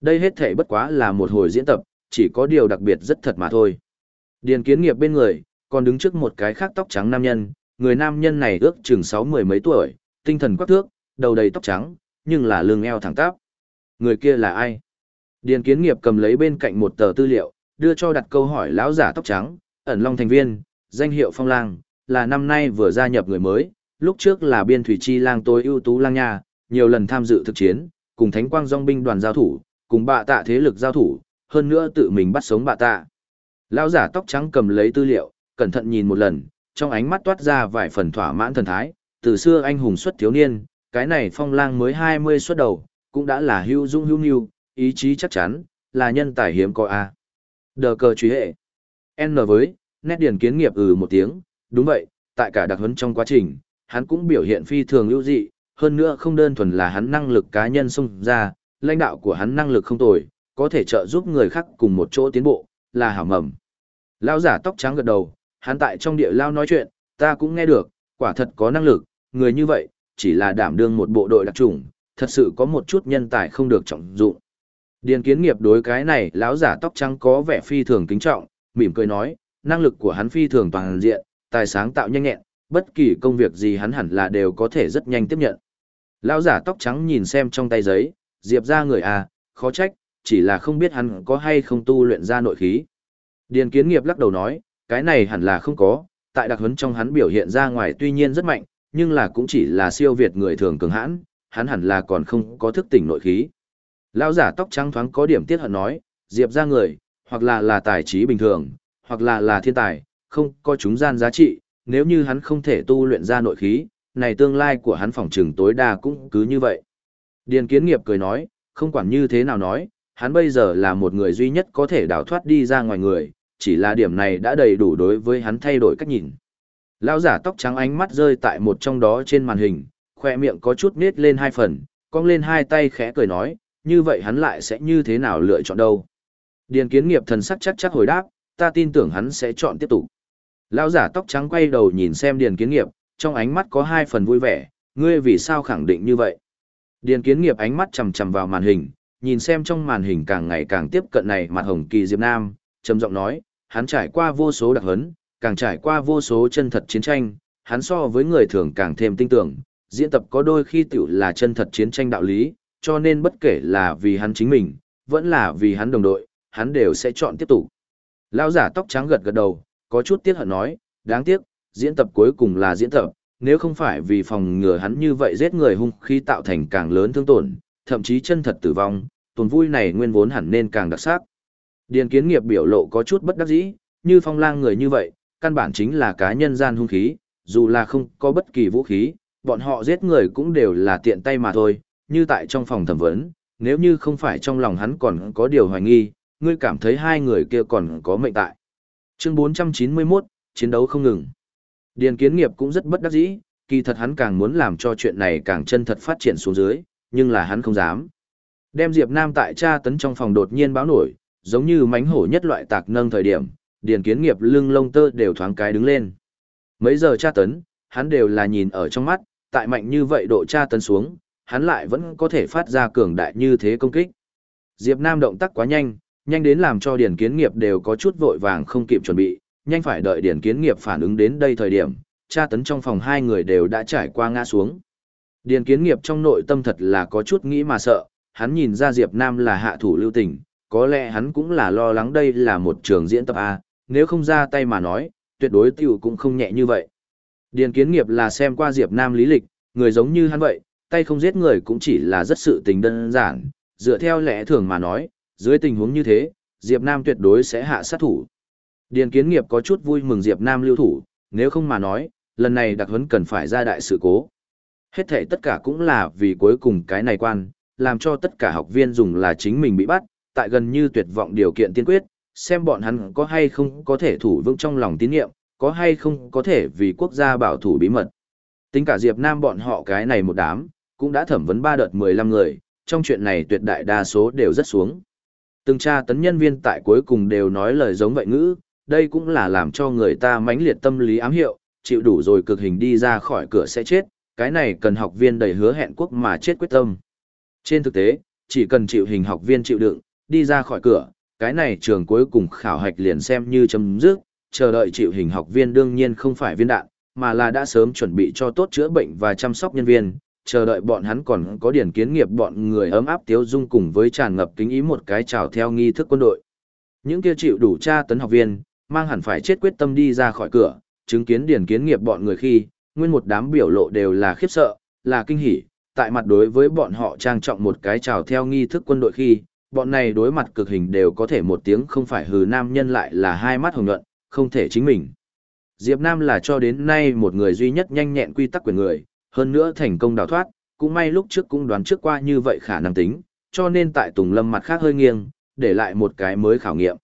Đây hết thể bất quá là một hồi diễn tập, chỉ có điều đặc biệt rất thật mà thôi. Điền kiến nghiệp bên người, còn đứng trước một cái khác tóc trắng nam nhân, người nam nhân này ước chừng sáu mười mấy tuổi, tinh thần quắc thước, đầu đầy tóc trắng, nhưng là lưng eo thẳng tắp. Người kia là ai? Điền kiến nghiệp cầm lấy bên cạnh một tờ tư liệu, đưa cho đặt câu hỏi lão giả tóc trắng, ẩn long thành viên, danh hiệu phong lang, là năm nay vừa gia nhập người mới, lúc trước là biên thủy chi lang tối ưu tú lang nha, nhiều lần tham dự thực chiến, cùng thánh quang dòng binh đoàn giao thủ, cùng bạ tạ thế lực giao thủ, hơn nữa tự mình bắt sống bạ tạ. Lão giả tóc trắng cầm lấy tư liệu, cẩn thận nhìn một lần, trong ánh mắt toát ra vài phần thỏa mãn thần thái, từ xưa anh hùng xuất thiếu niên, cái này phong lang mới 20 xuất đầu, cũng đã là hưu dung hưu nhu, ý chí chắc chắn, là nhân tài hiếm có A. Đờ cờ truy hệ. N với, nét điển kiến nghiệp ừ một tiếng, đúng vậy, tại cả đặc huấn trong quá trình, hắn cũng biểu hiện phi thường lưu dị, hơn nữa không đơn thuần là hắn năng lực cá nhân xung ra, lãnh đạo của hắn năng lực không tồi, có thể trợ giúp người khác cùng một chỗ tiến bộ, là hảo mầm. Lao giả tóc trắng gật đầu, hắn tại trong địa lao nói chuyện, ta cũng nghe được, quả thật có năng lực, người như vậy, chỉ là đảm đương một bộ đội đặc trùng, thật sự có một chút nhân tài không được trọng dụng. Điền kiến nghiệp đối cái này, lão giả tóc trắng có vẻ phi thường kính trọng, mỉm cười nói, năng lực của hắn phi thường toàn diện, tài sáng tạo nhanh nhẹn, bất kỳ công việc gì hắn hẳn là đều có thể rất nhanh tiếp nhận. Lão giả tóc trắng nhìn xem trong tay giấy, diệp ra người à, khó trách, chỉ là không biết hắn có hay không tu luyện ra nội khí. Điền kiến nghiệp lắc đầu nói, cái này hẳn là không có, tại đặc huấn trong hắn biểu hiện ra ngoài tuy nhiên rất mạnh, nhưng là cũng chỉ là siêu việt người thường cường hãn, hắn hẳn là còn không có thức tỉnh nội khí. Lão giả tóc trắng thoáng có điểm tiết hận nói, diệp ra người, hoặc là là tài trí bình thường, hoặc là là thiên tài, không có chúng gian giá trị, nếu như hắn không thể tu luyện ra nội khí, này tương lai của hắn phòng chừng tối đa cũng cứ như vậy. Điền kiến nghiệp cười nói, không quản như thế nào nói, hắn bây giờ là một người duy nhất có thể đào thoát đi ra ngoài người, chỉ là điểm này đã đầy đủ đối với hắn thay đổi cách nhìn. Lão giả tóc trắng ánh mắt rơi tại một trong đó trên màn hình, khoe miệng có chút nết lên hai phần, cong lên hai tay khẽ cười nói, như vậy hắn lại sẽ như thế nào lựa chọn đâu. Điền kiến nghiệp thần sắc chắc chắc hồi đáp, ta tin tưởng hắn sẽ chọn tiếp tục. Lão giả tóc trắng quay đầu nhìn xem điền kiến nghiệp, trong ánh mắt có hai phần vui vẻ, ngươi vì sao khẳng định như vậy. Điền kiến nghiệp ánh mắt chầm chầm vào màn hình, nhìn xem trong màn hình càng ngày càng tiếp cận này mặt hồng kỳ diệp nam, trầm giọng nói, hắn trải qua vô số đặc hấn, càng trải qua vô số chân thật chiến tranh, hắn so với người thường càng thêm tinh tưởng, diễn tập có đôi khi tiểu là chân thật chiến tranh đạo lý, cho nên bất kể là vì hắn chính mình, vẫn là vì hắn đồng đội, hắn đều sẽ chọn tiếp tục. Lão giả tóc trắng gật gật đầu, có chút tiếc hận nói, đáng tiếc, diễn tập cuối cùng là diễn tập, nếu không phải vì phòng ngừa hắn như vậy giết người hung khí tạo thành càng lớn thương tổn, thậm chí chân thật tử vong, tuần vui này nguyên vốn hẳn nên càng đặc sắc. Điền kiến nghiệp biểu lộ có chút bất đắc dĩ, như phong lang người như vậy, căn bản chính là cá nhân gian hung khí, dù là không có bất kỳ vũ khí, bọn họ giết người cũng đều là tiện tay mà thôi, như tại trong phòng thẩm vấn, nếu như không phải trong lòng hắn còn có điều hoài nghi, ngươi cảm thấy hai người kia còn có mệnh tại. Chương 491, chiến đấu không ngừng. Điền kiến nghiệp cũng rất bất đắc dĩ, kỳ thật hắn càng muốn làm cho chuyện này càng chân thật phát triển xuống dưới, nhưng là hắn không dám. Đem Diệp Nam tại tra tấn trong phòng đột nhiên báo nổi, giống như mánh hổ nhất loại tạc nâng thời điểm, điền kiến nghiệp lưng lông tơ đều thoáng cái đứng lên. Mấy giờ tra tấn, hắn đều là nhìn ở trong mắt, tại mạnh như vậy độ tra tấn xuống, hắn lại vẫn có thể phát ra cường đại như thế công kích. Diệp Nam động tác quá nhanh, nhanh đến làm cho điền kiến nghiệp đều có chút vội vàng không kịp chuẩn bị, nhanh phải đợi điền kiến nghiệp phản ứng đến đây thời điểm, tra tấn trong phòng hai người đều đã trải qua ngã xuống. Điền kiến nghiệp trong nội tâm thật là có chút nghĩ mà sợ, hắn nhìn ra Diệp Nam là hạ thủ lưu tình, có lẽ hắn cũng là lo lắng đây là một trường diễn tập A, nếu không ra tay mà nói, tuyệt đối tiểu cũng không nhẹ như vậy. Điền kiến nghiệp là xem qua Diệp Nam lý lịch, người giống như hắn vậy, tay không giết người cũng chỉ là rất sự tình đơn giản, dựa theo lẽ thường mà nói, dưới tình huống như thế, Diệp Nam tuyệt đối sẽ hạ sát thủ. Điền kiến nghiệp có chút vui mừng Diệp Nam lưu thủ, nếu không mà nói, lần này đặc huấn cần phải ra đại sự cố. Hết thể tất cả cũng là vì cuối cùng cái này quan, làm cho tất cả học viên dùng là chính mình bị bắt, tại gần như tuyệt vọng điều kiện tiên quyết, xem bọn hắn có hay không có thể thủ vững trong lòng tín nhiệm, có hay không có thể vì quốc gia bảo thủ bí mật. Tính cả Diệp Nam bọn họ cái này một đám, cũng đã thẩm vấn ba đợt 15 người, trong chuyện này tuyệt đại đa số đều rất xuống. Từng tra tấn nhân viên tại cuối cùng đều nói lời giống vậy ngữ, đây cũng là làm cho người ta mãnh liệt tâm lý ám hiệu, chịu đủ rồi cực hình đi ra khỏi cửa sẽ chết, cái này cần học viên đầy hứa hẹn quốc mà chết quyết tâm. Trên thực tế, chỉ cần chịu hình học viên chịu đựng, đi ra khỏi cửa, cái này trường cuối cùng khảo hạch liền xem như chấm dứt, chờ đợi chịu hình học viên đương nhiên không phải viên đạn, mà là đã sớm chuẩn bị cho tốt chữa bệnh và chăm sóc nhân viên, chờ đợi bọn hắn còn có điển kiến nghiệp bọn người ấm áp tiếu dung cùng với tràn ngập kính ý một cái chào theo nghi thức quân đội. Những kia chịu đủ tra tấn học viên, mang hẳn phải chết quyết tâm đi ra khỏi cửa, chứng kiến điển kiến nghiệp bọn người khi, nguyên một đám biểu lộ đều là khiếp sợ, là kinh hỉ, tại mặt đối với bọn họ trang trọng một cái chào theo nghi thức quân đội khi, bọn này đối mặt cực hình đều có thể một tiếng không phải hừ nam nhân lại là hai mắt hồng nhuận, không thể chính mình. Diệp Nam là cho đến nay một người duy nhất nhanh nhẹn quy tắc quyền người, hơn nữa thành công đào thoát, cũng may lúc trước cũng đoán trước qua như vậy khả năng tính, cho nên tại Tùng Lâm mặt khác hơi nghiêng, để lại một cái mới khảo nghiệm.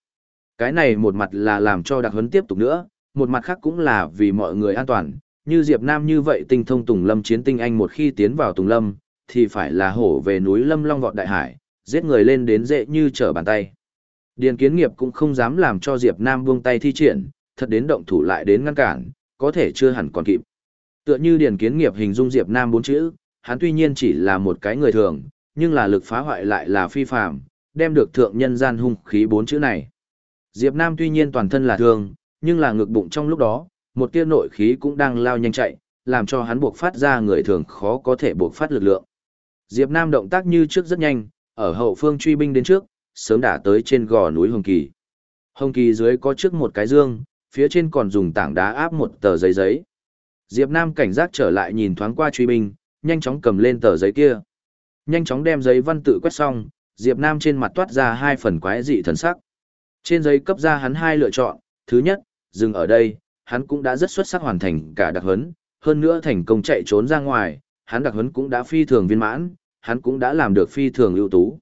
Cái này một mặt là làm cho đặc huấn tiếp tục nữa, một mặt khác cũng là vì mọi người an toàn, như Diệp Nam như vậy tinh thông Tùng Lâm chiến tinh anh một khi tiến vào Tùng Lâm, thì phải là hổ về núi Lâm Long vọt đại hải, giết người lên đến dễ như trở bàn tay. Điền kiến nghiệp cũng không dám làm cho Diệp Nam buông tay thi triển, thật đến động thủ lại đến ngăn cản, có thể chưa hẳn còn kịp. Tựa như Điền kiến nghiệp hình dung Diệp Nam bốn chữ, hắn tuy nhiên chỉ là một cái người thường, nhưng là lực phá hoại lại là phi phàm, đem được thượng nhân gian hung khí bốn chữ này. Diệp Nam tuy nhiên toàn thân là thương, nhưng là ngực bụng trong lúc đó, một tia nội khí cũng đang lao nhanh chạy, làm cho hắn buộc phát ra người thường khó có thể buộc phát lực lượng. Diệp Nam động tác như trước rất nhanh, ở hậu phương truy binh đến trước, sớm đã tới trên gò núi Hồng Kỳ. Hồng Kỳ dưới có trước một cái dương, phía trên còn dùng tảng đá áp một tờ giấy giấy. Diệp Nam cảnh giác trở lại nhìn thoáng qua truy binh, nhanh chóng cầm lên tờ giấy kia. Nhanh chóng đem giấy văn tự quét xong, Diệp Nam trên mặt toát ra hai phần quái dị thần sắc. Trên giấy cấp ra hắn hai lựa chọn, thứ nhất, dừng ở đây, hắn cũng đã rất xuất sắc hoàn thành cả đặc huấn, hơn nữa thành công chạy trốn ra ngoài, hắn đặc huấn cũng đã phi thường viên mãn, hắn cũng đã làm được phi thường ưu tú.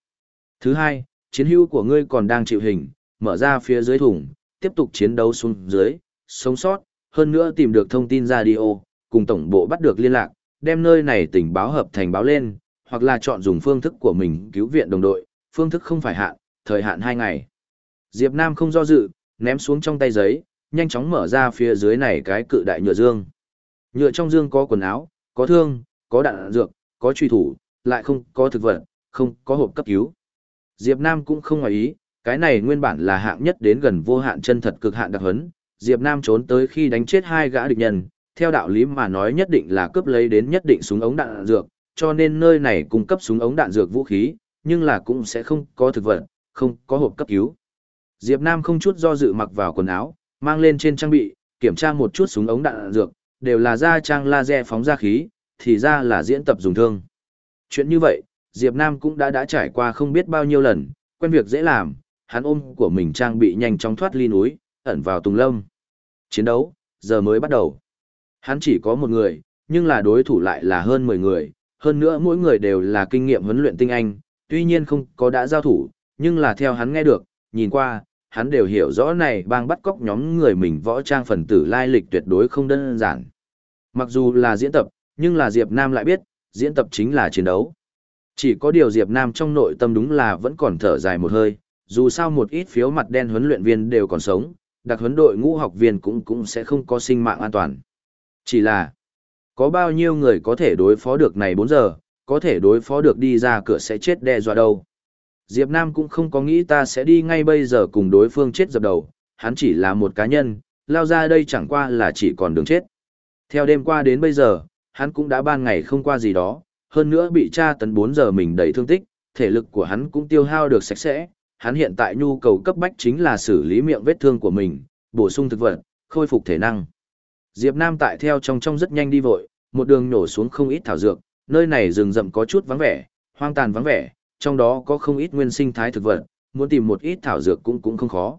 Thứ hai, chiến hữu của ngươi còn đang chịu hình, mở ra phía dưới thùng, tiếp tục chiến đấu xuống dưới, sống sót, hơn nữa tìm được thông tin radio, cùng tổng bộ bắt được liên lạc, đem nơi này tình báo hợp thành báo lên, hoặc là chọn dùng phương thức của mình cứu viện đồng đội, phương thức không phải hạn, thời hạn 2 ngày. Diệp Nam không do dự, ném xuống trong tay giấy, nhanh chóng mở ra phía dưới này cái cự đại nhựa dương. Nhựa trong dương có quần áo, có thương, có đạn dược, có truy thủ, lại không có thực vật, không có hộp cấp cứu. Diệp Nam cũng không ngoài ý, cái này nguyên bản là hạng nhất đến gần vô hạn chân thật cực hạn đặc huấn, Diệp Nam trốn tới khi đánh chết hai gã địch nhân, theo đạo lý mà nói nhất định là cướp lấy đến nhất định súng ống đạn, dược, cho nên nơi này cung cấp súng ống đạn dược vũ khí, nhưng là cũng sẽ không có thực vật, không có hộp cấp cứu. Diệp Nam không chút do dự mặc vào quần áo, mang lên trên trang bị, kiểm tra một chút súng ống đạn, dược, đều là ra trang laser phóng ra khí, thì ra là diễn tập dùng thương. Chuyện như vậy, Diệp Nam cũng đã đã trải qua không biết bao nhiêu lần, quen việc dễ làm, hắn ôm của mình trang bị nhanh chóng thoát ly núi, ẩn vào tùng lâm. Chiến đấu, giờ mới bắt đầu. Hắn chỉ có một người, nhưng là đối thủ lại là hơn 10 người, hơn nữa mỗi người đều là kinh nghiệm huấn luyện tinh anh, tuy nhiên không có đã giao thủ, nhưng là theo hắn nghe được, nhìn qua, hắn đều hiểu rõ này bang bắt cóc nhóm người mình võ trang phần tử lai lịch tuyệt đối không đơn giản. Mặc dù là diễn tập, nhưng là Diệp Nam lại biết, diễn tập chính là chiến đấu. Chỉ có điều Diệp Nam trong nội tâm đúng là vẫn còn thở dài một hơi, dù sao một ít phiếu mặt đen huấn luyện viên đều còn sống, đặc huấn đội ngũ học viên cũng cũng sẽ không có sinh mạng an toàn. Chỉ là, có bao nhiêu người có thể đối phó được này 4 giờ, có thể đối phó được đi ra cửa sẽ chết đe dọa đâu. Diệp Nam cũng không có nghĩ ta sẽ đi ngay bây giờ cùng đối phương chết dập đầu, hắn chỉ là một cá nhân, lao ra đây chẳng qua là chỉ còn đường chết. Theo đêm qua đến bây giờ, hắn cũng đã ban ngày không qua gì đó, hơn nữa bị tra tấn 4 giờ mình đầy thương tích, thể lực của hắn cũng tiêu hao được sạch sẽ, hắn hiện tại nhu cầu cấp bách chính là xử lý miệng vết thương của mình, bổ sung thực vật, khôi phục thể năng. Diệp Nam tại theo trong trong rất nhanh đi vội, một đường nổ xuống không ít thảo dược, nơi này rừng rậm có chút vắng vẻ, hoang tàn vắng vẻ, trong đó có không ít nguyên sinh thái thực vật, muốn tìm một ít thảo dược cũng cũng không khó.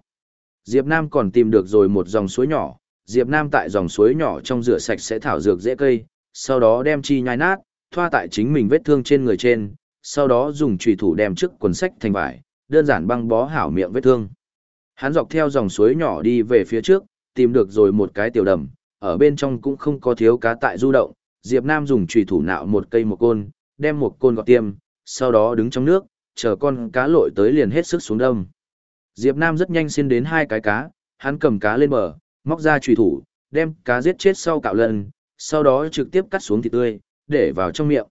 Diệp Nam còn tìm được rồi một dòng suối nhỏ, Diệp Nam tại dòng suối nhỏ trong rửa sạch sẽ thảo dược dễ cây, sau đó đem chi nhai nát, thoa tại chính mình vết thương trên người trên, sau đó dùng chùy thủ đem trước quần sách thành vải, đơn giản băng bó hảo miệng vết thương. Hắn dọc theo dòng suối nhỏ đi về phía trước, tìm được rồi một cái tiểu đầm, ở bên trong cũng không có thiếu cá tại du động, Diệp Nam dùng chùy thủ nạo một cây một côn, đem một côn gọt tiêm, sau đó đứng trong nước, chờ con cá lội tới liền hết sức xuống đâm. Diệp Nam rất nhanh xin đến hai cái cá, hắn cầm cá lên bờ, móc ra trùy thủ, đem cá giết chết sau cạo lần, sau đó trực tiếp cắt xuống thịt tươi, để vào trong miệng.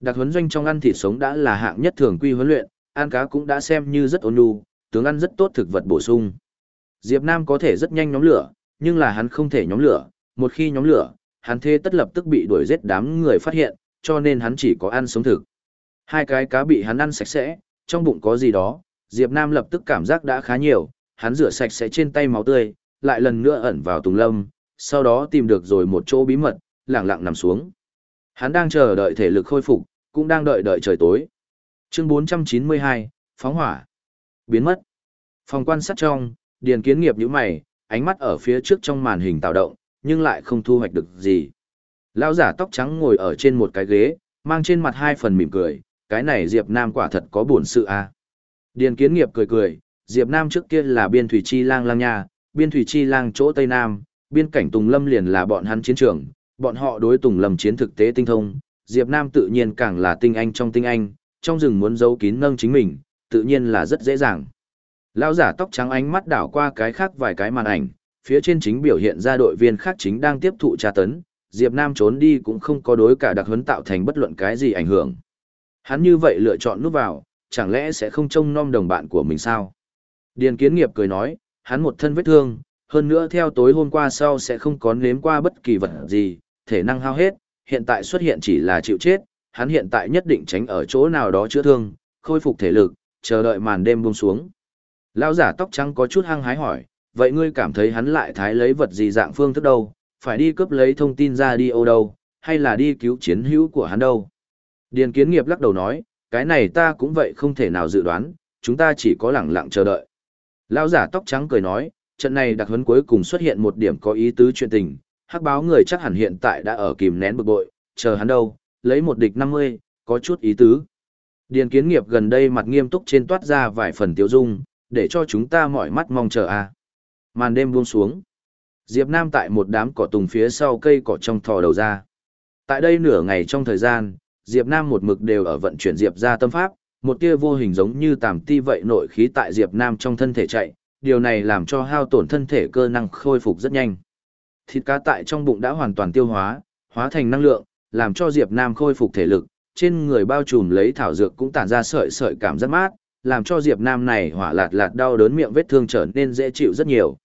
Đặc huấn doanh trong ăn thịt sống đã là hạng nhất thường quy huấn luyện, ăn cá cũng đã xem như rất ôn nhu, tướng ăn rất tốt thực vật bổ sung. Diệp Nam có thể rất nhanh nhóm lửa, nhưng là hắn không thể nhóm lửa, một khi nhóm lửa, hắn thế tất lập tức bị đuổi giết đám người phát hiện, cho nên hắn chỉ có ăn sống thực. Hai cái cá bị hắn ăn sạch sẽ, trong bụng có gì đó, Diệp Nam lập tức cảm giác đã khá nhiều, hắn rửa sạch sẽ trên tay máu tươi, lại lần nữa ẩn vào tùng lâm, sau đó tìm được rồi một chỗ bí mật, lặng lặng nằm xuống. Hắn đang chờ đợi thể lực khôi phục, cũng đang đợi đợi trời tối. Chương 492, phóng hỏa. Biến mất. Phòng quan sát trong, điền kiến nghiệp nhíu mày, ánh mắt ở phía trước trong màn hình tạo động, nhưng lại không thu hoạch được gì. Lão giả tóc trắng ngồi ở trên một cái ghế, mang trên mặt hai phần mỉm cười, cái này Diệp Nam quả thật có buồn sự à. Điền kiến nghiệp cười cười, Diệp Nam trước kia là biên thủy chi lang lang nha, biên thủy chi lang chỗ Tây Nam, biên cảnh Tùng Lâm liền là bọn hắn chiến trường, bọn họ đối Tùng Lâm chiến thực tế tinh thông, Diệp Nam tự nhiên càng là tinh anh trong tinh anh, trong rừng muốn giấu kín nâng chính mình, tự nhiên là rất dễ dàng. Lão giả tóc trắng ánh mắt đảo qua cái khác vài cái màn ảnh, phía trên chính biểu hiện ra đội viên khác chính đang tiếp thụ tra tấn, Diệp Nam trốn đi cũng không có đối cả đặc huấn tạo thành bất luận cái gì ảnh hưởng. Hắn như vậy lựa chọn núp vào, chẳng lẽ sẽ không trông nom đồng bạn của mình sao? Điền kiến nghiệp cười nói, hắn một thân vết thương, hơn nữa theo tối hôm qua sau sẽ không có nếm qua bất kỳ vật gì, thể năng hao hết, hiện tại xuất hiện chỉ là chịu chết, hắn hiện tại nhất định tránh ở chỗ nào đó chữa thương, khôi phục thể lực, chờ đợi màn đêm buông xuống. Lão giả tóc trắng có chút hăng hái hỏi, vậy ngươi cảm thấy hắn lại thái lấy vật gì dạng phương thức đâu, phải đi cướp lấy thông tin ra đi ô đâu, hay là đi cứu chiến hữu của hắn đâu? Điền kiến nghiệp lắc đầu nói, cái này ta cũng vậy không thể nào dự đoán, chúng ta chỉ có lẳng lặng chờ đợi. Lão giả tóc trắng cười nói, trận này đặc huấn cuối cùng xuất hiện một điểm có ý tứ chuyện tình, hắc báo người chắc hẳn hiện tại đã ở kìm nén bực bội, chờ hắn đâu, lấy một địch 50, có chút ý tứ. Điền kiến nghiệp gần đây mặt nghiêm túc trên toát ra vài phần tiêu dung, để cho chúng ta mỏi mắt mong chờ a. Màn đêm buông xuống. Diệp Nam tại một đám cỏ tùng phía sau cây cỏ trong thò đầu ra. Tại đây nửa ngày trong thời gian, Diệp Nam một mực đều ở vận chuyển Diệp ra tâm pháp, một tia vô hình giống như tàm ti vậy nội khí tại Diệp Nam trong thân thể chạy, điều này làm cho hao tổn thân thể cơ năng khôi phục rất nhanh. Thịt cá tại trong bụng đã hoàn toàn tiêu hóa, hóa thành năng lượng, làm cho Diệp Nam khôi phục thể lực, trên người bao trùm lấy thảo dược cũng tản ra sợi sợi cảm rất mát, làm cho Diệp Nam này hỏa lạt lạt đau đớn miệng vết thương trở nên dễ chịu rất nhiều.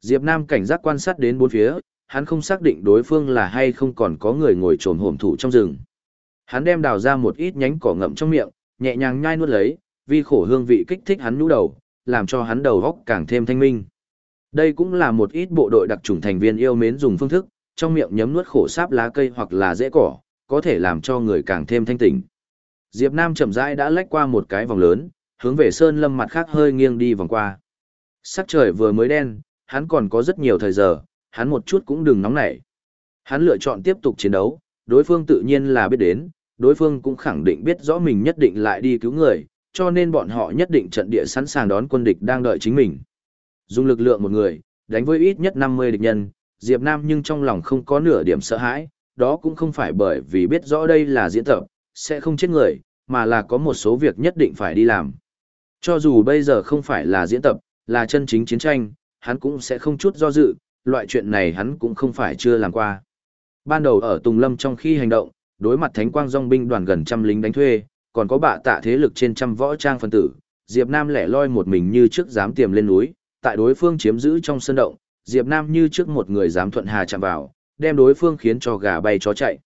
Diệp Nam cảnh giác quan sát đến bốn phía, hắn không xác định đối phương là hay không còn có người ngồi trồn hổm thủ trong rừng. Hắn đem đào ra một ít nhánh cỏ ngậm trong miệng, nhẹ nhàng nhai nuốt lấy, vì khổ hương vị kích thích hắn nhũ đầu, làm cho hắn đầu óc càng thêm thanh minh. Đây cũng là một ít bộ đội đặc chủng thành viên yêu mến dùng phương thức, trong miệng nhấm nuốt khổ sáp lá cây hoặc là rễ cỏ, có thể làm cho người càng thêm thanh tỉnh. Diệp Nam chậm rãi đã lách qua một cái vòng lớn, hướng về sơn lâm mặt khác hơi nghiêng đi vòng qua. Sắc trời vừa mới đen, hắn còn có rất nhiều thời giờ, hắn một chút cũng đừng nóng nảy. Hắn lựa chọn tiếp tục chiến đấu, đối phương tự nhiên là biết đến, đối phương cũng khẳng định biết rõ mình nhất định lại đi cứu người, cho nên bọn họ nhất định trận địa sẵn sàng đón quân địch đang đợi chính mình. Dùng lực lượng một người, đánh với ít nhất 50 địch nhân, Diệp Nam nhưng trong lòng không có nửa điểm sợ hãi, đó cũng không phải bởi vì biết rõ đây là diễn tập, sẽ không chết người, mà là có một số việc nhất định phải đi làm. Cho dù bây giờ không phải là diễn tập, là chân chính chiến tranh, hắn cũng sẽ không chút do dự, loại chuyện này hắn cũng không phải chưa làm qua. Ban đầu ở Tùng Lâm trong khi hành động, đối mặt Thánh Quang Dòng binh đoàn gần trăm lính đánh thuê, còn có bạ tạ thế lực trên trăm võ trang phân tử, Diệp Nam lẻ loi một mình như trước dám tiềm lên núi, tại đối phương chiếm giữ trong sân động, Diệp Nam như trước một người dám thuận hà chạm vào, đem đối phương khiến cho gà bay chó chạy.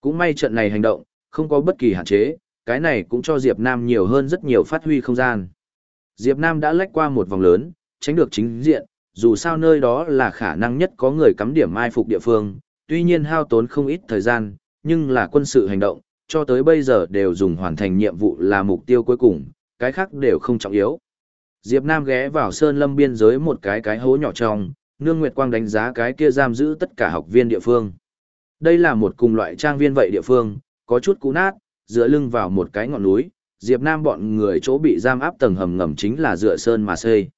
Cũng may trận này hành động, không có bất kỳ hạn chế, cái này cũng cho Diệp Nam nhiều hơn rất nhiều phát huy không gian. Diệp Nam đã lách qua một vòng lớn, tránh được chính diện, dù sao nơi đó là khả năng nhất có người cắm điểm mai phục địa phương, tuy nhiên hao tốn không ít thời gian, nhưng là quân sự hành động, cho tới bây giờ đều dùng hoàn thành nhiệm vụ là mục tiêu cuối cùng, cái khác đều không trọng yếu. Diệp Nam ghé vào sơn lâm biên giới một cái cái hố nhỏ trong, Nương Nguyệt Quang đánh giá cái kia giam giữ tất cả học viên địa phương. Đây là một cùng loại trang viên vậy địa phương, có chút cũ nát, dựa lưng vào một cái ngọn núi, Diệp Nam bọn người chỗ bị giam áp tầng hầm ngầm chính là dựa sơn mà xây.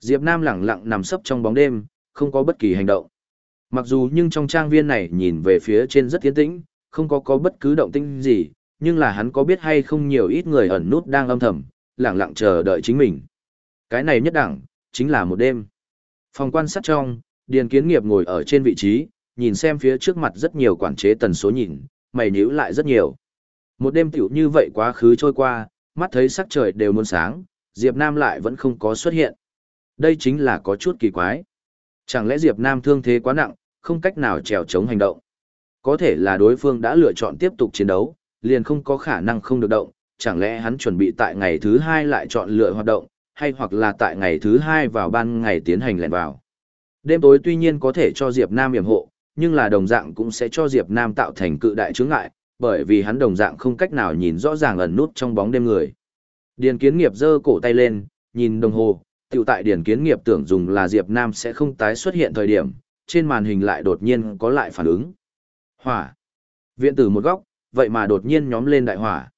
Diệp Nam lặng lặng nằm sấp trong bóng đêm, không có bất kỳ hành động. Mặc dù nhưng trong trang viên này nhìn về phía trên rất tiến tĩnh, không có có bất cứ động tĩnh gì, nhưng là hắn có biết hay không nhiều ít người ẩn nút đang âm thầm, lặng lặng chờ đợi chính mình. Cái này nhất đẳng, chính là một đêm. Phòng quan sát trong, Điền Kiến Nghiệp ngồi ở trên vị trí, nhìn xem phía trước mặt rất nhiều quản chế tần số nhìn, mày nhíu lại rất nhiều. Một đêm tiểu như vậy quá khứ trôi qua, mắt thấy sắc trời đều muốn sáng, Diệp Nam lại vẫn không có xuất hiện. Đây chính là có chút kỳ quái. Chẳng lẽ Diệp Nam thương thế quá nặng, không cách nào trèo chống hành động. Có thể là đối phương đã lựa chọn tiếp tục chiến đấu, liền không có khả năng không được động, chẳng lẽ hắn chuẩn bị tại ngày thứ hai lại chọn lựa hoạt động, hay hoặc là tại ngày thứ hai vào ban ngày tiến hành lẻn vào. Đêm tối tuy nhiên có thể cho Diệp Nam yểm hộ, nhưng là đồng dạng cũng sẽ cho Diệp Nam tạo thành cự đại chướng ngại, bởi vì hắn đồng dạng không cách nào nhìn rõ ràng ẩn nút trong bóng đêm người. Điền kiến nghiệp giơ cổ tay lên, nhìn đồng hồ, tiểu tại điền kiến nghiệp tưởng dùng là Diệp Nam sẽ không tái xuất hiện thời điểm, trên màn hình lại đột nhiên có lại phản ứng. Hỏa. Viện tử một góc, vậy mà đột nhiên nhóm lên đại hỏa.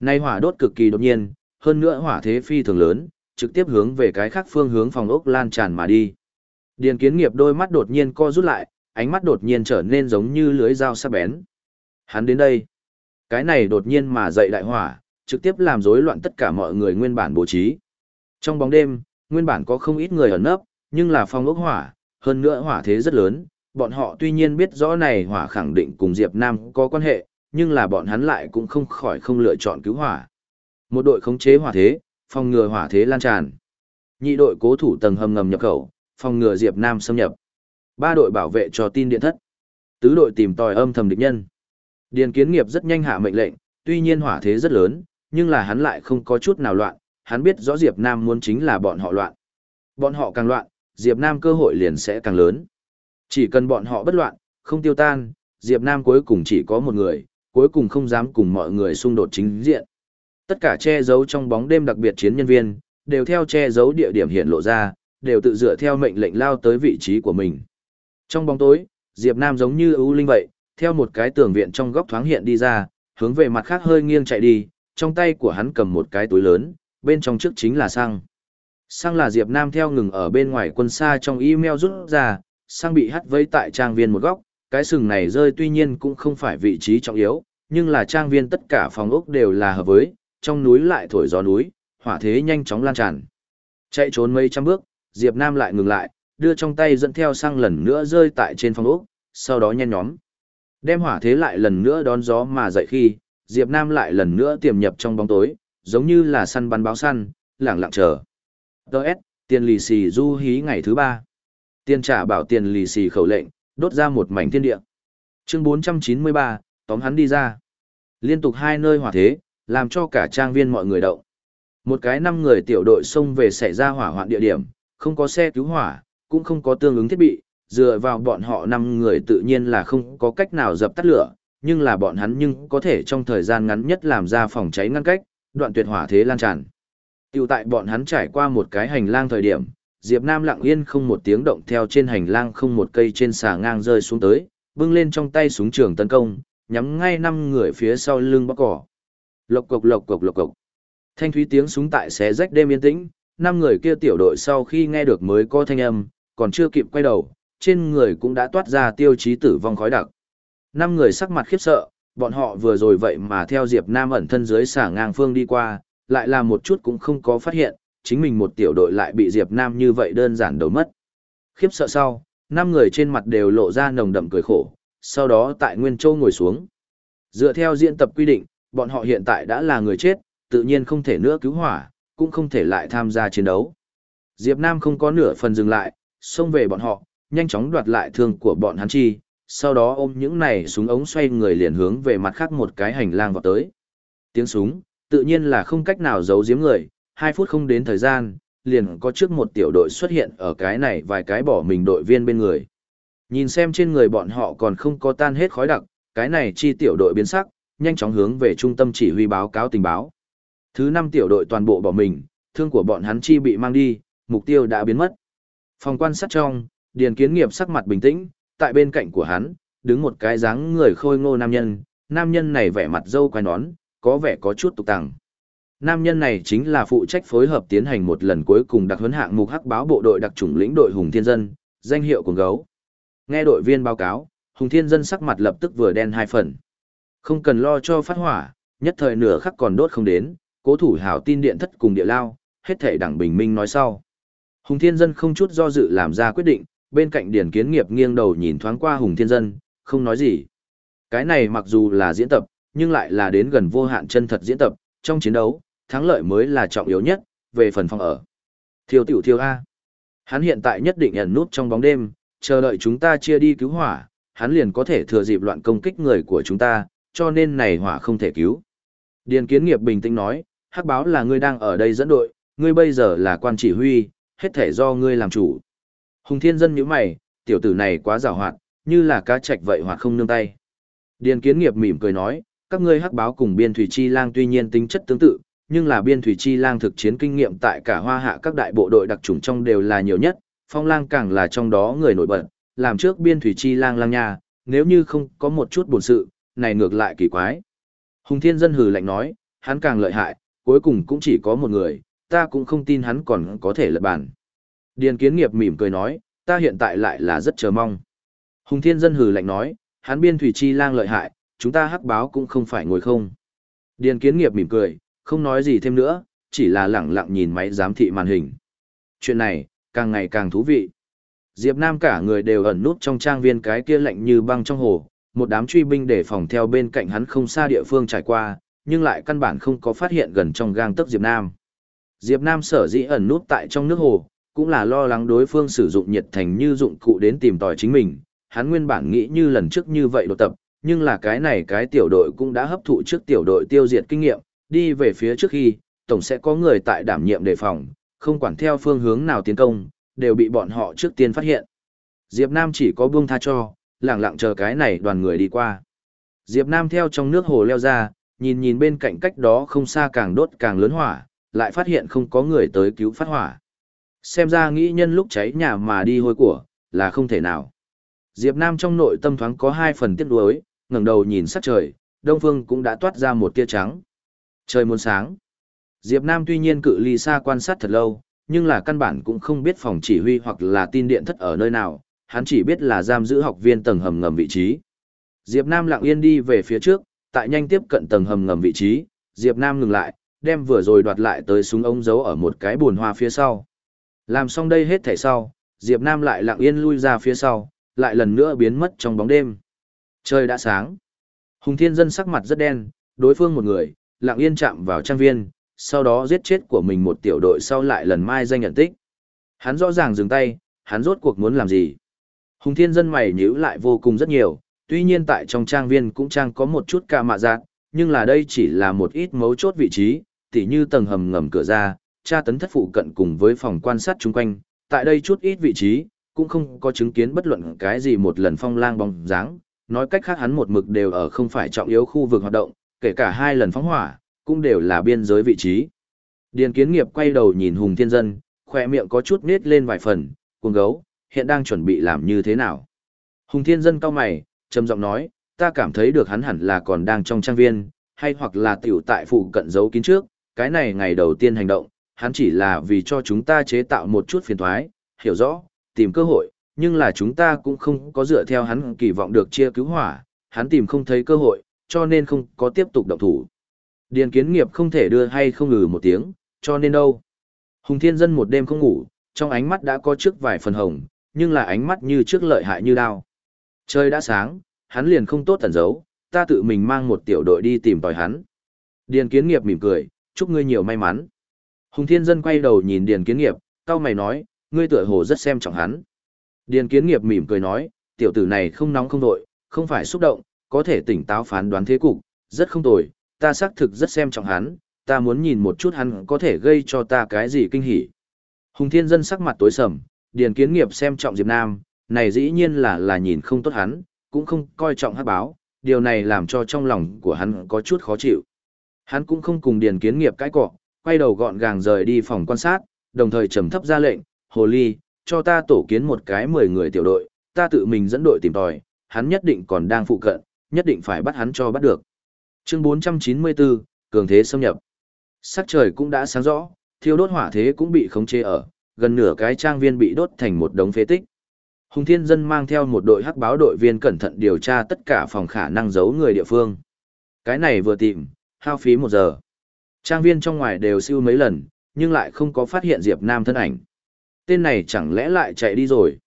Nay hỏa đốt cực kỳ đột nhiên, hơn nữa hỏa thế phi thường lớn, trực tiếp hướng về cái khác phương hướng phòng ốc lan tràn mà đi. Điền kiến nghiệp đôi mắt đột nhiên co rút lại, ánh mắt đột nhiên trở nên giống như lưới dao sắc bén. Hắn đến đây. Cái này đột nhiên mà dậy đại hỏa, trực tiếp làm rối loạn tất cả mọi người nguyên bản bố trí. Trong bóng đêm, nguyên bản có không ít người ẩn nấp, nhưng là phong ốc hỏa, hơn nữa hỏa thế rất lớn, bọn họ tuy nhiên biết rõ này hỏa khẳng định cùng Diệp Nam có quan hệ, nhưng là bọn hắn lại cũng không khỏi không lựa chọn cứu hỏa. Một đội khống chế hỏa thế, phòng ngừa hỏa thế lan tràn. Nhị đội cố thủ tầng hầm ngầm nhập khẩu, phòng ngừa Diệp Nam xâm nhập. Ba đội bảo vệ cho tin điện thất. Tứ đội tìm tòi âm thầm địch nhân. Điền kiến nghiệp rất nhanh hạ mệnh lệnh, tuy nhiên hỏa thế rất lớn, nhưng là hắn lại không có chút nào loạn, hắn biết rõ Diệp Nam muốn chính là bọn họ loạn. Bọn họ càng loạn, Diệp Nam cơ hội liền sẽ càng lớn. Chỉ cần bọn họ bất loạn, không tiêu tan, Diệp Nam cuối cùng chỉ có một người, cuối cùng không dám cùng mọi người xung đột chính diện. Tất cả che giấu trong bóng đêm đặc biệt chiến nhân viên, đều theo che giấu địa điểm hiện lộ ra, đều tự dựa theo mệnh lệnh lao tới vị trí của mình. Trong bóng tối, Diệp Nam giống như ưu linh vậy, theo một cái tường viện trong góc thoáng hiện đi ra, hướng về mặt khác hơi nghiêng chạy đi, trong tay của hắn cầm một cái túi lớn, bên trong trước chính là xăng. Xăng là Diệp Nam theo ngừng ở bên ngoài quân xa trong email rút ra, sang bị hắt vây tại trang viên một góc, cái sừng này rơi tuy nhiên cũng không phải vị trí trọng yếu, nhưng là trang viên tất cả phòng ốc đều là hợp với, trong núi lại thổi gió núi, hỏa thế nhanh chóng lan tràn. Chạy trốn mấy trăm bước, Diệp Nam lại ngừng lại, đưa trong tay dẫn theo sang lần nữa rơi tại trên phòng ốc, sau đó nhen nhóm. Đem hỏa thế lại lần nữa đón gió mà dậy khi, Diệp Nam lại lần nữa tiềm nhập trong bóng tối, giống như là săn bắn báo săn, lặng lặng chờ. Đợt, tiền lì xì du hí ngày thứ ba. Tiền trả bảo tiền lì xì khẩu lệnh, đốt ra một mảnh thiên địa. Chương 493, tóm hắn đi ra. Liên tục hai nơi hỏa thế, làm cho cả trang viên mọi người động. Một cái năm người tiểu đội xông về xảy ra hỏa hoạn địa điểm, không có xe cứu hỏa, cũng không có tương ứng thiết bị, dựa vào bọn họ năm người tự nhiên là không có cách nào dập tắt lửa, nhưng là bọn hắn nhưng có thể trong thời gian ngắn nhất làm ra phòng cháy ngăn cách, đoạn tuyệt hỏa thế lan tràn. Tiểu tại bọn hắn trải qua một cái hành lang thời điểm, Diệp Nam lặng yên không một tiếng động theo trên hành lang không một cây trên xà ngang rơi xuống tới, bưng lên trong tay súng trường tấn công, nhắm ngay năm người phía sau lưng bóc cỏ. Lộc cộc lộc cộc lộc cộc. Thanh thúy tiếng súng tại xé rách đêm yên tĩnh, năm người kia tiểu đội sau khi nghe được mới có thanh âm, còn chưa kịp quay đầu, trên người cũng đã toát ra tiêu chí tử vong khói đặc. Năm người sắc mặt khiếp sợ, bọn họ vừa rồi vậy mà theo Diệp Nam ẩn thân dưới xả ngang phương đi qua, lại là một chút cũng không có phát hiện, chính mình một tiểu đội lại bị Diệp Nam như vậy đơn giản đầu mất. Khiếp sợ sau, năm người trên mặt đều lộ ra nồng đậm cười khổ, sau đó tại Nguyên Châu ngồi xuống. Dựa theo diễn tập quy định, bọn họ hiện tại đã là người chết, tự nhiên không thể nữa cứu hỏa, cũng không thể lại tham gia chiến đấu. Diệp Nam không có nửa phần dừng lại, xông về bọn họ, nhanh chóng đoạt lại thương của bọn hắn chi, sau đó ôm những này súng ống xoay người liền hướng về mặt khác một cái hành lang vào tới. Tiếng súng, tự nhiên là không cách nào giấu giếm người, hai phút không đến thời gian, liền có trước một tiểu đội xuất hiện ở cái này vài cái bỏ mình đội viên bên người. Nhìn xem trên người bọn họ còn không có tan hết khói đặc, cái này chi tiểu đội biến sắc, nhanh chóng hướng về trung tâm chỉ huy báo cáo tình báo. Thứ năm tiểu đội toàn bộ bỏ mình, thương của bọn hắn chi bị mang đi, mục tiêu đã biến mất. Phòng quan sát trong, Điền Kiến Nghiệp sắc mặt bình tĩnh, tại bên cạnh của hắn, đứng một cái dáng người khôi ngô nam nhân, nam nhân này vẻ mặt dâu quai nón, có vẻ có chút tục tằng. Nam nhân này chính là phụ trách phối hợp tiến hành một lần cuối cùng đặc huấn hạng mục hắc báo bộ đội đặc chủng lĩnh đội Hùng Thiên Dân, danh hiệu cuồng gấu. Nghe đội viên báo cáo, Hùng Thiên Dân sắc mặt lập tức vừa đen hai phần. Không cần lo cho phát hỏa, nhất thời nửa khắc còn đốt không đến, cố thủ hảo tin điện thất cùng địa lao, hết thể đảng bình minh nói sau. Hùng Thiên Dân không chút do dự làm ra quyết định, bên cạnh Điển Kiến Nghiệp nghiêng đầu nhìn thoáng qua Hùng Thiên Dân, không nói gì. Cái này mặc dù là diễn tập, nhưng lại là đến gần vô hạn chân thật diễn tập, trong chiến đấu, thắng lợi mới là trọng yếu nhất, về phần phòng ở. Thiêu tiểu thiêu A. Hắn hiện tại nhất định ẩn nút trong bóng đêm, chờ đợi chúng ta chia đi cứu hỏa, hắn liền có thể thừa dịp loạn công kích người của chúng ta, cho nên này hỏa không thể cứu. Điền kiến nghiệp bình tĩnh nói, hắc báo là ngươi đang ở đây dẫn đội, ngươi bây giờ là quan chỉ huy, hết thể do ngươi làm chủ. Hùng thiên dân nhíu mày, tiểu tử này quá giàu hoạt, như là cá trạch vậy hoặc không nương tay. Điền kiến nghiệp mỉm cười nói, các ngươi hắc báo cùng biên thủy chi lang tuy nhiên tính chất tương tự, nhưng là biên thủy chi lang thực chiến kinh nghiệm tại cả hoa hạ các đại bộ đội đặc trùng trong đều là nhiều nhất, phong lang càng là trong đó người nổi bật, làm trước biên thủy chi lang lang nha, nếu như không có một chút buồn sự, này ngược lại kỳ quái. Hùng thiên dân hừ lạnh nói, hắn càng lợi hại, cuối cùng cũng chỉ có một người, ta cũng không tin hắn còn có thể lật bản. Điền kiến nghiệp mỉm cười nói, ta hiện tại lại là rất chờ mong. Hùng thiên dân hừ lạnh nói, hắn biên thủy chi lang lợi hại, chúng ta hắc báo cũng không phải ngồi không. Điền kiến nghiệp mỉm cười, không nói gì thêm nữa, chỉ là lẳng lặng nhìn máy giám thị màn hình. Chuyện này, càng ngày càng thú vị. Diệp Nam cả người đều ẩn nút trong trang viên cái kia lạnh như băng trong hồ, một đám truy binh để phòng theo bên cạnh hắn không xa địa phương trải qua, nhưng lại căn bản không có phát hiện gần trong gang tấc Diệp Nam. Diệp Nam sở dĩ ẩn nút tại trong nước hồ, cũng là lo lắng đối phương sử dụng nhiệt thành như dụng cụ đến tìm tòi chính mình. Hắn nguyên bản nghĩ như lần trước như vậy đột tập, nhưng là cái này cái tiểu đội cũng đã hấp thụ trước tiểu đội tiêu diệt kinh nghiệm, đi về phía trước khi, tổng sẽ có người tại đảm nhiệm đề phòng, không quản theo phương hướng nào tiến công, đều bị bọn họ trước tiên phát hiện. Diệp Nam chỉ có buông tha cho, lặng lặng chờ cái này đoàn người đi qua. Diệp Nam theo trong nước hồ leo ra, nhìn nhìn bên cạnh cách đó không xa càng đốt càng lớn hỏa, lại phát hiện không có người tới cứu phát hỏa. Xem ra nghĩ nhân lúc cháy nhà mà đi hôi của, là không thể nào. Diệp Nam trong nội tâm thoáng có hai phần tiếc nuối, ngẩng đầu nhìn sắc trời, đông phương cũng đã toát ra một tia trắng. Trời muốn sáng. Diệp Nam tuy nhiên cự ly xa quan sát thật lâu, nhưng là căn bản cũng không biết phòng chỉ huy hoặc là tin điện thất ở nơi nào, hắn chỉ biết là giam giữ học viên tầng hầm ngầm vị trí. Diệp Nam lặng yên đi về phía trước, tại nhanh tiếp cận tầng hầm ngầm vị trí, Diệp Nam ngừng lại, đem vừa rồi đoạt lại tới súng ống giấu ở một cái buồn hoa phía sau. Làm xong đây hết thảy sau, Diệp Nam lại lặng yên lui ra phía sau, lại lần nữa biến mất trong bóng đêm. Trời đã sáng. Hùng Thiên Dân sắc mặt rất đen, đối phương một người, lặng yên chạm vào trang viên, sau đó giết chết của mình một tiểu đội sau lại lần mai danh nhận tích. Hắn rõ ràng dừng tay, hắn rốt cuộc muốn làm gì. Hùng Thiên Dân mày nhíu lại vô cùng rất nhiều, tuy nhiên tại trong trang viên cũng trang có một chút ca mạ giác, nhưng là đây chỉ là một ít mấu chốt vị trí, tỉ như tầng hầm ngầm cửa ra, tra tấn thất phụ cận cùng với phòng quan sát chung quanh, tại đây chút ít vị trí, cũng không có chứng kiến bất luận cái gì một lần phong lang bóng dáng, nói cách khác hắn một mực đều ở không phải trọng yếu khu vực hoạt động, kể cả hai lần phóng hỏa, cũng đều là biên giới vị trí. Điền kiến nghiệp quay đầu nhìn Hùng Thiên Dân, khỏe miệng có chút nết lên vài phần, cuồng gấu, hiện đang chuẩn bị làm như thế nào. Hùng Thiên Dân cao mày, trầm giọng nói, ta cảm thấy được hắn hẳn là còn đang trong trang viên, hay hoặc là tiểu tại phụ cận giấu kín trước, cái này ngày đầu tiên hành động, hắn chỉ là vì cho chúng ta chế tạo một chút phiền thoái, hiểu rõ, tìm cơ hội, nhưng là chúng ta cũng không có dựa theo hắn kỳ vọng được chia cứu hỏa, hắn tìm không thấy cơ hội, cho nên không có tiếp tục động thủ. Điền kiến nghiệp không thể đưa hay không ngừ một tiếng, cho nên đâu. Hùng thiên dân một đêm không ngủ, trong ánh mắt đã có trước vài phần hồng, nhưng là ánh mắt như trước lợi hại như đao. Trời đã sáng, hắn liền không tốt tẩn giấu, ta tự mình mang một tiểu đội đi tìm tòi hắn. Điền kiến nghiệp mỉm cười, chúc ngươi nhiều may mắn. Hùng thiên dân quay đầu nhìn Điền kiến nghiệp, cao mày nói, ngươi tựa hồ rất xem trọng hắn. Điền kiến nghiệp mỉm cười nói, tiểu tử này không nóng không đội, không phải xúc động, có thể tỉnh táo phán đoán thế cục, rất không tồi, ta xác thực rất xem trọng hắn, ta muốn nhìn một chút hắn có thể gây cho ta cái gì kinh hỉ. Hùng thiên dân sắc mặt tối sầm, điền kiến nghiệp xem trọng Diệp Nam, này dĩ nhiên là là nhìn không tốt hắn, cũng không coi trọng hát báo, điều này làm cho trong lòng của hắn có chút khó chịu. Hắn cũng không cùng điền kiến nghiệp cãi cọ, quay đầu gọn gàng rời đi phòng quan sát, đồng thời trầm thấp ra lệnh, hồ ly, cho ta tổ kiến một cái 10 người tiểu đội, ta tự mình dẫn đội tìm tòi, hắn nhất định còn đang phụ cận, nhất định phải bắt hắn cho bắt được. Chương 494, cường thế xâm nhập. Sắc trời cũng đã sáng rõ, thiêu đốt hỏa thế cũng bị khống chế ở, gần nửa cái trang viên bị đốt thành một đống phế tích. Hùng Thiên Dân mang theo một đội hắc báo đội viên cẩn thận điều tra tất cả phòng khả năng giấu người địa phương. Cái này vừa tìm, hao phí một giờ. Trang viên trong ngoài đều siêu mấy lần, nhưng lại không có phát hiện Diệp Nam thân ảnh. Tên này chẳng lẽ lại chạy đi rồi.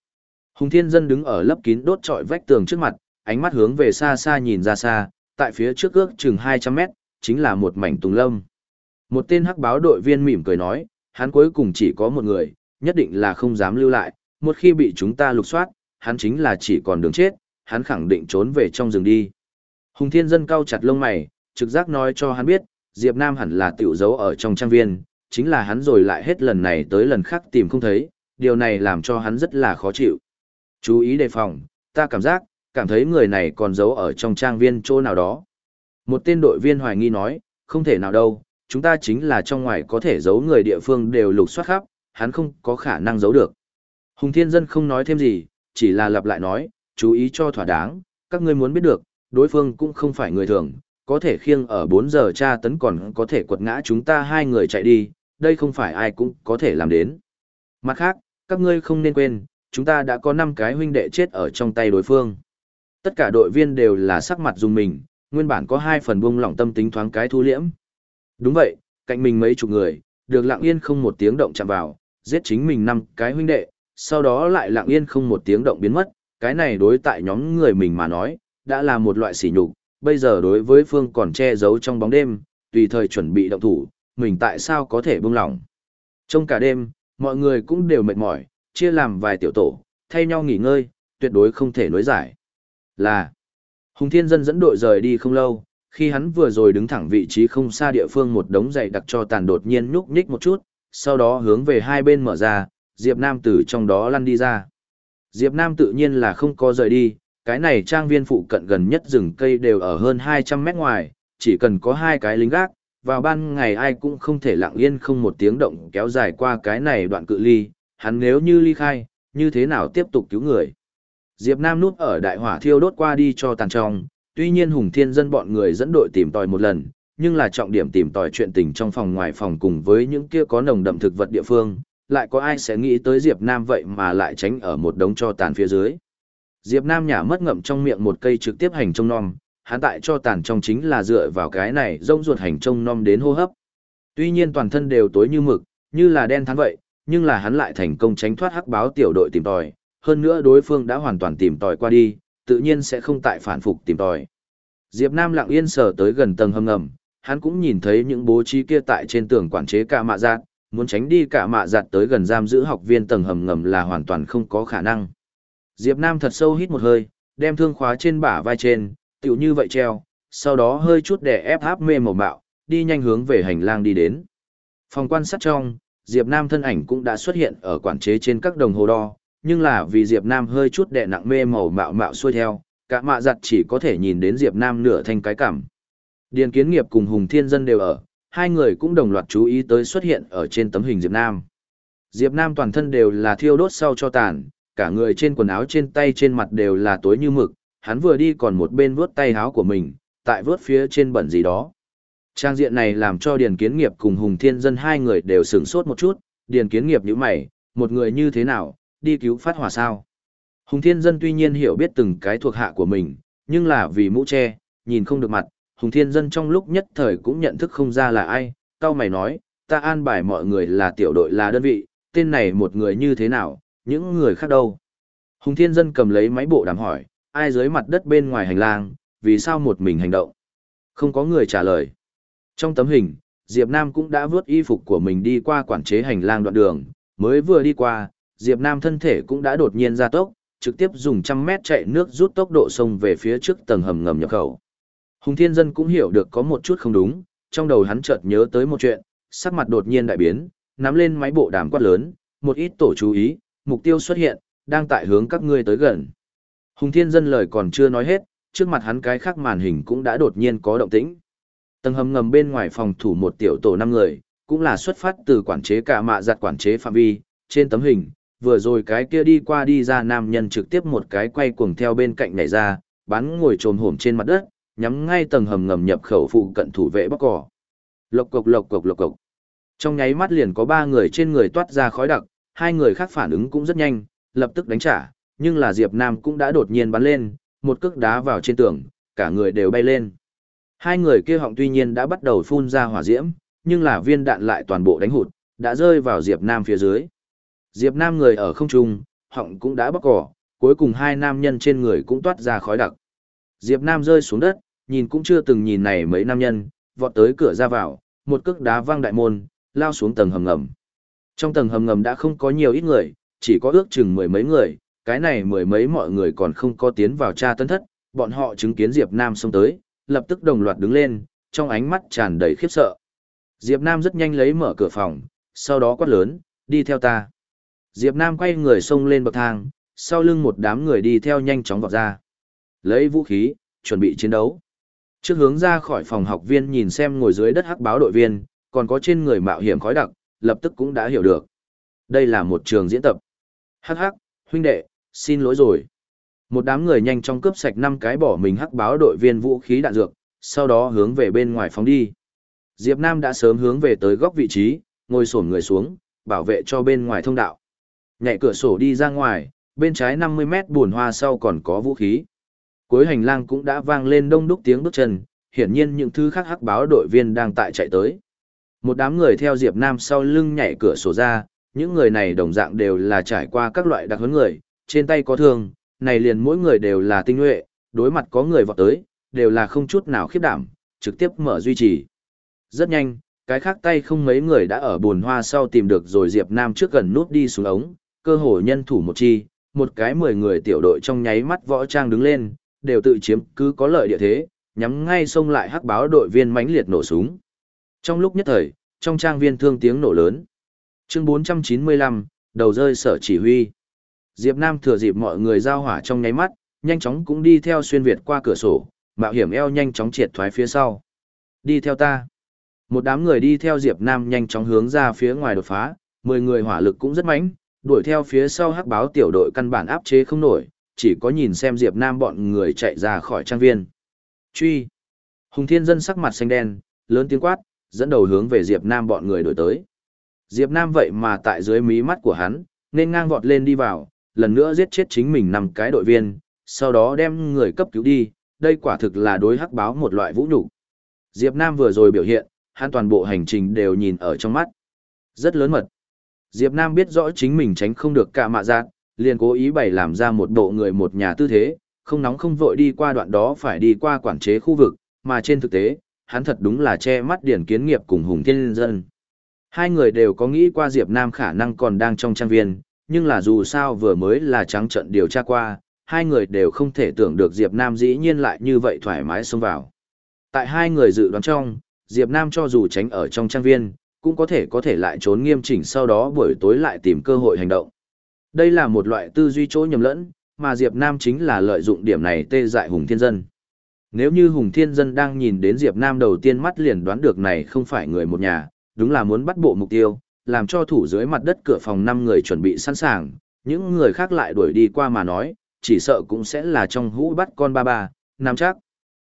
Hùng Thiên Dân đứng ở lấp kín đốt trọi vách tường trước mặt, ánh mắt hướng về xa xa nhìn ra xa, tại phía trước ước chừng 200 mét, chính là một mảnh tùng lâm. Một tên hắc báo đội viên mỉm cười nói, hắn cuối cùng chỉ có một người, nhất định là không dám lưu lại, một khi bị chúng ta lục soát, hắn chính là chỉ còn đường chết, hắn khẳng định trốn về trong rừng đi. Hùng Thiên Dân cau chặt lông mày, trực giác nói cho hắn biết, Diệp Nam hẳn là tiểu dấu ở trong trang viên, chính là hắn rồi lại hết lần này tới lần khác tìm không thấy, điều này làm cho hắn rất là khó chịu. Chú ý đề phòng, ta cảm giác, cảm thấy người này còn giấu ở trong trang viên chỗ nào đó. Một tên đội viên hoài nghi nói, không thể nào đâu, chúng ta chính là trong ngoài có thể giấu người địa phương đều lục soát khắp, hắn không có khả năng giấu được. Hùng Thiên Dân không nói thêm gì, chỉ là lặp lại nói, chú ý cho thỏa đáng, các ngươi muốn biết được, đối phương cũng không phải người thường, có thể khiêng ở 4 giờ tra tấn còn có thể quật ngã chúng ta hai người chạy đi, đây không phải ai cũng có thể làm đến. Mặt khác, các ngươi không nên quên, chúng ta đã có 5 cái huynh đệ chết ở trong tay đối phương. Tất cả đội viên đều là sắc mặt dùng mình, nguyên bản có hai phần buông lỏng tâm tính thoáng cái thu liễm. Đúng vậy, cạnh mình mấy chục người, được lặng yên không một tiếng động chạm vào, giết chính mình năm cái huynh đệ, sau đó lại lặng yên không một tiếng động biến mất, cái này đối tại nhóm người mình mà nói, đã là một loại sỉ nhục, bây giờ đối với phương còn che giấu trong bóng đêm, tùy thời chuẩn bị động thủ, mình tại sao có thể buông lỏng. Trong cả đêm, mọi người cũng đều mệt mỏi, chia làm vài tiểu tổ, thay nhau nghỉ ngơi, tuyệt đối không thể nối giải. Là, Hùng Thiên Dân dẫn đội rời đi không lâu, khi hắn vừa rồi đứng thẳng vị trí không xa địa phương một đống dày đặc cho tàn đột nhiên nhúc nhích một chút, sau đó hướng về hai bên mở ra, Diệp Nam từ trong đó lăn đi ra. Diệp Nam tự nhiên là không có rời đi, cái này trang viên phụ cận gần nhất rừng cây đều ở hơn 200 mét ngoài, chỉ cần có hai cái lính gác, vào ban ngày ai cũng không thể lặng yên không một tiếng động kéo dài qua cái này đoạn cự ly, hắn nếu như ly khai, như thế nào tiếp tục cứu người. Diệp Nam núp ở đại hỏa thiêu đốt qua đi cho tàn trong, tuy nhiên Hùng Thiên Dân bọn người dẫn đội tìm tòi một lần, nhưng là trọng điểm tìm tòi chuyện tình trong phòng ngoài phòng cùng với những kia có nồng đậm thực vật địa phương, lại có ai sẽ nghĩ tới Diệp Nam vậy mà lại tránh ở một đống cho tàn phía dưới. Diệp Nam nhả mất ngậm trong miệng một cây trực tiếp hành trong non, hắn tại cho tàn trong chính là dựa vào cái này rông ruột hành trong non đến hô hấp. Tuy nhiên toàn thân đều tối như mực, như là đen thán vậy, nhưng là hắn lại thành công tránh thoát hắc báo tiểu đội tìm tòi, hơn nữa đối phương đã hoàn toàn tìm tòi qua đi, tự nhiên sẽ không tại phản phục tìm tòi. Diệp Nam lặng yên sở tới gần tầng hầm ngầm, hắn cũng nhìn thấy những bố trí kia tại trên tường quản chế cả mạ giạt, muốn tránh đi cả mạ giạt tới gần giam giữ học viên tầng hầm ngầm là hoàn toàn không có khả năng. Diệp Nam thật sâu hít một hơi, đem thương khóa trên bả vai trên, tiểu như vậy treo, sau đó hơi chút để ép áp mê màu mạo, đi nhanh hướng về hành lang đi đến. Phòng quan sát trong, Diệp Nam thân ảnh cũng đã xuất hiện ở quản chế trên các đồng hồ đo, nhưng là vì Diệp Nam hơi chút đè nặng mê màu mạo mạo xuôi theo, cả mạ giặt chỉ có thể nhìn đến Diệp Nam nửa thanh cái cảm. Điền kiến nghiệp cùng Hùng Thiên Dân đều ở, hai người cũng đồng loạt chú ý tới xuất hiện ở trên tấm hình Diệp Nam. Diệp Nam toàn thân đều là thiêu đốt sau cho tàn, cả người trên quần áo trên tay trên mặt đều là tối như mực, hắn vừa đi còn một bên vướt tay áo của mình, tại vướt phía trên bẩn gì đó. Trang diện này làm cho Điền Kiến Nghiệp cùng Hùng Thiên Dân hai người đều sửng sốt một chút, Điền Kiến Nghiệp như mày, một người như thế nào, đi cứu phát hỏa sao. Hùng Thiên Dân tuy nhiên hiểu biết từng cái thuộc hạ của mình, nhưng là vì mũ che, nhìn không được mặt, Hùng Thiên Dân trong lúc nhất thời cũng nhận thức không ra là ai, cao mày nói, ta an bài mọi người là tiểu đội là đơn vị, tên này một người như thế nào, những người khác đâu. Hùng Thiên Dân cầm lấy máy bộ đàm hỏi, ai dưới mặt đất bên ngoài hành lang, vì sao một mình hành động? Không có người trả lời. Trong tấm hình, Diệp Nam cũng đã vướt y phục của mình đi qua quản chế hành lang đoạn đường, mới vừa đi qua, Diệp Nam thân thể cũng đã đột nhiên ra tốc, trực tiếp dùng trăm mét chạy nước rút tốc độ sông về phía trước tầng hầm ngầm nhập khẩu. Hùng Thiên Dân cũng hiểu được có một chút không đúng, trong đầu hắn chợt nhớ tới một chuyện, sắc mặt đột nhiên đại biến, nắm lên máy bộ đàm quát lớn, một ít tổ chú ý, mục tiêu xuất hiện, đang tại hướng các ngươi tới gần. Hùng Thiên Dân lời còn chưa nói hết, trước mặt hắn cái khác màn hình cũng đã đột nhiên có động tĩnh. Tầng hầm ngầm bên ngoài phòng thủ một tiểu tổ năm người, cũng là xuất phát từ quản chế cả mạ giặt quản chế phạm vi, trên tấm hình, vừa rồi cái kia đi qua đi ra nam nhân trực tiếp một cái quay cuồng theo bên cạnh nhảy ra, bắn ngồi trồm hổm trên mặt đất, nhắm ngay tầng hầm ngầm nhập khẩu phụ cận thủ vệ bóc cỏ. Lộc cộc lộc cộc lộc cộc. Trong nháy mắt liền có ba người trên người toát ra khói đặc, hai người khác phản ứng cũng rất nhanh, lập tức đánh trả, nhưng là Diệp Nam cũng đã đột nhiên bắn lên, một cước đá vào trên tường, cả người đều bay lên. Hai người kia họng tuy nhiên đã bắt đầu phun ra hỏa diễm, nhưng là viên đạn lại toàn bộ đánh hụt, đã rơi vào Diệp Nam phía dưới. Diệp Nam người ở không trung, họng cũng đã bóc cỏ, cuối cùng hai nam nhân trên người cũng toát ra khói đặc. Diệp Nam rơi xuống đất, nhìn cũng chưa từng nhìn này mấy nam nhân, vọt tới cửa ra vào, một cước đá văng đại môn, lao xuống tầng hầm ngầm. Trong tầng hầm ngầm đã không có nhiều ít người, chỉ có ước chừng mười mấy người, cái này mười mấy mọi người còn không có tiến vào tra tân thất, bọn họ chứng kiến Diệp Nam xông tới, lập tức đồng loạt đứng lên, trong ánh mắt tràn đầy khiếp sợ. Diệp Nam rất nhanh lấy mở cửa phòng, sau đó quát lớn, đi theo ta. Diệp Nam quay người xông lên bậc thang, sau lưng một đám người đi theo nhanh chóng vọt ra. Lấy vũ khí, chuẩn bị chiến đấu. Trước hướng ra khỏi phòng học viên nhìn xem ngồi dưới đất hắc báo đội viên, còn có trên người mạo hiểm khói đặc, lập tức cũng đã hiểu được. Đây là một trường diễn tập. Hắc hắc, huynh đệ, xin lỗi rồi. Một đám người nhanh chóng cướp sạch năm cái bỏ mình hắc báo đội viên vũ khí đạn dược, sau đó hướng về bên ngoài phóng đi. Diệp Nam đã sớm hướng về tới góc vị trí, ngồi xổm người xuống, bảo vệ cho bên ngoài thông đạo. Nhảy cửa sổ đi ra ngoài, bên trái 50 mét buồn hoa sau còn có vũ khí. Cuối hành lang cũng đã vang lên đông đúc tiếng bước chân, hiển nhiên những thứ khác hắc báo đội viên đang tại chạy tới. Một đám người theo Diệp Nam sau lưng nhảy cửa sổ ra, những người này đồng dạng đều là trải qua các loại đặc huấn người, trên tay có thương, này liền mỗi người đều là tinh nhuệ, đối mặt có người vọt tới, đều là không chút nào khiếp đảm, trực tiếp mở duy trì. Rất nhanh, cái khác tay không mấy người đã ở buồn hoa sau tìm được rồi Diệp Nam trước gần nút đi xuống ống, cơ hồ nhân thủ một chi, một cái mười người tiểu đội trong nháy mắt võ trang đứng lên, đều tự chiếm cứ có lợi địa thế, nhắm ngay xông lại hắc báo đội viên mãnh liệt nổ súng. Trong lúc nhất thời, trong trang viên thương tiếng nổ lớn. Chương 495, đầu rơi sở chỉ huy. Diệp Nam thừa dịp mọi người giao hỏa trong nháy mắt, nhanh chóng cũng đi theo xuyên việt qua cửa sổ, mạo hiểm eo nhanh chóng triệt thoái phía sau. Đi theo ta. Một đám người đi theo Diệp Nam nhanh chóng hướng ra phía ngoài đột phá, 10 người hỏa lực cũng rất mạnh, đuổi theo phía sau hắc báo tiểu đội căn bản áp chế không nổi, chỉ có nhìn xem Diệp Nam bọn người chạy ra khỏi trang viên. Truy. Hùng Thiên Dân sắc mặt xanh đen, lớn tiếng quát, dẫn đầu hướng về Diệp Nam bọn người đuổi tới. Diệp Nam vậy mà tại dưới mí mắt của hắn, nên ngang vọt lên đi vào, lần nữa giết chết chính mình năm cái đội viên, sau đó đem người cấp cứu đi, đây quả thực là đối hắc báo một loại vũ nhục. Diệp Nam vừa rồi biểu hiện, hắn toàn bộ hành trình đều nhìn ở trong mắt. Rất lớn mật. Diệp Nam biết rõ chính mình tránh không được cả mạ giác, liền cố ý bày làm ra một bộ người một nhà tư thế, không nóng không vội đi qua đoạn đó phải đi qua quản chế khu vực, mà trên thực tế, hắn thật đúng là che mắt điển kiến nghiệp cùng Hùng Thiên Dân. Hai người đều có nghĩ qua Diệp Nam khả năng còn đang trong trang viên, nhưng là dù sao vừa mới là trắng trận điều tra qua, hai người đều không thể tưởng được Diệp Nam dĩ nhiên lại như vậy thoải mái xông vào. Tại hai người dự đoán trong, Diệp Nam cho dù tránh ở trong trang viên, cũng có thể có thể lại trốn nghiêm chỉnh sau đó buổi tối lại tìm cơ hội hành động. Đây là một loại tư duy chỗ nhầm lẫn, mà Diệp Nam chính là lợi dụng điểm này tê dại Hùng Thiên Dân. Nếu như Hùng Thiên Dân đang nhìn đến Diệp Nam đầu tiên mắt liền đoán được này không phải người một nhà, đúng là muốn bắt bộ mục tiêu, làm cho thủ dưới mặt đất cửa phòng 5 người chuẩn bị sẵn sàng, những người khác lại đuổi đi qua mà nói, chỉ sợ cũng sẽ là trong hũ bắt con ba ba, nam chắc.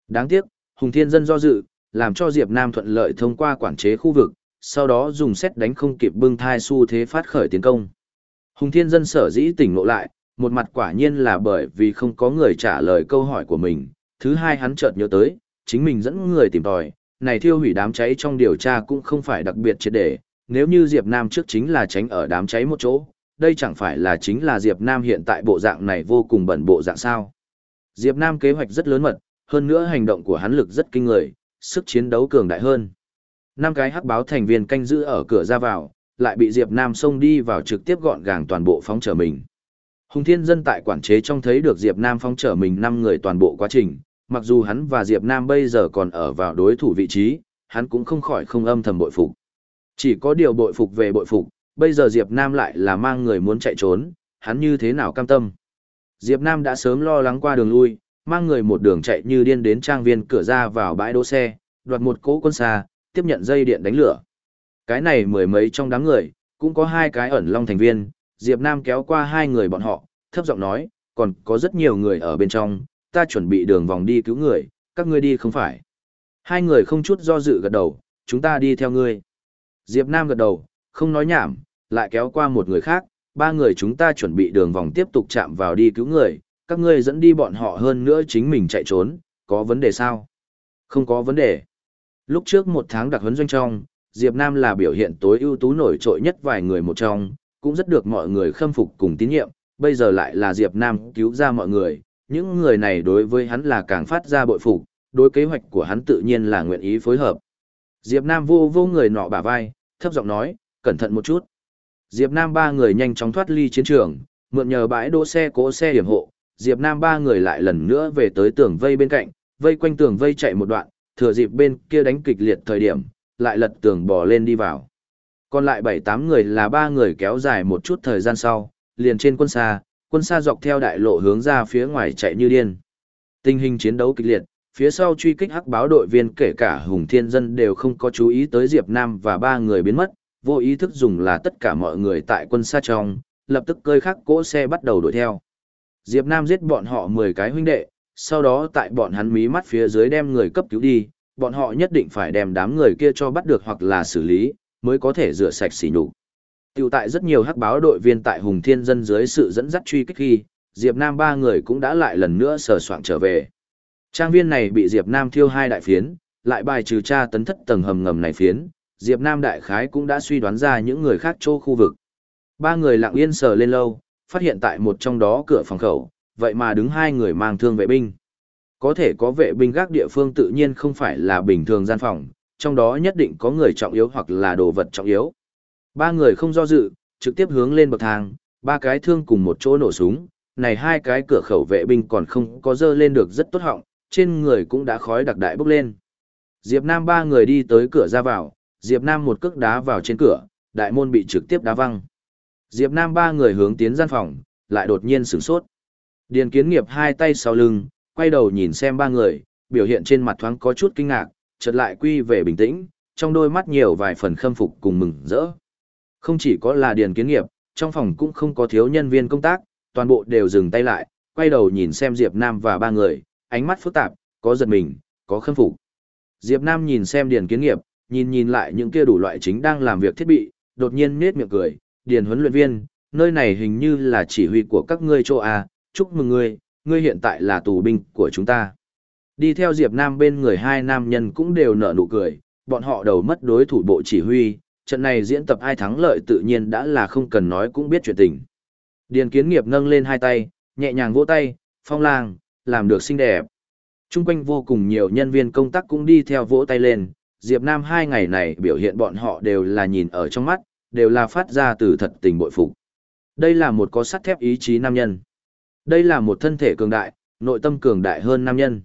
Đáng tiếc, Hùng Thiên Dân do dự, làm cho Diệp Nam thuận lợi thông qua quản chế khu vực, sau đó dùng xét đánh không kịp bưng thai xu thế phát khởi tiến công. Hùng Thiên Dân sở dĩ tỉnh ngộ lại, một mặt quả nhiên là bởi vì không có người trả lời câu hỏi của mình, thứ hai hắn chợt nhớ tới, chính mình dẫn người tìm tòi, này thiêu hủy đám cháy trong điều tra cũng không phải đặc biệt triệt để, nếu như Diệp Nam trước chính là tránh ở đám cháy một chỗ, đây chẳng phải là chính là Diệp Nam hiện tại bộ dạng này vô cùng bẩn bộ dạng sao. Diệp Nam kế hoạch rất lớn mật, hơn nữa hành động của hắn lực rất kinh người, sức chiến đấu cường đại hơn. Năm cái hắc báo thành viên canh giữ ở cửa ra vào, lại bị Diệp Nam xông đi vào trực tiếp gọn gàng toàn bộ phóng trở mình. Hùng Thiên Dân tại quản chế trong thấy được Diệp Nam phóng trở mình năm người toàn bộ quá trình, mặc dù hắn và Diệp Nam bây giờ còn ở vào đối thủ vị trí, hắn cũng không khỏi không âm thầm bội phục. Chỉ có điều bội phục về bội phục, bây giờ Diệp Nam lại là mang người muốn chạy trốn, hắn như thế nào cam tâm. Diệp Nam đã sớm lo lắng qua đường lui, mang người một đường chạy như điên đến trang viên cửa ra vào bãi đỗ xe, đoạt một cỗ quân xa, tiếp nhận dây điện đánh lửa. Cái này mười mấy trong đám người, cũng có hai cái ẩn long thành viên, Diệp Nam kéo qua hai người bọn họ, thấp giọng nói, còn có rất nhiều người ở bên trong, ta chuẩn bị đường vòng đi cứu người, các ngươi đi không phải. Hai người không chút do dự gật đầu, chúng ta đi theo ngươi. Diệp Nam gật đầu, không nói nhảm, lại kéo qua một người khác, ba người chúng ta chuẩn bị đường vòng tiếp tục chạm vào đi cứu người, các ngươi dẫn đi bọn họ hơn nữa chính mình chạy trốn, có vấn đề sao? Không có vấn đề. Lúc trước một tháng đặc huấn doanh trong, Diệp Nam là biểu hiện tối ưu tú nổi trội nhất vài người một trong, cũng rất được mọi người khâm phục cùng tín nhiệm, bây giờ lại là Diệp Nam cứu ra mọi người, những người này đối với hắn là càng phát ra bội phục, đối kế hoạch của hắn tự nhiên là nguyện ý phối hợp. Diệp Nam vô vô người nọ bả vai, thấp giọng nói, cẩn thận một chút. Diệp Nam ba người nhanh chóng thoát ly chiến trường, mượn nhờ bãi đỗ xe cố xe hiểm hộ, Diệp Nam ba người lại lần nữa về tới tường vây bên cạnh, vây quanh tường vây chạy một đoạn, thừa dịp bên kia đánh kịch liệt thời điểm, lại lật tường bò lên đi vào. Còn lại 7-8 người là ba người kéo dài một chút thời gian sau, liền trên quân xa, quân xa dọc theo đại lộ hướng ra phía ngoài chạy như điên. Tình hình chiến đấu kịch liệt, phía sau truy kích hắc báo đội viên kể cả Hùng Thiên Dân đều không có chú ý tới Diệp Nam và ba người biến mất, vô ý thức dùng là tất cả mọi người tại quân xa trong, lập tức cơi khắc cỗ xe bắt đầu đuổi theo. Diệp Nam giết bọn họ 10 cái huynh đệ, sau đó tại bọn hắn mí mắt phía dưới đem người cấp cứu đi, bọn họ nhất định phải đem đám người kia cho bắt được hoặc là xử lý, mới có thể rửa sạch sỉ nhục. Tiểu tại rất nhiều hắc báo đội viên tại Hùng Thiên Dân dưới sự dẫn dắt truy kích khi, Diệp Nam ba người cũng đã lại lần nữa sờ soạn trở về. Trang viên này bị Diệp Nam thiêu hai đại phiến, lại bài trừ tra tấn thất tầng hầm ngầm này phiến, Diệp Nam đại khái cũng đã suy đoán ra những người khác chỗ khu vực. Ba người lặng yên sờ lên lâu, phát hiện tại một trong đó cửa phòng khẩu, vậy mà đứng hai người mang thương vệ binh. Có thể có vệ binh gác địa phương tự nhiên không phải là bình thường gian phòng, trong đó nhất định có người trọng yếu hoặc là đồ vật trọng yếu. Ba người không do dự, trực tiếp hướng lên bậc thang, ba cái thương cùng một chỗ nổ súng, này hai cái cửa khẩu vệ binh còn không có dơ lên được rất tốt họng, trên người cũng đã khói đặc đại bốc lên. Diệp Nam ba người đi tới cửa ra vào, Diệp Nam một cước đá vào trên cửa, đại môn bị trực tiếp đá văng. Diệp Nam ba người hướng tiến gian phòng, lại đột nhiên sửng sốt. Điền kiến nghiệp hai tay sau lưng, quay đầu nhìn xem ba người, biểu hiện trên mặt thoáng có chút kinh ngạc, chợt lại quy về bình tĩnh, trong đôi mắt nhiều vài phần khâm phục cùng mừng rỡ. Không chỉ có là điền kiến nghiệp, trong phòng cũng không có thiếu nhân viên công tác, toàn bộ đều dừng tay lại, quay đầu nhìn xem Diệp Nam và ba người, ánh mắt phức tạp, có giật mình, có khâm phục. Diệp Nam nhìn xem điền kiến nghiệp, nhìn nhìn lại những kia đủ loại chính đang làm việc thiết bị, đột nhiên nết miệng cười, điền huấn luyện viên, nơi này hình như là chỉ huy của các ngươi chỗ A, chúc mừng ngươi, ngươi hiện tại là tù binh của chúng ta. Đi theo Diệp Nam bên người hai nam nhân cũng đều nở nụ cười, bọn họ đầu mất đối thủ bộ chỉ huy, trận này diễn tập ai thắng lợi tự nhiên đã là không cần nói cũng biết chuyện tình. Điền kiến nghiệp nâng lên hai tay, nhẹ nhàng vỗ tay, phong lang, làm được xinh đẹp. Trung quanh vô cùng nhiều nhân viên công tác cũng đi theo vỗ tay lên, Diệp Nam hai ngày này biểu hiện bọn họ đều là nhìn ở trong mắt, đều là phát ra từ thật tình bội phục. Đây là một có sắt thép ý chí nam nhân. Đây là một thân thể cường đại, nội tâm cường đại hơn nam nhân.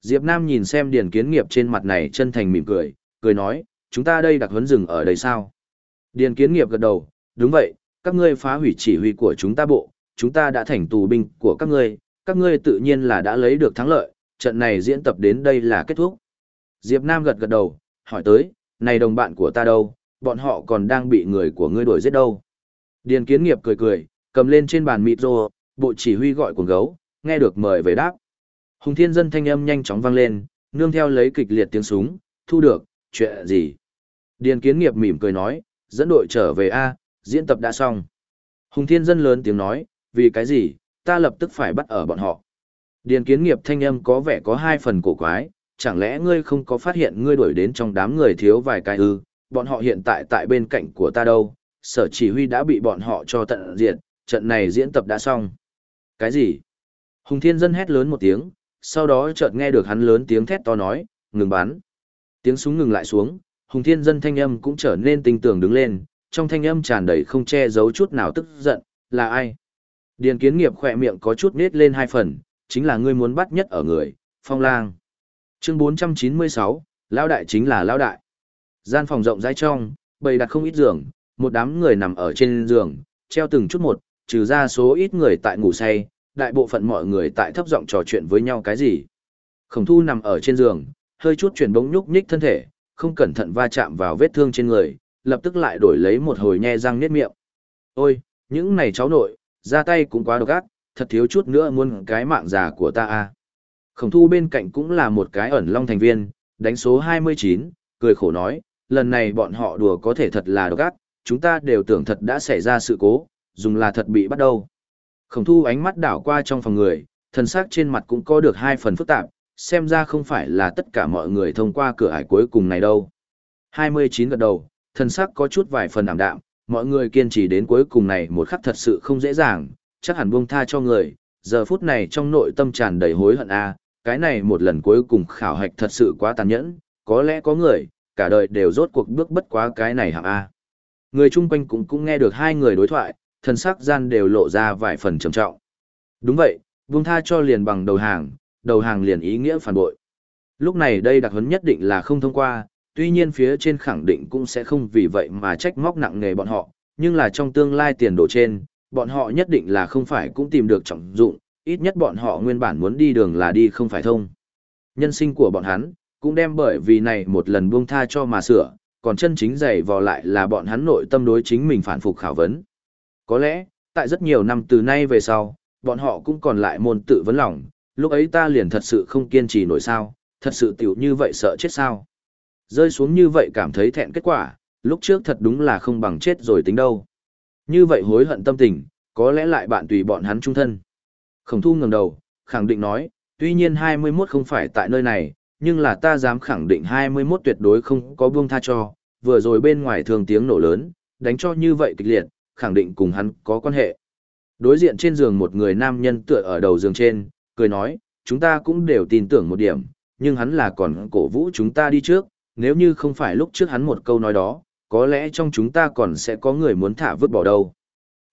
Diệp Nam nhìn xem Điền Kiến Nghiệp trên mặt này chân thành mỉm cười, cười nói, chúng ta đây đặc huấn rừng ở đây sao? Điền Kiến Nghiệp gật đầu, đúng vậy, các ngươi phá hủy chỉ huy của chúng ta bộ, chúng ta đã thành tù binh của các ngươi, các ngươi tự nhiên là đã lấy được thắng lợi, trận này diễn tập đến đây là kết thúc. Diệp Nam gật gật đầu, hỏi tới, này đồng bạn của ta đâu, bọn họ còn đang bị người của ngươi đuổi giết đâu. Điền Kiến Nghiệp cười cười, cầm lên trên bàn mịt rô, bộ chỉ huy gọi cuồng gấu, nghe được mời về đáp. Hùng Thiên Dân thanh âm nhanh chóng vang lên, nương theo lấy kịch liệt tiếng súng, thu được, chuyện gì? Điền Kiến Nghiệp mỉm cười nói, dẫn đội trở về A, diễn tập đã xong. Hùng Thiên Dân lớn tiếng nói, vì cái gì, ta lập tức phải bắt ở bọn họ. Điền Kiến Nghiệp thanh âm có vẻ có hai phần cổ quái, chẳng lẽ ngươi không có phát hiện ngươi đuổi đến trong đám người thiếu vài cái ư, bọn họ hiện tại tại bên cạnh của ta đâu, sở chỉ huy đã bị bọn họ cho tận diệt, trận này diễn tập đã xong. Cái gì? Hùng Thiên Dân hét lớn một tiếng, sau đó chợt nghe được hắn lớn tiếng thét to nói, ngừng bắn. Tiếng súng ngừng lại xuống, Hùng Thiên Dân thanh âm cũng trở nên tinh tường đứng lên, trong thanh âm tràn đầy không che giấu chút nào tức giận, là ai? Điền kiến nghiệp khỏe miệng có chút nết lên hai phần, chính là ngươi muốn bắt nhất ở người, phong lang. Chương 496, Lão đại chính là Lão đại. Gian phòng rộng rãi trong, bầy đặt không ít giường, một đám người nằm ở trên giường, treo từng chút một, trừ ra số ít người tại ngủ say, đại bộ phận mọi người tại thấp giọng trò chuyện với nhau cái gì. Khổng thu nằm ở trên giường, hơi chút chuyển bỗng nhúc nhích thân thể, không cẩn thận va chạm vào vết thương trên người, lập tức lại đổi lấy một hồi nhe răng niết miệng. Ôi, những này cháu nội, ra tay cũng quá độc ác, thật thiếu chút nữa muốn cái mạng già của ta a. Khổng thu bên cạnh cũng là một cái ẩn long thành viên, đánh số 29, cười khổ nói, lần này bọn họ đùa có thể thật là độc ác, chúng ta đều tưởng thật đã xảy ra sự cố, dùng là thật bị bắt đầu. Khổng thu ánh mắt đảo qua trong phòng người, thần sắc trên mặt cũng có được hai phần phức tạp, xem ra không phải là tất cả mọi người thông qua cửa ải cuối cùng này đâu. 29 gật đầu, thần sắc có chút vài phần ảm đạm, mọi người kiên trì đến cuối cùng này một khắc thật sự không dễ dàng, chắc hẳn buông tha cho người, giờ phút này trong nội tâm tràn đầy hối hận a, cái này một lần cuối cùng khảo hạch thật sự quá tàn nhẫn, có lẽ có người, cả đời đều rốt cuộc bước bất quá cái này hạng A. Người chung quanh cũng cũng nghe được hai người đối thoại, thần sắc gian đều lộ ra vài phần trầm trọng. Đúng vậy, buông tha cho liền bằng đầu hàng, đầu hàng liền ý nghĩa phản bội. Lúc này đây đặc huấn nhất định là không thông qua, tuy nhiên phía trên khẳng định cũng sẽ không vì vậy mà trách móc nặng nề bọn họ, nhưng là trong tương lai tiền đồ trên, bọn họ nhất định là không phải cũng tìm được trọng dụng, ít nhất bọn họ nguyên bản muốn đi đường là đi không phải thông. Nhân sinh của bọn hắn, cũng đem bởi vì này một lần buông tha cho mà sửa, còn chân chính dày vò lại là bọn hắn nội tâm đối chính mình phản phục khảo vấn. Có lẽ, tại rất nhiều năm từ nay về sau, bọn họ cũng còn lại môn tự vấn lòng, lúc ấy ta liền thật sự không kiên trì nổi sao, thật sự tiểu như vậy sợ chết sao. Rơi xuống như vậy cảm thấy thẹn kết quả, lúc trước thật đúng là không bằng chết rồi tính đâu. Như vậy hối hận tâm tình, có lẽ lại bạn tùy bọn hắn trung thân. Khổng thu ngẩng đầu, khẳng định nói, tuy nhiên 21 không phải tại nơi này, nhưng là ta dám khẳng định 21 tuyệt đối không có buông tha cho, vừa rồi bên ngoài thường tiếng nổ lớn, đánh cho như vậy kịch liệt, khẳng định cùng hắn có quan hệ. Đối diện trên giường một người nam nhân tựa ở đầu giường trên, cười nói, chúng ta cũng đều tin tưởng một điểm, nhưng hắn là còn cổ vũ chúng ta đi trước, nếu như không phải lúc trước hắn một câu nói đó, có lẽ trong chúng ta còn sẽ có người muốn thả vứt bỏ đâu.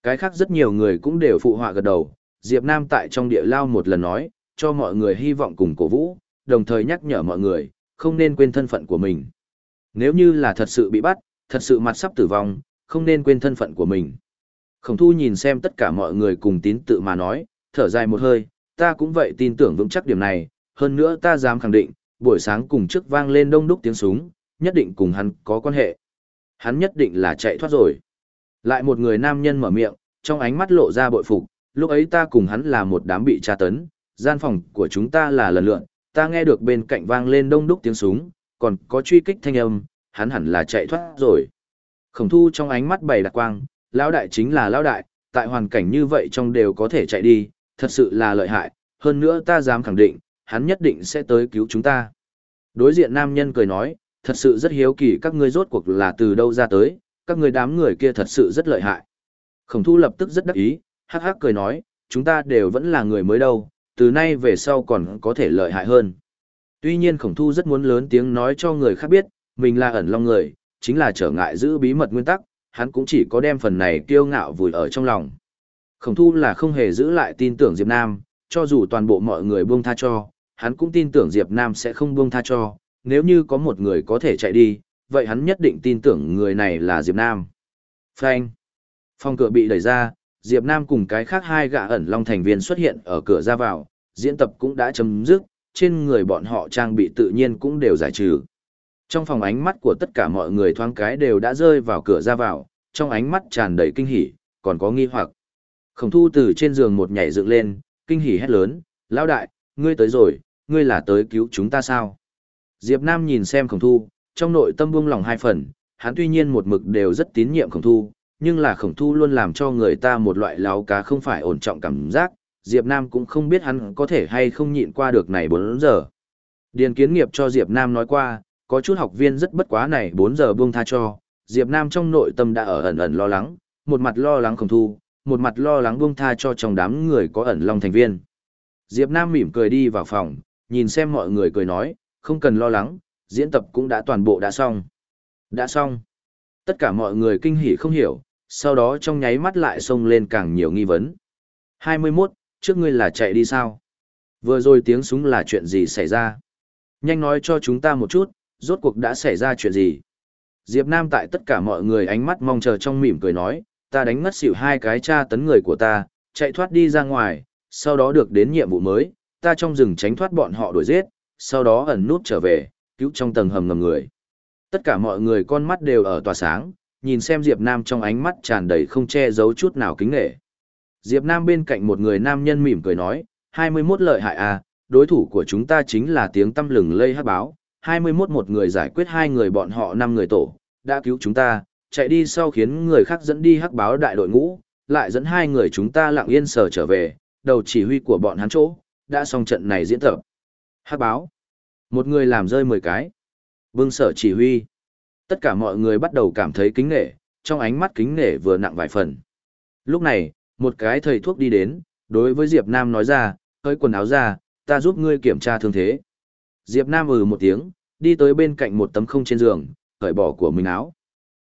Cái khác rất nhiều người cũng đều phụ họa gật đầu, Diệp Nam tại trong địa lao một lần nói, cho mọi người hy vọng cùng cổ vũ, đồng thời nhắc nhở mọi người, không nên quên thân phận của mình. Nếu như là thật sự bị bắt, thật sự mặt sắp tử vong, không nên quên thân phận của mình. Khổng thu nhìn xem tất cả mọi người cùng tín tự mà nói, thở dài một hơi, ta cũng vậy tin tưởng vững chắc điểm này, hơn nữa ta dám khẳng định, buổi sáng cùng trước vang lên đông đúc tiếng súng, nhất định cùng hắn có quan hệ. Hắn nhất định là chạy thoát rồi. Lại một người nam nhân mở miệng, trong ánh mắt lộ ra bội phục, lúc ấy ta cùng hắn là một đám bị tra tấn, gian phòng của chúng ta là lần lượn, ta nghe được bên cạnh vang lên đông đúc tiếng súng, còn có truy kích thanh âm, hắn hẳn là chạy thoát rồi. Khổng thu trong ánh mắt bày đặc quang, lão đại chính là lão đại, tại hoàn cảnh như vậy trong đều có thể chạy đi, thật sự là lợi hại, hơn nữa ta dám khẳng định, hắn nhất định sẽ tới cứu chúng ta. Đối diện nam nhân cười nói, thật sự rất hiếu kỳ các ngươi rốt cuộc là từ đâu ra tới, các ngươi đám người kia thật sự rất lợi hại. Khổng thu lập tức rất đắc ý, hắc hắc cười nói, chúng ta đều vẫn là người mới đâu, từ nay về sau còn có thể lợi hại hơn. Tuy nhiên khổng thu rất muốn lớn tiếng nói cho người khác biết, mình là ẩn long người, chính là trở ngại giữ bí mật nguyên tắc, hắn cũng chỉ có đem phần này kiêu ngạo vùi ở trong lòng. Khổng thu là không hề giữ lại tin tưởng Diệp Nam, cho dù toàn bộ mọi người buông tha cho, hắn cũng tin tưởng Diệp Nam sẽ không buông tha cho, nếu như có một người có thể chạy đi, vậy hắn nhất định tin tưởng người này là Diệp Nam. Phanh. Phòng cửa bị đẩy ra, Diệp Nam cùng cái khác hai gã ẩn long thành viên xuất hiện ở cửa ra vào, diễn tập cũng đã chấm dứt, trên người bọn họ trang bị tự nhiên cũng đều giải trừ. Trong phòng ánh mắt của tất cả mọi người thoáng cái đều đã rơi vào cửa ra vào, trong ánh mắt tràn đầy kinh hỉ, còn có nghi hoặc. Khổng thu từ trên giường một nhảy dựng lên, kinh hỉ hét lớn, lão đại, ngươi tới rồi, ngươi là tới cứu chúng ta sao? Diệp Nam nhìn xem khổng thu, trong nội tâm buông lòng hai phần, hắn tuy nhiên một mực đều rất tín nhiệm khổng thu, nhưng là khổng thu luôn làm cho người ta một loại láo cá không phải ổn trọng cảm giác, Diệp Nam cũng không biết hắn có thể hay không nhịn qua được này 4 giờ. Điền kiến nghiệp cho Diệp Nam nói qua, có chút học viên rất bất quá này 4 giờ buông tha cho, Diệp Nam trong nội tâm đã ở ẩn ẩn lo lắng, một mặt lo lắng khổng thu, một mặt lo lắng buông tha cho trong đám người có ẩn long thành viên. Diệp Nam mỉm cười đi vào phòng, nhìn xem mọi người cười nói, không cần lo lắng, diễn tập cũng đã toàn bộ đã xong. Đã xong. Tất cả mọi người kinh hỉ không hiểu, sau đó trong nháy mắt lại xông lên càng nhiều nghi vấn. 21, trước ngươi là chạy đi sao? Vừa rồi tiếng súng là chuyện gì xảy ra? Nhanh nói cho chúng ta một chút, rốt cuộc đã xảy ra chuyện gì? Diệp Nam tại tất cả mọi người ánh mắt mong chờ trong mỉm cười nói, ta đánh ngất xỉu hai cái cha tấn người của ta, chạy thoát đi ra ngoài, sau đó được đến nhiệm vụ mới, ta trong rừng tránh thoát bọn họ đuổi giết, sau đó ẩn nút trở về, cứu trong tầng hầm ngầm người. Tất cả mọi người con mắt đều ở tòa sáng, nhìn xem Diệp Nam trong ánh mắt tràn đầy không che giấu chút nào kính nghệ. Diệp Nam bên cạnh một người nam nhân mỉm cười nói, 21 lợi hại à, đối thủ của chúng ta chính là tiếng tâm lừng lây hát báo, 21 một người giải quyết hai người bọn họ năm người tổ, đã cứu chúng ta, chạy đi sau khiến người khác dẫn đi hắc báo đại đội ngũ, lại dẫn hai người chúng ta lặng yên sờ trở về, đầu chỉ huy của bọn hắn chỗ, đã xong trận này diễn tập. Hắc báo. Một người làm rơi 10 cái. Vương sở chỉ huy. Tất cả mọi người bắt đầu cảm thấy kính nể, trong ánh mắt kính nể vừa nặng vài phần. Lúc này, một cái thầy thuốc đi đến, đối với Diệp Nam nói ra, hơi quần áo ra, ta giúp ngươi kiểm tra thương thế. Diệp Nam ừ một tiếng, đi tới bên cạnh một tấm không trên giường, cởi bỏ của mình áo.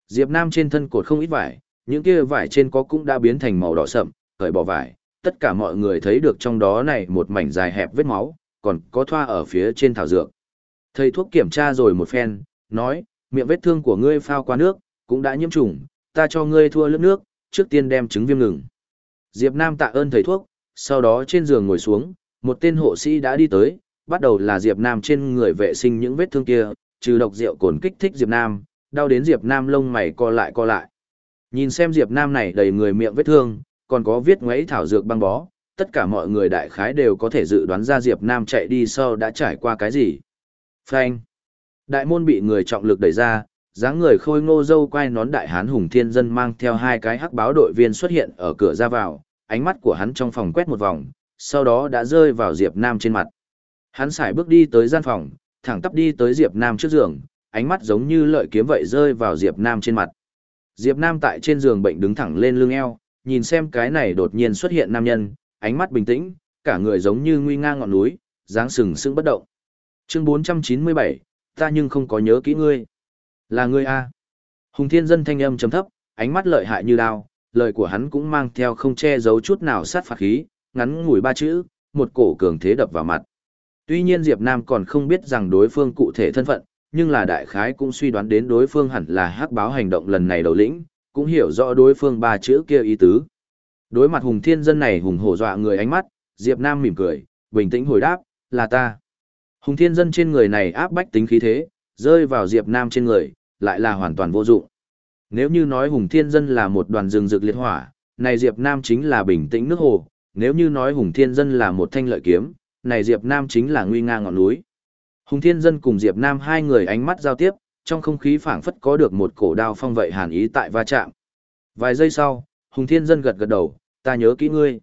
Diệp Nam trên thân cột không ít vải, những kia vải trên có cũng đã biến thành màu đỏ sậm, cởi bỏ vải, tất cả mọi người thấy được trong đó này một mảnh dài hẹp vết máu, còn có thoa ở phía trên thảo dược. Thầy thuốc kiểm tra rồi một phen, nói, miệng vết thương của ngươi phao qua nước, cũng đã nhiễm trùng, ta cho ngươi thua lớp nước, trước tiên đem trứng viêm ngừng. Diệp Nam tạ ơn thầy thuốc, sau đó trên giường ngồi xuống, một tên hộ sĩ đã đi tới, bắt đầu là Diệp Nam trên người vệ sinh những vết thương kia, trừ độc rượu cồn kích thích Diệp Nam, đau đến Diệp Nam lông mày co lại co lại. Nhìn xem Diệp Nam này đầy người miệng vết thương, còn có viết ngoáy thảo dược băng bó, tất cả mọi người đại khái đều có thể dự đoán ra Diệp Nam chạy đi sau đã trải qua cái gì. Phanh. Đại môn bị người trọng lực đẩy ra, dáng người khôi ngô dâu quay nón đại hán hùng thiên dân mang theo hai cái hắc báo đội viên xuất hiện ở cửa ra vào, ánh mắt của hắn trong phòng quét một vòng, sau đó đã rơi vào Diệp Nam trên mặt. Hắn xài bước đi tới gian phòng, thẳng tắp đi tới Diệp Nam trước giường, ánh mắt giống như lợi kiếm vậy rơi vào Diệp Nam trên mặt. Diệp Nam tại trên giường bệnh đứng thẳng lên lưng eo, nhìn xem cái này đột nhiên xuất hiện nam nhân, ánh mắt bình tĩnh, cả người giống như nguy nga ngọn núi, dáng sừng sững bất động. Chương 497, ta nhưng không có nhớ kỹ ngươi. Là ngươi a? Hùng Thiên Dân thanh âm trầm thấp, ánh mắt lợi hại như đao, lời của hắn cũng mang theo không che giấu chút nào sát phạt khí, ngắn ngủi ba chữ, một cổ cường thế đập vào mặt. Tuy nhiên Diệp Nam còn không biết rằng đối phương cụ thể thân phận, nhưng là đại khái cũng suy đoán đến đối phương hẳn là hắc báo hành động lần này đầu lĩnh, cũng hiểu rõ đối phương ba chữ kia ý tứ. Đối mặt Hùng Thiên Dân này hùng hổ dọa người ánh mắt, Diệp Nam mỉm cười, bình tĩnh hồi đáp, là ta. Hùng Thiên Dân trên người này áp bách tính khí thế, rơi vào Diệp Nam trên người, lại là hoàn toàn vô dụng. Nếu như nói Hùng Thiên Dân là một đoàn rừng rực liệt hỏa, này Diệp Nam chính là bình tĩnh nước hồ, nếu như nói Hùng Thiên Dân là một thanh lợi kiếm, này Diệp Nam chính là nguy nga ngọn núi. Hùng Thiên Dân cùng Diệp Nam hai người ánh mắt giao tiếp, trong không khí phảng phất có được một cổ đao phong vậy hàn ý tại va chạm. Vài giây sau, Hùng Thiên Dân gật gật đầu, ta nhớ kỹ ngươi.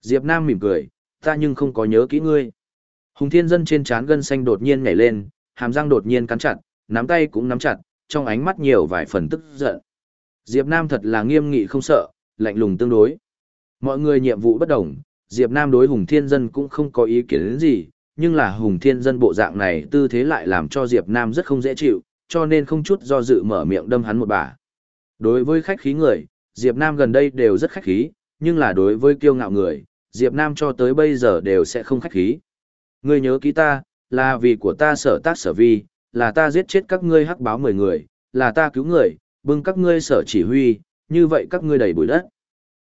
Diệp Nam mỉm cười, ta nhưng không có nhớ kỹ ngươi. Hùng Thiên Dân trên trán gân xanh đột nhiên nhảy lên, hàm răng đột nhiên cắn chặt, nắm tay cũng nắm chặt, trong ánh mắt nhiều vài phần tức giận. Diệp Nam thật là nghiêm nghị không sợ, lạnh lùng tương đối. Mọi người nhiệm vụ bất đồng, Diệp Nam đối Hùng Thiên Dân cũng không có ý kiến gì, nhưng là Hùng Thiên Dân bộ dạng này tư thế lại làm cho Diệp Nam rất không dễ chịu, cho nên không chút do dự mở miệng đâm hắn một bà. Đối với khách khí người, Diệp Nam gần đây đều rất khách khí, nhưng là đối với kiêu ngạo người, Diệp Nam cho tới bây giờ đều sẽ không khách khí. Ngươi nhớ ký ta, là vì của ta sở tác sở vi, là ta giết chết các ngươi hắc báo mười người, là ta cứu người, bưng các ngươi sở chỉ huy, như vậy các ngươi đầy bụi đất.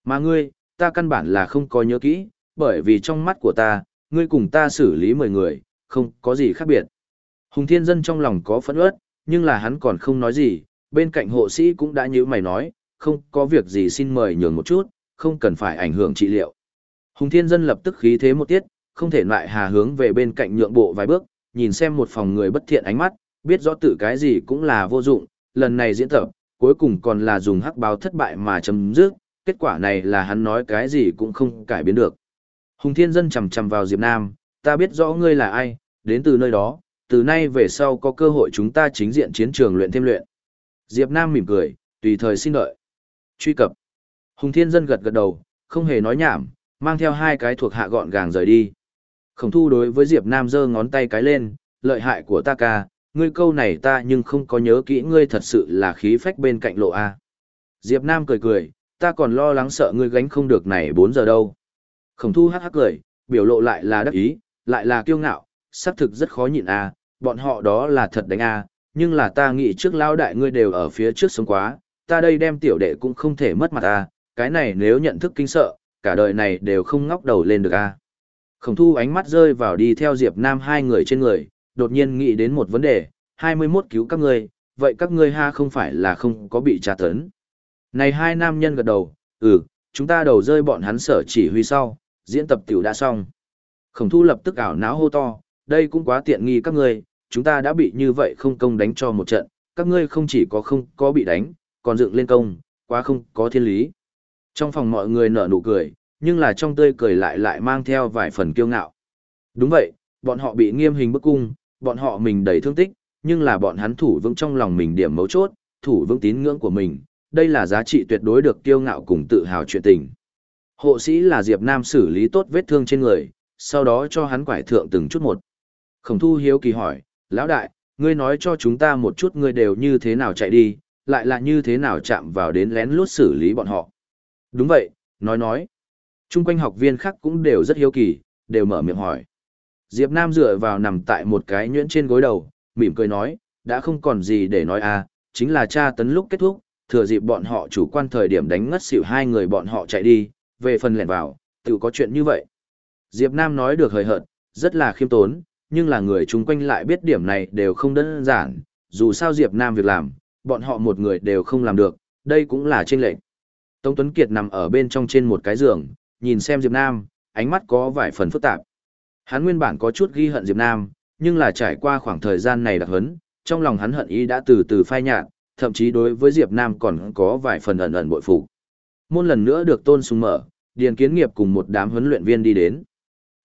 Mà ngươi, ta căn bản là không có nhớ kỹ, bởi vì trong mắt của ta, ngươi cùng ta xử lý mười người, không có gì khác biệt. Hùng Thiên Dân trong lòng có phẫn uất, nhưng là hắn còn không nói gì, bên cạnh hộ sĩ cũng đã như mày nói, không có việc gì xin mời nhường một chút, không cần phải ảnh hưởng trị liệu. Hùng Thiên Dân lập tức khí thế một tiết, không thể lại hà hướng về bên cạnh nhượng bộ vài bước, nhìn xem một phòng người bất thiện ánh mắt, biết rõ tự cái gì cũng là vô dụng, lần này diễn tập, cuối cùng còn là dùng hắc báo thất bại mà chấm dứt, kết quả này là hắn nói cái gì cũng không cải biến được. Hùng Thiên Dân chầm chầm vào Diệp Nam, ta biết rõ ngươi là ai, đến từ nơi đó, từ nay về sau có cơ hội chúng ta chính diện chiến trường luyện thêm luyện. Diệp Nam mỉm cười, tùy thời xin đợi. Truy cập. Hùng Thiên Dân gật gật đầu, không hề nói nhảm, mang theo hai cái thuộc hạ gọn gàng rời đi. Khổng thu đối với Diệp Nam giơ ngón tay cái lên, lợi hại của ta ca, ngươi câu này ta nhưng không có nhớ kỹ ngươi thật sự là khí phách bên cạnh lộ A. Diệp Nam cười cười, ta còn lo lắng sợ ngươi gánh không được này 4 giờ đâu. Khổng thu hắc hắc cười, biểu lộ lại là đắc ý, lại là kiêu ngạo, xác thực rất khó nhịn A, bọn họ đó là thật đánh A, nhưng là ta nghĩ trước lao đại ngươi đều ở phía trước sống quá, ta đây đem tiểu đệ cũng không thể mất mặt A, cái này nếu nhận thức kinh sợ, cả đời này đều không ngóc đầu lên được A. Khổng thu ánh mắt rơi vào đi theo Diệp Nam hai người trên người, đột nhiên nghĩ đến một vấn đề, 21 cứu các ngươi, vậy các ngươi ha không phải là không có bị tra tấn. Này hai nam nhân gật đầu, ừ, chúng ta đầu rơi bọn hắn sở chỉ huy sau, diễn tập tiểu đã xong. Khổng thu lập tức ảo náo hô to, đây cũng quá tiện nghi các ngươi, chúng ta đã bị như vậy không công đánh cho một trận, các ngươi không chỉ có không có bị đánh, còn dựng lên công, quá không có thiên lý. Trong phòng mọi người nở nụ cười, nhưng là trong tươi cười lại lại mang theo vài phần kiêu ngạo. Đúng vậy, bọn họ bị nghiêm hình bức cung, bọn họ mình đầy thương tích, nhưng là bọn hắn thủ vững trong lòng mình điểm mấu chốt, thủ vững tín ngưỡng của mình, đây là giá trị tuyệt đối được kiêu ngạo cùng tự hào chuyện tình. Hộ sĩ là Diệp Nam xử lý tốt vết thương trên người, sau đó cho hắn quải thượng từng chút một. Khổng thu hiếu kỳ hỏi, lão đại, ngươi nói cho chúng ta một chút ngươi đều như thế nào chạy đi, lại là như thế nào chạm vào đến lén lút xử lý bọn họ. Đúng vậy, nói nói. Trung quanh học viên khác cũng đều rất hiếu kỳ, đều mở miệng hỏi. Diệp Nam dựa vào nằm tại một cái nhuyễn trên gối đầu, mỉm cười nói, đã không còn gì để nói à, chính là cha tấn lúc kết thúc, thừa dịp bọn họ chủ quan thời điểm đánh ngất xỉu hai người bọn họ chạy đi, về phần lẻn vào, tự có chuyện như vậy. Diệp Nam nói được hời hợt, rất là khiêm tốn, nhưng là người chung quanh lại biết điểm này đều không đơn giản, dù sao Diệp Nam việc làm, bọn họ một người đều không làm được, đây cũng là trên lệnh. Tống Tuấn Kiệt nằm ở bên trong trên một cái giường, nhìn xem Diệp Nam, ánh mắt có vài phần phức tạp. Hắn nguyên bản có chút ghi hận Diệp Nam, nhưng là trải qua khoảng thời gian này đặc hấn, trong lòng hắn hận ý đã từ từ phai nhạt, thậm chí đối với Diệp Nam còn có vài phần ẩn ẩn bội phục. Môn lần nữa được tôn sùng mở, Điền Kiến Nghiệp cùng một đám huấn luyện viên đi đến.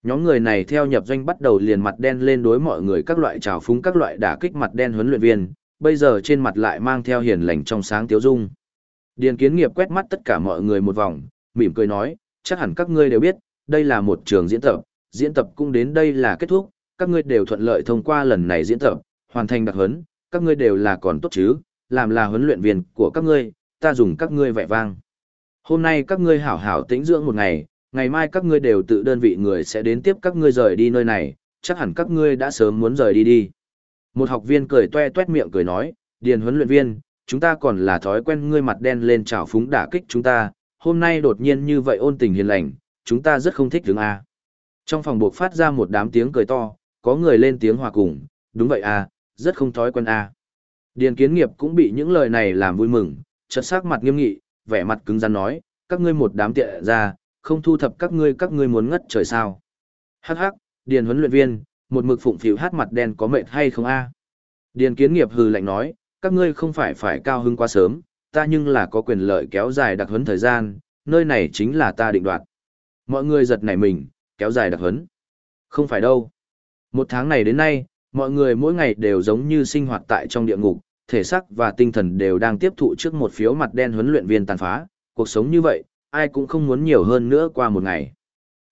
Nhóm người này theo nhập doanh bắt đầu liền mặt đen lên đối mọi người các loại trào phúng các loại đả kích mặt đen huấn luyện viên, bây giờ trên mặt lại mang theo hiền lành trong sáng tiếu dung. Điền Kiến Nghiệp quét mắt tất cả mọi người một vòng, mỉm cười nói, chắc hẳn các ngươi đều biết, đây là một trường diễn tập, diễn tập cũng đến đây là kết thúc, các ngươi đều thuận lợi thông qua lần này diễn tập, hoàn thành đặc huấn, các ngươi đều là còn tốt chứ, làm là huấn luyện viên của các ngươi, ta dùng các ngươi vẻ vang. Hôm nay các ngươi hảo hảo tĩnh dưỡng một ngày, ngày mai các ngươi đều tự đơn vị người sẽ đến tiếp các ngươi rời đi nơi này, chắc hẳn các ngươi đã sớm muốn rời đi đi. Một học viên cười toe toét miệng cười nói, điền huấn luyện viên, chúng ta còn là thói quen ngươi mặt đen lên trào phúng đả kích chúng ta, hôm nay đột nhiên như vậy ôn tình hiền lành, chúng ta rất không thích đứng A. Trong phòng buộc phát ra một đám tiếng cười to, có người lên tiếng hòa cùng, đúng vậy A, rất không thói quen A. Điền kiến nghiệp cũng bị những lời này làm vui mừng, chợt sắc mặt nghiêm nghị, vẻ mặt cứng rắn nói, các ngươi một đám tiện ra, không thu thập các ngươi các ngươi muốn ngất trời sao. Hắc hắc, điền huấn luyện viên, một mực phụng phịu hát mặt đen có mệt hay không a? Điền kiến nghiệp hừ lạnh nói, các ngươi không phải phải cao hứng quá sớm, ta nhưng là có quyền lợi kéo dài đặc huấn thời gian, nơi này chính là ta định đoạt. Mọi người giật nảy mình, kéo dài đặc huấn. Không phải đâu. Một tháng này đến nay, mọi người mỗi ngày đều giống như sinh hoạt tại trong địa ngục, thể xác và tinh thần đều đang tiếp thụ trước một phiếu mặt đen huấn luyện viên tàn phá, cuộc sống như vậy, ai cũng không muốn nhiều hơn nữa qua một ngày.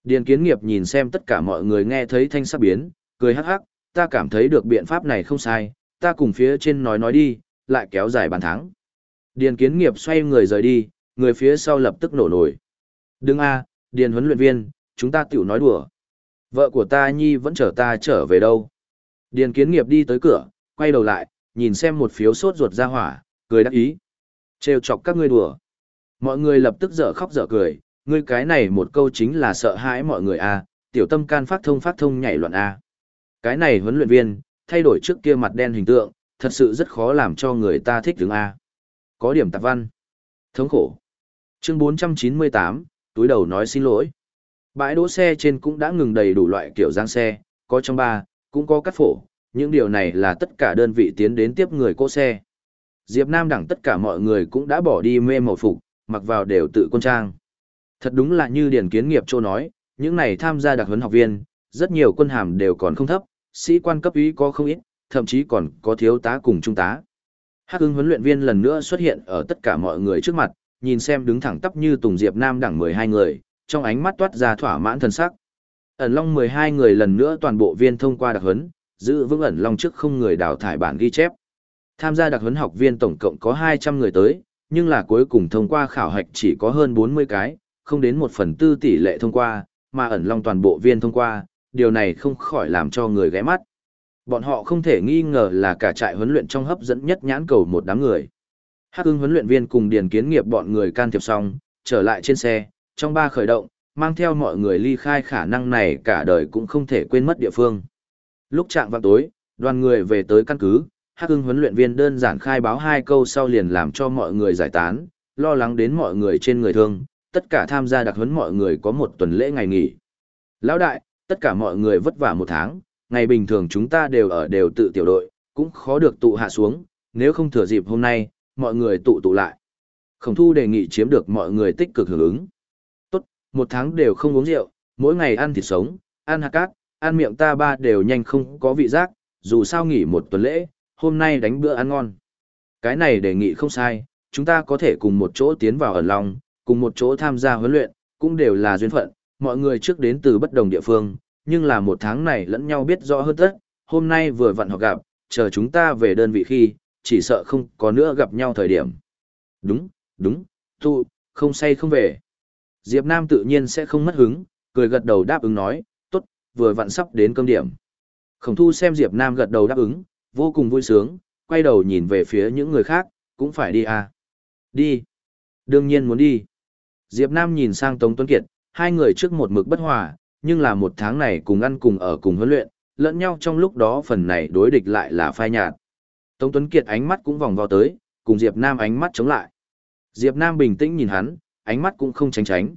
Điền kiến nghiệp nhìn xem tất cả mọi người nghe thấy thanh sắc biến, cười hắc hắc, ta cảm thấy được biện pháp này không sai, ta cùng phía trên nói nói đi, lại kéo dài bàn thắng. Điền kiến nghiệp xoay người rời đi, người phía sau lập tức nổ nổi. Đừng a, điền huấn luyện viên, chúng ta tiểu nói đùa. Vợ của ta nhi vẫn chờ ta trở về đâu. Điền kiến nghiệp đi tới cửa, quay đầu lại, nhìn xem một phiếu sốt ruột ra hỏa, cười đắc ý. Trêu chọc các ngươi đùa. Mọi người lập tức dở khóc dở cười, ngươi cái này một câu chính là sợ hãi mọi người a, tiểu tâm can phát thông phát thông nhảy loạn a. Cái này huấn luyện viên, thay đổi trước kia mặt đen hình tượng, thật sự rất khó làm cho người ta thích đứng a. Có điểm tạp văn. Thống khổ. Chương 498, túi đầu nói xin lỗi. Bãi đỗ xe trên cũng đã ngừng đầy đủ loại kiểu giang xe, có trong ba, cũng có cắt phổ, những điều này là tất cả đơn vị tiến đến tiếp người cỗ xe. Diệp Nam đẳng tất cả mọi người cũng đã bỏ đi mê màu phục, mặc vào đều tự quân trang. Thật đúng là như Điển Kiến Nghiệp Châu nói, những này tham gia đặc huấn học viên, rất nhiều quân hàm đều còn không thấp, sĩ quan cấp úy có không ít, thậm chí còn có thiếu tá cùng trung tá. Hắc ưng huấn luyện viên lần nữa xuất hiện ở tất cả mọi người trước mặt, nhìn xem đứng thẳng tắp như Tùng Diệp Nam đẳng 12 người, trong ánh mắt toát ra thỏa mãn thần sắc. Ẩn Long 12 người lần nữa toàn bộ viên thông qua đặc huấn, giữ vững ẩn Long trước không người đào thải bản ghi chép. Tham gia đặc huấn học viên tổng cộng có 200 người tới, nhưng là cuối cùng thông qua khảo hạch chỉ có hơn 40 cái, không đến 1 phần tư tỷ lệ thông qua, mà ẩn Long toàn bộ viên thông qua, điều này không khỏi làm cho người ghé mắt. Bọn họ không thể nghi ngờ là cả trại huấn luyện trong hấp dẫn nhất nhãn cầu một đám người. Hắc ưng huấn luyện viên cùng điền kiến nghiệp bọn người can thiệp xong, trở lại trên xe, trong ba khởi động, mang theo mọi người ly khai khả năng này cả đời cũng không thể quên mất địa phương. Lúc trạng vào tối, đoàn người về tới căn cứ, Hắc Hưng huấn luyện viên đơn giản khai báo hai câu sau liền làm cho mọi người giải tán, lo lắng đến mọi người trên người thương, tất cả tham gia đặc huấn mọi người có một tuần lễ ngày nghỉ. Lão đại, tất cả mọi người vất vả một tháng, ngày bình thường chúng ta đều ở đều tự tiểu đội, cũng khó được tụ hạ xuống, nếu không thừa dịp hôm nay, mọi người tụ tụ lại. Khổng thu đề nghị chiếm được mọi người tích cực hưởng ứng. Tốt, một tháng đều không uống rượu, mỗi ngày ăn thịt sống, ăn hạt cát, ăn miệng ta ba đều nhanh không có vị giác, dù sao nghỉ một tuần lễ, hôm nay đánh bữa ăn ngon. Cái này đề nghị không sai, chúng ta có thể cùng một chỗ tiến vào ẩn lòng, cùng một chỗ tham gia huấn luyện, cũng đều là duyên phận, mọi người trước đến từ bất đồng địa phương, nhưng là một tháng này lẫn nhau biết rõ hơn tất, hôm nay vừa vặn họ gặp, chờ chúng ta về đơn vị khi, chỉ sợ không có nữa gặp nhau thời điểm. Đúng, đúng, tu, không say không về. Diệp Nam tự nhiên sẽ không mất hứng, cười gật đầu đáp ứng nói, vừa vặn sắp đến cơm điểm. Khổng thu xem Diệp Nam gật đầu đáp ứng, vô cùng vui sướng, quay đầu nhìn về phía những người khác, cũng phải đi à. Đi. Đương nhiên muốn đi. Diệp Nam nhìn sang Tống Tuấn Kiệt, hai người trước một mực bất hòa, nhưng là một tháng này cùng ăn cùng ở cùng huấn luyện, lẫn nhau trong lúc đó phần này đối địch lại là phai nhạt. Tống Tuấn Kiệt ánh mắt cũng vòng vào tới, cùng Diệp Nam ánh mắt chống lại. Diệp Nam bình tĩnh nhìn hắn, ánh mắt cũng không tránh tránh.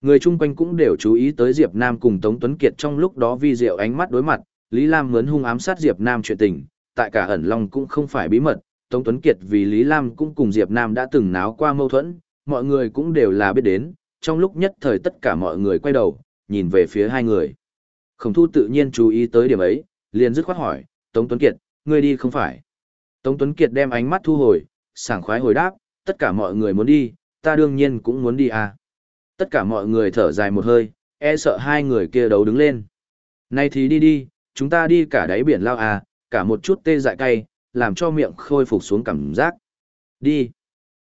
Người chung quanh cũng đều chú ý tới Diệp Nam cùng Tống Tuấn Kiệt trong lúc đó vi diệu ánh mắt đối mặt, Lý Lam mướn hung ám sát Diệp Nam chuyện tình, tại cả ẩn long cũng không phải bí mật, Tống Tuấn Kiệt vì Lý Lam cũng cùng Diệp Nam đã từng náo qua mâu thuẫn, mọi người cũng đều là biết đến, trong lúc nhất thời tất cả mọi người quay đầu, nhìn về phía hai người. Khổng thu tự nhiên chú ý tới điểm ấy, liền dứt khoát hỏi, Tống Tuấn Kiệt, ngươi đi không phải. Tống Tuấn Kiệt đem ánh mắt thu hồi, sảng khoái hồi đáp, tất cả mọi người muốn đi, ta đương nhiên cũng muốn đi à. Tất cả mọi người thở dài một hơi, e sợ hai người kia đấu đứng lên. Nay thì đi đi, chúng ta đi cả đáy biển lao à, cả một chút tê dại cay, làm cho miệng khôi phục xuống cảm giác. Đi.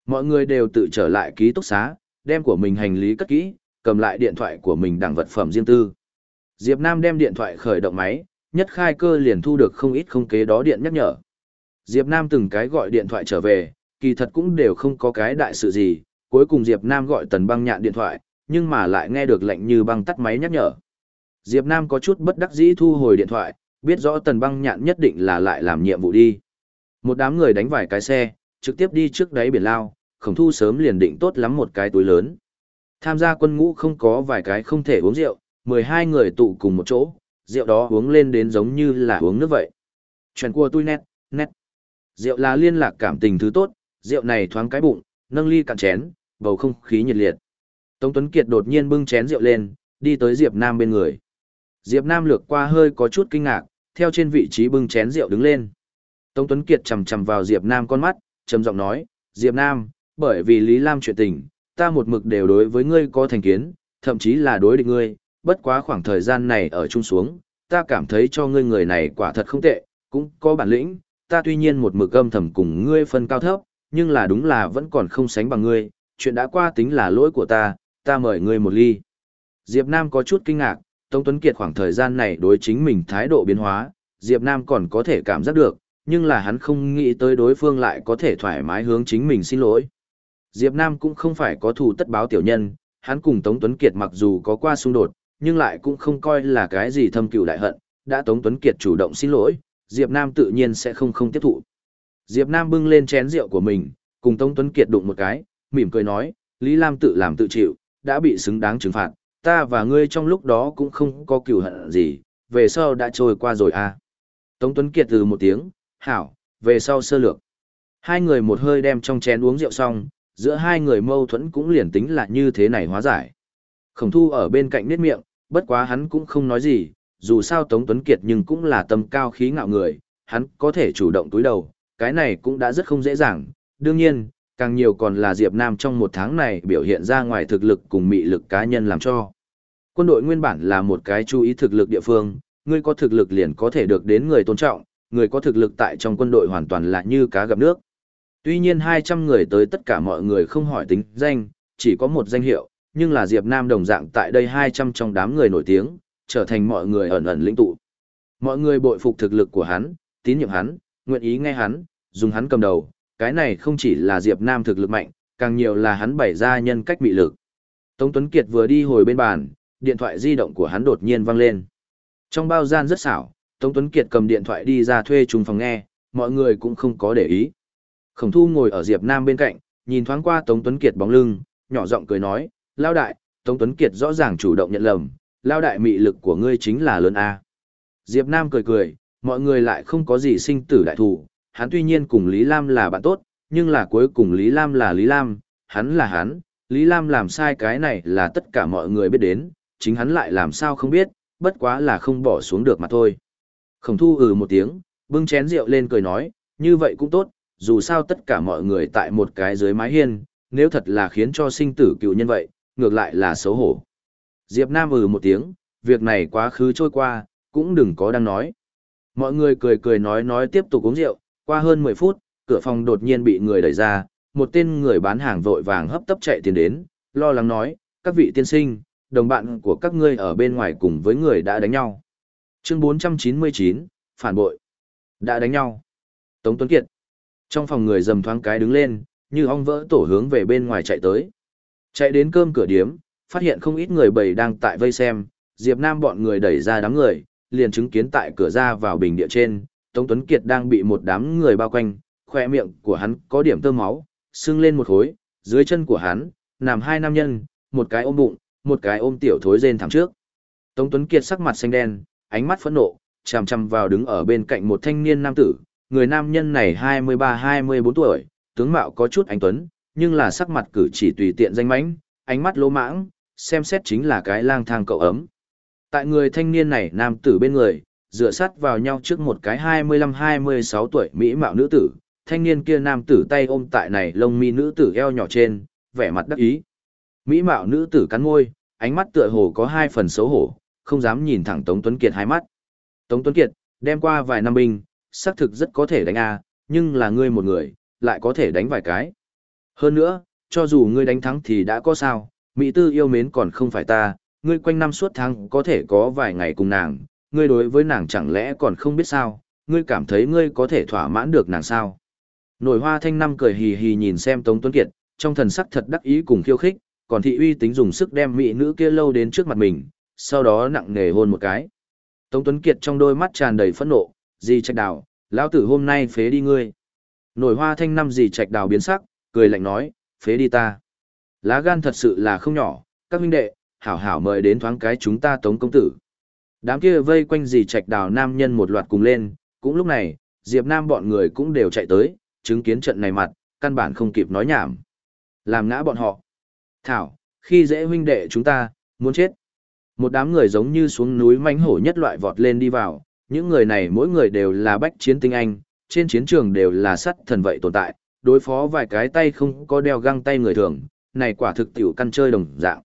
Mọi người đều tự trở lại ký túc xá, đem của mình hành lý cất kỹ, cầm lại điện thoại của mình đằng vật phẩm riêng tư. Diệp Nam đem điện thoại khởi động máy, nhất khai cơ liền thu được không ít không kế đó điện nhắc nhở. Diệp Nam từng cái gọi điện thoại trở về, kỳ thật cũng đều không có cái đại sự gì, cuối cùng Diệp Nam gọi Tần Băng nhạn điện thoại, nhưng mà lại nghe được lệnh như băng tắt máy nhắc nhở. Diệp Nam có chút bất đắc dĩ thu hồi điện thoại, biết rõ Tần Băng nhạn nhất định là lại làm nhiệm vụ đi. Một đám người đánh vài cái xe, trực tiếp đi trước đáy biển lao, khổng thu sớm liền định tốt lắm một cái túi lớn. Tham gia quân ngũ không có vài cái không thể uống rượu, 12 người tụ cùng một chỗ, rượu đó uống lên đến giống như là uống nước vậy. Chuyện của tôi nét, nét. Rượu là liên lạc cảm tình thứ tốt, rượu này thoáng cái bụng, nâng ly cạn chén, bầu không khí nhiệt liệt. Tống Tuấn Kiệt đột nhiên bưng chén rượu lên, đi tới Diệp Nam bên người. Diệp Nam lược qua hơi có chút kinh ngạc, theo trên vị trí bưng chén rượu đứng lên. Tống Tuấn Kiệt chầm chầm vào Diệp Nam con mắt, trầm giọng nói, Diệp Nam, bởi vì Lý Lam chuyện tình, ta một mực đều đối với ngươi có thành kiến, thậm chí là đối địch ngươi, bất quá khoảng thời gian này ở chung xuống, ta cảm thấy cho ngươi người này quả thật không tệ, cũng có bản lĩnh, ta tuy nhiên một mực âm thầm cùng ngươi phân cao thấp, nhưng là đúng là vẫn còn không sánh bằng ngươi, chuyện đã qua tính là lỗi của ta, ta mời ngươi một ly. Diệp Nam có chút kinh ngạc, Tống Tuấn Kiệt khoảng thời gian này đối chính mình thái độ biến hóa, Diệp Nam còn có thể cảm giác được, nhưng là hắn không nghĩ tới đối phương lại có thể thoải mái hướng chính mình xin lỗi. Diệp Nam cũng không phải có thù tất báo tiểu nhân, hắn cùng Tống Tuấn Kiệt mặc dù có qua xung đột, nhưng lại cũng không coi là cái gì thâm cừu đại hận, đã Tống Tuấn Kiệt chủ động xin lỗi, Diệp Nam tự nhiên sẽ không không tiếp thụ. Diệp Nam bưng lên chén rượu của mình, cùng Tống Tuấn Kiệt đụng một cái, mỉm cười nói, Lý Lam tự làm tự chịu, đã bị xứng đáng trừng phạt, ta và ngươi trong lúc đó cũng không có cửu hận gì, về sau đã trôi qua rồi à. Tống Tuấn Kiệt từ một tiếng, hảo, về sau sơ lược. Hai người một hơi đem trong chén uống rượu xong, giữa hai người mâu thuẫn cũng liền tính là như thế này hóa giải. Khổng thu ở bên cạnh nết miệng, bất quá hắn cũng không nói gì, dù sao Tống Tuấn Kiệt nhưng cũng là tâm cao khí ngạo người, hắn có thể chủ động túi đầu, cái này cũng đã rất không dễ dàng. Đương nhiên, càng nhiều còn là Diệp Nam trong một tháng này biểu hiện ra ngoài thực lực cùng mị lực cá nhân làm cho. Quân đội nguyên bản là một cái chú ý thực lực địa phương, người có thực lực liền có thể được đến người tôn trọng, người có thực lực tại trong quân đội hoàn toàn là như cá gặp nước. Tuy nhiên 200 người tới tất cả mọi người không hỏi tính danh, chỉ có một danh hiệu, nhưng là Diệp Nam đồng dạng tại đây 200 trong đám người nổi tiếng, trở thành mọi người ẩn ẩn lĩnh tụ. Mọi người bội phục thực lực của hắn, tín nhiệm hắn, nguyện ý nghe hắn, dùng hắn cầm đầu, cái này không chỉ là Diệp Nam thực lực mạnh, càng nhiều là hắn bày ra nhân cách bị lực. Tống Tuấn Kiệt vừa đi hồi bên bàn, điện thoại di động của hắn đột nhiên vang lên. Trong bao gian rất xảo, Tống Tuấn Kiệt cầm điện thoại đi ra thuê trùng phòng nghe, mọi người cũng không có để ý. Khổng Thu ngồi ở Diệp Nam bên cạnh, nhìn thoáng qua Tống Tuấn Kiệt bóng lưng, nhỏ giọng cười nói, Lao đại, Tống Tuấn Kiệt rõ ràng chủ động nhận lầm, Lao đại mị lực của ngươi chính là lớn A. Diệp Nam cười cười, mọi người lại không có gì sinh tử đại thủ, hắn tuy nhiên cùng Lý Lam là bạn tốt, nhưng là cuối cùng Lý Lam là Lý Lam, hắn là hắn, Lý Lam làm sai cái này là tất cả mọi người biết đến, chính hắn lại làm sao không biết, bất quá là không bỏ xuống được mà thôi. Khổng thu ừ một tiếng, bưng chén rượu lên cười nói, như vậy cũng tốt, dù sao tất cả mọi người tại một cái dưới mái hiên, nếu thật là khiến cho sinh tử cựu nhân vậy, ngược lại là xấu hổ. Diệp Nam ừ một tiếng, việc này quá khứ trôi qua, cũng đừng có đang nói. Mọi người cười cười nói nói tiếp tục uống rượu, qua hơn 10 phút, cửa phòng đột nhiên bị người đẩy ra, một tên người bán hàng vội vàng hấp tấp chạy tiến đến, lo lắng nói, các vị tiên sinh, đồng bạn của các ngươi ở bên ngoài cùng với người đã đánh nhau. Chương 499, phản bội. Đã đánh nhau. Tống Tuấn Kiệt. Trong phòng người dầm thoáng cái đứng lên, như ong vỡ tổ hướng về bên ngoài chạy tới. Chạy đến cơm cửa điếm, phát hiện không ít người bầy đang tại vây xem, Diệp Nam bọn người đẩy ra đám người, liền chứng kiến tại cửa ra vào bình địa trên, Tống Tuấn Kiệt đang bị một đám người bao quanh, khỏe miệng của hắn có điểm tơ máu, sưng lên một khối, dưới chân của hắn, nằm hai nam nhân, một cái ôm bụng, một cái ôm tiểu thối rên thẳng trước. Tống Tuấn Kiệt sắc mặt xanh đen, ánh mắt phẫn nộ, chằm chằm vào đứng ở bên cạnh một thanh niên nam tử, người nam nhân này 23-24 tuổi, tướng mạo có chút anh tuấn, nhưng là sắc mặt cử chỉ tùy tiện danh mãnh, ánh mắt lỗ mãng, xem xét chính là cái lang thang cậu ấm. Tại người thanh niên này nam tử bên người, dựa sát vào nhau trước một cái 25-26 tuổi mỹ mạo nữ tử, thanh niên kia nam tử tay ôm tại này lông mi nữ tử eo nhỏ trên, vẻ mặt đắc ý. Mỹ mạo nữ tử cắn môi, ánh mắt tựa hồ có hai phần xấu hổ, không dám nhìn thẳng Tống Tuấn Kiệt hai mắt. Tống Tuấn Kiệt, đem qua vài năm binh, xác thực rất có thể đánh A, nhưng là ngươi một người, lại có thể đánh vài cái. Hơn nữa, cho dù ngươi đánh thắng thì đã có sao, Mỹ tư yêu mến còn không phải ta, ngươi quanh năm suốt tháng có thể có vài ngày cùng nàng, ngươi đối với nàng chẳng lẽ còn không biết sao, ngươi cảm thấy ngươi có thể thỏa mãn được nàng sao. Nổi hoa thanh năm cười hì hì nhìn xem Tống Tuấn Kiệt, trong thần sắc thật đắc ý cùng khiêu khích, còn thị uy tính dùng sức đem mỹ nữ kia lâu đến trước mặt mình, sau đó nặng nề hôn một cái. Tống Tuấn Kiệt trong đôi mắt tràn đầy phẫn nộ, gì trạch đào, lão tử hôm nay phế đi ngươi. Nổi hoa thanh năm gì trạch đào biến sắc, cười lạnh nói, phế đi ta. Lá gan thật sự là không nhỏ, các huynh đệ, hảo hảo mời đến thoáng cái chúng ta tống công tử. Đám kia vây quanh gì trạch đào nam nhân một loạt cùng lên, cũng lúc này, Diệp Nam bọn người cũng đều chạy tới, chứng kiến trận này mặt, căn bản không kịp nói nhảm. Làm ngã bọn họ. Thảo, khi dễ huynh đệ chúng ta, muốn chết. Một đám người giống như xuống núi mánh hổ nhất loại vọt lên đi vào, những người này mỗi người đều là bách chiến tinh anh, trên chiến trường đều là sắt thần vậy tồn tại, đối phó vài cái tay không có đeo găng tay người thường, này quả thực tiểu căn chơi đồng dạng.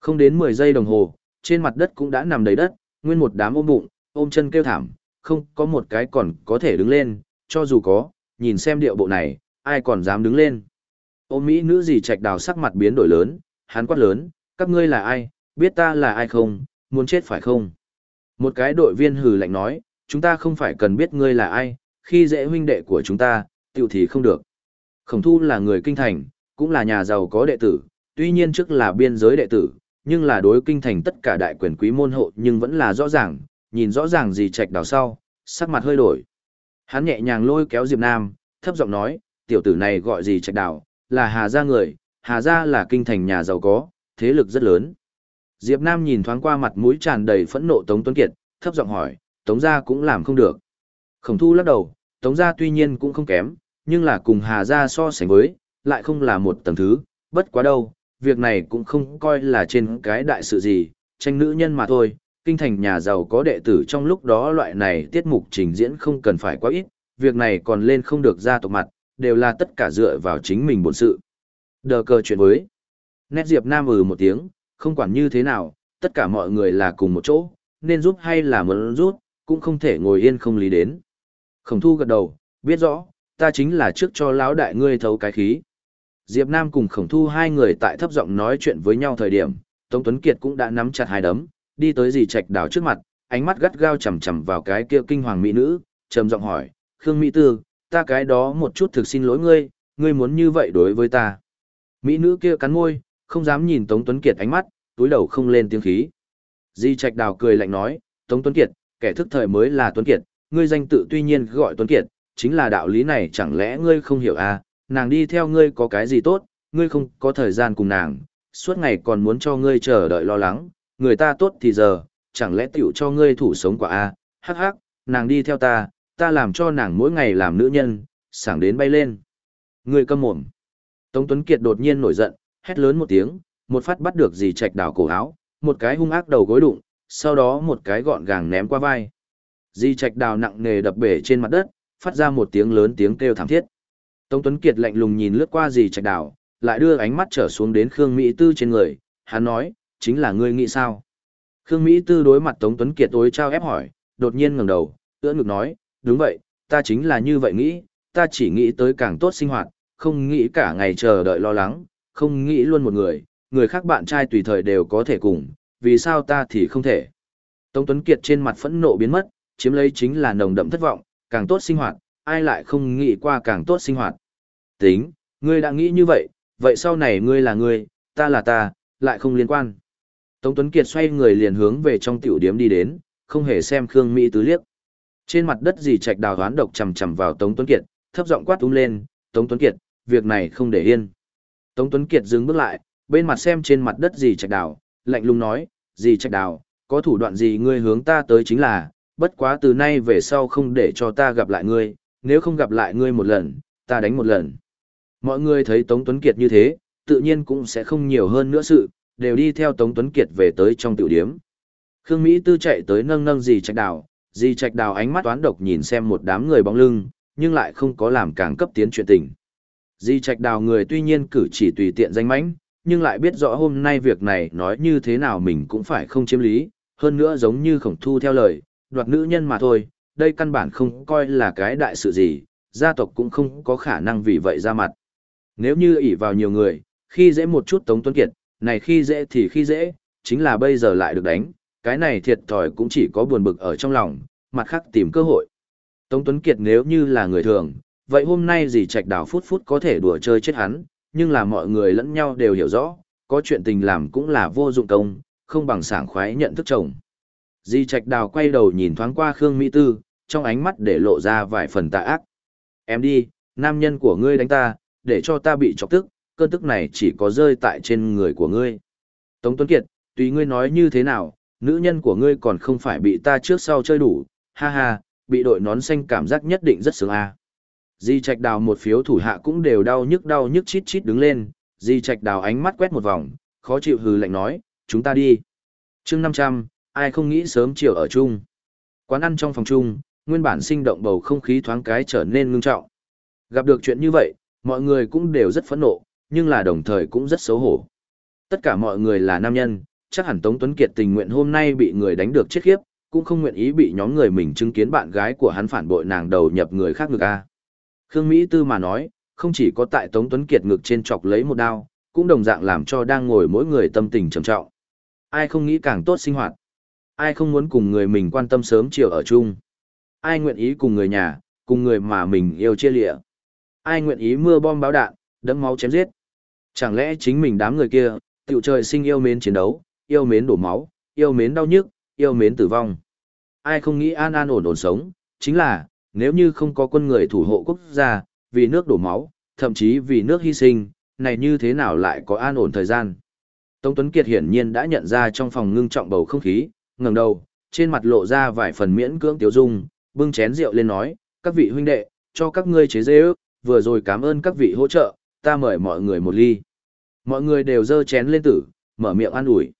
Không đến 10 giây đồng hồ, trên mặt đất cũng đã nằm đầy đất, nguyên một đám ôm bụng, ôm chân kêu thảm, không có một cái còn có thể đứng lên, cho dù có, nhìn xem điệu bộ này, ai còn dám đứng lên. Ôm Mỹ nữ gì trạch đào sắc mặt biến đổi lớn, hắn quát lớn, các ngươi là ai, biết ta là ai không, muốn chết phải không? Một cái đội viên hừ lạnh nói, chúng ta không phải cần biết ngươi là ai, khi dễ huynh đệ của chúng ta, tiểu thì không được. Khổng thu là người kinh thành, cũng là nhà giàu có đệ tử, tuy nhiên trước là biên giới đệ tử, nhưng là đối kinh thành tất cả đại quyền quý môn hộ nhưng vẫn là rõ ràng, nhìn rõ ràng gì trạch đào sau, sắc mặt hơi đổi. Hắn nhẹ nhàng lôi kéo Diệp Nam, thấp giọng nói, tiểu tử này gọi gì trạch đào, là Hà gia người, Hà gia là kinh thành nhà giàu có, thế lực rất lớn. Diệp Nam nhìn thoáng qua mặt mũi tràn đầy phẫn nộ Tống Tuấn Kiệt, thấp giọng hỏi, Tống gia cũng làm không được. Khổng thu lắc đầu, Tống gia tuy nhiên cũng không kém, nhưng là cùng Hà gia so sánh với, lại không là một tầng thứ, bất quá đâu, việc này cũng không coi là trên cái đại sự gì, tranh nữ nhân mà thôi, kinh thành nhà giàu có đệ tử trong lúc đó loại này tiết mục trình diễn không cần phải quá ít, việc này còn lên không được ra tộc mặt, đều là tất cả dựa vào chính mình bổn sự. Đờ cờ chuyện với. Nét Diệp Nam ừ một tiếng, không quản như thế nào, tất cả mọi người là cùng một chỗ, nên giúp hay là muốn giúp, cũng không thể ngồi yên không lý đến. Khổng thu gật đầu, biết rõ, ta chính là trước cho lão đại ngươi thấu cái khí. Diệp Nam cùng khổng thu hai người tại thấp giọng nói chuyện với nhau thời điểm, Tống Tuấn Kiệt cũng đã nắm chặt hai đấm, đi tới dì trạch đảo trước mặt, ánh mắt gắt gao chằm chằm vào cái kia kinh hoàng mỹ nữ, trầm giọng hỏi, Khương Mỹ Tư, ta cái đó một chút thực xin lỗi ngươi, ngươi muốn như vậy đối với ta. Mỹ nữ kia cắn môi, không dám nhìn Tống Tuấn Kiệt ánh mắt, túi đầu không lên tiếng khí. Di Trạch Đào cười lạnh nói, Tống Tuấn Kiệt, kẻ thức thời mới là Tuấn Kiệt, ngươi danh tự tuy nhiên gọi Tuấn Kiệt, chính là đạo lý này chẳng lẽ ngươi không hiểu à, nàng đi theo ngươi có cái gì tốt, ngươi không có thời gian cùng nàng, suốt ngày còn muốn cho ngươi chờ đợi lo lắng, người ta tốt thì giờ, chẳng lẽ tiểu cho ngươi thủ sống quả a? hắc hắc, nàng đi theo ta, ta làm cho nàng mỗi ngày làm nữ nhân, sảng đến bay lên. Ngươi câm mồm. Tống Tuấn Kiệt đột nhiên nổi giận, hét lớn một tiếng, một phát bắt được dì trạch đảo cổ áo, một cái hung ác đầu gối đụng, sau đó một cái gọn gàng ném qua vai. Di trạch đào nặng nề đập bể trên mặt đất, phát ra một tiếng lớn tiếng kêu thảm thiết. Tống Tuấn Kiệt lạnh lùng nhìn lướt qua dì trạch đảo, lại đưa ánh mắt trở xuống đến Khương Mỹ Tư trên người, hắn nói, chính là ngươi nghĩ sao? Khương Mỹ Tư đối mặt Tống Tuấn Kiệt tối trao ép hỏi, đột nhiên ngẩng đầu, ưỡn ngực nói, đúng vậy, ta chính là như vậy nghĩ, ta chỉ nghĩ tới càng tốt sinh hoạt, không nghĩ cả ngày chờ đợi lo lắng, không nghĩ luôn một người, người khác bạn trai tùy thời đều có thể cùng, vì sao ta thì không thể. Tống Tuấn Kiệt trên mặt phẫn nộ biến mất, chiếm lấy chính là nồng đậm thất vọng, càng tốt sinh hoạt, ai lại không nghĩ qua càng tốt sinh hoạt. Tính, ngươi đã nghĩ như vậy, vậy sau này ngươi là ngươi, ta là ta, lại không liên quan. Tống Tuấn Kiệt xoay người liền hướng về trong tiểu điếm đi đến, không hề xem Khương Mỹ Tứ liếc. Trên mặt đất dì trạch đào hoán độc chầm chầm vào Tống Tuấn Kiệt, thấp giọng quát túm lên, Tống Tuấn Kiệt, việc này không để yên. Tống Tuấn Kiệt dừng bước lại, bên mặt xem trên mặt đất dì trạch đào, lạnh lùng nói, dì trạch đào, có thủ đoạn gì ngươi hướng ta tới chính là, bất quá từ nay về sau không để cho ta gặp lại ngươi, nếu không gặp lại ngươi một lần, ta đánh một lần. Mọi người thấy Tống Tuấn Kiệt như thế, tự nhiên cũng sẽ không nhiều hơn nữa sự, đều đi theo Tống Tuấn Kiệt về tới trong tiểu điếm. Khương Mỹ Tư chạy tới nâng nâng gì trạch đào, Di trạch đào ánh mắt toán độc nhìn xem một đám người bóng lưng, nhưng lại không có làm càng cấp tiến chuyện tình. Di trạch đào người tuy nhiên cử chỉ tùy tiện danh mãnh, nhưng lại biết rõ hôm nay việc này nói như thế nào mình cũng phải không chiếm lý, hơn nữa giống như khổng thu theo lời, đoạt nữ nhân mà thôi, đây căn bản không coi là cái đại sự gì, gia tộc cũng không có khả năng vì vậy ra mặt. Nếu như ỷ vào nhiều người, khi dễ một chút Tống Tuấn Kiệt, này khi dễ thì khi dễ, chính là bây giờ lại được đánh, cái này thiệt thòi cũng chỉ có buồn bực ở trong lòng, mặt khác tìm cơ hội. Tống Tuấn Kiệt nếu như là người thường, vậy hôm nay gì trạch đảo phút phút có thể đùa chơi chết hắn, nhưng là mọi người lẫn nhau đều hiểu rõ, có chuyện tình làm cũng là vô dụng công, không bằng sảng khoái nhận thức chồng. Di Trạch Đào quay đầu nhìn thoáng qua Khương Mỹ Tư, trong ánh mắt để lộ ra vài phần tà ác. Em đi, nam nhân của ngươi đánh ta, để cho ta bị chọc tức, cơn tức này chỉ có rơi tại trên người của ngươi. Tống Tuấn Kiệt, tùy ngươi nói như thế nào, nữ nhân của ngươi còn không phải bị ta trước sau chơi đủ, ha ha, bị đội nón xanh cảm giác nhất định rất sướng a. À. Di Trạch Đào một phiếu thủ hạ cũng đều đau nhức đau nhức chít chít đứng lên, Di Trạch Đào ánh mắt quét một vòng, khó chịu hừ lạnh nói, chúng ta đi. chương 500, ai không nghĩ sớm chiều ở chung. Quán ăn trong phòng chung, nguyên bản sinh động bầu không khí thoáng cái trở nên ngưng trọng. Gặp được chuyện như vậy, mọi người cũng đều rất phẫn nộ, nhưng là đồng thời cũng rất xấu hổ. Tất cả mọi người là nam nhân, chắc hẳn Tống Tuấn Kiệt tình nguyện hôm nay bị người đánh được chết khiếp, cũng không nguyện ý bị nhóm người mình chứng kiến bạn gái của hắn phản bội nàng đầu nhập người khác ngực a. Khương Mỹ Tư mà nói, không chỉ có tại Tống Tuấn Kiệt ngực trên chọc lấy một đao, cũng đồng dạng làm cho đang ngồi mỗi người tâm tình trầm trọng. Ai không nghĩ càng tốt sinh hoạt? Ai không muốn cùng người mình quan tâm sớm chiều ở chung? Ai nguyện ý cùng người nhà, cùng người mà mình yêu chia lịa? Ai nguyện ý mưa bom báo đạn, đẫm máu chém giết? Chẳng lẽ chính mình đám người kia, tiểu trời sinh yêu mến chiến đấu, yêu mến đổ máu, yêu mến đau nhức, yêu mến tử vong? Ai không nghĩ an an ổn ổn sống? Chính là, nếu như không có quân người thủ hộ quốc gia, vì nước đổ máu, thậm chí vì nước hy sinh, này như thế nào lại có an ổn thời gian? Tống Tuấn Kiệt hiển nhiên đã nhận ra trong phòng ngưng trọng bầu không khí, ngẩng đầu, trên mặt lộ ra vài phần miễn cưỡng tiêu dung, bưng chén rượu lên nói, các vị huynh đệ, cho các ngươi chế dê ước, vừa rồi cảm ơn các vị hỗ trợ, ta mời mọi người một ly. Mọi người đều dơ chén lên tử, mở miệng ăn ủi.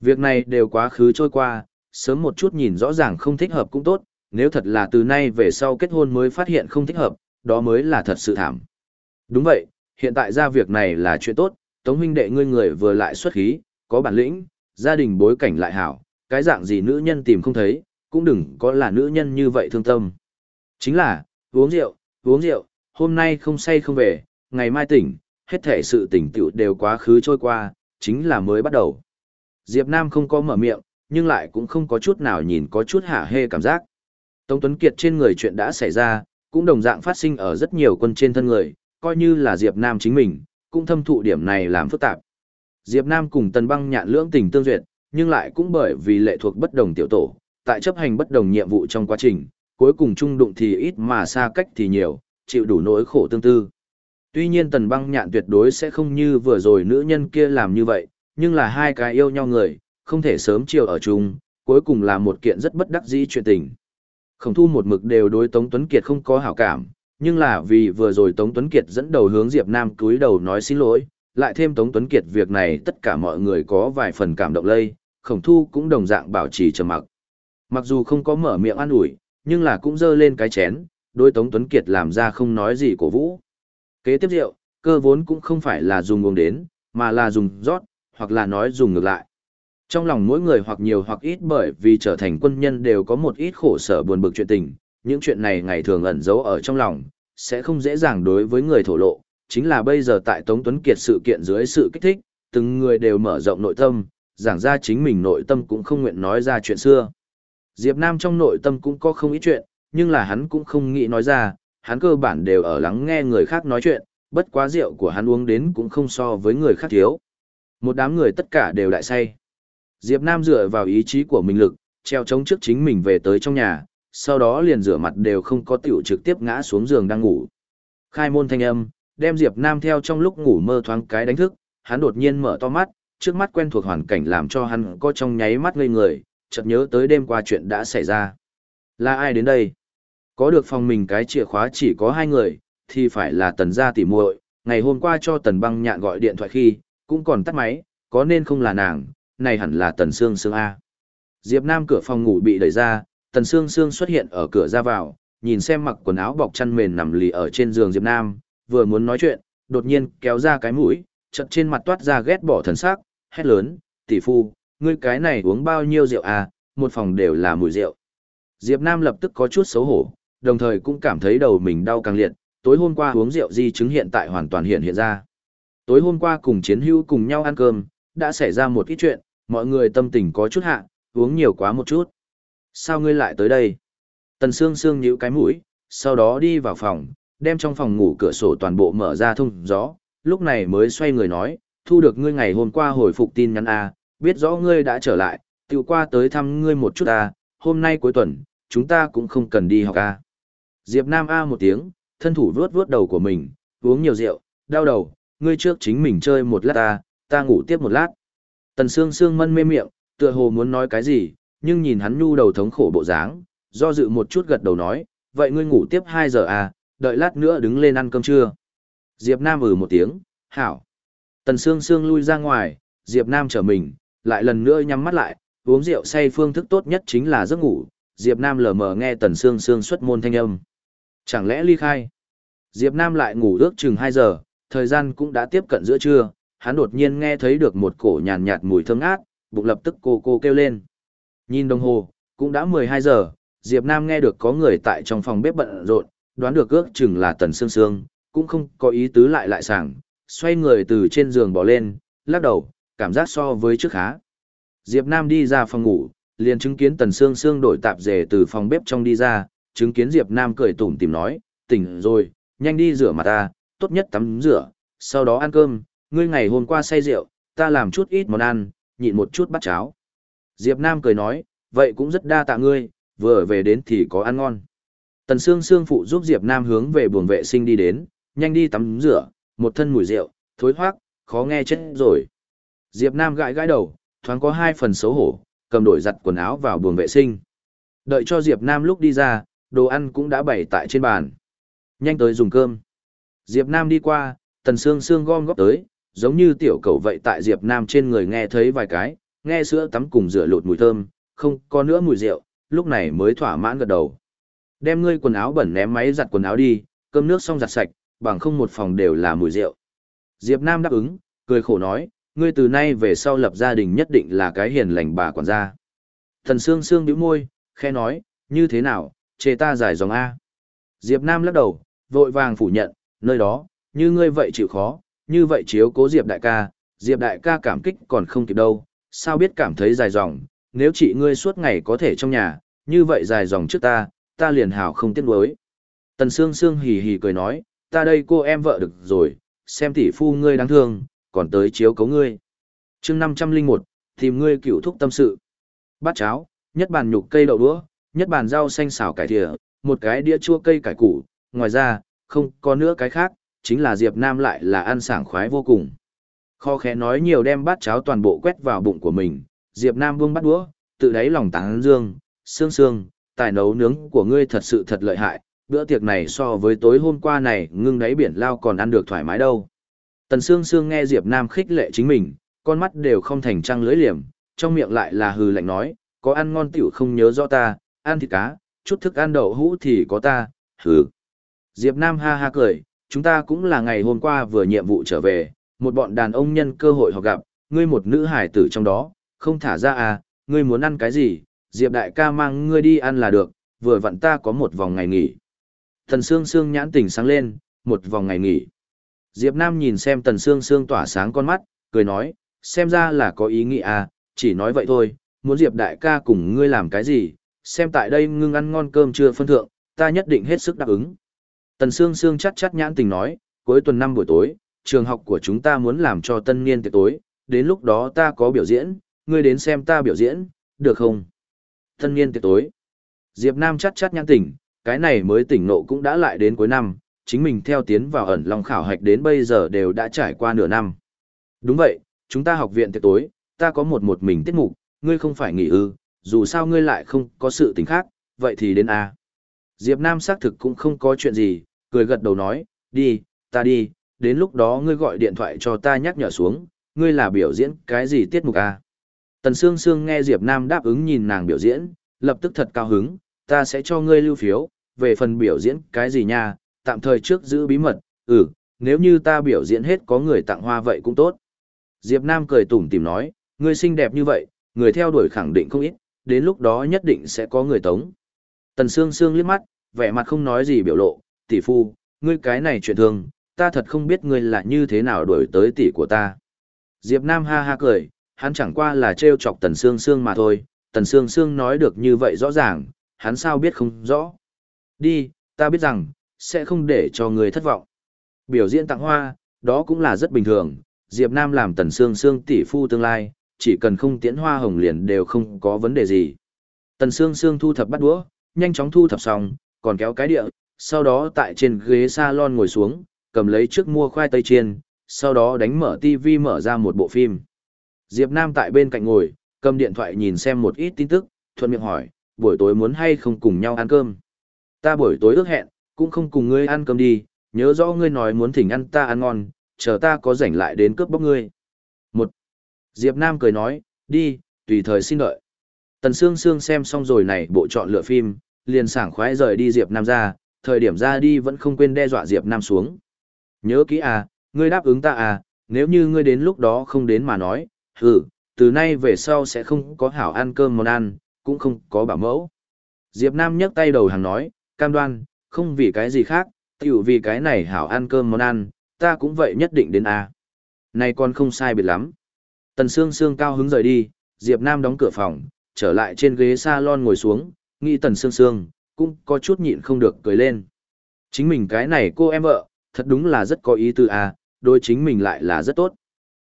Việc này đều quá khứ trôi qua, sớm một chút nhìn rõ ràng không thích hợp cũng tốt, nếu thật là từ nay về sau kết hôn mới phát hiện không thích hợp, đó mới là thật sự thảm. Đúng vậy, hiện tại ra việc này là chuyện tốt, Tống huynh đệ ngươi người vừa lại xuất khí, có bản lĩnh, gia đình bối cảnh lại hảo, cái dạng gì nữ nhân tìm không thấy, cũng đừng có là nữ nhân như vậy thương tâm. Chính là, uống rượu, uống rượu, hôm nay không say không về, ngày mai tỉnh, hết thể sự tỉnh tựu đều quá khứ trôi qua, chính là mới bắt đầu. Diệp Nam không có mở miệng, nhưng lại cũng không có chút nào nhìn có chút hả hê cảm giác. Tống Tuấn Kiệt trên người chuyện đã xảy ra, cũng đồng dạng phát sinh ở rất nhiều quân trên thân người, coi như là Diệp Nam chính mình, cũng thâm thụ điểm này làm phức tạp. Diệp Nam cùng Tần Băng nhạn lưỡng tình tương duyệt, nhưng lại cũng bởi vì lệ thuộc bất đồng tiểu tổ, tại chấp hành bất đồng nhiệm vụ trong quá trình, cuối cùng chung đụng thì ít mà xa cách thì nhiều, chịu đủ nỗi khổ tương tư. Tuy nhiên Tần Băng nhạn tuyệt đối sẽ không như vừa rồi nữ nhân kia làm như vậy, nhưng là hai cái yêu nhau người, không thể sớm chiều ở chung, cuối cùng là một kiện rất bất đắc dĩ chuyện tình. Khổng thu một mực đều đối Tống Tuấn Kiệt không có hảo cảm, nhưng là vì vừa rồi Tống Tuấn Kiệt dẫn đầu hướng Diệp Nam cúi đầu nói xin lỗi, lại thêm Tống Tuấn Kiệt việc này tất cả mọi người có vài phần cảm động lây, khổng thu cũng đồng dạng bảo trì trầm mặc. Mặc dù không có mở miệng an ủi, nhưng là cũng dơ lên cái chén, đối Tống Tuấn Kiệt làm ra không nói gì cổ vũ. Kế tiếp rượu, cơ vốn cũng không phải là dùng uống đến, mà là dùng rót, hoặc là nói dùng ngược lại. Trong lòng mỗi người hoặc nhiều hoặc ít bởi vì trở thành quân nhân đều có một ít khổ sở buồn bực chuyện tình, những chuyện này ngày thường ẩn giấu ở trong lòng, sẽ không dễ dàng đối với người thổ lộ, chính là bây giờ tại Tống Tuấn Kiệt sự kiện dưới sự kích thích, từng người đều mở rộng nội tâm, giảng ra chính mình nội tâm cũng không nguyện nói ra chuyện xưa. Diệp Nam trong nội tâm cũng có không ít chuyện, nhưng là hắn cũng không nghĩ nói ra, hắn cơ bản đều ở lắng nghe người khác nói chuyện, bất quá rượu của hắn uống đến cũng không so với người khác thiếu. Một đám người tất cả đều đại say. Diệp Nam dựa vào ý chí của mình lực, treo chống trước chính mình về tới trong nhà, sau đó liền rửa mặt đều không có tiểu trực tiếp ngã xuống giường đang ngủ. Khai môn thanh âm, đem Diệp Nam theo trong lúc ngủ mơ thoáng cái đánh thức, hắn đột nhiên mở to mắt, trước mắt quen thuộc hoàn cảnh làm cho hắn có trong nháy mắt ngây người, chợt nhớ tới đêm qua chuyện đã xảy ra. Là ai đến đây? Có được phòng mình cái chìa khóa chỉ có hai người, thì phải là tần gia tỉ muội. ngày hôm qua cho tần băng nhạn gọi điện thoại khi, cũng còn tắt máy, có nên không là nàng, này hẳn là tần sương sương A. Diệp Nam cửa phòng ngủ bị đẩy ra, tần sương sương xuất hiện ở cửa ra vào, nhìn xem mặc quần áo bọc chăn mền nằm lì ở trên giường Diệp Nam, vừa muốn nói chuyện, đột nhiên kéo ra cái mũi, chợt trên mặt toát ra ghét bỏ thần sắc, hét lớn, tỷ phu, ngươi cái này uống bao nhiêu rượu à, một phòng đều là mùi rượu. Diệp Nam lập tức có chút xấu hổ, đồng thời cũng cảm thấy đầu mình đau càng liệt, tối hôm qua uống rượu di chứng hiện tại hoàn toàn hiện hiện ra. Tối hôm qua cùng chiến hữu cùng nhau ăn cơm, đã xảy ra một ít chuyện, mọi người tâm tình có chút hạ, uống nhiều quá một chút. Sao ngươi lại tới đây? Tần Sương Sương nhíu cái mũi, sau đó đi vào phòng, đem trong phòng ngủ cửa sổ toàn bộ mở ra thông gió, lúc này mới xoay người nói, thu được ngươi ngày hôm qua hồi phục tin nhắn A, biết rõ ngươi đã trở lại, tiểu qua tới thăm ngươi một chút à, hôm nay cuối tuần, chúng ta cũng không cần đi học A. Diệp Nam A một tiếng, thân thủ vuốt vuốt đầu của mình, uống nhiều rượu, đau đầu, ngươi trước chính mình chơi một lát ta, ta ngủ tiếp một lát. Tần Sương Sương mân mê miệng, tựa hồ muốn nói cái gì, nhưng nhìn hắn nhu đầu thống khổ bộ dáng, do dự một chút gật đầu nói, vậy ngươi ngủ tiếp 2 giờ à, đợi lát nữa đứng lên ăn cơm trưa. Diệp Nam ừ một tiếng, hảo. Tần Sương Sương lui ra ngoài, Diệp Nam trở mình, lại lần nữa nhắm mắt lại, uống rượu say phương thức tốt nhất chính là giấc ngủ. Diệp Nam lờ mờ nghe Tần Sương Sương xuất môn thanh âm. Chẳng lẽ ly khai? Diệp Nam lại ngủ ước chừng 2 giờ, thời gian cũng đã tiếp cận giữa trưa, hắn đột nhiên nghe thấy được một cổ nhàn nhạt mùi thơm ngát, bụng lập tức cô cô kêu lên. Nhìn đồng hồ, cũng đã 12 giờ, Diệp Nam nghe được có người tại trong phòng bếp bận rộn, đoán được ước chừng là Tần Sương Sương, cũng không có ý tứ lại lại sảng, xoay người từ trên giường bỏ lên, lắc đầu, cảm giác so với trước khá. Diệp Nam đi ra phòng ngủ, liền chứng kiến Tần Sương Sương đổi tạp dề từ phòng bếp trong đi ra, chứng kiến Diệp Nam cười tủm tỉm nói, tỉnh rồi, nhanh đi rửa mặt ta, tốt nhất tắm rửa, sau đó ăn cơm, ngươi ngày hôm qua say rượu, ta làm chút ít món ăn, nhịn một chút bát cháo. Diệp Nam cười nói, vậy cũng rất đa tạ ngươi, vừa về đến thì có ăn ngon. Tần Sương Sương phụ giúp Diệp Nam hướng về buồng vệ sinh đi đến, nhanh đi tắm rửa, một thân mùi rượu, thối hoác, khó nghe chết rồi. Diệp Nam gãi gãi đầu, thoáng có hai phần xấu hổ, cầm đổi giặt quần áo vào buồng vệ sinh. Đợi cho Diệp Nam lúc đi ra, đồ ăn cũng đã bày tại trên bàn. Nhanh tới dùng cơm. Diệp Nam đi qua, Tần Sương Sương gom góp tới, giống như tiểu cầu vậy tại Diệp Nam trên người nghe thấy vài cái, nghe sữa tắm cùng rửa lột mùi thơm, không có nữa mùi rượu, lúc này mới thỏa mãn gật đầu. Đem ngươi quần áo bẩn ném máy giặt quần áo đi, cơm nước xong giặt sạch, bằng không một phòng đều là mùi rượu. Diệp Nam đáp ứng, cười khổ nói, ngươi từ nay về sau lập gia đình nhất định là cái hiền lành bà quản gia. Thần Sương Sương bĩu môi, khe nói, như thế nào, chê ta giải dòng A. Diệp Nam lắc đầu, vội vàng phủ nhận, nơi đó, như ngươi vậy chịu khó, như vậy chiếu cố Diệp đại ca, Diệp đại ca cảm kích còn không kịp đâu, sao biết cảm thấy dài dòng, nếu chị ngươi suốt ngày có thể trong nhà, như vậy dài dòng trước ta, ta liền hảo không tiếc nuối. Tần Sương Sương hì hì cười nói, ta đây cô em vợ được rồi, xem tỷ phu ngươi đáng thương, còn tới chiếu cấu ngươi. chương 501, tìm ngươi cựu thúc tâm sự. Bát cháo, nhất bàn nhục cây đậu đũa, nhất bàn rau xanh xào cải thìa, một cái đĩa chua cây cải củ, ngoài ra, không có nữa cái khác, chính là Diệp Nam lại là ăn sảng khoái vô cùng. Kho khẽ nói nhiều đem bát cháo toàn bộ quét vào bụng của mình, Diệp Nam buông bát đũa, tự đáy lòng tán dương, sương sương, tài nấu nướng của ngươi thật sự thật lợi hại, bữa tiệc này so với tối hôm qua này ngưng đáy biển lao còn ăn được thoải mái đâu. Tần Sương Sương nghe Diệp Nam khích lệ chính mình, con mắt đều không thành trăng lưỡi liềm, trong miệng lại là hừ lạnh nói, có ăn ngon tiểu không nhớ rõ ta, ăn thịt cá, chút thức ăn đậu hũ thì có ta, hừ. Diệp Nam ha ha cười, chúng ta cũng là ngày hôm qua vừa nhiệm vụ trở về, một bọn đàn ông nhân cơ hội họ gặp, ngươi một nữ hải tử trong đó, không thả ra à, ngươi muốn ăn cái gì, Diệp đại ca mang ngươi đi ăn là được, vừa vặn ta có một vòng ngày nghỉ. Tần Sương Sương nhãn tỉnh sáng lên, một vòng ngày nghỉ. Diệp Nam nhìn xem Tần Sương Sương tỏa sáng con mắt, cười nói, xem ra là có ý nghĩa à, chỉ nói vậy thôi, muốn Diệp đại ca cùng ngươi làm cái gì, xem tại đây ngưng ăn ngon cơm chưa phân thượng, ta nhất định hết sức đáp ứng. Tần Sương Sương chắt chắt nhãn tình nói, cuối tuần năm buổi tối, trường học của chúng ta muốn làm cho tân niên tiệc tối, đến lúc đó ta có biểu diễn, ngươi đến xem ta biểu diễn, được không? Tân niên tiệc tối. Diệp Nam chắt chắt nhãn tình, cái này mới tỉnh nộ cũng đã lại đến cuối năm, chính mình theo tiến vào ẩn long khảo hạch đến bây giờ đều đã trải qua nửa năm. Đúng vậy, chúng ta học viện tiệc tối, ta có một một mình tiết mục, ngươi không phải nghỉ ư, dù sao ngươi lại không có sự tình khác, vậy thì đến A. Diệp Nam xác thực cũng không có chuyện gì, cười gật đầu nói, đi, ta đi, đến lúc đó ngươi gọi điện thoại cho ta nhắc nhở xuống, ngươi là biểu diễn cái gì tiết mục A. Tần Sương Sương nghe Diệp Nam đáp ứng nhìn nàng biểu diễn, lập tức thật cao hứng, ta sẽ cho ngươi lưu phiếu, về phần biểu diễn cái gì nha, tạm thời trước giữ bí mật, ừ, nếu như ta biểu diễn hết có người tặng hoa vậy cũng tốt. Diệp Nam cười tủm tỉm nói, ngươi xinh đẹp như vậy, người theo đuổi khẳng định không ít, đến lúc đó nhất định sẽ có người tống. Tần Sương Sương liếc mắt, vẻ mặt không nói gì biểu lộ, tỷ phu, ngươi cái này chuyện thương, ta thật không biết ngươi là như thế nào đuổi tới tỷ của ta. Diệp Nam ha ha cười, hắn chẳng qua là trêu chọc Tần Sương Sương mà thôi, Tần Sương Sương nói được như vậy rõ ràng, hắn sao biết không rõ. Đi, ta biết rằng, sẽ không để cho người thất vọng. Biểu diễn tặng hoa, đó cũng là rất bình thường, Diệp Nam làm Tần Sương Sương tỷ phu tương lai, chỉ cần không tiễn hoa hồng liền đều không có vấn đề gì. Tần Sương Sương thu thập bắt đũa, nhanh chóng thu thập xong, còn kéo cái địa, sau đó tại trên ghế salon ngồi xuống, cầm lấy trước mua khoai tây chiên, sau đó đánh mở TV mở ra một bộ phim. Diệp Nam tại bên cạnh ngồi, cầm điện thoại nhìn xem một ít tin tức, thuận miệng hỏi, buổi tối muốn hay không cùng nhau ăn cơm. Ta buổi tối ước hẹn, cũng không cùng ngươi ăn cơm đi, nhớ rõ ngươi nói muốn thỉnh ăn ta ăn ngon, chờ ta có rảnh lại đến cướp bóc ngươi. Một. Diệp Nam cười nói, đi, tùy thời xin đợi. Tần Sương Sương xem xong rồi này bộ chọn lựa phim, liền sảng khoái rời đi Diệp Nam ra, thời điểm ra đi vẫn không quên đe dọa Diệp Nam xuống. Nhớ kỹ à, ngươi đáp ứng ta à, nếu như ngươi đến lúc đó không đến mà nói, hừ, từ nay về sau sẽ không có hảo ăn cơm món ăn, cũng không có bảo mẫu. Diệp Nam nhấc tay đầu hàng nói, cam đoan, không vì cái gì khác, tiểu vì cái này hảo ăn cơm món ăn, ta cũng vậy nhất định đến à. Này con không sai biệt lắm. Tần Sương Sương cao hứng rời đi, Diệp Nam đóng cửa phòng, trở lại trên ghế salon ngồi xuống, nghĩ Tần Sương Sương, cũng có chút nhịn không được cười lên. Chính mình cái này cô em vợ, thật đúng là rất có ý tư à, đôi chính mình lại là rất tốt.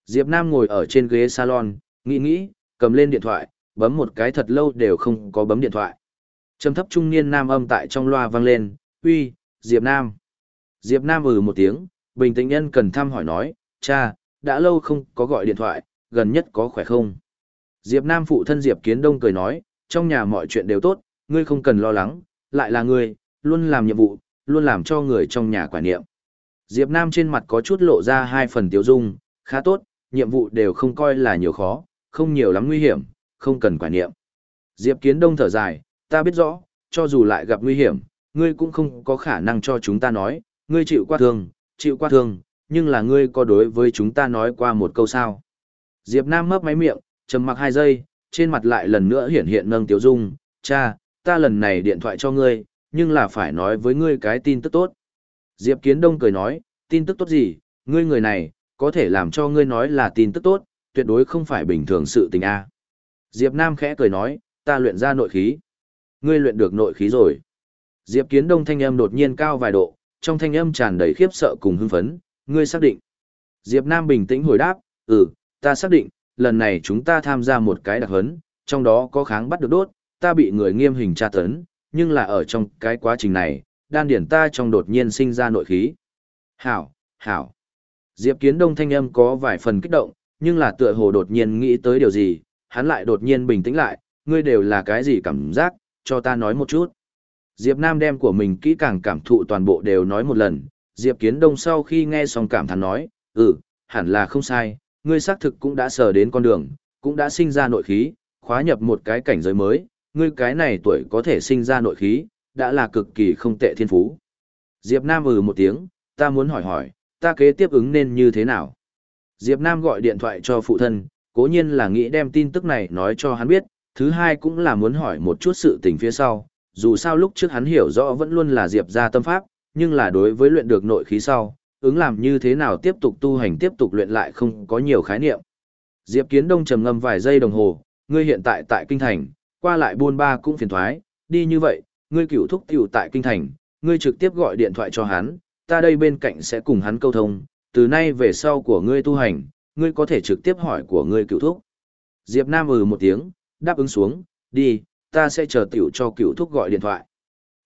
Diệp Nam ngồi ở trên ghế salon, nghĩ nghĩ, cầm lên điện thoại, bấm một cái thật lâu đều không có bấm điện thoại. Trầm thấp trung niên nam âm tại trong loa vang lên, uy, Diệp Nam. Diệp Nam ừ một tiếng, bình tĩnh nhân cần thăm hỏi nói, cha, đã lâu không có gọi điện thoại, gần nhất có khỏe không? Diệp Nam phụ thân Diệp Kiến Đông cười nói, trong nhà mọi chuyện đều tốt, ngươi không cần lo lắng, lại là ngươi, luôn làm nhiệm vụ, luôn làm cho người trong nhà quả niệm. Diệp Nam trên mặt có chút lộ ra hai phần tiêu dung, khá tốt, nhiệm vụ đều không coi là nhiều khó, không nhiều lắm nguy hiểm, không cần quả niệm. Diệp Kiến Đông thở dài, ta biết rõ, cho dù lại gặp nguy hiểm, ngươi cũng không có khả năng cho chúng ta nói, ngươi chịu qua thương, chịu qua thương, nhưng là ngươi có đối với chúng ta nói qua một câu sao. Diệp Nam mấp máy miệng, trầm mặc hai giây, trên mặt lại lần nữa hiện hiện nâng tiểu dung, cha, ta lần này điện thoại cho ngươi, nhưng là phải nói với ngươi cái tin tức tốt. Diệp Kiến Đông cười nói, tin tức tốt gì, ngươi người này, có thể làm cho ngươi nói là tin tức tốt, tuyệt đối không phải bình thường sự tình a. Diệp Nam khẽ cười nói, ta luyện ra nội khí. Ngươi luyện được nội khí rồi. Diệp Kiến Đông thanh âm đột nhiên cao vài độ, trong thanh âm tràn đầy khiếp sợ cùng hưng phấn, ngươi xác định. Diệp Nam bình tĩnh hồi đáp, ừ, ta xác định, lần này chúng ta tham gia một cái đặc huấn, trong đó có kháng bắt được đốt, ta bị người nghiêm hình tra tấn, nhưng là ở trong cái quá trình này, đan điển ta trong đột nhiên sinh ra nội khí. Hảo, hảo. Diệp Kiến Đông thanh âm có vài phần kích động, nhưng là tựa hồ đột nhiên nghĩ tới điều gì, hắn lại đột nhiên bình tĩnh lại, ngươi đều là cái gì cảm giác, cho ta nói một chút. Diệp Nam đem của mình kỹ càng cảm thụ toàn bộ đều nói một lần, Diệp Kiến Đông sau khi nghe xong cảm thán nói, ừ, hẳn là không sai, ngươi xác thực cũng đã sờ đến con đường, cũng đã sinh ra nội khí, khóa nhập một cái cảnh giới mới, ngươi cái này tuổi có thể sinh ra nội khí, đã là cực kỳ không tệ thiên phú. Diệp Nam ừ một tiếng, ta muốn hỏi hỏi, ta kế tiếp ứng nên như thế nào? Diệp Nam gọi điện thoại cho phụ thân, cố nhiên là nghĩ đem tin tức này nói cho hắn biết, thứ hai cũng là muốn hỏi một chút sự tình phía sau, dù sao lúc trước hắn hiểu rõ vẫn luôn là Diệp ra tâm pháp, nhưng là đối với luyện được nội khí sau, ứng làm như thế nào tiếp tục tu hành tiếp tục luyện lại không có nhiều khái niệm. Diệp Kiến Đông trầm ngâm vài giây đồng hồ, ngươi hiện tại tại kinh thành, qua lại buôn ba cũng phiền thoái, đi như vậy, ngươi cửu thúc tiểu tại kinh thành, ngươi trực tiếp gọi điện thoại cho hắn, ta đây bên cạnh sẽ cùng hắn câu thông, từ nay về sau của ngươi tu hành, ngươi có thể trực tiếp hỏi của ngươi cửu thúc. Diệp Nam ừ một tiếng, đáp ứng xuống, đi, ta sẽ chờ tiểu cho cửu thúc gọi điện thoại.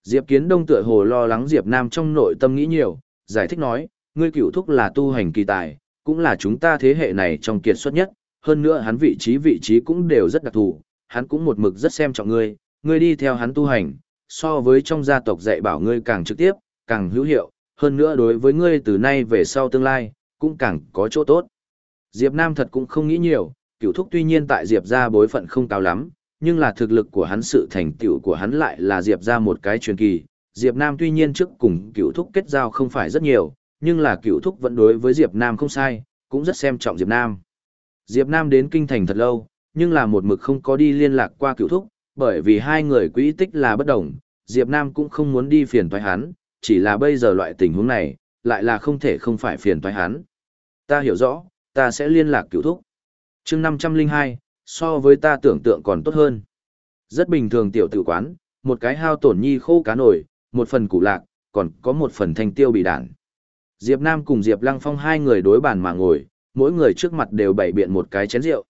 Diệp Kiến Đông tựa hồ lo lắng Diệp Nam trong nội tâm nghĩ nhiều, giải thích nói, ngươi cửu thúc là tu hành kỳ tài, cũng là chúng ta thế hệ này trong kiệt xuất nhất, hơn nữa hắn vị trí vị trí cũng đều rất đặc thù, hắn cũng một mực rất xem trọng ngươi, ngươi đi theo hắn tu hành, so với trong gia tộc dạy bảo ngươi càng trực tiếp, càng hữu hiệu, hơn nữa đối với ngươi từ nay về sau tương lai, cũng càng có chỗ tốt. Diệp Nam thật cũng không nghĩ nhiều, cửu thúc tuy nhiên tại Diệp gia bối phận không cao lắm, nhưng là thực lực của hắn sự thành tựu của hắn lại là Diệp gia một cái truyền kỳ. Diệp Nam tuy nhiên trước cùng cửu thúc kết giao không phải rất nhiều, nhưng là cửu thúc vẫn đối với Diệp Nam không sai, cũng rất xem trọng Diệp Nam. Diệp Nam đến kinh thành thật lâu, nhưng là một mực không có đi liên lạc qua cửu thúc, bởi vì hai người quỹ tích là bất đồng, Diệp Nam cũng không muốn đi phiền toái hắn, chỉ là bây giờ loại tình huống này, lại là không thể không phải phiền toái hắn. Ta hiểu rõ, ta sẽ liên lạc cửu thúc. Chương 502, so với ta tưởng tượng còn tốt hơn. Rất bình thường tiểu tử quán, một cái hao tổn nhi khô cá nổi, một phần củ lạc, còn có một phần thanh tiêu bị đạn. Diệp Nam cùng Diệp Lăng Phong hai người đối bàn mà ngồi, mỗi người trước mặt đều bày biện một cái chén rượu.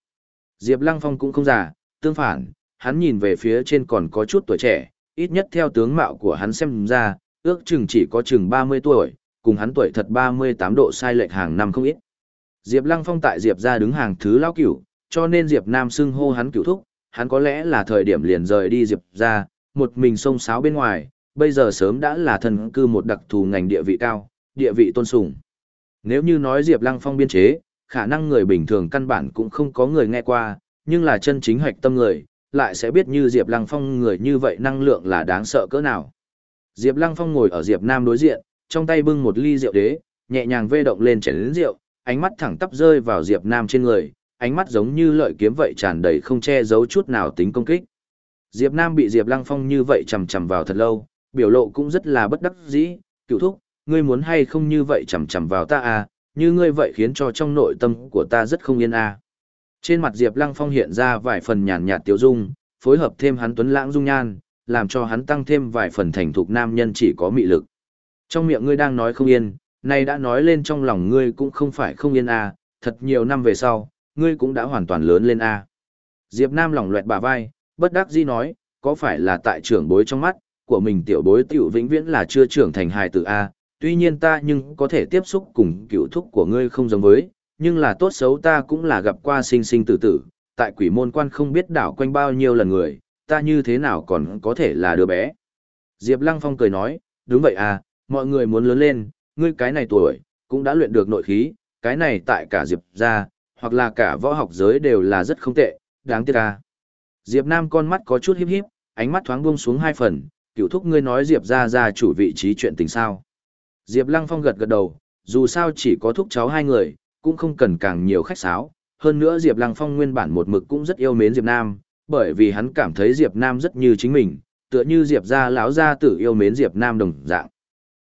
Diệp Lăng Phong cũng không già, tương phản, hắn nhìn về phía trên còn có chút tuổi trẻ, ít nhất theo tướng mạo của hắn xem ra, ước chừng chỉ có chừng 30 tuổi, cùng hắn tuổi thật 38 độ sai lệch hàng năm không ít. Diệp Lăng Phong tại Diệp gia đứng hàng thứ lão cửu, cho nên Diệp Nam xưng hô hắn cửu thúc, hắn có lẽ là thời điểm liền rời đi Diệp gia, một mình sông sáo bên ngoài, bây giờ sớm đã là thần cư một đặc thù ngành địa vị cao, địa vị tôn sùng. Nếu như nói Diệp Lăng Phong biên chế, khả năng người bình thường căn bản cũng không có người nghe qua, nhưng là chân chính hoạch tâm người, lại sẽ biết như Diệp Lăng Phong người như vậy năng lượng là đáng sợ cỡ nào. Diệp Lăng Phong ngồi ở Diệp Nam đối diện, trong tay bưng một ly rượu đế, nhẹ nhàng vê động lên chén rượu, ánh mắt thẳng tắp rơi vào Diệp Nam trên người, ánh mắt giống như lợi kiếm vậy tràn đầy không che giấu chút nào tính công kích. Diệp Nam bị Diệp Lăng Phong như vậy chằm chằm vào thật lâu, biểu lộ cũng rất là bất đắc dĩ, cựu thúc, ngươi muốn hay không như vậy chằm chằm vào ta à, như ngươi vậy khiến cho trong nội tâm của ta rất không yên à. Trên mặt Diệp Lăng Phong hiện ra vài phần nhàn nhạt tiêu dung, phối hợp thêm hắn tuấn lãng dung nhan, làm cho hắn tăng thêm vài phần thành thục nam nhân chỉ có mị lực. Trong miệng ngươi đang nói không yên, nay đã nói lên trong lòng ngươi cũng không phải không yên à, thật nhiều năm về sau, ngươi cũng đã hoàn toàn lớn lên à. Diệp Nam lỏng loẹt bả vai, bất đắc dĩ nói, có phải là tại trưởng bối trong mắt, của mình tiểu bối tiểu vĩnh viễn là chưa trưởng thành hài tử a à? tuy nhiên ta nhưng có thể tiếp xúc cùng cựu thúc của ngươi không giống với, nhưng là tốt xấu ta cũng là gặp qua sinh sinh tử tử, tại quỷ môn quan không biết đảo quanh bao nhiêu lần người, ta như thế nào còn có thể là đứa bé. Diệp Lăng Phong cười nói, đúng vậy à, mọi người muốn lớn lên, ngươi cái này tuổi, cũng đã luyện được nội khí, cái này tại cả Diệp gia, hoặc là cả võ học giới đều là rất không tệ, đáng tiếc à. Diệp Nam con mắt có chút híp híp, ánh mắt thoáng buông xuống hai phần, cựu thúc ngươi nói Diệp gia gia chủ vị trí chuyện tình sao. Diệp Lăng Phong gật gật đầu, dù sao chỉ có thúc cháu hai người, cũng không cần càng nhiều khách sáo. Hơn nữa Diệp Lăng Phong nguyên bản một mực cũng rất yêu mến Diệp Nam, bởi vì hắn cảm thấy Diệp Nam rất như chính mình, tựa như Diệp gia lão gia tử yêu mến Diệp Nam đồng dạng.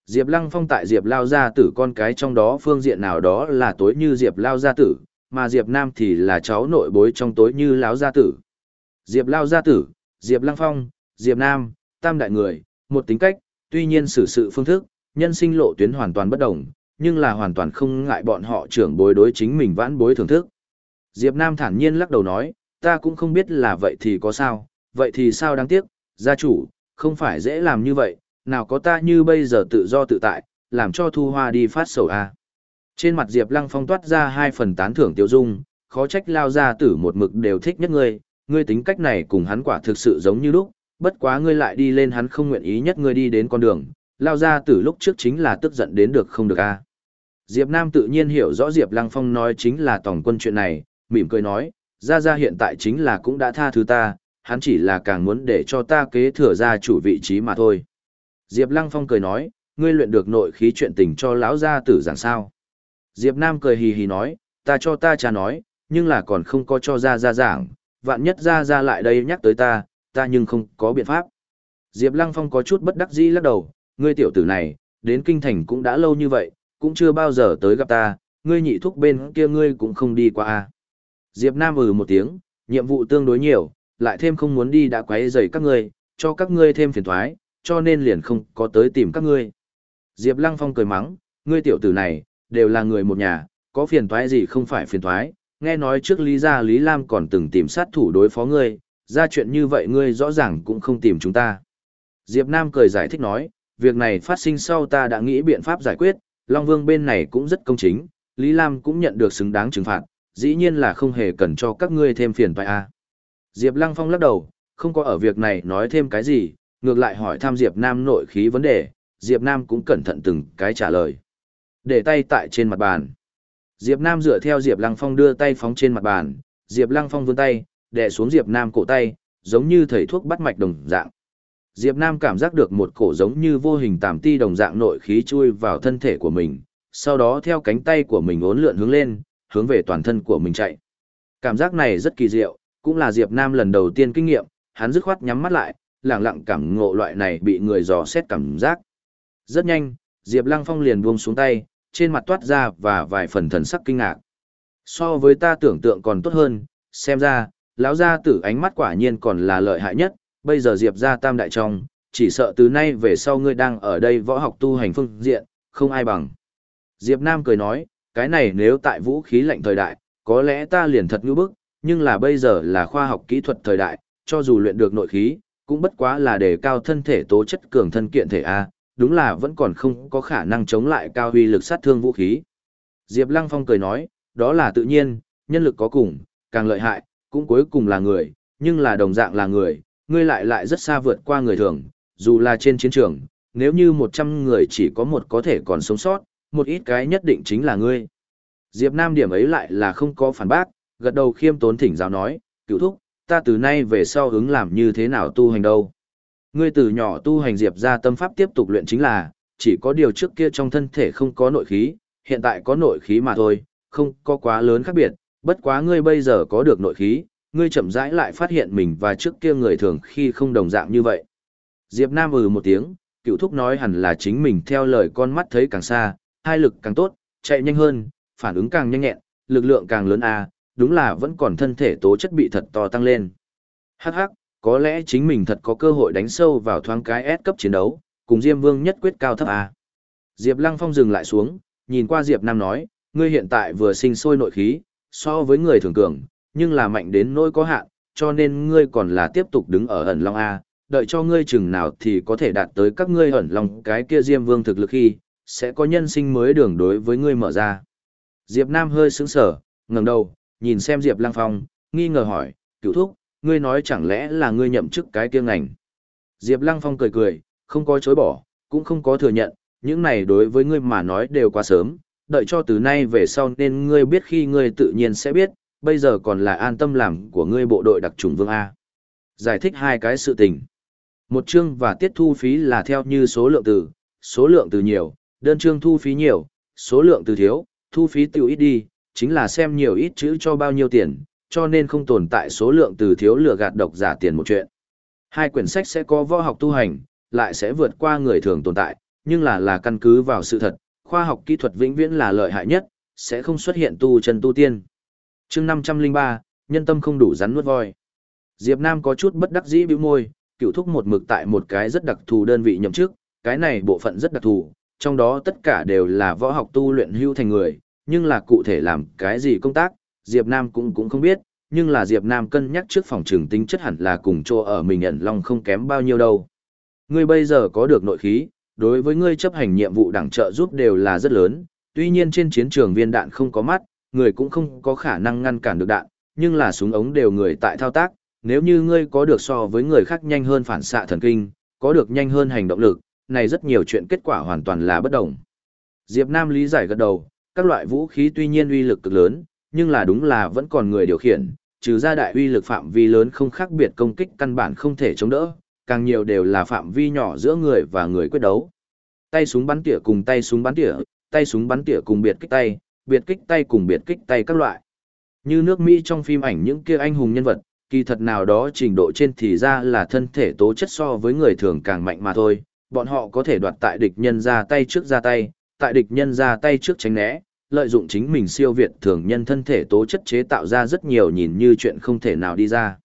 Diệp Lăng Phong tại Diệp Lao gia tử con cái trong đó phương diện nào đó là tối như Diệp Lao gia tử, mà Diệp Nam thì là cháu nội bối trong tối như lão gia tử. Diệp Lao gia tử, Diệp Lăng Phong, Diệp Nam, tam đại người, một tính cách, tuy nhiên xử sự phương thức, nhân sinh lộ tuyến hoàn toàn bất đồng, nhưng là hoàn toàn không ngại bọn họ trưởng bối đối chính mình vãn bối thưởng thức. Diệp Nam thản nhiên lắc đầu nói, ta cũng không biết là vậy thì có sao, vậy thì sao đáng tiếc, gia chủ, không phải dễ làm như vậy, nào có ta như bây giờ tự do tự tại, làm cho thu hoa đi phát sầu à? Trên mặt Diệp Lăng phong toát ra hai phần tán thưởng tiêu dung, khó trách lao Gia tử một mực đều thích nhất ngươi, ngươi tính cách này cùng hắn quả thực sự giống như lúc, bất quá ngươi lại đi lên hắn không nguyện ý nhất ngươi đi đến con đường, lao Gia Tử lúc trước chính là tức giận đến được không được a. Diệp nam tự nhiên hiểu rõ diệp lăng phong nói chính là tổng quân chuyện này mỉm cười nói Gia Gia hiện tại chính là cũng đã tha thứ ta hắn chỉ là càng muốn để cho ta kế thừa gia chủ vị trí mà thôi. Diệp lăng phong cười nói ngươi luyện được nội khí chuyện tình cho lão gia tử giảng sao? Diệp nam cười hì hì nói ta cho ta cha nói nhưng là còn không có cho ra ra giảng, vạn nhất ra ra lại đây nhắc tới ta, ta nhưng không có biện pháp. Diệp Lăng Phong có chút bất đắc dĩ lắc đầu, ngươi tiểu tử này, đến kinh thành cũng đã lâu như vậy, cũng chưa bao giờ tới gặp ta, ngươi nhị thúc bên kia ngươi cũng không đi qua a. Diệp Nam ừ một tiếng, nhiệm vụ tương đối nhiều, lại thêm không muốn đi đã quấy rầy các ngươi, cho các ngươi thêm phiền toái, cho nên liền không có tới tìm các ngươi. Diệp Lăng Phong cười mắng, ngươi tiểu tử này, đều là người một nhà, có phiền toái gì không phải phiền toái, nghe nói trước Lý gia Lý Lam còn từng tìm sát thủ đối phó ngươi, ra chuyện như vậy ngươi rõ ràng cũng không tìm chúng ta. Diệp Nam cười giải thích nói, việc này phát sinh sau ta đã nghĩ biện pháp giải quyết, Long Vương bên này cũng rất công chính, Lý Lam cũng nhận được xứng đáng trừng phạt, dĩ nhiên là không hề cần cho các ngươi thêm phiền toái a. À. Diệp Lăng Phong lắc đầu, không có ở việc này nói thêm cái gì, ngược lại hỏi thăm Diệp Nam nội khí vấn đề, Diệp Nam cũng cẩn thận từng cái trả lời. Để tay tại trên mặt bàn. Diệp Nam dựa theo Diệp Lăng Phong đưa tay phóng trên mặt bàn, Diệp Lăng Phong vươn tay, đè xuống Diệp Nam cổ tay, giống như thầy thuốc bắt mạch đồng dạng. Diệp Nam cảm giác được một cổ giống như vô hình tạm ti đồng dạng nội khí chui vào thân thể của mình, sau đó theo cánh tay của mình uốn lượn hướng lên, hướng về toàn thân của mình chạy. Cảm giác này rất kỳ diệu, cũng là Diệp Nam lần đầu tiên kinh nghiệm, hắn dứt khoát nhắm mắt lại, lặng lặng cảm ngộ loại này bị người dò xét cảm giác. Rất nhanh, Diệp Lăng Phong liền buông xuống tay, trên mặt toát ra và vài phần thần sắc kinh ngạc. So với ta tưởng tượng còn tốt hơn, xem ra, lão gia tử ánh mắt quả nhiên còn là lợi hại nhất, bây giờ Diệp gia tam đại trong, chỉ sợ từ nay về sau ngươi đang ở đây võ học tu hành phương diện, không ai bằng. Diệp Nam cười nói, cái này nếu tại vũ khí lạnh thời đại, có lẽ ta liền thật ngư bức, nhưng là bây giờ là khoa học kỹ thuật thời đại, cho dù luyện được nội khí, cũng bất quá là đề cao thân thể tố chất cường thân kiện thể A, đúng là vẫn còn không có khả năng chống lại cao huy lực sát thương vũ khí. Diệp Lăng Phong cười nói, đó là tự nhiên, nhân lực có cùng, càng lợi hại, cũng cuối cùng là người, nhưng là đồng dạng là người, ngươi lại lại rất xa vượt qua người thường, dù là trên chiến trường, nếu như 100 người chỉ có một có thể còn sống sót, một ít cái nhất định chính là ngươi. Diệp Nam điểm ấy lại là không có phản bác, gật đầu khiêm tốn thỉnh giáo nói, cựu thúc, ta từ nay về sau hướng làm như thế nào tu hành đâu. Ngươi từ nhỏ tu hành Diệp ra tâm pháp tiếp tục luyện chính là, chỉ có điều trước kia trong thân thể không có nội khí, hiện tại có nội khí mà thôi, không có quá lớn khác biệt, bất quá ngươi bây giờ có được nội khí, ngươi chậm rãi lại phát hiện mình và trước kia người thường khi không đồng dạng như vậy. Diệp Nam ừ một tiếng, cựu thúc nói hẳn là chính mình theo lời con mắt thấy càng xa, hai lực càng tốt, chạy nhanh hơn, phản ứng càng nhanh nhẹn, lực lượng càng lớn à, đúng là vẫn còn thân thể tố chất bị thật to tăng lên. Hắc hắc, có lẽ chính mình thật có cơ hội đánh sâu vào thoáng cái S cấp chiến đấu, cùng Diêm Vương nhất quyết cao thấp a. À. Diệp Lăng Phong dừng lại xuống, nhìn qua Diệp Nam nói, ngươi hiện tại vừa sinh sôi nội khí, so với người thường cường, nhưng là mạnh đến nỗi có hạn, cho nên ngươi còn là tiếp tục đứng ở ẩn long A, đợi cho ngươi chừng nào thì có thể đạt tới các ngươi ẩn long cái kia Diêm Vương thực lực khi, sẽ có nhân sinh mới đường đối với ngươi mở ra. Diệp Nam hơi sững sờ, ngẩng đầu, nhìn xem Diệp Lăng Phong, nghi ngờ hỏi, cựu thúc, ngươi nói chẳng lẽ là ngươi nhậm chức cái kia ngành. Diệp Lăng Phong cười cười, không có chối bỏ, cũng không có thừa nhận, những này đối với ngươi mà nói đều quá sớm, đợi cho từ nay về sau nên ngươi biết khi ngươi tự nhiên sẽ biết, bây giờ còn là an tâm làm của ngươi bộ đội đặc trùng vương A. Giải thích hai cái sự tình. Một chương và tiết thu phí là theo như số lượng từ, số lượng từ nhiều, đơn chương thu phí nhiều, số lượng từ thiếu, thu phí tiêu ít đi, chính là xem nhiều ít chữ cho bao nhiêu tiền, cho nên không tồn tại số lượng từ thiếu lừa gạt độc giả tiền một chuyện. Hai quyển sách sẽ có võ học tu hành, lại sẽ vượt qua người thường tồn tại, nhưng là là căn cứ vào sự thật, khoa học kỹ thuật vĩnh viễn là lợi hại nhất, sẽ không xuất hiện tu chân tu tiên. chương 503, nhân tâm không đủ rắn nuốt voi. Diệp Nam có chút bất đắc dĩ bĩu môi, cựu thúc một mực tại một cái rất đặc thù đơn vị nhậm chức, cái này bộ phận rất đặc thù, trong đó tất cả đều là võ học tu luyện hưu thành người, nhưng là cụ thể làm cái gì công tác, Diệp Nam cũng cũng không biết, nhưng là Diệp Nam cân nhắc trước phòng trường tính chất hẳn là cùng chỗ ở mình ẩn long không kém bao nhiêu đâu. Ngươi bây giờ có được nội khí, đối với ngươi chấp hành nhiệm vụ đảng trợ giúp đều là rất lớn, tuy nhiên trên chiến trường viên đạn không có mắt, người cũng không có khả năng ngăn cản được đạn, nhưng là súng ống đều người tại thao tác, nếu như ngươi có được so với người khác nhanh hơn phản xạ thần kinh, có được nhanh hơn hành động lực, này rất nhiều chuyện kết quả hoàn toàn là bất đồng. Diệp Nam lý giải gật đầu, các loại vũ khí tuy nhiên uy lực cực lớn, nhưng là đúng là vẫn còn người điều khiển, trừ ra đại uy lực phạm vi lớn không khác biệt công kích căn bản không thể chống đỡ, càng nhiều đều là phạm vi nhỏ giữa người và người quyết đấu. Tay súng bắn tỉa cùng tay súng bắn tỉa, tay súng bắn tỉa cùng biệt kích tay, biệt kích tay cùng biệt kích tay các loại. Như nước Mỹ trong phim ảnh những kia anh hùng nhân vật, kỳ thật nào đó trình độ trên thì ra là thân thể tố chất so với người thường càng mạnh mà thôi, bọn họ có thể đoạt tại địch nhân ra tay trước ra tay, tại địch nhân ra tay trước tránh né, lợi dụng chính mình siêu việt thường nhân thân thể tố chất chế tạo ra rất nhiều nhìn như chuyện không thể nào đi ra.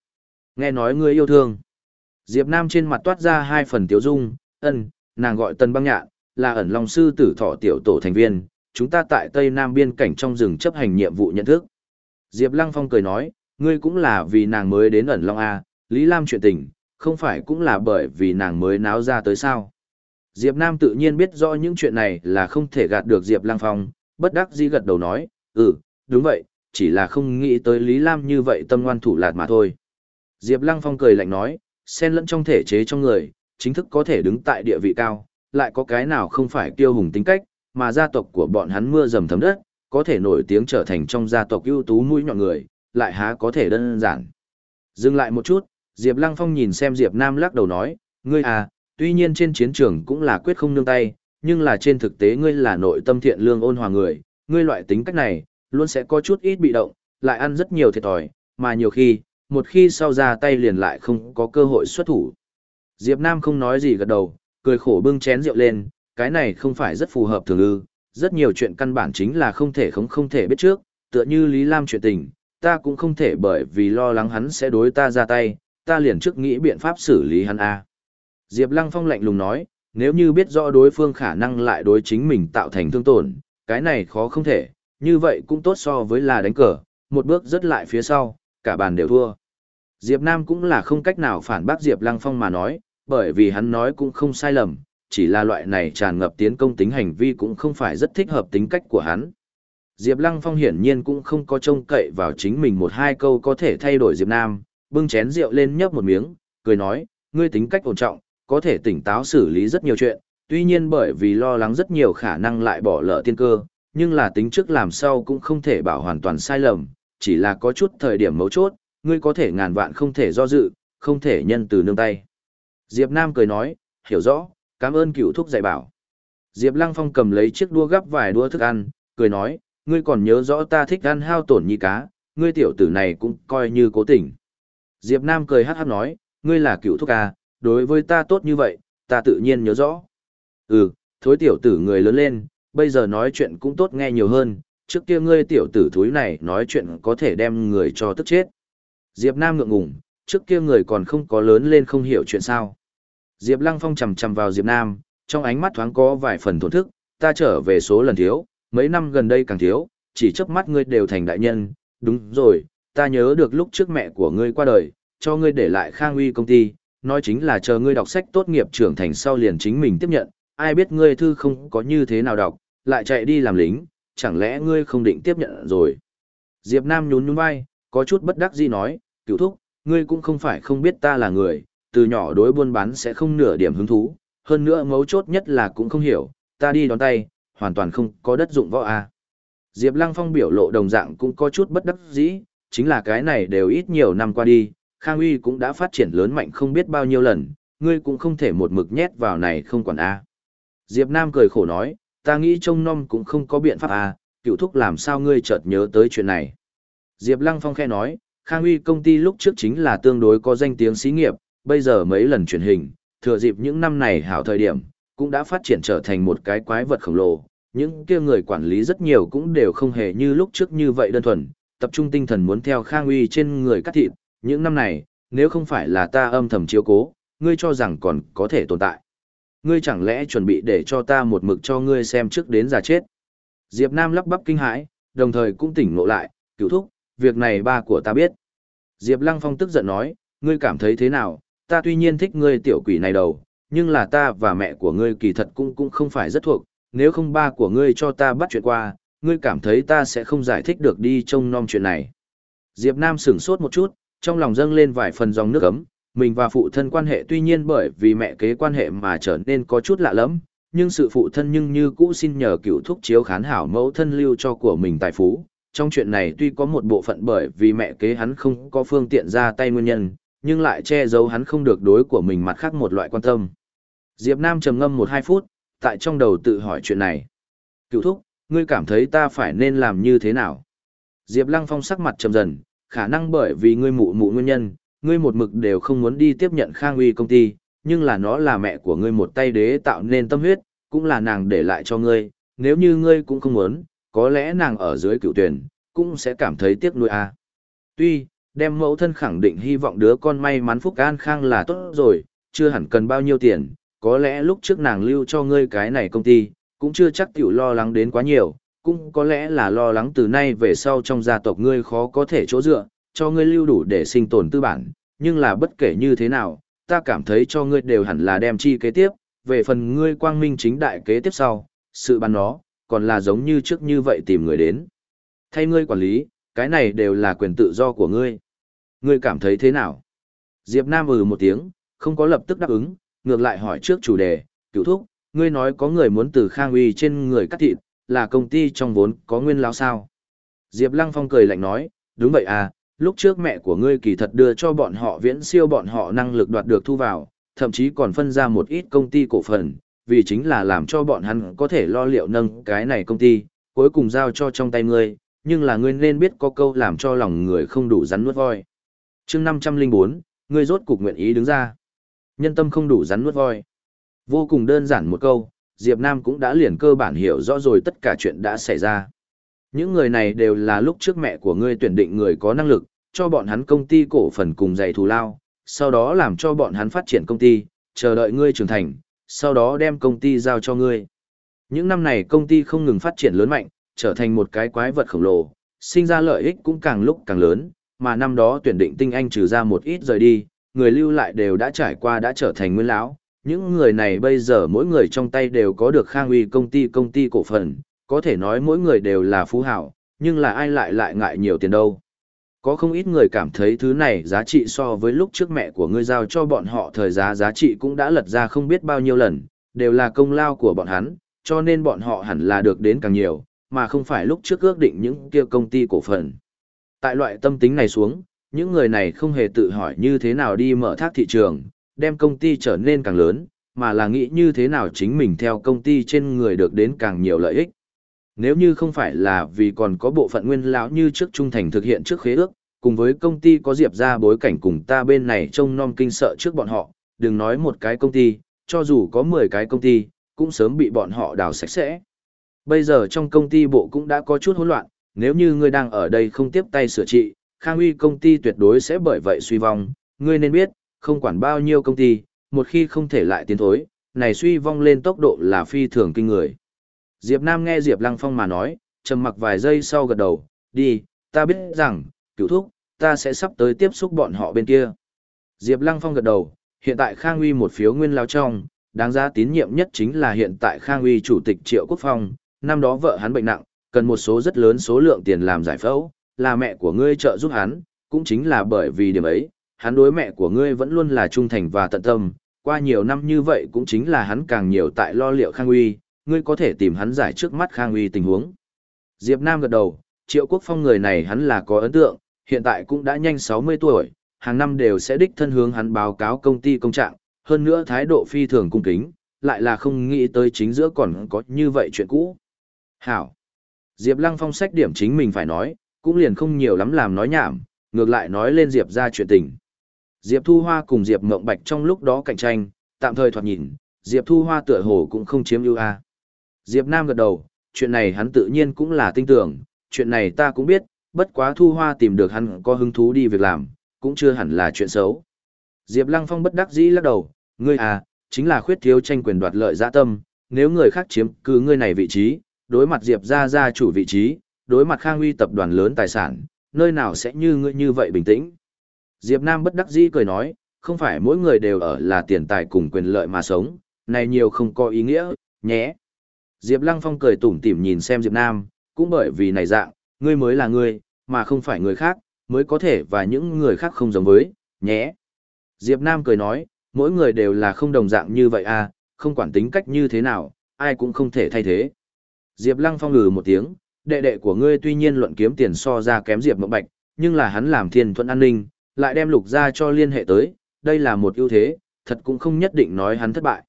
Nghe nói ngươi yêu thương. Diệp Nam trên mặt toát ra hai phần tiểu dung, ân, nàng gọi Tân Băng Nhạn, là ẩn long sư tử thọ tiểu tổ thành viên, chúng ta tại Tây Nam biên cảnh trong rừng chấp hành nhiệm vụ nhận thức. Diệp Lăng Phong cười nói, ngươi cũng là vì nàng mới đến ẩn long A, à, Lý Lam chuyện tình, không phải cũng là bởi vì nàng mới náo ra tới sao. Diệp Nam tự nhiên biết rõ những chuyện này là không thể gạt được Diệp Lăng Phong, bất đắc dĩ gật đầu nói, ừ, đúng vậy, chỉ là không nghĩ tới Lý Lam như vậy tâm ngoan thủ lạt mà thôi. Diệp Lăng Phong cười lạnh nói, xen lẫn trong thể chế trong người, chính thức có thể đứng tại địa vị cao, lại có cái nào không phải tiêu hùng tính cách, mà gia tộc của bọn hắn mưa dầm thấm đất, có thể nổi tiếng trở thành trong gia tộc ưu tú mũi nhọn người, lại há có thể đơn giản. Dừng lại một chút, Diệp Lăng Phong nhìn xem Diệp Nam lắc đầu nói, ngươi à, tuy nhiên trên chiến trường cũng là quyết không nương tay, nhưng là trên thực tế ngươi là nội tâm thiện lương ôn hòa người, ngươi loại tính cách này, luôn sẽ có chút ít bị động, lại ăn rất nhiều thiệt thòi, mà nhiều khi, một khi sau ra tay liền lại không có cơ hội xuất thủ. Diệp Nam không nói gì gật đầu, cười khổ bưng chén rượu lên, cái này không phải rất phù hợp thường ư, rất nhiều chuyện căn bản chính là không thể không không thể biết trước, tựa như Lý Lam chuyện tình, ta cũng không thể bởi vì lo lắng hắn sẽ đối ta ra tay, ta liền trước nghĩ biện pháp xử lý hắn a. Diệp Lăng Phong lạnh lùng nói, nếu như biết rõ đối phương khả năng lại đối chính mình tạo thành thương tổn, cái này khó không thể, như vậy cũng tốt so với là đánh cờ, một bước rất lại phía sau, cả bàn đều thua. Diệp Nam cũng là không cách nào phản bác Diệp Lăng Phong mà nói, bởi vì hắn nói cũng không sai lầm, chỉ là loại này tràn ngập tiến công tính hành vi cũng không phải rất thích hợp tính cách của hắn. Diệp Lăng Phong hiển nhiên cũng không có trông cậy vào chính mình một hai câu có thể thay đổi Diệp Nam, bưng chén rượu lên nhấp một miếng, cười nói, ngươi tính cách ổn trọng, có thể tỉnh táo xử lý rất nhiều chuyện, tuy nhiên bởi vì lo lắng rất nhiều khả năng lại bỏ lỡ tiên cơ, nhưng là tính trước làm sao cũng không thể bảo hoàn toàn sai lầm, chỉ là có chút thời điểm mấu chốt, ngươi có thể ngàn vạn không thể do dự, không thể nhân từ nương tay. Diệp Nam cười nói, hiểu rõ, cảm ơn cựu thúc dạy bảo. Diệp Lăng Phong cầm lấy chiếc đua gấp vài đua thức ăn, cười nói, ngươi còn nhớ rõ ta thích ăn hao tổn như cá, ngươi tiểu tử này cũng coi như cố tình. Diệp Nam cười hát hát nói, ngươi là cựu thúc à, đối với ta tốt như vậy, ta tự nhiên nhớ rõ. Ừ, thối tiểu tử người lớn lên, bây giờ nói chuyện cũng tốt nghe nhiều hơn, trước kia ngươi tiểu tử thúi này nói chuyện có thể đem người cho tức chết. Diệp Nam ngượng ngùng, trước kia người còn không có lớn lên không hiểu chuyện sao. Diệp Lăng Phong chầm chầm vào Diệp Nam, trong ánh mắt thoáng có vài phần thổn thức, ta trở về số lần thiếu, mấy năm gần đây càng thiếu, chỉ chớp mắt ngươi đều thành đại nhân, đúng rồi, ta nhớ được lúc trước mẹ của ngươi qua đời, cho ngươi để lại Khang Uy công ty, nói chính là chờ ngươi đọc sách tốt nghiệp trưởng thành sau liền chính mình tiếp nhận, ai biết ngươi thư không có như thế nào đọc, lại chạy đi làm lính, chẳng lẽ ngươi không định tiếp nhận rồi. Diệp Nam nhún nhún vai, có chút bất đắc dĩ nói, cựu thúc, ngươi cũng không phải không biết ta là người, từ nhỏ đối buôn bán sẽ không nửa điểm hứng thú, hơn nữa mấu chốt nhất là cũng không hiểu, ta đi đón tay, hoàn toàn không có đất dụng võ à? Diệp Lăng Phong biểu lộ đồng dạng cũng có chút bất đắc dĩ, chính là cái này đều ít nhiều năm qua đi, Khang Uy cũng đã phát triển lớn mạnh không biết bao nhiêu lần, ngươi cũng không thể một mực nhét vào này không quản a. Diệp Nam cười khổ nói, ta nghĩ trông nom cũng không có biện pháp a, cựu thúc làm sao ngươi chợt nhớ tới chuyện này. Diệp Lăng Phong khẽ nói, Khang Uy công ty lúc trước chính là tương đối có danh tiếng xí nghiệp, bây giờ mấy lần truyền hình, thừa dịp những năm này hảo thời điểm, cũng đã phát triển trở thành một cái quái vật khổng lồ. Những kia người quản lý rất nhiều cũng đều không hề như lúc trước như vậy đơn thuần, tập trung tinh thần muốn theo Khang Uy trên người cắt thịt, những năm này, nếu không phải là ta âm thầm chiếu cố, ngươi cho rằng còn có thể tồn tại. Ngươi chẳng lẽ chuẩn bị để cho ta một mực cho ngươi xem trước đến già chết. Diệp Nam lắp bắp kinh hãi, đồng thời cũng tỉnh ngộ lại, cựu thúc, việc này ba của ta biết. Diệp Lăng Phong tức giận nói, ngươi cảm thấy thế nào, ta tuy nhiên thích ngươi tiểu quỷ này đầu, nhưng là ta và mẹ của ngươi kỳ thật cũng cũng không phải rất thuộc, nếu không ba của ngươi cho ta bắt chuyện qua, ngươi cảm thấy ta sẽ không giải thích được đi trông nom chuyện này. Diệp Nam sửng sốt một chút, trong lòng dâng lên vài phần dòng nước ấm, mình và phụ thân quan hệ tuy nhiên bởi vì mẹ kế quan hệ mà trở nên có chút lạ lẫm, nhưng sự phụ thân nhưng như cũ xin nhờ cựu thúc chiếu khán hảo mẫu thân lưu cho của mình tài phú. Trong chuyện này tuy có một bộ phận bởi vì mẹ kế hắn không có phương tiện ra tay nguyên nhân, nhưng lại che giấu hắn không được đối của mình mặt khác một loại quan tâm. Diệp Nam trầm ngâm một hai phút, tại trong đầu tự hỏi chuyện này. Cựu thúc, ngươi cảm thấy ta phải nên làm như thế nào? Diệp Lăng Phong sắc mặt trầm dần, khả năng bởi vì ngươi mụ mụ nguyên nhân, ngươi một mực đều không muốn đi tiếp nhận Khang Uy công ty, nhưng là nó là mẹ của ngươi một tay đế tạo nên tâm huyết, cũng là nàng để lại cho ngươi, nếu như ngươi cũng không muốn, có lẽ nàng ở dưới cựu tuyển, cũng sẽ cảm thấy tiếc nuôi. À. Tuy, đem mẫu thân khẳng định hy vọng đứa con may mắn phúc an khang là tốt rồi, chưa hẳn cần bao nhiêu tiền, có lẽ lúc trước nàng lưu cho ngươi cái này công ty, cũng chưa chắc tiểu lo lắng đến quá nhiều, cũng có lẽ là lo lắng từ nay về sau trong gia tộc ngươi khó có thể chỗ dựa, cho ngươi lưu đủ để sinh tồn tư bản, nhưng là bất kể như thế nào, ta cảm thấy cho ngươi đều hẳn là đem chi kế tiếp, về phần ngươi quang minh chính đại kế tiếp sau, sự bắn nó, còn là giống như trước như vậy tìm người đến. Thay ngươi quản lý, cái này đều là quyền tự do của ngươi. Ngươi cảm thấy thế nào? Diệp Nam ừ một tiếng, không có lập tức đáp ứng, ngược lại hỏi trước chủ đề, cựu thúc, ngươi nói có người muốn từ Khang Uy trên người cắt thịt, là công ty trong vốn có nguyên lão sao? Diệp Lăng Phong cười lạnh nói, đúng vậy à, lúc trước mẹ của ngươi kỳ thật đưa cho bọn họ viễn siêu bọn họ năng lực đoạt được thu vào, thậm chí còn phân ra một ít công ty cổ phần, vì chính là làm cho bọn hắn có thể lo liệu nâng cái này công ty, cuối cùng giao cho trong tay ngươi, nhưng là ngươi nên biết có câu làm cho lòng người không đủ rắn nuốt voi. chương 504, ngươi rốt cục nguyện ý đứng ra. Nhân tâm không đủ rắn nuốt voi. Vô cùng đơn giản một câu, Diệp Nam cũng đã liền cơ bản hiểu rõ rồi tất cả chuyện đã xảy ra. Những người này đều là lúc trước mẹ của ngươi tuyển định người có năng lực, cho bọn hắn công ty cổ phần cùng dạy thù lao, sau đó làm cho bọn hắn phát triển công ty, chờ đợi ngươi trưởng thành, sau đó đem công ty giao cho ngươi. Những năm này công ty không ngừng phát triển lớn mạnh, trở thành một cái quái vật khổng lồ, sinh ra lợi ích cũng càng lúc càng lớn, mà năm đó tuyển định tinh anh trừ ra một ít rời đi, người lưu lại đều đã trải qua đã trở thành nguyên lão. Những người này bây giờ mỗi người trong tay đều có được khang uy công ty công ty cổ phần, có thể nói mỗi người đều là phú hảo, nhưng là ai lại lại ngại nhiều tiền đâu. Có không ít người cảm thấy thứ này giá trị so với lúc trước mẹ của ngươi giao cho bọn họ thời giá giá trị cũng đã lật ra không biết bao nhiêu lần, đều là công lao của bọn hắn, cho nên bọn họ hẳn là được đến càng nhiều, mà không phải lúc trước ước định những kia công ty cổ phần. Tại loại tâm tính này xuống, những người này không hề tự hỏi như thế nào đi mở thác thị trường, đem công ty trở nên càng lớn, mà là nghĩ như thế nào chính mình theo công ty trên người được đến càng nhiều lợi ích. Nếu như không phải là vì còn có bộ phận nguyên lão như trước trung thành thực hiện trước khế ước, cùng với công ty có diệp ra bối cảnh cùng ta bên này trông non kinh sợ trước bọn họ, đừng nói một cái công ty, cho dù có 10 cái công ty, cũng sớm bị bọn họ đào sạch sẽ. Bây giờ trong công ty bộ cũng đã có chút hỗn loạn, nếu như ngươi đang ở đây không tiếp tay sửa trị, Khang Uy công ty tuyệt đối sẽ bởi vậy suy vong, ngươi nên biết, không quản bao nhiêu công ty, một khi không thể lại tiến thối, này suy vong lên tốc độ là phi thường kinh người. Diệp Nam nghe Diệp Lăng Phong mà nói, trầm mặc vài giây sau gật đầu, đi, ta biết rằng, cựu thúc, ta sẽ sắp tới tiếp xúc bọn họ bên kia. Diệp Lăng Phong gật đầu, hiện tại Khang Uy một phiếu nguyên lao trong, đáng giá tín nhiệm nhất chính là hiện tại Khang Uy chủ tịch Triệu Quốc Phong, năm đó vợ hắn bệnh nặng, cần một số rất lớn số lượng tiền làm giải phẫu, là mẹ của ngươi trợ giúp hắn, cũng chính là bởi vì điểm ấy, hắn đối mẹ của ngươi vẫn luôn là trung thành và tận tâm, qua nhiều năm như vậy cũng chính là hắn càng nhiều tại lo liệu Khang Uy, ngươi có thể tìm hắn giải trước mắt Khang Uy tình huống. Diệp Nam gật đầu, Triệu Quốc Phong người này hắn là có ấn tượng, hiện tại cũng đã nhanh 60 tuổi, hàng năm đều sẽ đích thân hướng hắn báo cáo công ty công trạng, hơn nữa thái độ phi thường cung kính, lại là không nghĩ tới chính giữa còn có như vậy chuyện cũ. Hảo. Diệp Lăng Phong sách điểm chính mình phải nói, cũng liền không nhiều lắm làm nói nhảm, ngược lại nói lên Diệp ra chuyện tình. Diệp Thu Hoa cùng Diệp Ngộng Bạch trong lúc đó cạnh tranh, tạm thời thoạt nhìn, Diệp Thu Hoa tựa hồ cũng không chiếm ưu a. Diệp Nam gật đầu, chuyện này hắn tự nhiên cũng là tin tưởng, chuyện này ta cũng biết, bất quá Thu Hoa tìm được hắn có hứng thú đi việc làm, cũng chưa hẳn là chuyện xấu. Diệp Lăng Phong bất đắc dĩ lắc đầu, ngươi à, chính là khuyết thiếu tranh quyền đoạt lợi dạ tâm, nếu người khác chiếm cứ ngươi này vị trí, đối mặt Diệp gia gia chủ vị trí, đối mặt Khang Uy tập đoàn lớn tài sản, nơi nào sẽ như ngươi như vậy bình tĩnh. Diệp Nam bất đắc dĩ cười nói, không phải mỗi người đều ở là tiền tài cùng quyền lợi mà sống, này nhiều không có ý nghĩa, nhé. Diệp Lăng Phong cười tủm tỉm nhìn xem Diệp Nam, cũng bởi vì này dạng, ngươi mới là ngươi, mà không phải người khác, mới có thể và những người khác không giống với, nhé. Diệp Nam cười nói, mỗi người đều là không đồng dạng như vậy à, không quản tính cách như thế nào, ai cũng không thể thay thế. Diệp Lăng Phong ngừ một tiếng, đệ đệ của ngươi tuy nhiên luận kiếm tiền so ra kém Diệp Mộng Bạch, nhưng là hắn làm thiên thuận an ninh, lại đem lục ra cho liên hệ tới, đây là một ưu thế, thật cũng không nhất định nói hắn thất bại.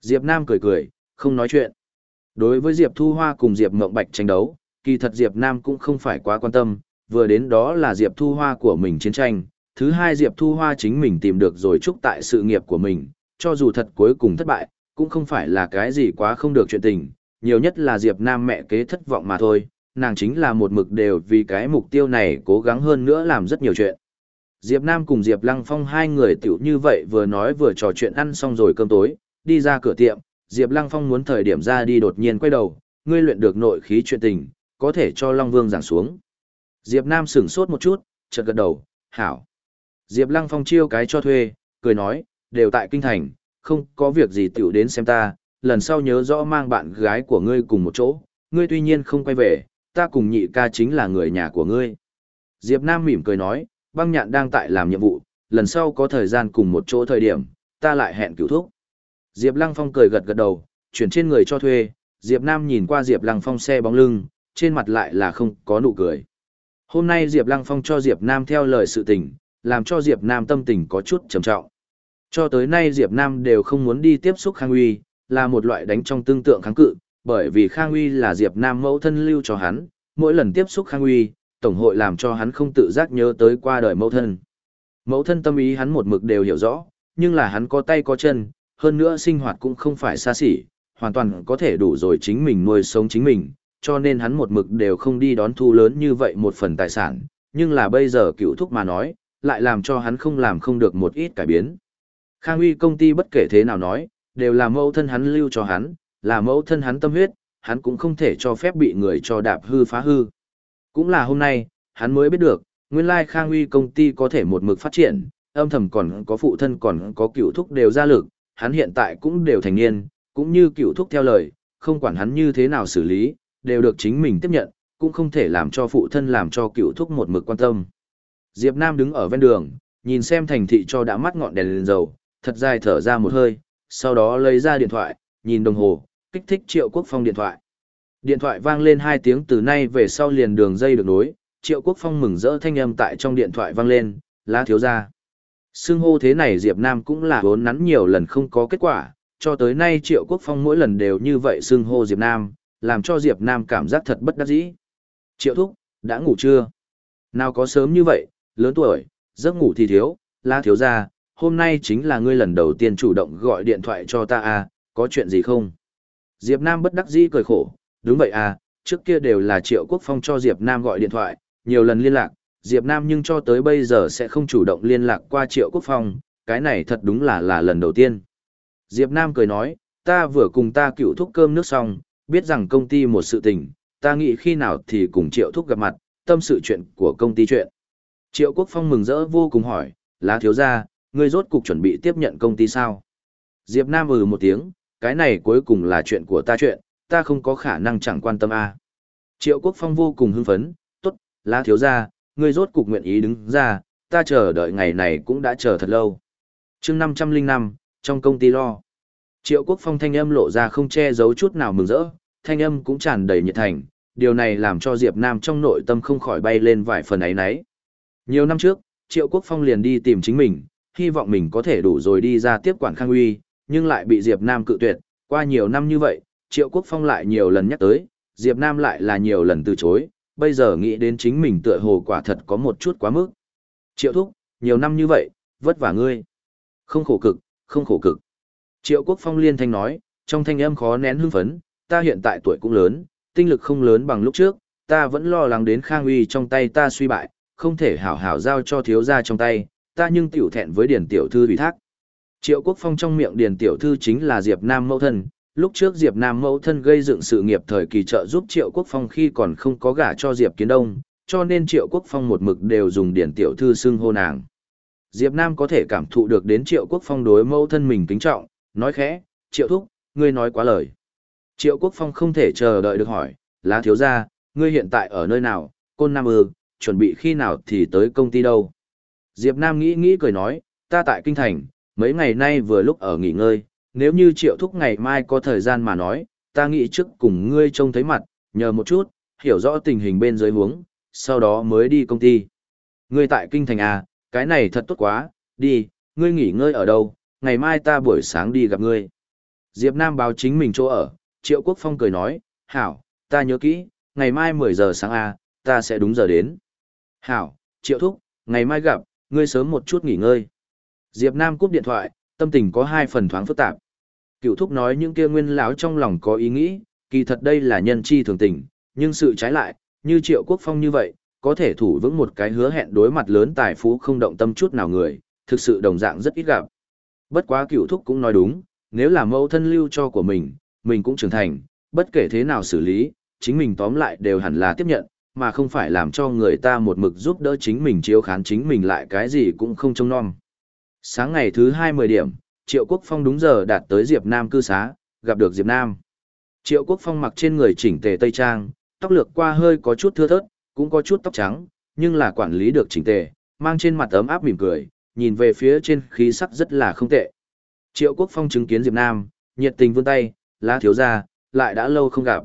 Diệp Nam cười cười, không nói chuyện. Đối với Diệp Thu Hoa cùng Diệp Ngộng Bạch tranh đấu, kỳ thật Diệp Nam cũng không phải quá quan tâm, vừa đến đó là Diệp Thu Hoa của mình chiến tranh, thứ hai Diệp Thu Hoa chính mình tìm được rồi chúc tại sự nghiệp của mình, cho dù thật cuối cùng thất bại, cũng không phải là cái gì quá không được chuyện tình, nhiều nhất là Diệp Nam mẹ kế thất vọng mà thôi, nàng chính là một mực đều vì cái mục tiêu này cố gắng hơn nữa làm rất nhiều chuyện. Diệp Nam cùng Diệp Lăng Phong hai người tiểu như vậy vừa nói vừa trò chuyện ăn xong rồi cơm tối, đi ra cửa tiệm, Diệp Lăng Phong muốn thời điểm ra đi đột nhiên quay đầu, ngươi luyện được nội khí chuyện tình, có thể cho Long Vương giảng xuống. Diệp Nam sửng sốt một chút, chợt gật đầu, hảo. Diệp Lăng Phong chiêu cái cho thuê, cười nói, đều tại kinh thành, không có việc gì tiểu đến xem ta, lần sau nhớ rõ mang bạn gái của ngươi cùng một chỗ, ngươi tuy nhiên không quay về, ta cùng nhị ca chính là người nhà của ngươi. Diệp Nam mỉm cười nói, băng nhạn đang tại làm nhiệm vụ, lần sau có thời gian cùng một chỗ thời điểm, ta lại hẹn cửu thúc. Diệp Lăng Phong cười gật gật đầu, chuyển trên người cho thuê, Diệp Nam nhìn qua Diệp Lăng Phong xe bóng lưng, trên mặt lại là không có nụ cười. Hôm nay Diệp Lăng Phong cho Diệp Nam theo lời sự tình, làm cho Diệp Nam tâm tình có chút trầm trọng. Cho tới nay Diệp Nam đều không muốn đi tiếp xúc Khang Uy, là một loại đánh trong tương tượng kháng cự, bởi vì Khang Uy là Diệp Nam mẫu thân lưu cho hắn, mỗi lần tiếp xúc Khang Uy, tổng hội làm cho hắn không tự giác nhớ tới qua đời mẫu thân. Mẫu thân tâm ý hắn một mực đều hiểu rõ, nhưng là hắn có tay có chân, hơn nữa sinh hoạt cũng không phải xa xỉ, hoàn toàn có thể đủ rồi chính mình nuôi sống chính mình, cho nên hắn một mực đều không đi đón thu lớn như vậy một phần tài sản, nhưng là bây giờ cựu thúc mà nói, lại làm cho hắn không làm không được một ít cải biến. Khang uy công ty bất kể thế nào nói, đều là mẫu thân hắn lưu cho hắn, là mẫu thân hắn tâm huyết, hắn cũng không thể cho phép bị người cho đạp hư phá hư. Cũng là hôm nay, hắn mới biết được, nguyên lai Khang uy công ty có thể một mực phát triển, âm thầm còn có phụ thân còn có cựu thúc đều ra lực, hắn hiện tại cũng đều thành niên, cũng như cựu thúc theo lời, không quản hắn như thế nào xử lý, đều được chính mình tiếp nhận, cũng không thể làm cho phụ thân làm cho cựu thúc một mực quan tâm. Diệp Nam đứng ở ven đường, nhìn xem thành thị cho đã mắt ngọn đèn lên dầu, thật dài thở ra một hơi, sau đó lấy ra điện thoại, nhìn đồng hồ, kích thích Triệu Quốc Phong điện thoại. Điện thoại vang lên hai tiếng từ nay về sau liền đường dây được nối, Triệu Quốc Phong mừng rỡ thanh âm tại trong điện thoại vang lên, lá thiếu ra. Xưng hô thế này Diệp Nam cũng là vốn nắn nhiều lần không có kết quả, cho tới nay Triệu Quốc Phong mỗi lần đều như vậy xưng hô Diệp Nam, làm cho Diệp Nam cảm giác thật bất đắc dĩ. Triệu Thúc, đã ngủ chưa? Nào có sớm như vậy, lớn tuổi, giấc ngủ thì thiếu, la thiếu ra, hôm nay chính là ngươi lần đầu tiên chủ động gọi điện thoại cho ta à, có chuyện gì không? Diệp Nam bất đắc dĩ cười khổ, đúng vậy à, trước kia đều là Triệu Quốc Phong cho Diệp Nam gọi điện thoại, nhiều lần liên lạc, Diệp Nam nhưng cho tới bây giờ sẽ không chủ động liên lạc qua Triệu Quốc Phong, cái này thật đúng là là lần đầu tiên. Diệp Nam cười nói, ta vừa cùng ta cựu thúc cơm nước xong, biết rằng công ty một sự tình, ta nghĩ khi nào thì cùng Triệu thúc gặp mặt, tâm sự chuyện của công ty chuyện. Triệu Quốc Phong mừng rỡ vô cùng hỏi, lá thiếu gia, ngươi rốt cục chuẩn bị tiếp nhận công ty sao? Diệp Nam ừ một tiếng, cái này cuối cùng là chuyện của ta chuyện, ta không có khả năng chẳng quan tâm a. À. Triệu Quốc Phong vô cùng hưng phấn, tốt, lá thiếu gia, ngươi rốt cục nguyện ý đứng ra, ta chờ đợi ngày này cũng đã chờ thật lâu. chương 505, trong công ty lo. Triệu Quốc Phong thanh âm lộ ra không che giấu chút nào mừng rỡ, thanh âm cũng tràn đầy nhiệt thành, điều này làm cho Diệp Nam trong nội tâm không khỏi bay lên vài phần ấy nấy. Nhiều năm trước, Triệu Quốc Phong liền đi tìm chính mình, hy vọng mình có thể đủ rồi đi ra tiếp quản Khang Uy, nhưng lại bị Diệp Nam cự tuyệt, qua nhiều năm như vậy, Triệu Quốc Phong lại nhiều lần nhắc tới, Diệp Nam lại là nhiều lần từ chối, bây giờ nghĩ đến chính mình tựa hồ quả thật có một chút quá mức. Triệu Thúc, nhiều năm như vậy, vất vả ngươi. Không khổ cực, không khổ cực. Triệu Quốc Phong liên thanh nói, trong thanh âm khó nén hưng phấn, ta hiện tại tuổi cũng lớn, tinh lực không lớn bằng lúc trước, ta vẫn lo lắng đến Khang Uy trong tay ta suy bại, không thể hảo hảo giao cho thiếu gia trong tay, ta nhưng tiểu thẹn với Điền tiểu thư ủy thác. Triệu Quốc Phong trong miệng Điền tiểu thư chính là Diệp Nam mẫu thân, lúc trước Diệp Nam mẫu thân gây dựng sự nghiệp thời kỳ trợ giúp Triệu Quốc Phong khi còn không có gả cho Diệp Kiến Đông, cho nên Triệu Quốc Phong một mực đều dùng điển tiểu thư xưng hô nàng. Diệp Nam có thể cảm thụ được đến Triệu Quốc Phong đối mẫu thân mình kính trọng, nói khẽ, Triệu Thúc, ngươi nói quá lời. Triệu Quốc Phong không thể chờ đợi được hỏi, lá thiếu gia, ngươi hiện tại ở nơi nào, côn Nam ư, chuẩn bị khi nào thì tới công ty đâu. Diệp Nam nghĩ nghĩ cười nói, ta tại Kinh Thành, mấy ngày nay vừa lúc ở nghỉ ngơi, nếu như triệu thúc ngày mai có thời gian mà nói, ta nghĩ trước cùng ngươi trông thấy mặt, nhờ một chút, hiểu rõ tình hình bên dưới huống, sau đó mới đi công ty. Ngươi tại Kinh Thành à, cái này thật tốt quá, đi, ngươi nghỉ ngơi ở đâu, ngày mai ta buổi sáng đi gặp ngươi. Diệp Nam báo chính mình chỗ ở, Triệu Quốc Phong cười nói, hảo, ta nhớ kỹ, ngày mai 10 giờ sáng à, ta sẽ đúng giờ đến. Hảo, triệu thúc, ngày mai gặp, ngươi sớm một chút nghỉ ngơi. Diệp Nam cúp điện thoại, tâm tình có hai phần thoáng phức tạp. Cựu thúc nói những kia nguyên lão trong lòng có ý nghĩ, kỳ thật đây là nhân chi thường tình, nhưng sự trái lại, như triệu quốc phong như vậy, có thể thủ vững một cái hứa hẹn đối mặt lớn tài phú không động tâm chút nào người, thực sự đồng dạng rất ít gặp. Bất quá cựu thúc cũng nói đúng, nếu là mẫu thân lưu cho của mình, mình cũng trưởng thành, bất kể thế nào xử lý, chính mình tóm lại đều hẳn là tiếp nhận, mà không phải làm cho người ta một mực giúp đỡ chính mình chiếu khán chính mình lại cái gì cũng không trông non. Sáng ngày thứ 20 điểm, Triệu Quốc Phong đúng giờ đạt tới Diệp Nam cư xá, gặp được Diệp Nam. Triệu Quốc Phong mặc trên người chỉnh tề tây trang, tóc lược qua hơi có chút thưa thớt, cũng có chút tóc trắng, nhưng là quản lý được chỉnh tề, mang trên mặt ấm áp mỉm cười, nhìn về phía trên khí sắc rất là không tệ. Triệu Quốc Phong chứng kiến Diệp Nam, nhiệt tình vươn tay, lá thiếu gia, lại đã lâu không gặp.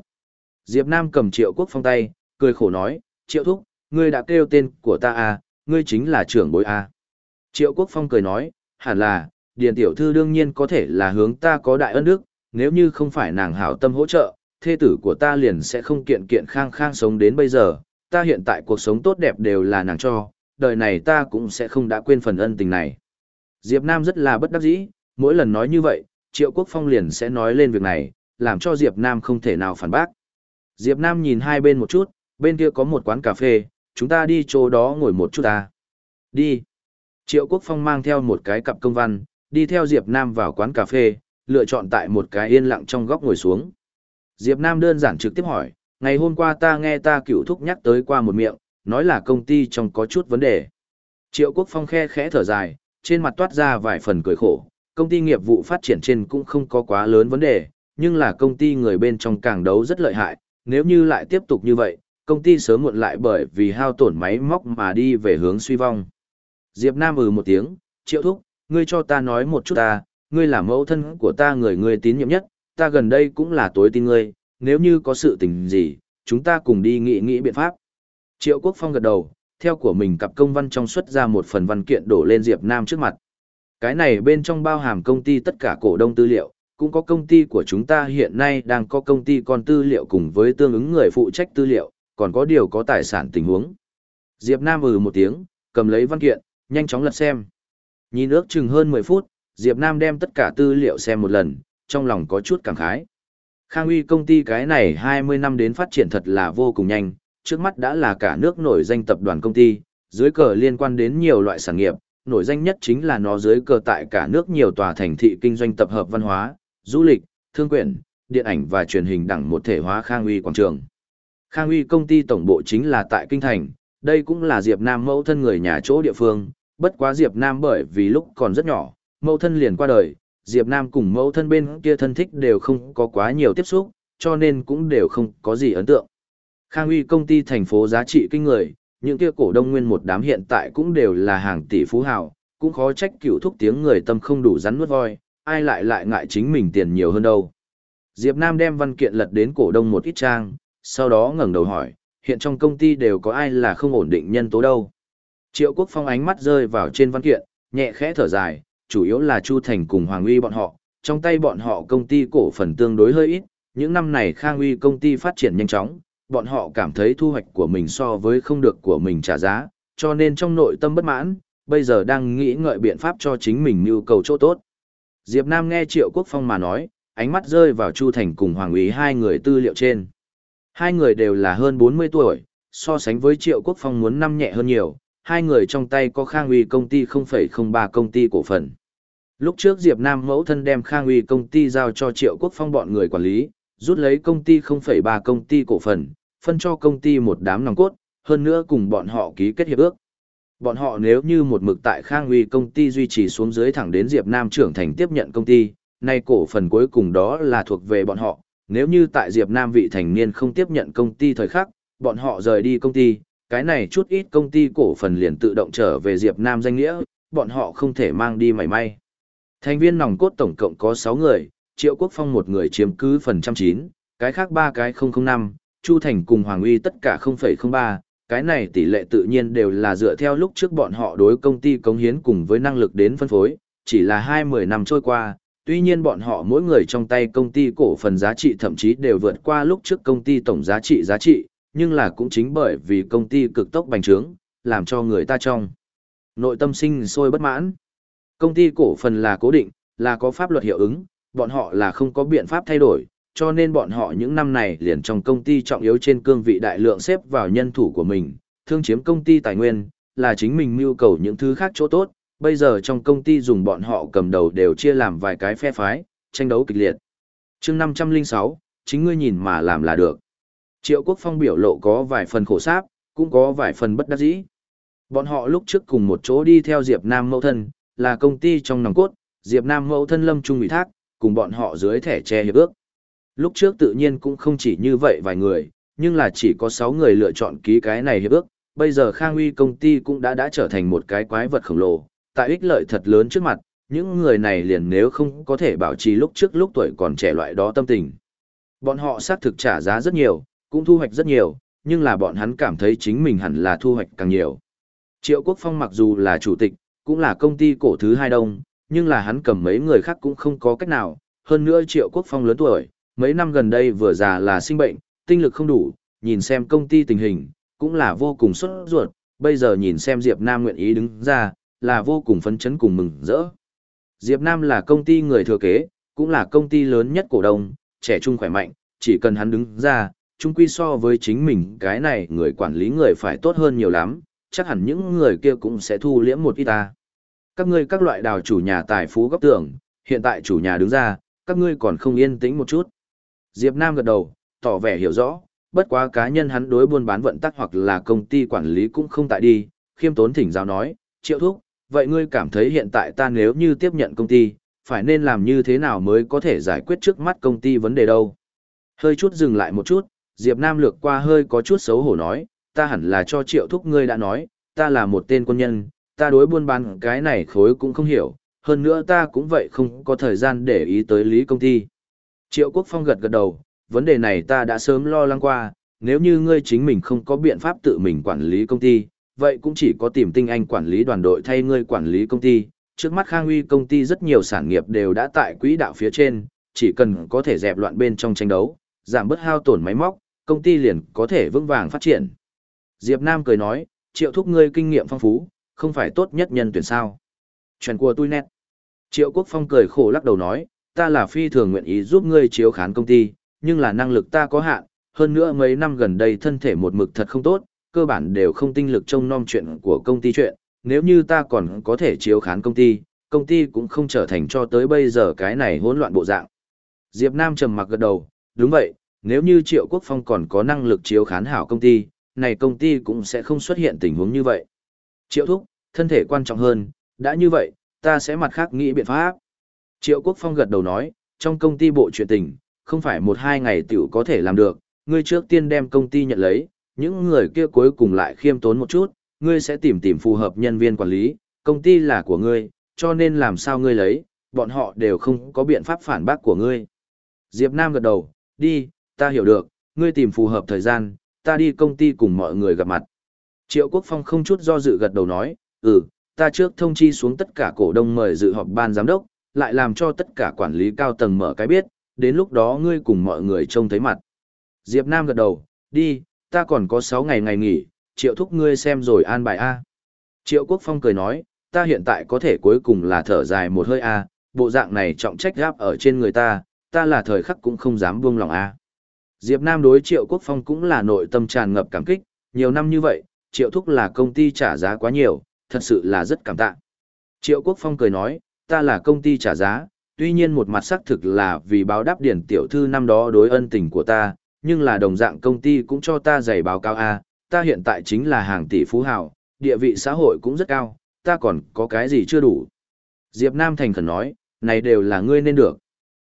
Diệp Nam cầm Triệu Quốc Phong tay, cười khổ nói, Triệu Thúc, ngươi đã kêu tên của ta à, ngươi chính là trưởng bối à. Triệu Quốc Phong cười nói, hẳn là, Điền Tiểu Thư đương nhiên có thể là hướng ta có đại ân đức, nếu như không phải nàng hảo tâm hỗ trợ, thê tử của ta liền sẽ không kiện kiện khang khang sống đến bây giờ, ta hiện tại cuộc sống tốt đẹp đều là nàng cho, đời này ta cũng sẽ không đã quên phần ân tình này. Diệp Nam rất là bất đắc dĩ, mỗi lần nói như vậy, Triệu Quốc Phong liền sẽ nói lên việc này, làm cho Diệp Nam không thể nào phản bác. Diệp Nam nhìn hai bên một chút, bên kia có một quán cà phê, chúng ta đi chỗ đó ngồi một chút ta. Đi. Triệu Quốc Phong mang theo một cái cặp công văn, đi theo Diệp Nam vào quán cà phê, lựa chọn tại một cái yên lặng trong góc ngồi xuống. Diệp Nam đơn giản trực tiếp hỏi, ngày hôm qua ta nghe ta cựu thúc nhắc tới qua một miệng, nói là công ty trong có chút vấn đề. Triệu Quốc Phong khe khẽ thở dài, trên mặt toát ra vài phần cười khổ, công ty nghiệp vụ phát triển trên cũng không có quá lớn vấn đề, nhưng là công ty người bên trong càng đấu rất lợi hại, nếu như lại tiếp tục như vậy, công ty sớm muộn lại bởi vì hao tổn máy móc mà đi về hướng suy vong. Diệp Nam ừ một tiếng, triệu thúc, ngươi cho ta nói một chút ta, ngươi là mẫu thân của ta người ngươi tín nhiệm nhất, ta gần đây cũng là tối tin ngươi, nếu như có sự tình gì, chúng ta cùng đi nghĩ nghĩ biện pháp. Triệu Quốc Phong gật đầu, theo của mình cặp công văn trong xuất ra một phần văn kiện đổ lên Diệp Nam trước mặt. Cái này bên trong bao hàm công ty tất cả cổ đông tư liệu, cũng có công ty của chúng ta hiện nay đang có công ty con tư liệu cùng với tương ứng người phụ trách tư liệu, còn có điều có tài sản tình huống. Diệp Nam ừ một tiếng, cầm lấy văn kiện, nhanh chóng lật xem. Nhìn ước chừng hơn 10 phút, Diệp Nam đem tất cả tư liệu xem một lần, trong lòng có chút cảm khái. Khang uy công ty cái này 20 năm đến phát triển thật là vô cùng nhanh, trước mắt đã là cả nước nổi danh tập đoàn công ty, dưới cờ liên quan đến nhiều loại sản nghiệp, nổi danh nhất chính là nó dưới cờ tại cả nước nhiều tòa thành thị kinh doanh tập hợp văn hóa, du lịch, thương quyển, điện ảnh và truyền hình đẳng một thể hóa Khang uy quảng trường. Khang uy công ty tổng bộ chính là tại Kinh Thành, đây cũng là Diệp Nam mẫu thân người nhà chỗ địa phương, bất quá Diệp Nam bởi vì lúc còn rất nhỏ, mẫu thân liền qua đời, Diệp Nam cùng mẫu thân bên kia thân thích đều không có quá nhiều tiếp xúc, cho nên cũng đều không có gì ấn tượng. Khang uy công ty thành phố giá trị kinh người, những kia cổ đông nguyên một đám hiện tại cũng đều là hàng tỷ phú hào, cũng khó trách cựu thúc tiếng người tâm không đủ rắn nuốt voi, ai lại lại ngại chính mình tiền nhiều hơn đâu. Diệp Nam đem văn kiện lật đến cổ đông một ít trang, sau đó ngẩng đầu hỏi, hiện trong công ty đều có ai là không ổn định nhân tố đâu. Triệu Quốc Phong ánh mắt rơi vào trên văn kiện, nhẹ khẽ thở dài, chủ yếu là Chu Thành cùng Hoàng Uy bọn họ, trong tay bọn họ công ty cổ phần tương đối hơi ít, những năm này Khang Uy công ty phát triển nhanh chóng, bọn họ cảm thấy thu hoạch của mình so với không được của mình trả giá, cho nên trong nội tâm bất mãn, bây giờ đang nghĩ ngợi biện pháp cho chính mình nhu cầu chỗ tốt. Diệp Nam nghe Triệu Quốc Phong mà nói, ánh mắt rơi vào Chu Thành cùng Hoàng Uy hai người tư liệu trên. Hai người đều là hơn 40 tuổi, so sánh với Triệu Quốc Phong muốn năm nhẹ hơn nhiều, hai người trong tay có Khang Uy công ty 0,03 công ty cổ phần. Lúc trước Diệp Nam mẫu thân đem Khang Uy công ty giao cho Triệu Quốc Phong bọn người quản lý, rút lấy công ty 0,3 công ty cổ phần, phân cho công ty một đám nòng cốt, hơn nữa cùng bọn họ ký kết hiệp ước. Bọn họ nếu như một mực tại Khang Uy công ty duy trì xuống dưới thẳng đến Diệp Nam trưởng thành tiếp nhận công ty, nay cổ phần cuối cùng đó là thuộc về bọn họ, nếu như tại Diệp Nam vị thành niên không tiếp nhận công ty thời khắc, bọn họ rời đi công ty, cái này chút ít công ty cổ phần liền tự động trở về Diệp Nam danh nghĩa, bọn họ không thể mang đi mảy may. Thành viên nòng cốt tổng cộng có 6 người, Triệu Quốc Phong một người chiếm cứ phần trăm chín, cái khác ba cái 005, Chu Thành cùng Hoàng Uy tất cả 0,03, cái này tỷ lệ tự nhiên đều là dựa theo lúc trước bọn họ đối công ty cống hiến cùng với năng lực đến phân phối, chỉ là 2-10 năm trôi qua, tuy nhiên bọn họ mỗi người trong tay công ty cổ phần giá trị thậm chí đều vượt qua lúc trước công ty tổng giá trị giá trị, nhưng là cũng chính bởi vì công ty cực tốc bành trướng, làm cho người ta trong. Nội tâm sinh sôi bất mãn. Công ty cổ phần là cố định, là có pháp luật hiệu ứng, bọn họ là không có biện pháp thay đổi, cho nên bọn họ những năm này liền trong công ty trọng yếu trên cương vị đại lượng xếp vào nhân thủ của mình, thương chiếm công ty tài nguyên, là chính mình mưu cầu những thứ khác chỗ tốt, bây giờ trong công ty dùng bọn họ cầm đầu đều chia làm vài cái phe phái, tranh đấu kịch liệt. chương 506, chính ngươi nhìn mà làm là được. Triệu Quốc Phong biểu lộ có vài phần khổ sáp, cũng có vài phần bất đắc dĩ. Bọn họ lúc trước cùng một chỗ đi theo Diệp Nam mẫu thân, là công ty trong nòng cốt, Diệp Nam mẫu thân lâm trung ủy thác, cùng bọn họ dưới thẻ che hiệp ước. Lúc trước tự nhiên cũng không chỉ như vậy vài người, nhưng là chỉ có 6 người lựa chọn ký cái này hiệp ước. Bây giờ Khang Uy công ty cũng đã đã trở thành một cái quái vật khổng lồ, tại ích lợi thật lớn trước mặt, những người này liền nếu không có thể bảo trì lúc trước lúc tuổi còn trẻ loại đó tâm tình. Bọn họ xác thực trả giá rất nhiều, cũng thu hoạch rất nhiều, nhưng là bọn hắn cảm thấy chính mình hẳn là thu hoạch càng nhiều. Triệu Quốc Phong mặc dù là chủ tịch, cũng là công ty cổ thứ hai đông, nhưng là hắn cầm mấy người khác cũng không có cách nào, hơn nữa Triệu Quốc Phong lớn tuổi, mấy năm gần đây vừa già là sinh bệnh, tinh lực không đủ, nhìn xem công ty tình hình, cũng là vô cùng xuất ruột, bây giờ nhìn xem Diệp Nam nguyện ý đứng ra, là vô cùng phấn chấn cùng mừng rỡ. Diệp Nam là công ty người thừa kế, cũng là công ty lớn nhất cổ đông, trẻ trung khỏe mạnh, chỉ cần hắn đứng ra, chung quy so với chính mình cái này người quản lý người phải tốt hơn nhiều lắm, chắc hẳn những người kia cũng sẽ thu liễm một ít ta. Các ngươi các loại đào chủ nhà tài phú gấp tưởng, hiện tại chủ nhà đứng ra, các ngươi còn không yên tĩnh một chút. Diệp Nam gật đầu, tỏ vẻ hiểu rõ, bất quá cá nhân hắn đối buôn bán vận tắc hoặc là công ty quản lý cũng không tại đi, khiêm tốn thỉnh giáo nói, triệu thúc, vậy ngươi cảm thấy hiện tại ta nếu như tiếp nhận công ty, phải nên làm như thế nào mới có thể giải quyết trước mắt công ty vấn đề đâu? Hơi chút dừng lại một chút, Diệp Nam lược qua hơi có chút xấu hổ nói, ta hẳn là cho triệu thúc ngươi đã nói, ta là một tên quân nhân, ta đối buôn bán cái này khối cũng không hiểu, hơn nữa ta cũng vậy không có thời gian để ý tới lý công ty. Triệu Quốc Phong gật gật đầu, vấn đề này ta đã sớm lo lắng qua, nếu như ngươi chính mình không có biện pháp tự mình quản lý công ty, vậy cũng chỉ có tìm tinh anh quản lý đoàn đội thay ngươi quản lý công ty. Trước mắt Khang Uy công ty rất nhiều sản nghiệp đều đã tại quỹ đạo phía trên, chỉ cần có thể dẹp loạn bên trong tranh đấu, giảm bớt hao tổn máy móc, công ty liền có thể vững vàng phát triển. Diệp Nam cười nói, triệu thúc ngươi kinh nghiệm phong phú, không phải tốt nhất nhân tuyển sao. Chuyện của tôi nét. Triệu Quốc Phong cười khổ lắc đầu nói, ta là phi thường nguyện ý giúp ngươi chiếu khán công ty, nhưng là năng lực ta có hạn, hơn nữa mấy năm gần đây thân thể một mực thật không tốt, cơ bản đều không tinh lực trông nom chuyện của công ty chuyện, nếu như ta còn có thể chiếu khán công ty, công ty cũng không trở thành cho tới bây giờ cái này hỗn loạn bộ dạng. Diệp Nam trầm mặc gật đầu, đúng vậy, nếu như Triệu Quốc Phong còn có năng lực chiếu khán hảo công ty, này công ty cũng sẽ không xuất hiện tình huống như vậy. Triệu Thúc, thân thể quan trọng hơn, đã như vậy, ta sẽ mặt khác nghĩ biện pháp. Triệu Quốc Phong gật đầu nói, trong công ty bộ chuyện tình, không phải một hai ngày tiểu có thể làm được, ngươi trước tiên đem công ty nhận lấy, những người kia cuối cùng lại khiêm tốn một chút, ngươi sẽ tìm tìm phù hợp nhân viên quản lý, công ty là của ngươi, cho nên làm sao ngươi lấy, bọn họ đều không có biện pháp phản bác của ngươi. Diệp Nam gật đầu, đi, ta hiểu được, ngươi tìm phù hợp thời gian, ta đi công ty cùng mọi người gặp mặt. Triệu Quốc Phong không chút do dự gật đầu nói, ừ, ta trước thông chi xuống tất cả cổ đông mời dự họp ban giám đốc, lại làm cho tất cả quản lý cao tầng mở cái biết, đến lúc đó ngươi cùng mọi người trông thấy mặt. Diệp Nam gật đầu, đi, ta còn có 6 ngày ngày nghỉ, triệu thúc ngươi xem rồi an bài A. Triệu Quốc Phong cười nói, ta hiện tại có thể cuối cùng là thở dài một hơi A, bộ dạng này trọng trách gáp ở trên người ta, ta là thời khắc cũng không dám buông lòng A. Diệp Nam đối Triệu Quốc Phong cũng là nội tâm tràn ngập cảm kích, nhiều năm như vậy, Triệu Thúc là công ty trả giá quá nhiều, thật sự là rất cảm tạ. Triệu Quốc Phong cười nói, ta là công ty trả giá, tuy nhiên một mặt xác thực là vì báo đáp điển tiểu thư năm đó đối ân tình của ta, nhưng là đồng dạng công ty cũng cho ta giày báo cao A, ta hiện tại chính là hàng tỷ phú hào, địa vị xã hội cũng rất cao, ta còn có cái gì chưa đủ. Diệp Nam thành khẩn nói, này đều là ngươi nên được.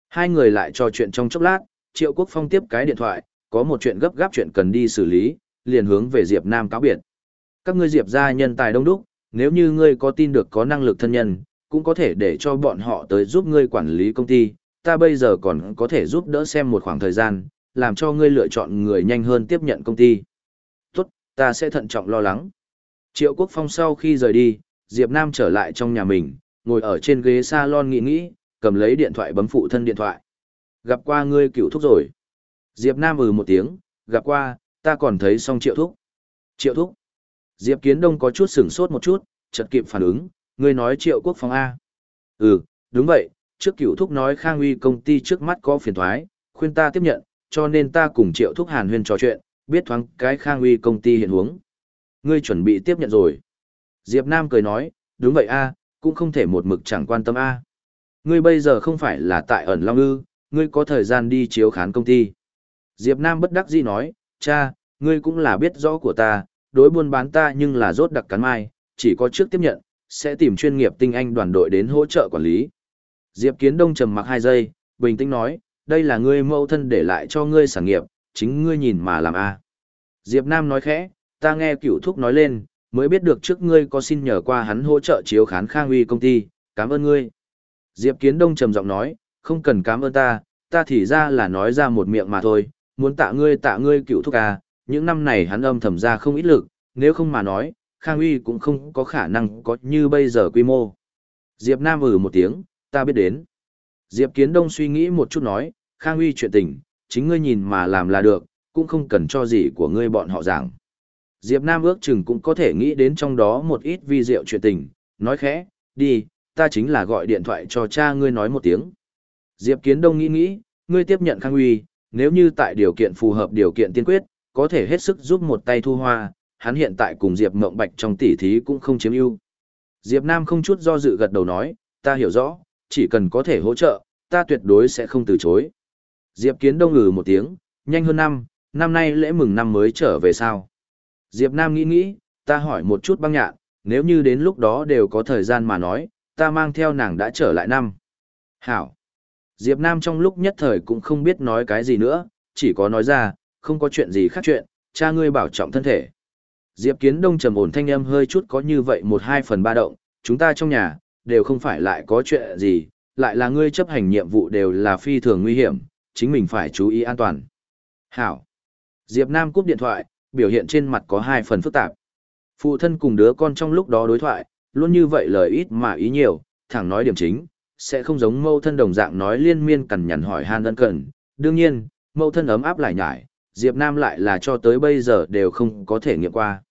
Hai người lại trò chuyện trong chốc lát, Triệu Quốc Phong tiếp cái điện thoại, có một chuyện gấp gáp chuyện cần đi xử lý, liền hướng về Diệp Nam cáo biệt. Các ngươi Diệp gia nhân tài đông đúc, nếu như ngươi có tin được có năng lực thân nhân, cũng có thể để cho bọn họ tới giúp ngươi quản lý công ty, ta bây giờ còn có thể giúp đỡ xem một khoảng thời gian, làm cho ngươi lựa chọn người nhanh hơn tiếp nhận công ty. Tốt, ta sẽ thận trọng lo lắng. Triệu Quốc Phong sau khi rời đi, Diệp Nam trở lại trong nhà mình, ngồi ở trên ghế salon nghĩ nghĩ, cầm lấy điện thoại bấm phụ thân điện thoại. Gặp qua ngươi cựu thúc rồi. Diệp Nam ừ một tiếng, gặp qua, ta còn thấy xong triệu thúc. Triệu thúc. Diệp Kiến Đông có chút sửng sốt một chút, chợt kịp phản ứng, ngươi nói Triệu Quốc Phong A. Ừ, đúng vậy, trước cựu thúc nói Khang Uy công ty trước mắt có phiền thoái, khuyên ta tiếp nhận, cho nên ta cùng Triệu thúc Hàn Huyên trò chuyện, biết thoáng cái Khang Uy công ty hiện huống. Ngươi chuẩn bị tiếp nhận rồi. Diệp Nam cười nói, đúng vậy a, cũng không thể một mực chẳng quan tâm a. Ngươi bây giờ không phải là tại ẩn Long Ư, ngươi có thời gian đi chiếu khán công ty. Diệp Nam bất đắc dĩ nói, cha, ngươi cũng là biết rõ của ta, đối buôn bán ta nhưng là rốt đặc cắn mai, chỉ có trước tiếp nhận, sẽ tìm chuyên nghiệp tinh anh đoàn đội đến hỗ trợ quản lý. Diệp Kiến Đông trầm mặc hai giây, bình tĩnh nói, đây là ngươi mẫu thân để lại cho ngươi sản nghiệp, chính ngươi nhìn mà làm a. Diệp Nam nói khẽ, ta nghe cửu thúc nói lên, mới biết được trước ngươi có xin nhờ qua hắn hỗ trợ chiếu khán khang uy công ty, cảm ơn ngươi. Diệp Kiến Đông trầm giọng nói, không cần cảm ơn ta, ta thì ra là nói ra một miệng mà thôi, muốn tạ ngươi tạ ngươi cựu thúc à, những năm này hắn âm thầm ra không ít lực, nếu không mà nói, khang uy cũng không có khả năng có như bây giờ quy mô. Diệp Nam ừ một tiếng, ta biết đến. Diệp Kiến Đông suy nghĩ một chút nói, khang uy chuyện tình, chính ngươi nhìn mà làm là được, cũng không cần cho gì của ngươi bọn họ giảng. Diệp Nam ước chừng cũng có thể nghĩ đến trong đó một ít vi diệu chuyện tình, nói khẽ, đi, ta chính là gọi điện thoại cho cha ngươi nói một tiếng. Diệp Kiến Đông nghĩ nghĩ, ngươi tiếp nhận Khang Uy, nếu như tại điều kiện phù hợp điều kiện tiên quyết, có thể hết sức giúp một tay thu hoa, hắn hiện tại cùng Diệp Mộng Bạch trong tỷ thí cũng không chiếm ưu. Diệp Nam không chút do dự gật đầu nói, ta hiểu rõ, chỉ cần có thể hỗ trợ, ta tuyệt đối sẽ không từ chối. Diệp Kiến Đông ngừ một tiếng, nhanh hơn năm, năm nay lễ mừng năm mới trở về sao. Diệp Nam nghĩ nghĩ, ta hỏi một chút băng nhạn, nếu như đến lúc đó đều có thời gian mà nói, ta mang theo nàng đã trở lại năm. Hảo. Diệp Nam trong lúc nhất thời cũng không biết nói cái gì nữa, chỉ có nói ra, không có chuyện gì khác chuyện, cha ngươi bảo trọng thân thể. Diệp Kiến Đông trầm ổn thanh âm hơi chút có như vậy một hai phần ba động, chúng ta trong nhà, đều không phải lại có chuyện gì, lại là ngươi chấp hành nhiệm vụ đều là phi thường nguy hiểm, chính mình phải chú ý an toàn. Hảo. Diệp Nam cúp điện thoại, biểu hiện trên mặt có hai phần phức tạp. Phụ thân cùng đứa con trong lúc đó đối thoại, luôn như vậy lời ít mà ý nhiều, thẳng nói điểm chính, sẽ không giống mâu thân đồng dạng nói liên miên cằn nhằn hỏi han đơn cần. Đương nhiên, mâu thân ấm áp lại nhải, Diệp Nam lại là cho tới bây giờ đều không có thể nghiệm qua.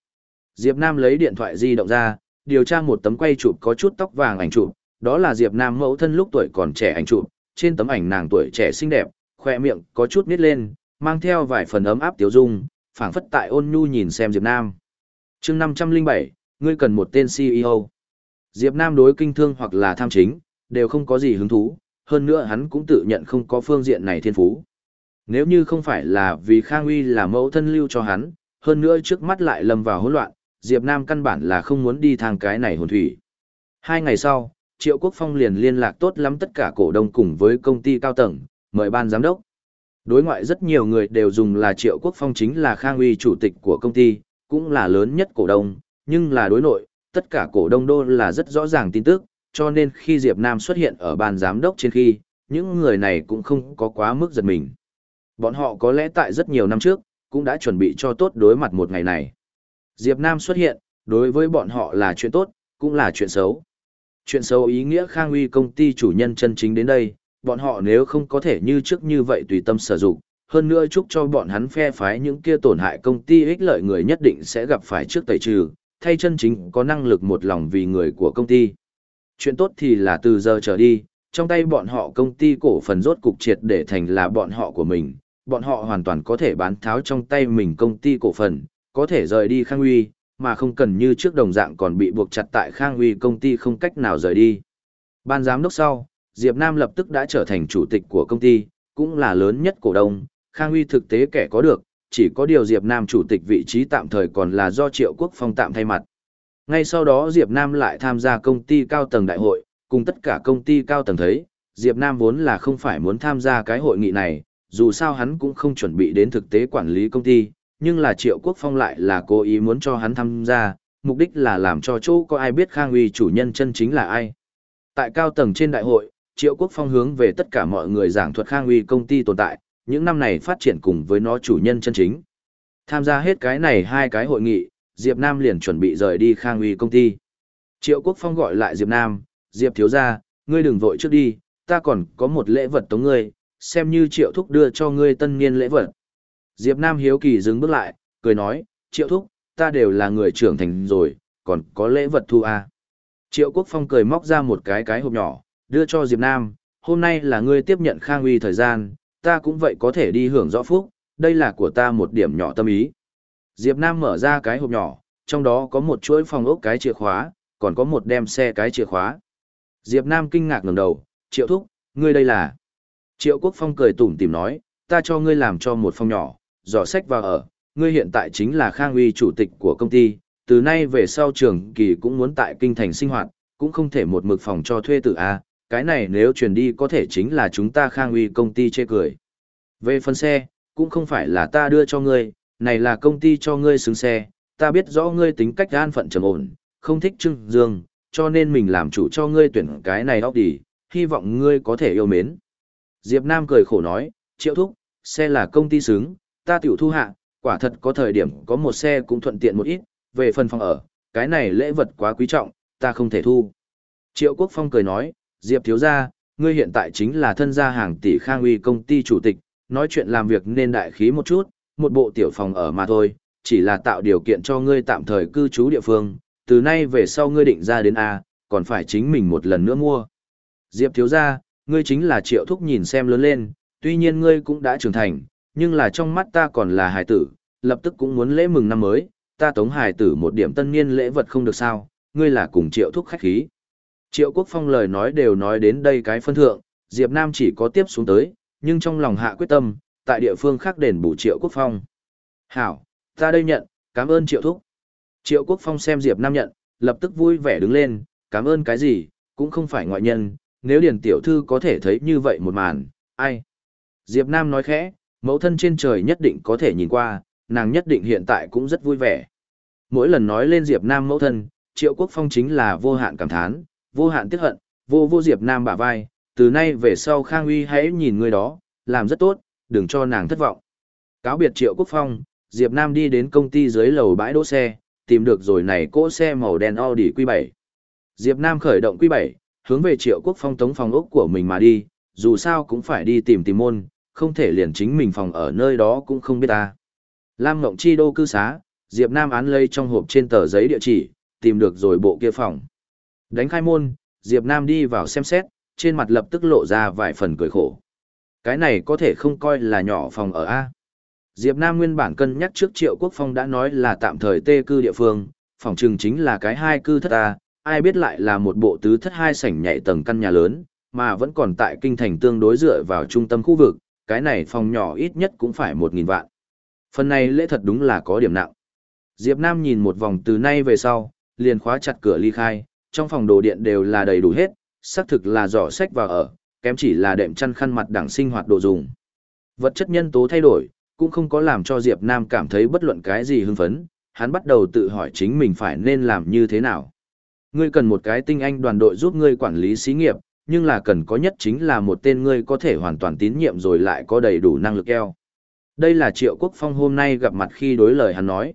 Diệp Nam lấy điện thoại di động ra, điều tra một tấm quay chụp có chút tóc vàng ảnh chụp, đó là Diệp Nam mẫu thân lúc tuổi còn trẻ ảnh chụp, trên tấm ảnh nàng tuổi trẻ xinh đẹp, khoe miệng có chút nít lên, mang theo vài phần ấm áp tiểu dung, phảng phất tại ôn nhu nhìn xem Diệp Nam. chương 507, ngươi cần một tên CEO. Diệp Nam đối kinh thương hoặc là tham chính, đều không có gì hứng thú, hơn nữa hắn cũng tự nhận không có phương diện này thiên phú. Nếu như không phải là vì Khang Uy là mẫu thân lưu cho hắn, hơn nữa trước mắt lại lâm vào hỗn loạn, Diệp Nam căn bản là không muốn đi thang cái này hồn thủy. Hai ngày sau, Triệu Quốc Phong liền liên lạc tốt lắm tất cả cổ đông cùng với công ty cao tầng, mời ban giám đốc. Đối ngoại rất nhiều người đều dùng là Triệu Quốc Phong chính là Khang Uy chủ tịch của công ty, cũng là lớn nhất cổ đông, nhưng là đối nội, tất cả cổ đông đô là rất rõ ràng tin tức, cho nên khi Diệp Nam xuất hiện ở ban giám đốc trên khi, những người này cũng không có quá mức giật mình. Bọn họ có lẽ tại rất nhiều năm trước, cũng đã chuẩn bị cho tốt đối mặt một ngày này. Diệp Nam xuất hiện, đối với bọn họ là chuyện tốt, cũng là chuyện xấu. Chuyện xấu ý nghĩa Khang Uy công ty chủ nhân chân chính đến đây, bọn họ nếu không có thể như trước như vậy tùy tâm sử dụng, hơn nữa chúc cho bọn hắn phe phái những kia tổn hại công ty ích lợi người nhất định sẽ gặp phải trước tẩy trừ, thay chân chính có năng lực một lòng vì người của công ty. Chuyện tốt thì là từ giờ trở đi, trong tay bọn họ công ty cổ phần rốt cục triệt để thành là bọn họ của mình, bọn họ hoàn toàn có thể bán tháo trong tay mình công ty cổ phần, có thể rời đi Khang Uy, mà không cần như trước đồng dạng còn bị buộc chặt tại Khang Uy công ty không cách nào rời đi. Ban giám đốc sau, Diệp Nam lập tức đã trở thành chủ tịch của công ty, cũng là lớn nhất cổ đông, Khang Uy thực tế kẻ có được, chỉ có điều Diệp Nam chủ tịch vị trí tạm thời còn là do Triệu Quốc Phong tạm thay mặt. Ngay sau đó Diệp Nam lại tham gia công ty cao tầng đại hội, cùng tất cả công ty cao tầng thấy, Diệp Nam vốn là không phải muốn tham gia cái hội nghị này, dù sao hắn cũng không chuẩn bị đến thực tế quản lý công ty, nhưng là Triệu Quốc Phong lại là cố ý muốn cho hắn tham gia, mục đích là làm cho chỗ có ai biết Khang Uy chủ nhân chân chính là ai. Tại cao tầng trên đại hội, Triệu Quốc Phong hướng về tất cả mọi người giảng thuật Khang Uy công ty tồn tại, những năm này phát triển cùng với nó chủ nhân chân chính. Tham gia hết cái này hai cái hội nghị, Diệp Nam liền chuẩn bị rời đi Khang Uy công ty. Triệu Quốc Phong gọi lại Diệp Nam, Diệp thiếu gia, ngươi đừng vội trước đi, ta còn có một lễ vật tống ngươi, xem như Triệu Thúc đưa cho ngươi tân niên lễ vật. Diệp Nam hiếu kỳ dừng bước lại, cười nói, Triệu Thúc, ta đều là người trưởng thành rồi, còn có lễ vật thu à. Triệu Quốc Phong cười móc ra một cái cái hộp nhỏ, đưa cho Diệp Nam, hôm nay là ngươi tiếp nhận Khang Uy thời gian, ta cũng vậy có thể đi hưởng rõ phúc, đây là của ta một điểm nhỏ tâm ý. Diệp Nam mở ra cái hộp nhỏ, trong đó có một chuỗi phòng ốc cái chìa khóa, còn có một đem xe cái chìa khóa. Diệp Nam kinh ngạc ngẩng đầu, Triệu Thúc, ngươi đây là... Triệu Quốc Phong cười tủm tỉm nói, ta cho ngươi làm cho một phòng nhỏ, dò sách vào ở, ngươi hiện tại chính là Khang Uy chủ tịch của công ty, từ nay về sau trường kỳ cũng muốn tại kinh thành sinh hoạt, cũng không thể một mực phòng cho thuê tự A, cái này nếu truyền đi có thể chính là chúng ta Khang Uy công ty chê cười. Về phần xe, cũng không phải là ta đưa cho ngươi, này là công ty cho ngươi xứng xe, ta biết rõ ngươi tính cách an phận trầm ổn, không thích trưng dương, cho nên mình làm chủ cho ngươi tuyển cái này óc đi, hy vọng ngươi có thể yêu mến. Diệp Nam cười khổ nói, triệu thúc, xe là công ty xứng, ta tiểu thu hạ, quả thật có thời điểm có một xe cũng thuận tiện một ít, về phần phòng ở, cái này lễ vật quá quý trọng, ta không thể thu. Triệu Quốc Phong cười nói, Diệp thiếu gia, ngươi hiện tại chính là thân gia hàng tỷ khang uy công ty chủ tịch, nói chuyện làm việc nên đại khí một chút, một bộ tiểu phòng ở mà thôi, chỉ là tạo điều kiện cho ngươi tạm thời cư trú địa phương, từ nay về sau ngươi định ra đến A, còn phải chính mình một lần nữa mua. Diệp thiếu gia, ngươi chính là triệu thúc nhìn xem lớn lên, tuy nhiên ngươi cũng đã trưởng thành, nhưng là trong mắt ta còn là hài tử, lập tức cũng muốn lễ mừng năm mới, ta tống hài tử một điểm tân niên lễ vật không được sao, ngươi là cùng triệu thúc khách khí. Triệu Quốc Phong lời nói đều nói đến đây cái phân thượng, Diệp Nam chỉ có tiếp xuống tới, nhưng trong lòng hạ quyết tâm, tại địa phương khác đền bù Triệu Quốc Phong. Hảo, ta đây nhận, cảm ơn Triệu Thúc. Triệu Quốc Phong xem Diệp Nam nhận, lập tức vui vẻ đứng lên, cảm ơn cái gì, cũng không phải ngoại nhân, nếu Điền Tiểu Thư có thể thấy như vậy một màn, ai. Diệp Nam nói khẽ, mẫu thân trên trời nhất định có thể nhìn qua, nàng nhất định hiện tại cũng rất vui vẻ. Mỗi lần nói lên Diệp Nam mẫu thân, Triệu Quốc Phong chính là vô hạn cảm thán, vô hạn tiếc hận, vô vô Diệp Nam bả vai, từ nay về sau Khang Uy hãy nhìn người đó, làm rất tốt, đừng cho nàng thất vọng. Cáo biệt Triệu Quốc Phong, Diệp Nam đi đến công ty dưới lầu bãi đỗ xe, tìm được rồi này cỗ xe màu đen Audi Q7. Diệp Nam khởi động Q7, hướng về Triệu Quốc Phong tống phòng ốc của mình mà đi, dù sao cũng phải đi tìm tìm môn, không thể liền chính mình phòng ở nơi đó cũng không biết ta. Lam Ngộng Chi đô cư xá, Diệp Nam án lây trong hộp trên tờ giấy địa chỉ, tìm được rồi bộ kia phòng. Đánh khai môn, Diệp Nam đi vào xem xét, trên mặt lập tức lộ ra vài phần cười khổ. Cái này có thể không coi là nhỏ phòng ở A. Diệp Nam nguyên bản cân nhắc trước Triệu Quốc Phong đã nói là tạm thời tê cư địa phương, phòng trừng chính là cái hai cư thất A, ai biết lại là một bộ tứ thất hai sảnh nhảy tầng căn nhà lớn, mà vẫn còn tại kinh thành tương đối dựa vào trung tâm khu vực, cái này phòng nhỏ ít nhất cũng phải một nghìn vạn. Phần này lễ thật đúng là có điểm nặng. Diệp Nam nhìn một vòng từ nay về sau, liền khóa chặt cửa ly khai, trong phòng đồ điện đều là đầy đủ hết, xác thực là giỏ sách vào ở, kém chỉ là đệm chăn khăn mặt đẳng sinh hoạt đồ dùng. Vật chất nhân tố thay đổi, cũng không có làm cho Diệp Nam cảm thấy bất luận cái gì hưng phấn, hắn bắt đầu tự hỏi chính mình phải nên làm như thế nào. Ngươi cần một cái tinh anh đoàn đội giúp ngươi quản lý xí nghiệp, nhưng là cần có nhất chính là một tên ngươi có thể hoàn toàn tín nhiệm rồi lại có đầy đủ năng lực eo. Đây là Triệu Quốc Phong hôm nay gặp mặt khi đối lời hắn nói.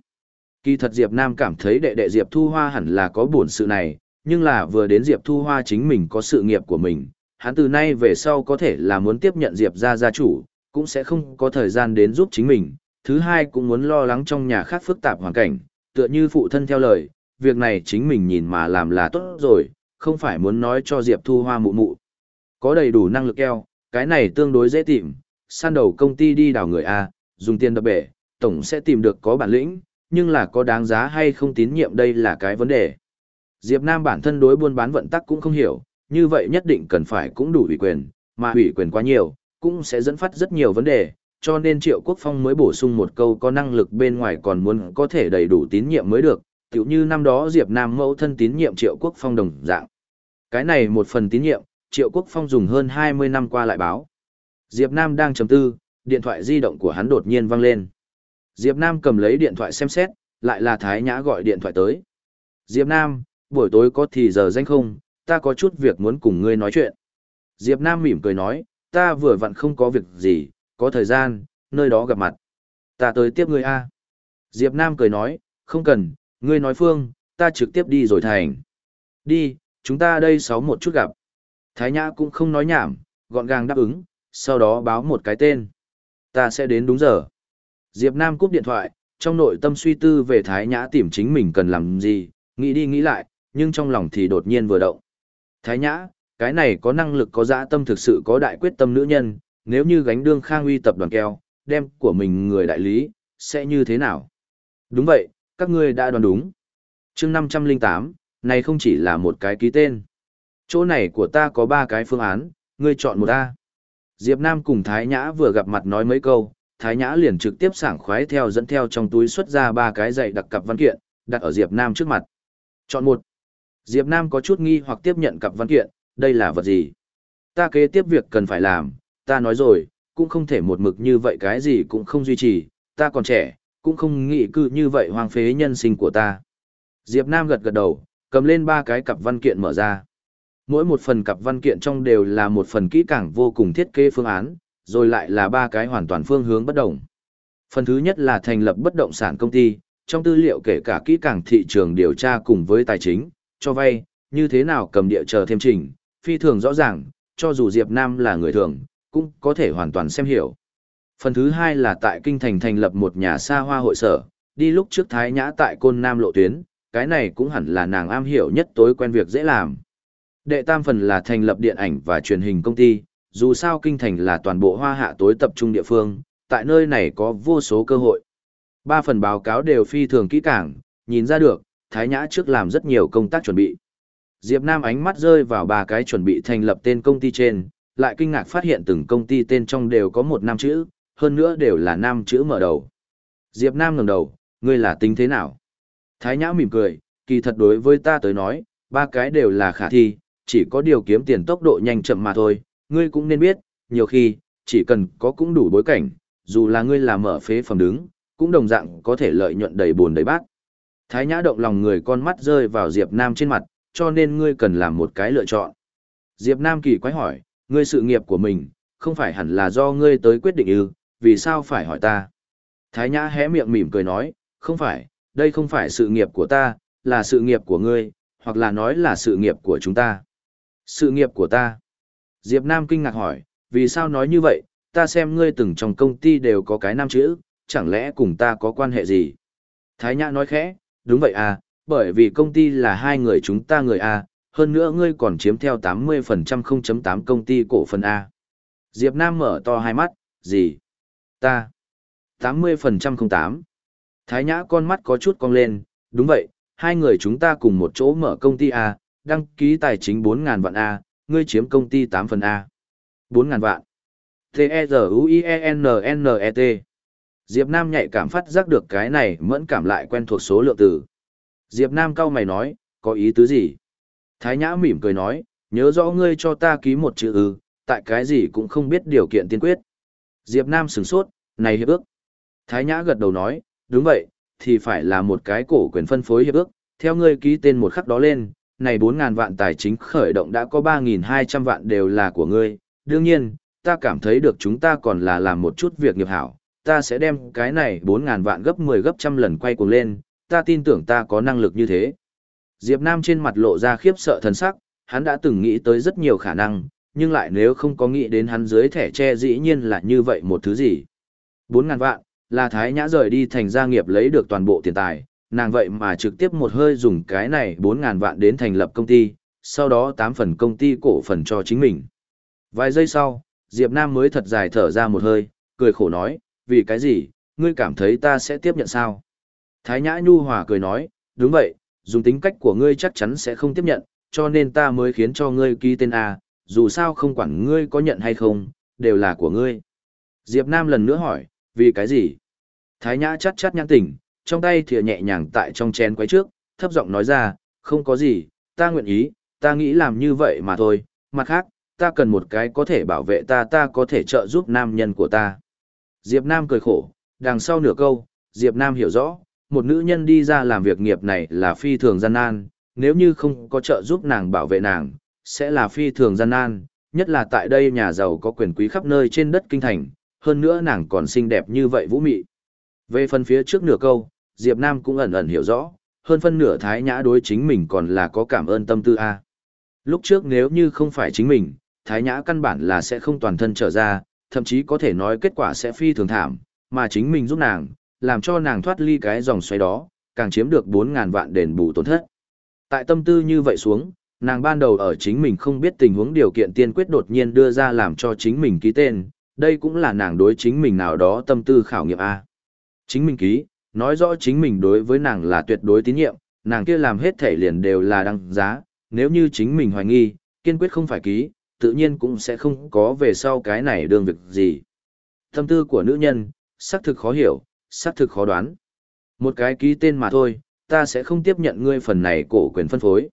Kỳ thật Diệp Nam cảm thấy đệ đệ Diệp Thu Hoa hẳn là có buồn sự này, nhưng là vừa đến Diệp Thu Hoa chính mình có sự nghiệp của mình, hắn từ nay về sau có thể là muốn tiếp nhận Diệp gia gia chủ, cũng sẽ không có thời gian đến giúp chính mình. Thứ hai cũng muốn lo lắng trong nhà khác phức tạp hoàn cảnh, tựa như phụ thân theo lời, việc này chính mình nhìn mà làm là tốt rồi, không phải muốn nói cho Diệp Thu Hoa mụ mụ. Có đầy đủ năng lực eo, cái này tương đối dễ tìm, san đầu công ty đi đào người A, dùng tiền đập bể, tổng sẽ tìm được có bản lĩnh, nhưng là có đáng giá hay không tín nhiệm đây là cái vấn đề. Diệp Nam bản thân đối buôn bán vận tắc cũng không hiểu, như vậy nhất định cần phải cũng đủ ủy quyền, mà ủy quyền quá nhiều, cũng sẽ dẫn phát rất nhiều vấn đề, cho nên Triệu Quốc Phong mới bổ sung một câu có năng lực bên ngoài còn muốn có thể đầy đủ tín nhiệm mới được, tiểu như năm đó Diệp Nam mẫu thân tín nhiệm Triệu Quốc Phong đồng dạng. Cái này một phần tín nhiệm, Triệu Quốc Phong dùng hơn 20 năm qua lại báo. Diệp Nam đang trầm tư, điện thoại di động của hắn đột nhiên vang lên. Diệp Nam cầm lấy điện thoại xem xét, lại là Thái Nhã gọi điện thoại tới. Diệp Nam, buổi tối có thì giờ danh không, ta có chút việc muốn cùng ngươi nói chuyện. Diệp Nam mỉm cười nói, ta vừa vặn không có việc gì, có thời gian, nơi đó gặp mặt. Ta tới tiếp ngươi a. Diệp Nam cười nói, không cần, ngươi nói phương, ta trực tiếp đi rồi thành. Đi, chúng ta đây sáu một chút gặp. Thái Nhã cũng không nói nhảm, gọn gàng đáp ứng, sau đó báo một cái tên. Ta sẽ đến đúng giờ. Diệp Nam cúp điện thoại, Trong nội tâm suy tư về Thái Nhã tìm chính mình cần làm gì, nghĩ đi nghĩ lại, nhưng trong lòng thì đột nhiên vừa động. Thái Nhã, cái này có năng lực có dã tâm thực sự có đại quyết tâm nữ nhân, nếu như gánh đương khang uy tập đoàn keo, đem của mình người đại lý, sẽ như thế nào? Đúng vậy, các ngươi đã đoán đúng. chương 508, này không chỉ là một cái ký tên. Chỗ này của ta có ba cái phương án, ngươi chọn một A. Diệp Nam cùng Thái Nhã vừa gặp mặt nói mấy câu, Thái Nhã liền trực tiếp sảng khoái theo dẫn theo trong túi xuất ra ba cái dạy đặc cặp văn kiện, đặt ở Diệp Nam trước mặt. Chọn một. Diệp Nam có chút nghi hoặc tiếp nhận cặp văn kiện, đây là vật gì? Ta kế tiếp việc cần phải làm, ta nói rồi, cũng không thể một mực như vậy cái gì cũng không duy trì, ta còn trẻ, cũng không nghĩ cư như vậy hoang phế nhân sinh của ta. Diệp Nam gật gật đầu, cầm lên ba cái cặp văn kiện mở ra. Mỗi một phần cặp văn kiện trong đều là một phần kỹ càng vô cùng thiết kế phương án, rồi lại là ba cái hoàn toàn phương hướng bất động. Phần thứ nhất là thành lập bất động sản công ty, trong tư liệu kể cả kỹ càng thị trường điều tra cùng với tài chính, cho vay, như thế nào cầm địa chờ thêm trình, phi thường rõ ràng, cho dù Diệp Nam là người thường, cũng có thể hoàn toàn xem hiểu. Phần thứ hai là tại Kinh Thành thành lập một nhà xa hoa hội sở, đi lúc trước Thái Nhã tại Côn Nam lộ tuyến, cái này cũng hẳn là nàng am hiểu nhất tối quen việc dễ làm. Đệ tam phần là thành lập điện ảnh và truyền hình công ty, dù sao Kinh Thành là toàn bộ hoa hạ tối tập trung địa phương, tại nơi này có vô số cơ hội. Ba phần báo cáo đều phi thường kỹ càng, nhìn ra được, Thái Nhã trước làm rất nhiều công tác chuẩn bị. Diệp Nam ánh mắt rơi vào ba cái chuẩn bị thành lập tên công ty trên, lại kinh ngạc phát hiện từng công ty tên trong đều có một nam chữ, hơn nữa đều là nam chữ mở đầu. Diệp Nam ngẩng đầu, ngươi là tính thế nào? Thái Nhã mỉm cười, kỳ thật đối với ta tới nói, ba cái đều là khả thi, chỉ có điều kiếm tiền tốc độ nhanh chậm mà thôi, ngươi cũng nên biết, nhiều khi, chỉ cần có cũng đủ bối cảnh, dù là ngươi là mở phế phẩm đứng, cũng đồng dạng có thể lợi nhuận đầy buồn đầy bát. Thái Nhã động lòng người con mắt rơi vào Diệp Nam trên mặt, cho nên ngươi cần làm một cái lựa chọn. Diệp Nam kỳ quái hỏi, ngươi sự nghiệp của mình, không phải hẳn là do ngươi tới quyết định ư, vì sao phải hỏi ta? Thái Nhã hé miệng mỉm cười nói, không phải, đây không phải sự nghiệp của ta, là sự nghiệp của ngươi, hoặc là nói là sự nghiệp của chúng ta. Sự nghiệp của ta. Diệp Nam kinh ngạc hỏi, vì sao nói như vậy, ta xem ngươi từng trong công ty đều có cái nam chữ, chẳng lẽ cùng ta có quan hệ gì? Thái Nhã nói khẽ, đúng vậy à, bởi vì công ty là hai người chúng ta người A, hơn nữa ngươi còn chiếm theo 80% 0.8 công ty cổ phần A. Diệp Nam mở to hai mắt, gì? Ta. 80% 08. Thái Nhã con mắt có chút cong lên, đúng vậy, hai người chúng ta cùng một chỗ mở công ty A, đăng ký tài chính 4.000 vạn A, ngươi chiếm công ty 8 phần A. 4.000 vạn. T-E-Z-U-I-E-N-N-E-T. Diệp Nam nhạy cảm phát giác được cái này mẫn cảm lại quen thuộc số lượng từ. Diệp Nam cao mày nói, có ý tứ gì? Thái Nhã mỉm cười nói, nhớ rõ ngươi cho ta ký một chữ ư, tại cái gì cũng không biết điều kiện tiên quyết. Diệp Nam sửng sốt, này hiệp ước. Thái Nhã gật đầu nói, đúng vậy, thì phải là một cái cổ quyền phân phối hiệp ước, theo ngươi ký tên một khắc đó lên, này 4.000 vạn tài chính khởi động đã có 3.200 vạn đều là của ngươi, đương nhiên, ta cảm thấy được chúng ta còn là làm một chút việc nghiệp hảo, ta sẽ đem cái này 4.000 vạn gấp 10 gấp trăm lần quay cuồng lên, ta tin tưởng ta có năng lực như thế. Diệp Nam trên mặt lộ ra khiếp sợ thần sắc, hắn đã từng nghĩ tới rất nhiều khả năng, nhưng lại nếu không có nghĩ đến hắn dưới thẻ che dĩ nhiên là như vậy một thứ gì. 4.000 vạn, là Thái Nhã rời đi thành gia nghiệp lấy được toàn bộ tiền tài, nàng vậy mà trực tiếp một hơi dùng cái này 4.000 vạn đến thành lập công ty, sau đó 8 phần công ty cổ phần cho chính mình. Vài giây sau, Diệp Nam mới thật dài thở ra một hơi, cười khổ nói, vì cái gì, ngươi cảm thấy ta sẽ tiếp nhận sao? Thái Nhã Nhu Hòa cười nói, đúng vậy, dùng tính cách của ngươi chắc chắn sẽ không tiếp nhận, cho nên ta mới khiến cho ngươi ký tên A, dù sao không quản ngươi có nhận hay không, đều là của ngươi. Diệp Nam lần nữa hỏi, vì cái gì? Thái Nhã chát chát nhãn tỉnh, trong tay thìa nhẹ nhàng tại trong chén quấy trước, thấp giọng nói ra, không có gì, ta nguyện ý, ta nghĩ làm như vậy mà thôi, mặt khác, ta cần một cái có thể bảo vệ ta ta có thể trợ giúp nam nhân của ta. Diệp Nam cười khổ, đằng sau nửa câu, Diệp Nam hiểu rõ, một nữ nhân đi ra làm việc nghiệp này là phi thường gian nan, nếu như không có trợ giúp nàng bảo vệ nàng, sẽ là phi thường gian nan, nhất là tại đây nhà giàu có quyền quý khắp nơi trên đất kinh thành, hơn nữa nàng còn xinh đẹp như vậy vũ mị. Về phần phía trước nửa câu, Diệp Nam cũng ẩn ẩn hiểu rõ, hơn phân nửa thái nhã đối chính mình còn là có cảm ơn tâm tư a. Lúc trước nếu như không phải chính mình, thái nhã căn bản là sẽ không toàn thân trở ra, thậm chí có thể nói kết quả sẽ phi thường thảm, mà chính mình giúp nàng, làm cho nàng thoát ly cái dòng xoáy đó, càng chiếm được 4.000 vạn đền bù tổn thất. Tại tâm tư như vậy xuống, nàng ban đầu ở chính mình không biết tình huống điều kiện tiên quyết đột nhiên đưa ra làm cho chính mình ký tên, đây cũng là nàng đối chính mình nào đó tâm tư khảo nghiệm A. Chính mình ký, nói rõ chính mình đối với nàng là tuyệt đối tín nhiệm, nàng kia làm hết thể liền đều là đăng giá, nếu như chính mình hoài nghi, kiên quyết không phải ký, tự nhiên cũng sẽ không có về sau cái này đương việc gì. Tâm tư của nữ nhân, xác thực khó hiểu, xác thực khó đoán. Một cái ký tên mà thôi, ta sẽ không tiếp nhận ngươi phần này cổ quyền phân phối.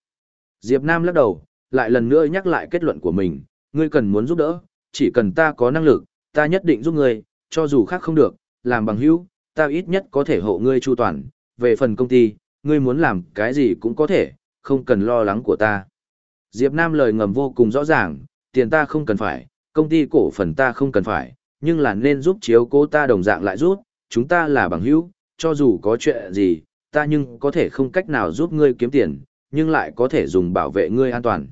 Diệp Nam lắc đầu, lại lần nữa nhắc lại kết luận của mình, ngươi cần muốn giúp đỡ, chỉ cần ta có năng lực, ta nhất định giúp ngươi, cho dù khác không được, làm bằng hữu, ta ít nhất có thể hộ ngươi chu toàn, về phần công ty, ngươi muốn làm cái gì cũng có thể, không cần lo lắng của ta. Diệp Nam lời ngầm vô cùng rõ ràng, tiền ta không cần phải, công ty cổ phần ta không cần phải, nhưng là nên giúp chiếu cố ta đồng dạng lại giúp, chúng ta là bằng hữu, cho dù có chuyện gì, ta nhưng có thể không cách nào giúp ngươi kiếm tiền, nhưng lại có thể dùng bảo vệ ngươi an toàn.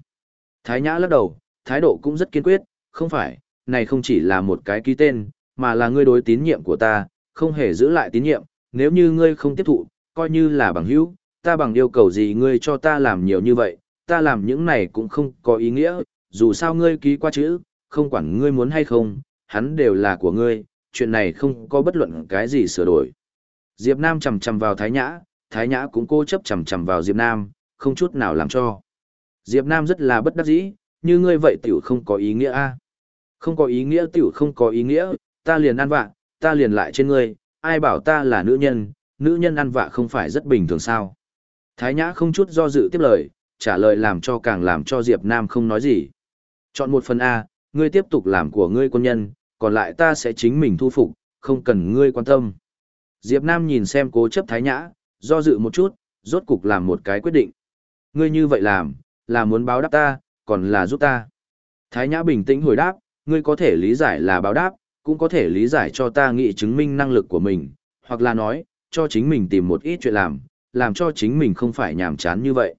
Thái Nhã lắc đầu, thái độ cũng rất kiên quyết, không phải, này không chỉ là một cái ký tên, mà là ngươi đối tín nhiệm của ta, không hề giữ lại tín nhiệm, nếu như ngươi không tiếp thụ, coi như là bằng hữu, ta bằng yêu cầu gì ngươi cho ta làm nhiều như vậy, ta làm những này cũng không có ý nghĩa, dù sao ngươi ký qua chữ, không quản ngươi muốn hay không, hắn đều là của ngươi, chuyện này không có bất luận cái gì sửa đổi. Diệp Nam chầm chầm vào Thái Nhã, Thái Nhã cũng cố chấp chầm chầm vào Diệp Nam, không chút nào làm cho. Diệp Nam rất là bất đắc dĩ, như ngươi vậy tiểu không có ý nghĩa a. Không có ý nghĩa tiểu không có ý nghĩa, ta liền ăn vạ, ta liền lại trên ngươi, ai bảo ta là nữ nhân, nữ nhân ăn vạ không phải rất bình thường sao. Thái Nhã không chút do dự tiếp lời, trả lời làm cho càng làm cho Diệp Nam không nói gì. Chọn một phần A, ngươi tiếp tục làm của ngươi quân nhân, còn lại ta sẽ chính mình thu phục, không cần ngươi quan tâm. Diệp Nam nhìn xem cố chấp Thái Nhã, do dự một chút, rốt cục làm một cái quyết định. Ngươi như vậy làm, là muốn báo đáp ta, còn là giúp ta. Thái Nhã bình tĩnh hồi đáp, ngươi có thể lý giải là báo đáp, cũng có thể lý giải cho ta nghị chứng minh năng lực của mình, hoặc là nói, cho chính mình tìm một ít chuyện làm, làm cho chính mình không phải nhàm chán như vậy.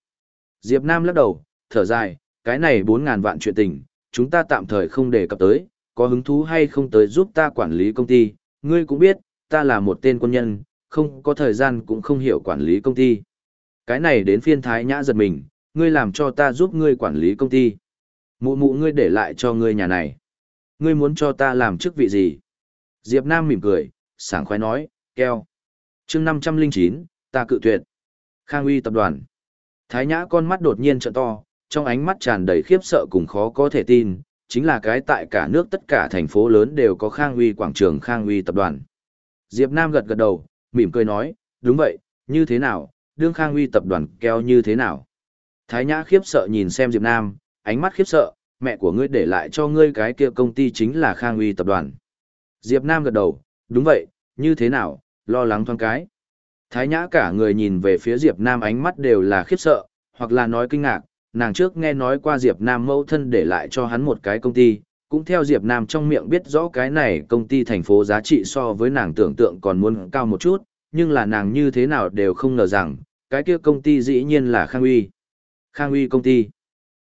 Diệp Nam lắc đầu, thở dài, cái này 4.000 vạn chuyện tình, chúng ta tạm thời không đề cập tới, có hứng thú hay không tới giúp ta quản lý công ty, ngươi cũng biết, ta là một tên quân nhân, không có thời gian cũng không hiểu quản lý công ty. Cái này đến phiên thái nhã giật mình, ngươi làm cho ta giúp ngươi quản lý công ty. Mụ mụ ngươi để lại cho ngươi nhà này. Ngươi muốn cho ta làm chức vị gì? Diệp Nam mỉm cười, sảng khoái nói, keo. Trưng 509, ta cự tuyệt. Khang uy tập đoàn. Thái nhã con mắt đột nhiên trợn to, trong ánh mắt tràn đầy khiếp sợ cùng khó có thể tin, chính là cái tại cả nước tất cả thành phố lớn đều có Khang Uy quảng trường Khang Uy tập đoàn. Diệp Nam gật gật đầu, mỉm cười nói, đúng vậy, như thế nào, đương Khang Uy tập đoàn keo như thế nào. Thái Nhã khiếp sợ nhìn xem Diệp Nam, ánh mắt khiếp sợ, mẹ của ngươi để lại cho ngươi cái kia công ty chính là Khang Uy tập đoàn. Diệp Nam gật đầu, đúng vậy, như thế nào, lo lắng thoáng cái. Thái Nhã cả người nhìn về phía Diệp Nam ánh mắt đều là khiếp sợ, hoặc là nói kinh ngạc, nàng trước nghe nói qua Diệp Nam mẫu thân để lại cho hắn một cái công ty, cũng theo Diệp Nam trong miệng biết rõ cái này công ty thành phố giá trị so với nàng tưởng tượng còn muốn cao một chút, nhưng là nàng như thế nào đều không ngờ rằng, cái kia công ty dĩ nhiên là Khang Uy. Khang Uy công ty.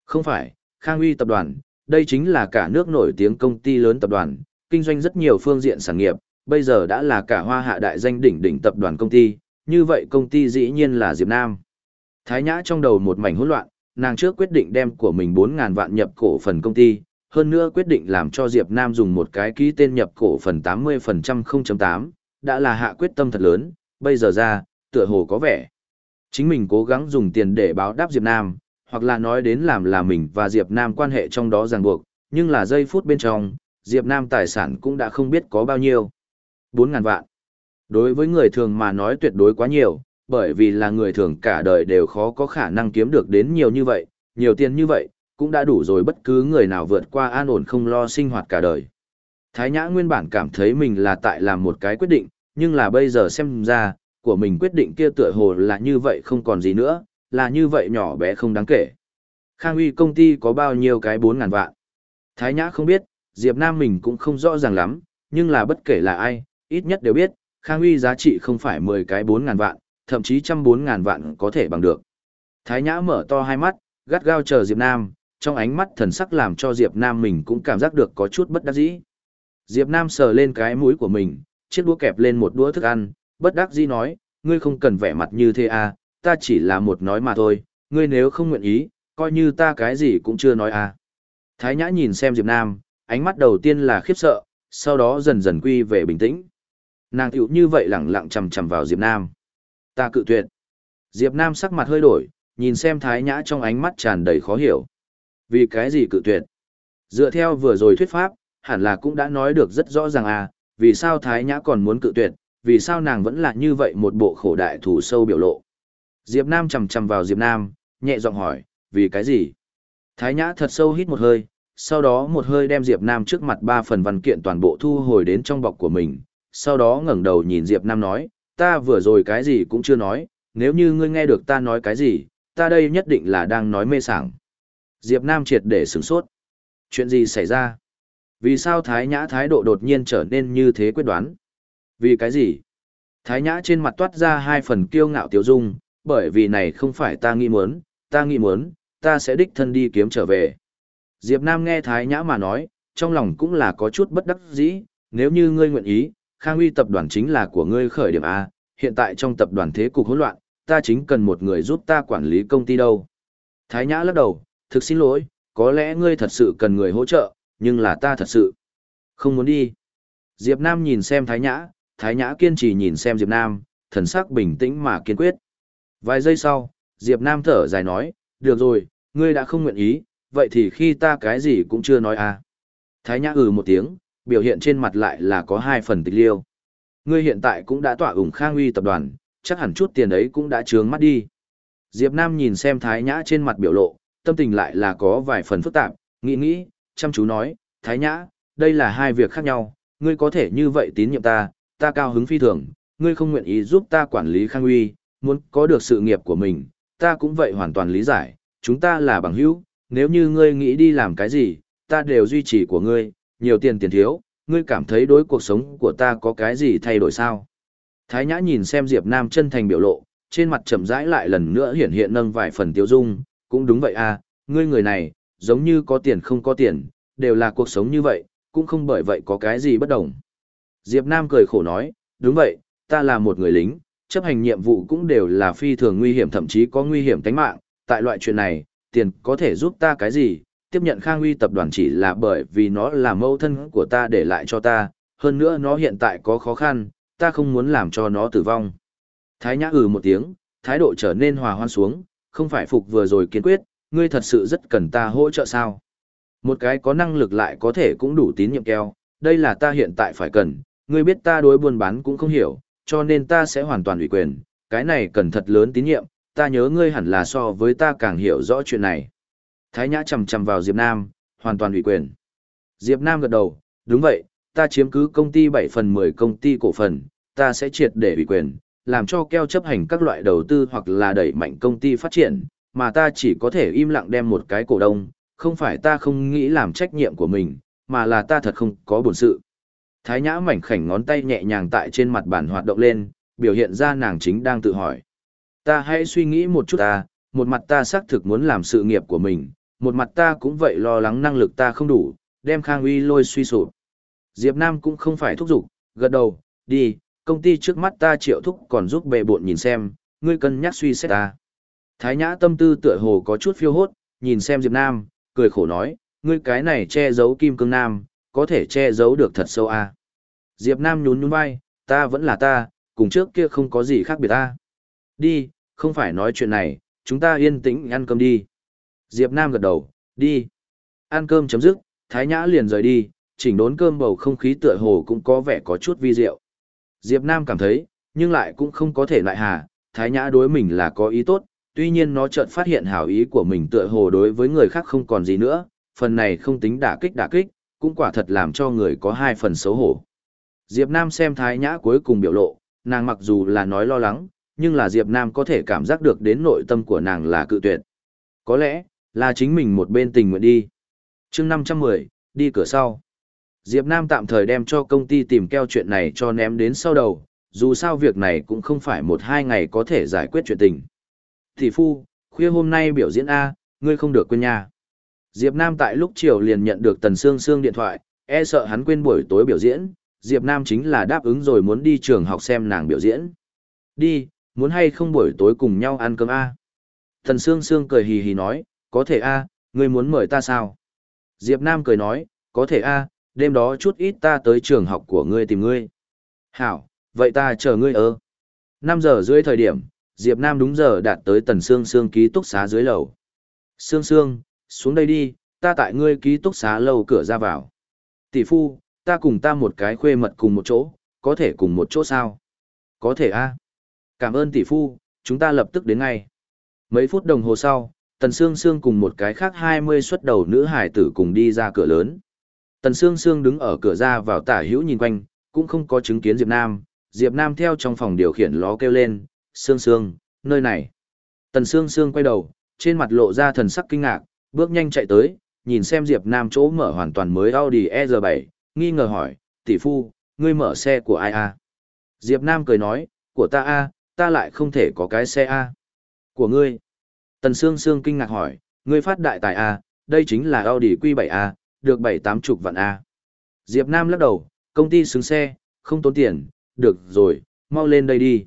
Không phải, Khang Uy tập đoàn, đây chính là cả nước nổi tiếng công ty lớn tập đoàn, kinh doanh rất nhiều phương diện sản nghiệp, bây giờ đã là cả hoa hạ đại danh đỉnh đỉnh tập đoàn công ty, như vậy công ty dĩ nhiên là Diệp Nam. Thái Nhã trong đầu một mảnh hỗn loạn, nàng trước quyết định đem của mình 4.000 vạn nhập cổ phần công ty, hơn nữa quyết định làm cho Diệp Nam dùng một cái ký tên nhập cổ phần 80% 0.8, đã là hạ quyết tâm thật lớn, bây giờ ra, tựa hồ có vẻ. Chính mình cố gắng dùng tiền để báo đáp Diệp Nam, hoặc là nói đến làm là mình và Diệp Nam quan hệ trong đó ràng buộc, nhưng là giây phút bên trong, Diệp Nam tài sản cũng đã không biết có bao nhiêu. 4.000 vạn. Đối với người thường mà nói tuyệt đối quá nhiều, bởi vì là người thường cả đời đều khó có khả năng kiếm được đến nhiều như vậy, nhiều tiền như vậy, cũng đã đủ rồi bất cứ người nào vượt qua an ổn không lo sinh hoạt cả đời. Thái Nhã nguyên bản cảm thấy mình là tại làm một cái quyết định, nhưng là bây giờ xem ra, của mình quyết định kia tựa hồ là như vậy không còn gì nữa, là như vậy nhỏ bé không đáng kể. Khang uy công ty có bao nhiêu cái 4.000 vạn. Thái Nhã không biết, Diệp Nam mình cũng không rõ ràng lắm, nhưng là bất kể là ai, ít nhất đều biết, Khang uy giá trị không phải 10 cái 4.000 vạn, thậm chí trăm bốn ngàn vạn có thể bằng được. Thái Nhã mở to hai mắt, gắt gao chờ Diệp Nam, trong ánh mắt thần sắc làm cho Diệp Nam mình cũng cảm giác được có chút bất đắc dĩ. Diệp Nam sờ lên cái mũi của mình, chiếc đũa kẹp lên một đũa thức ăn, Bất đắc dĩ nói, ngươi không cần vẻ mặt như thế à, ta chỉ là một nói mà thôi, ngươi nếu không nguyện ý, coi như ta cái gì cũng chưa nói à. Thái Nhã nhìn xem Diệp Nam, ánh mắt đầu tiên là khiếp sợ, sau đó dần dần quy về bình tĩnh. Nàng tiểu như vậy lẳng lặng chầm chầm vào Diệp Nam. Ta cự tuyệt. Diệp Nam sắc mặt hơi đổi, nhìn xem Thái Nhã trong ánh mắt tràn đầy khó hiểu. Vì cái gì cự tuyệt? Dựa theo vừa rồi thuyết pháp, hẳn là cũng đã nói được rất rõ ràng à, vì sao Thái Nhã còn muốn cự tuyệt, vì sao nàng vẫn là như vậy một bộ khổ đại thủ sâu biểu lộ. Diệp Nam chầm chầm vào Diệp Nam, nhẹ giọng hỏi, vì cái gì? Thái Nhã thật sâu hít một hơi, sau đó một hơi đem Diệp Nam trước mặt ba phần văn kiện toàn bộ thu hồi đến trong bọc của mình, sau đó ngẩng đầu nhìn Diệp Nam nói, ta vừa rồi cái gì cũng chưa nói, nếu như ngươi nghe được ta nói cái gì, ta đây nhất định là đang nói mê sảng. Diệp Nam triệt để sửng sốt. Chuyện gì xảy ra? Vì sao Thái Nhã thái độ đột nhiên trở nên như thế quyết đoán? Vì cái gì? Thái Nhã trên mặt toát ra hai phần kiêu ngạo tiêu dung, bởi vì này không phải ta nghĩ muốn, ta nghĩ muốn, ta sẽ đích thân đi kiếm trở về. Diệp Nam nghe Thái Nhã mà nói, trong lòng cũng là có chút bất đắc dĩ, nếu như ngươi nguyện ý, Khang Uy tập đoàn chính là của ngươi khởi điểm A, hiện tại trong tập đoàn thế cục hỗn loạn, ta chính cần một người giúp ta quản lý công ty đâu. Thái Nhã lắc đầu, thực xin lỗi, có lẽ ngươi thật sự cần người hỗ trợ, nhưng là ta thật sự không muốn đi. Diệp Nam nhìn xem Thái Nhã, Thái Nhã kiên trì nhìn xem Diệp Nam, thần sắc bình tĩnh mà kiên quyết. Vài giây sau, Diệp Nam thở dài nói, được rồi, ngươi đã không nguyện ý, vậy thì khi ta cái gì cũng chưa nói à. Thái Nhã ừ một tiếng, biểu hiện trên mặt lại là có hai phần tịch liêu. Ngươi hiện tại cũng đã tỏa ủng khang uy tập đoàn, chắc hẳn chút tiền ấy cũng đã trướng mắt đi. Diệp Nam nhìn xem Thái Nhã trên mặt biểu lộ, tâm tình lại là có vài phần phức tạp, nghĩ nghĩ, chăm chú nói, Thái Nhã, đây là hai việc khác nhau, ngươi có thể như vậy tín nhiệm ta, ta cao hứng phi thường, ngươi không nguyện ý giúp ta quản lý khang uy, muốn có được sự nghiệp của mình, ta cũng vậy hoàn toàn lý giải, chúng ta là bằng hữu, nếu như ngươi nghĩ đi làm cái gì, ta đều duy trì của ngươi, nhiều tiền tiền thiếu, ngươi cảm thấy đối cuộc sống của ta có cái gì thay đổi sao? Thái Nhã nhìn xem Diệp Nam chân thành biểu lộ, trên mặt chậm rãi lại lần nữa hiện hiện nâng vài phần tiêu dung, cũng đúng vậy à, ngươi người này, giống như có tiền không có tiền, đều là cuộc sống như vậy, cũng không bởi vậy có cái gì bất đồng. Diệp Nam cười khổ nói, đúng vậy, ta là một người lính, chấp hành nhiệm vụ cũng đều là phi thường nguy hiểm thậm chí có nguy hiểm tính mạng, tại loại chuyện này, tiền có thể giúp ta cái gì, tiếp nhận Khang Uy tập đoàn chỉ là bởi vì nó là mẫu thân của ta để lại cho ta, hơn nữa nó hiện tại có khó khăn, ta không muốn làm cho nó tử vong. Thái Nhã ừ một tiếng, thái độ trở nên hòa hoan xuống, không phải phục vừa rồi kiên quyết, ngươi thật sự rất cần ta hỗ trợ sao. Một cái có năng lực lại có thể cũng đủ tín nhiệm keo, đây là ta hiện tại phải cần, ngươi biết ta đối buôn bán cũng không hiểu, cho nên ta sẽ hoàn toàn ủy quyền, cái này cần thật lớn tín nhiệm, ta nhớ ngươi hẳn là so với ta càng hiểu rõ chuyện này. Thái Nhã chầm chầm vào Diệp Nam, hoàn toàn ủy quyền. Diệp Nam gật đầu, đúng vậy, ta chiếm cứ công ty 7 phần 10 công ty cổ phần, ta sẽ triệt để ủy quyền, làm cho keo chấp hành các loại đầu tư hoặc là đẩy mạnh công ty phát triển, mà ta chỉ có thể im lặng đem một cái cổ đông, không phải ta không nghĩ làm trách nhiệm của mình, mà là ta thật không có buồn sự. Thái Nhã mảnh khảnh ngón tay nhẹ nhàng tại trên mặt bàn hoạt động lên, biểu hiện ra nàng chính đang tự hỏi. Ta hãy suy nghĩ một chút ta, một mặt ta xác thực muốn làm sự nghiệp của mình, một mặt ta cũng vậy lo lắng năng lực ta không đủ, đem Khang Uy lôi suy sụp. Diệp Nam cũng không phải thúc giục, gật đầu, đi, công ty trước mắt ta triệu thúc còn giúp bệ bộn nhìn xem, ngươi cân nhắc suy xét ta. Thái Nhã tâm tư tựa hồ có chút phiêu hốt, nhìn xem Diệp Nam, cười khổ nói, ngươi cái này che giấu kim cương nam, có thể che giấu được thật sâu à. Diệp Nam nhún nhún vai, ta vẫn là ta, cùng trước kia không có gì khác biệt ta. Đi, không phải nói chuyện này, chúng ta yên tĩnh ăn cơm đi. Diệp Nam gật đầu, đi. Ăn cơm chấm dứt, Thái Nhã liền rời đi, chỉnh đốn cơm bầu không khí tựa hồ cũng có vẻ có chút vi diệu. Diệp Nam cảm thấy, nhưng lại cũng không có thể lại hà, Thái Nhã đối mình là có ý tốt, tuy nhiên nó chợt phát hiện hảo ý của mình tựa hồ đối với người khác không còn gì nữa, phần này không tính đả kích đả kích, cũng quả thật làm cho người có hai phần xấu hổ. Diệp Nam xem Thái Nhã cuối cùng biểu lộ, nàng mặc dù là nói lo lắng, nhưng là Diệp Nam có thể cảm giác được đến nội tâm của nàng là cự tuyệt. Có lẽ, là chính mình một bên tình nguyện đi. chương 510, đi cửa sau. Diệp Nam tạm thời đem cho công ty tìm keo chuyện này cho ném đến sau đầu, dù sao việc này cũng không phải một hai ngày có thể giải quyết chuyện tình. Thị phu, khuya hôm nay biểu diễn A, ngươi không được quên nha. Diệp Nam tại lúc chiều liền nhận được Tần Sương Sương điện thoại, e sợ hắn quên buổi tối biểu diễn, Diệp Nam chính là đáp ứng rồi muốn đi trường học xem nàng biểu diễn. Đi, muốn hay không buổi tối cùng nhau ăn cơm a? Tần Sương Sương cười hì hì nói, có thể a, ngươi muốn mời ta sao? Diệp Nam cười nói, có thể a, đêm đó chút ít ta tới trường học của ngươi tìm ngươi. Hảo, vậy ta chờ ngươi ơ. 5 giờ rưỡi thời điểm, Diệp Nam đúng giờ đạt tới Tần Sương Sương ký túc xá dưới lầu. Sương Sương, xuống đây đi, ta tại ngươi ký túc xá lầu cửa ra vào. Tỷ phu, ta cùng ta một cái khuê mật cùng một chỗ, có thể cùng một chỗ sao? Có thể a. Cảm ơn tỷ phu, chúng ta lập tức đến ngay. Mấy phút đồng hồ sau, Tần Sương Sương cùng một cái khác 20 xuất đầu nữ hải tử cùng đi ra cửa lớn. Tần Sương Sương đứng ở cửa ra vào tả hữu nhìn quanh, cũng không có chứng kiến Diệp Nam. Diệp Nam theo trong phòng điều khiển ló kêu lên, Sương Sương, nơi này. Tần Sương Sương quay đầu, trên mặt lộ ra thần sắc kinh ngạc, bước nhanh chạy tới, nhìn xem Diệp Nam chỗ mở hoàn toàn mới Audi E7, nghi ngờ hỏi, tỷ phu, ngươi mở xe của ai à? Diệp Nam cười nói, của ta a, ta lại không thể có cái xe a. Của ngươi. Tần Sương Sương kinh ngạc hỏi, ngươi phát đại tài a, đây chính là Audi Q7a, được bảy tám chục vạn a. Diệp Nam lắc đầu, công ty xứng xe, không tốn tiền, được rồi, mau lên đây đi.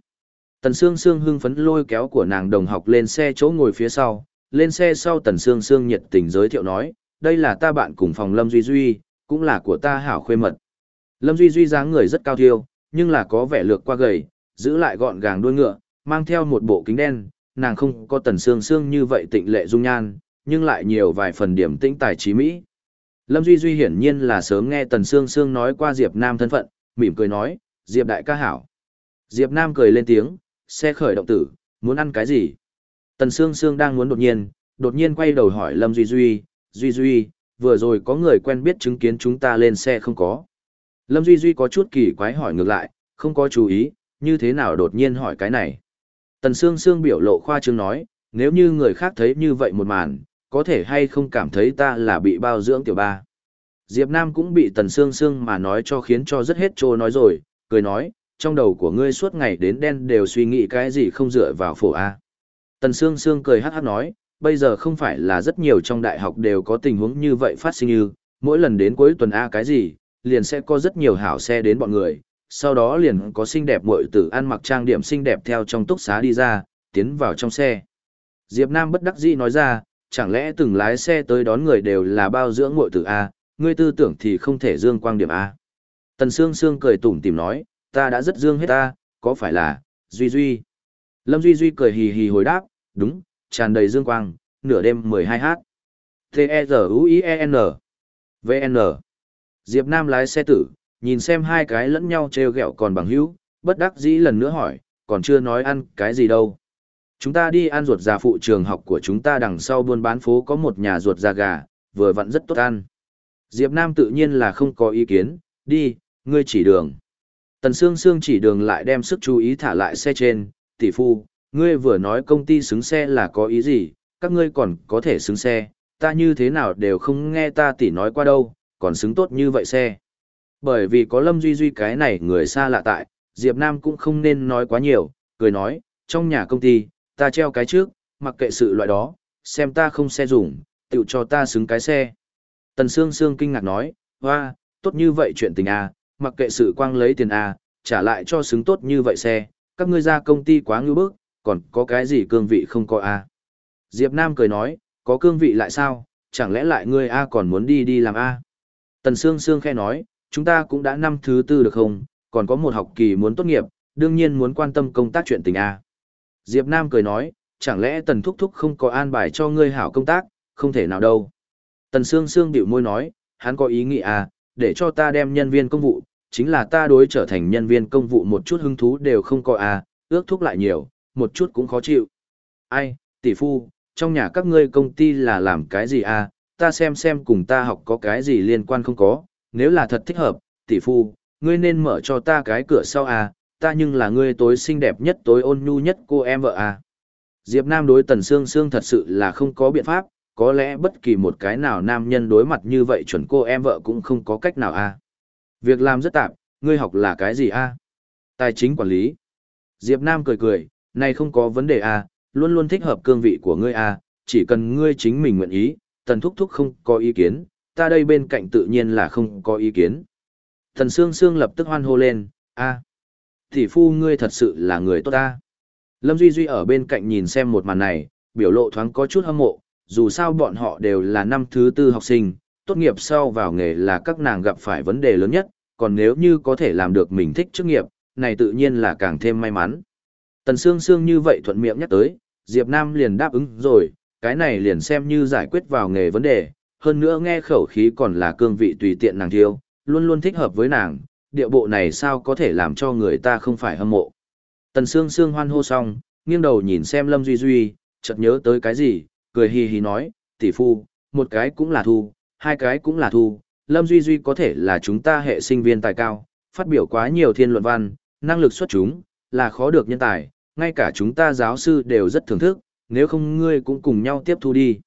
Tần Sương Sương hưng phấn lôi kéo của nàng đồng học lên xe chỗ ngồi phía sau, lên xe sau Tần Sương Sương nhiệt tình giới thiệu nói, đây là ta bạn cùng phòng Lâm Duy Duy, cũng là của ta hảo khuê mật. Lâm Duy Duy dáng người rất cao thiêu, nhưng là có vẻ lược qua gầy, giữ lại gọn gàng đuôi ngựa, mang theo một bộ kính đen, nàng không có Tần xương xương như vậy tịnh lệ dung nhan, nhưng lại nhiều vài phần điểm tĩnh tài trí mỹ. Lâm Duy Duy hiển nhiên là sớm nghe Tần Sương Sương nói qua Diệp Nam thân phận, mỉm cười nói, Diệp đại ca hảo. Diệp Nam cười lên tiếng, xe khởi động tử, muốn ăn cái gì? Tần Sương Sương đang muốn đột nhiên, đột nhiên quay đầu hỏi Lâm Duy Duy, Duy Duy, vừa rồi có người quen biết chứng kiến chúng ta lên xe không có. Lâm Duy Duy có chút kỳ quái hỏi ngược lại, không có chú ý, như thế nào đột nhiên hỏi cái này. Tần Sương Sương biểu lộ khoa trương nói, nếu như người khác thấy như vậy một màn, có thể hay không cảm thấy ta là bị bao dưỡng tiểu ba. Diệp Nam cũng bị Tần Sương Sương mà nói cho khiến cho rất hết trô nói rồi, cười nói, trong đầu của ngươi suốt ngày đến đen đều suy nghĩ cái gì không dựa vào phổ A. Tần Sương Sương cười hát hát nói, bây giờ không phải là rất nhiều trong đại học đều có tình huống như vậy phát sinh như, mỗi lần đến cuối tuần A cái gì, liền sẽ có rất nhiều hảo xe đến bọn người, sau đó liền có xinh đẹp muội tử ăn mặc trang điểm xinh đẹp theo trong túc xá đi ra, tiến vào trong xe. Diệp Nam bất đắc dĩ nói ra, chẳng lẽ từng lái xe tới đón người đều là bao dưỡng muội tử A, ngươi tư tưởng thì không thể dương quang điểm A. Tần Sương Sương cười tủm tỉm nói, ta đã rất dương hết ta, có phải là, Duy Duy. Lâm Duy Duy cười hì hì hồi đáp, đúng, tràn đầy dương quang, nửa đêm 12h. T-E-Z-U-I-E-N. V-N. Diệp Nam lái xe tử, nhìn xem hai cái lẫn nhau treo gẹo còn bằng hữu, bất đắc dĩ lần nữa hỏi, còn chưa nói ăn cái gì đâu. Chúng ta đi ăn ruột già phụ trường học của chúng ta đằng sau buôn bán phố có một nhà ruột già gà, vừa vặn rất tốt ăn. Diệp Nam tự nhiên là không có ý kiến, đi, ngươi chỉ đường. Tần Sương Sương chỉ đường lại đem sức chú ý thả lại xe trên, tỷ phu, ngươi vừa nói công ty xứng xe là có ý gì, các ngươi còn có thể xứng xe, ta như thế nào đều không nghe ta tỷ nói qua đâu, còn xứng tốt như vậy xe. Bởi vì có Lâm Duy Duy cái này người xa lạ tại, Diệp Nam cũng không nên nói quá nhiều, cười nói, trong nhà công ty, ta treo cái trước, mặc kệ sự loại đó, xem ta không xe dùng, tự cho ta xứng cái xe. Tần Sương Sương kinh ngạc nói, hoa, tốt như vậy chuyện tình à, mặc kệ sự quang lấy tiền à, trả lại cho xứng tốt như vậy xe, các ngươi ra công ty quá ngưỡng bức, còn có cái gì cương vị không có à. Diệp Nam cười nói, có cương vị lại sao, chẳng lẽ lại ngươi A còn muốn đi đi làm A. Tần Sương Sương khẽ nói, chúng ta cũng đã năm thứ tư được không, còn có một học kỳ muốn tốt nghiệp, đương nhiên muốn quan tâm công tác chuyện tình A. Diệp Nam cười nói, chẳng lẽ Tần Thúc Thúc không có an bài cho ngươi hảo công tác, không thể nào đâu. Tần Sương Sương điệu môi nói, hắn có ý nghĩ à, để cho ta đem nhân viên công vụ, chính là ta đối trở thành nhân viên công vụ một chút hứng thú đều không có à, ước thúc lại nhiều, một chút cũng khó chịu. Ai, tỷ phu, trong nhà các ngươi công ty là làm cái gì à, ta xem xem cùng ta học có cái gì liên quan không có, nếu là thật thích hợp, tỷ phu, ngươi nên mở cho ta cái cửa sau à, ta nhưng là ngươi tối xinh đẹp nhất tối ôn nhu nhất cô em vợ à. Diệp Nam đối Tần Sương Sương thật sự là không có biện pháp, có lẽ bất kỳ một cái nào nam nhân đối mặt như vậy chuẩn cô em vợ cũng không có cách nào à. Việc làm rất tạm, ngươi học là cái gì à? Tài chính quản lý. Diệp Nam cười cười, này không có vấn đề à, luôn luôn thích hợp cương vị của ngươi à, chỉ cần ngươi chính mình nguyện ý, tần thúc thúc không có ý kiến, ta đây bên cạnh tự nhiên là không có ý kiến. Thần Sương Sương lập tức hoan hô lên, a, à, tỷ phu ngươi thật sự là người tốt ta. Lâm Duy Duy ở bên cạnh nhìn xem một màn này, biểu lộ thoáng có chút hâm mộ, dù sao bọn họ đều là năm thứ tư học sinh, tốt nghiệp sau vào nghề là các nàng gặp phải vấn đề lớn nhất, còn nếu như có thể làm được mình thích chức nghiệp, này tự nhiên là càng thêm may mắn. Tần Sương Sương như vậy thuận miệng nhắc tới, Diệp Nam liền đáp ứng rồi, cái này liền xem như giải quyết vào nghề vấn đề, hơn nữa nghe khẩu khí còn là cương vị tùy tiện nàng thiêu, luôn luôn thích hợp với nàng, điệu bộ này sao có thể làm cho người ta không phải hâm mộ. Tần Sương Sương hoan hô xong, nghiêng đầu nhìn xem Lâm Duy Duy, chợt nhớ tới cái gì, cười hì hì nói, tỷ phu, một cái cũng là thu, hai cái cũng là thu, Lâm Duy Duy có thể là chúng ta hệ sinh viên tài cao, phát biểu quá nhiều thiên luận văn, năng lực xuất chúng, là khó được nhân tài, ngay cả chúng ta giáo sư đều rất thưởng thức, nếu không ngươi cũng cùng nhau tiếp thu đi.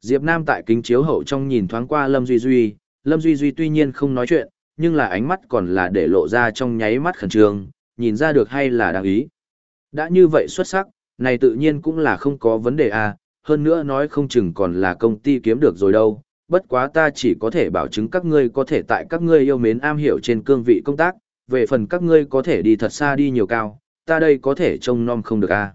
Diệp Nam tại kính chiếu hậu trong nhìn thoáng qua Lâm Duy Duy, Lâm Duy Duy tuy nhiên không nói chuyện, nhưng là ánh mắt còn là để lộ ra trong nháy mắt khẩn trương, nhìn ra được hay là đáng ý. Đã như vậy xuất sắc, này tự nhiên cũng là không có vấn đề à, hơn nữa nói không chừng còn là công ty kiếm được rồi đâu, bất quá ta chỉ có thể bảo chứng các ngươi có thể tại các ngươi yêu mến am hiểu trên cương vị công tác, về phần các ngươi có thể đi thật xa đi nhiều cao, ta đây có thể trông nom không được à.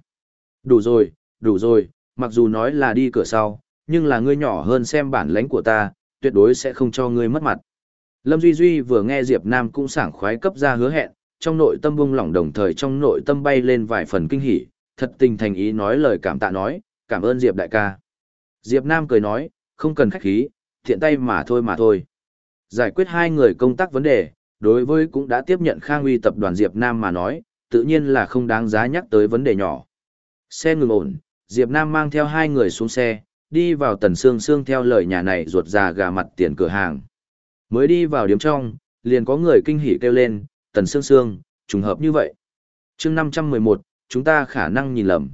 Đủ rồi, đủ rồi, mặc dù nói là đi cửa sau, nhưng là ngươi nhỏ hơn xem bản lãnh của ta, tuyệt đối sẽ không cho ngươi mất mặt. Lâm Duy Duy vừa nghe Diệp Nam cũng sảng khoái cấp ra hứa hẹn, trong nội tâm bung lỏng đồng thời trong nội tâm bay lên vài phần kinh hỉ, thật tình thành ý nói lời cảm tạ nói, cảm ơn Diệp đại ca. Diệp Nam cười nói, không cần khách khí, thiện tay mà thôi mà thôi. Giải quyết hai người công tác vấn đề, đối với cũng đã tiếp nhận Khang Uy tập đoàn Diệp Nam mà nói, tự nhiên là không đáng giá nhắc tới vấn đề nhỏ. Xe ngừng ổn, Diệp Nam mang theo hai người xuống xe, đi vào tần xương xương theo lời nhà này ruột già gà mặt tiền cửa hàng. Mới đi vào điểm trong, liền có người kinh hỉ kêu lên, tần xương xương, trùng hợp như vậy. chương 511, chúng ta khả năng nhìn lầm.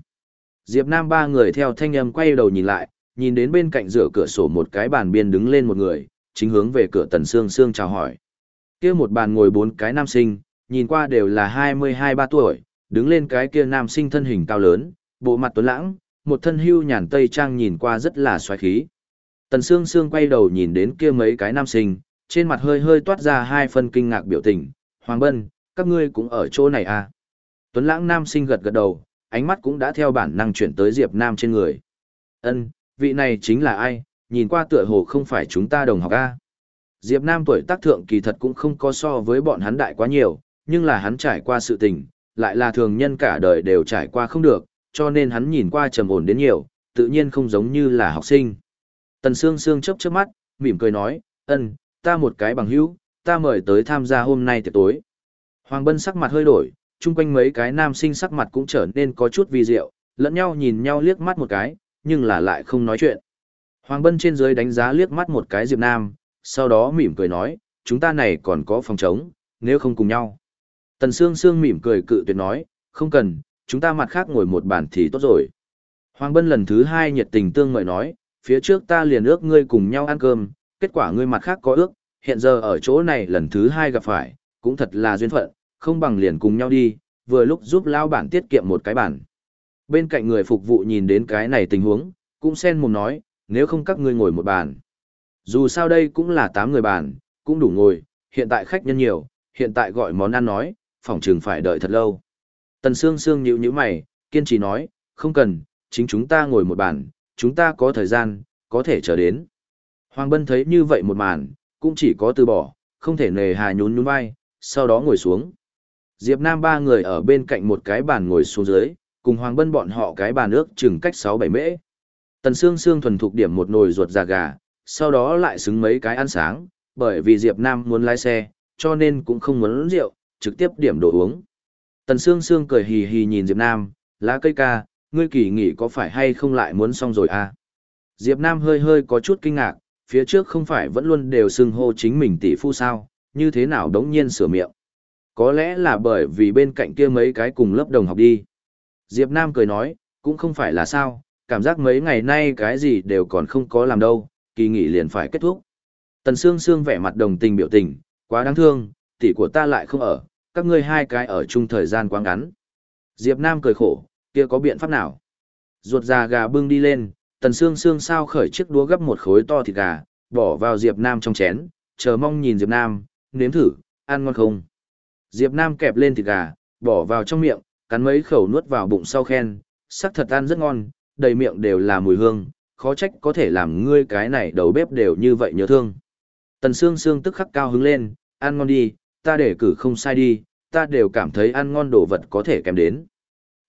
Diệp Nam ba người theo thanh âm quay đầu nhìn lại, nhìn đến bên cạnh giữa cửa sổ một cái bàn biên đứng lên một người, chính hướng về cửa tần xương xương chào hỏi. kia một bàn ngồi bốn cái nam sinh, nhìn qua đều là 22-3 tuổi, đứng lên cái kia nam sinh thân hình cao lớn, bộ mặt tuấn lãng, một thân hưu nhàn tây trang nhìn qua rất là xoáy khí. Tần Sương Sương quay đầu nhìn đến kia mấy cái nam sinh, trên mặt hơi hơi toát ra hai phân kinh ngạc biểu tình, Hoàng Bân, các ngươi cũng ở chỗ này à? Tuấn lãng nam sinh gật gật đầu, ánh mắt cũng đã theo bản năng chuyển tới Diệp Nam trên người. Ân, vị này chính là ai, nhìn qua tựa hồ không phải chúng ta đồng học a. Diệp Nam tuổi tác thượng kỳ thật cũng không có so với bọn hắn đại quá nhiều, nhưng là hắn trải qua sự tình, lại là thường nhân cả đời đều trải qua không được, cho nên hắn nhìn qua trầm ổn đến nhiều, tự nhiên không giống như là học sinh. Tần Sương Sương chớp chớp mắt, mỉm cười nói, ân, ta một cái bằng hữu, ta mời tới tham gia hôm nay tiệc tối. Hoàng Bân sắc mặt hơi đổi, chung quanh mấy cái nam sinh sắc mặt cũng trở nên có chút vi diệu, lẫn nhau nhìn nhau liếc mắt một cái, nhưng là lại không nói chuyện. Hoàng Bân trên dưới đánh giá liếc mắt một cái Diệp Nam, sau đó mỉm cười nói, chúng ta này còn có phòng trống, nếu không cùng nhau. Tần Sương Sương mỉm cười cự tuyệt nói, không cần, chúng ta mặt khác ngồi một bàn thì tốt rồi. Hoàng Bân lần thứ hai nhiệt tình tương mời nói, phía trước ta liền ước ngươi cùng nhau ăn cơm, kết quả ngươi mặt khác có ước, hiện giờ ở chỗ này lần thứ hai gặp phải, cũng thật là duyên phận, không bằng liền cùng nhau đi, vừa lúc giúp lao bản tiết kiệm một cái bản. Bên cạnh người phục vụ nhìn đến cái này tình huống, cũng sen mồm nói, nếu không các ngươi ngồi một bàn. Dù sao đây cũng là 8 người bàn, cũng đủ ngồi, hiện tại khách nhân nhiều, hiện tại gọi món ăn nói, phòng trường phải đợi thật lâu. Tần Sương Sương nhíu nhíu mày, kiên trì nói, không cần, chính chúng ta ngồi một bàn, chúng ta có thời gian, có thể chờ đến. Hoàng Bân thấy như vậy một màn, cũng chỉ có từ bỏ, không thể nề hà nhún nhún vai, sau đó ngồi xuống. Diệp Nam ba người ở bên cạnh một cái bàn ngồi xuống dưới, cùng Hoàng Bân bọn họ cái bàn ước chừng cách 6-7 mễ. Tần Sương Sương thuần thục điểm một nồi ruột già gà, sau đó lại xứng mấy cái ăn sáng, bởi vì Diệp Nam muốn lái xe, cho nên cũng không muốn rượu, trực tiếp điểm đồ uống. Tần Sương Sương cười hì hì nhìn Diệp Nam, lá cây ca, ngươi kỳ nghỉ có phải hay không lại muốn xong rồi à? Diệp Nam hơi hơi có chút kinh ngạc, phía trước không phải vẫn luôn đều xưng hô chính mình tỷ phu sao, như thế nào đống nhiên sửa miệng. Có lẽ là bởi vì bên cạnh kia mấy cái cùng lớp đồng học đi. Diệp Nam cười nói, cũng không phải là sao, cảm giác mấy ngày nay cái gì đều còn không có làm đâu, kỳ nghỉ liền phải kết thúc. Tần Sương Sương vẻ mặt đồng tình biểu tình, quá đáng thương, tỷ của ta lại không ở, các ngươi hai cái ở chung thời gian quá ngắn. Diệp Nam cười khổ, kia có biện pháp nào? Ruột già gà bưng đi lên, Tần xương xương sao khởi chiếc đũa gấp một khối to thịt gà, bỏ vào Diệp Nam trong chén, chờ mong nhìn Diệp Nam, nếm thử, ăn ngon không? Diệp Nam kẹp lên thịt gà, bỏ vào trong miệng, cắn mấy khẩu nuốt vào bụng sau khen, sắc thật ăn rất ngon, đầy miệng đều là mùi hương, khó trách có thể làm ngươi cái này đầu bếp đều như vậy nhớ thương. Tần Sương Sương tức khắc cao hứng lên, ăn ngon đi, ta để cử không sai đi, ta đều cảm thấy ăn ngon đồ vật có thể kèm đến.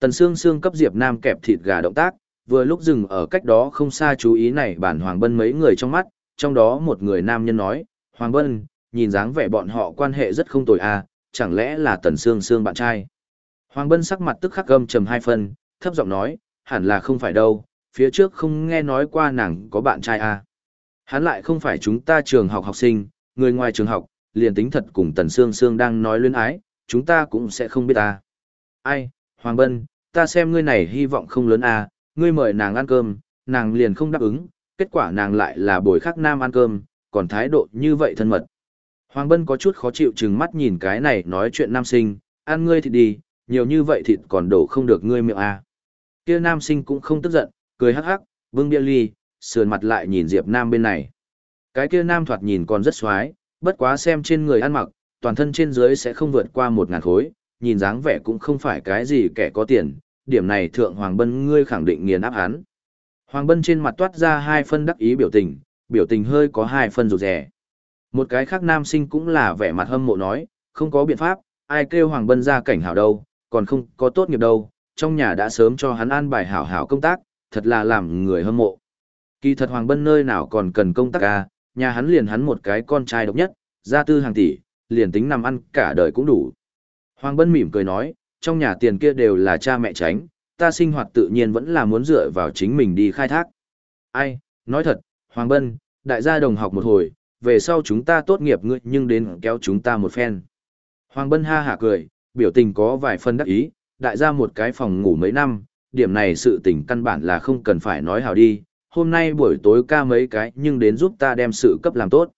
Tần Sương Sương cấp Diệp Nam kẹp thịt gà động tác, vừa lúc dừng ở cách đó không xa chú ý này bản Hoàng Bân mấy người trong mắt, trong đó một người nam nhân nói, Hoàng Bân, nhìn dáng vẻ bọn họ quan hệ rất không tồi à, chẳng lẽ là Tần Sương Sương bạn trai. Hoàng Bân sắc mặt tức khắc gâm trầm hai phân, thấp giọng nói, hẳn là không phải đâu, phía trước không nghe nói qua nàng có bạn trai à. Hắn lại không phải chúng ta trường học học sinh, người ngoài trường học, liền tính thật cùng Tần Sương Sương đang nói luyến ái, chúng ta cũng sẽ không biết ta. Ai, Hoàng Bân, ta xem ngươi này hy vọng không lớn à, ngươi mời nàng ăn cơm, nàng liền không đáp ứng, kết quả nàng lại là bồi khắc nam ăn cơm, còn thái độ như vậy thân mật. Hoàng Bân có chút khó chịu chừng mắt nhìn cái này nói chuyện nam sinh, ăn ngươi thì đi, nhiều như vậy thịt còn đổ không được ngươi miệng à. Kia nam sinh cũng không tức giận, cười hắc hắc, vương bia ly, sườn mặt lại nhìn Diệp Nam bên này. Cái kia nam thoạt nhìn còn rất xoái, bất quá xem trên người ăn mặc, toàn thân trên dưới sẽ không vượt qua một ngàn khối, nhìn dáng vẻ cũng không phải cái gì kẻ có tiền, điểm này thượng Hoàng Bân ngươi khẳng định nghiền áp hắn. Hoàng Bân trên mặt toát ra hai phân đắc ý biểu tình, biểu tình hơi có hai phân rụt rẻ. Một cái khác nam sinh cũng là vẻ mặt hâm mộ nói, không có biện pháp, ai kêu Hoàng Bân ra cảnh hảo đâu, còn không có tốt nghiệp đâu, trong nhà đã sớm cho hắn an bài hảo hảo công tác, thật là làm người hâm mộ. Kỳ thật Hoàng Bân nơi nào còn cần công tác à, nhà hắn liền hắn một cái con trai độc nhất, gia tư hàng tỷ, liền tính nằm ăn cả đời cũng đủ. Hoàng Bân mỉm cười nói, trong nhà tiền kia đều là cha mẹ tránh, ta sinh hoạt tự nhiên vẫn là muốn dựa vào chính mình đi khai thác. Ai, nói thật, Hoàng Bân, đại gia đồng học một hồi, về sau chúng ta tốt nghiệp ngươi nhưng đến kéo chúng ta một phen. Hoàng Bân ha hả cười, biểu tình có vài phân đắc ý, đại gia một cái phòng ngủ mấy năm, điểm này sự tình căn bản là không cần phải nói hào đi, hôm nay buổi tối ca mấy cái nhưng đến giúp ta đem sự cấp làm tốt.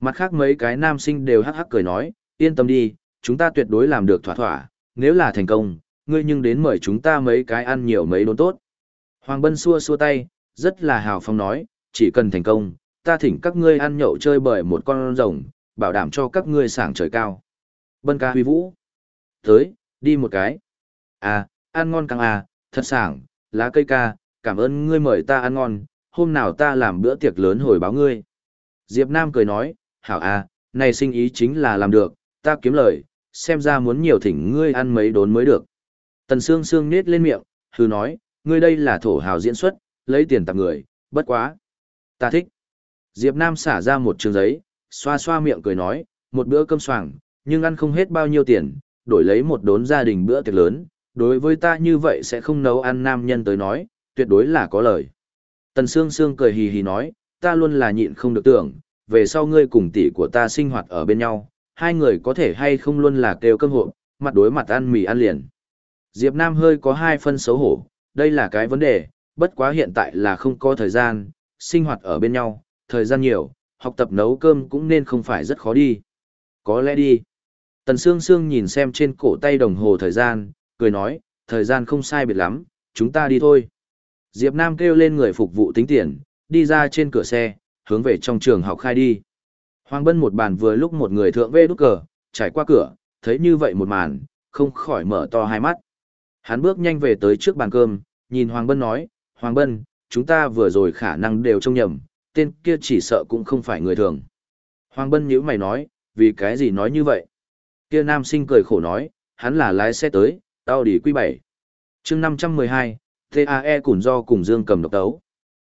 Mặt khác mấy cái nam sinh đều hắc hắc cười nói, yên tâm đi, chúng ta tuyệt đối làm được thỏa thỏa, nếu là thành công, ngươi nhưng đến mời chúng ta mấy cái ăn nhiều mấy đốn tốt. Hoàng Bân xua xua tay, rất là hào phong nói, chỉ cần thành công, ta thỉnh các ngươi ăn nhậu chơi bởi một con rồng, bảo đảm cho các ngươi sảng trời cao. Bân ca huy vũ. Tới, đi một cái. À, ăn ngon càng à, thật sảng, lá cây ca, cảm ơn ngươi mời ta ăn ngon, hôm nào ta làm bữa tiệc lớn hồi báo ngươi. Diệp Nam cười nói, hảo à, này sinh ý chính là làm được, ta kiếm lời, xem ra muốn nhiều thỉnh ngươi ăn mấy đốn mới được. Tần Sương Sương nết lên miệng, hư nói, ngươi đây là thổ hào diễn xuất, lấy tiền tặng người, bất quá. Ta thích. Diệp Nam xả ra một trường giấy, xoa xoa miệng cười nói, một bữa cơm soảng, nhưng ăn không hết bao nhiêu tiền, đổi lấy một đốn gia đình bữa tiệc lớn, đối với ta như vậy sẽ không nấu ăn nam nhân tới nói, tuyệt đối là có lời. Tần Sương Sương cười hì hì nói, ta luôn là nhịn không được tưởng, về sau ngươi cùng tỷ của ta sinh hoạt ở bên nhau, hai người có thể hay không luôn là kêu cơm hộ, mặt đối mặt ăn mì ăn liền. Diệp Nam hơi có hai phân xấu hổ, đây là cái vấn đề, bất quá hiện tại là không có thời gian, sinh hoạt ở bên nhau, thời gian nhiều, học tập nấu cơm cũng nên không phải rất khó đi. Có lẽ đi. Tần Sương Sương nhìn xem trên cổ tay đồng hồ thời gian, cười nói, thời gian không sai biệt lắm, chúng ta đi thôi. Diệp Nam kêu lên người phục vụ tính tiền, đi ra trên cửa xe, hướng về trong trường học khai đi. Hoàng Bân một bàn vừa lúc một người thượng vê đút cờ, trải qua cửa, thấy như vậy một màn, không khỏi mở to hai mắt. Hắn bước nhanh về tới trước bàn cơm, nhìn Hoàng Bân nói, Hoàng Bân, chúng ta vừa rồi khả năng đều trông nhầm, tên kia chỉ sợ cũng không phải người thường. Hoàng Bân nhíu mày nói, vì cái gì nói như vậy? Kia nam sinh cười khổ nói, hắn là lái xe tới, tao đi quy 7. chương 512, TAE cùng do cùng Dương cầm độc tấu.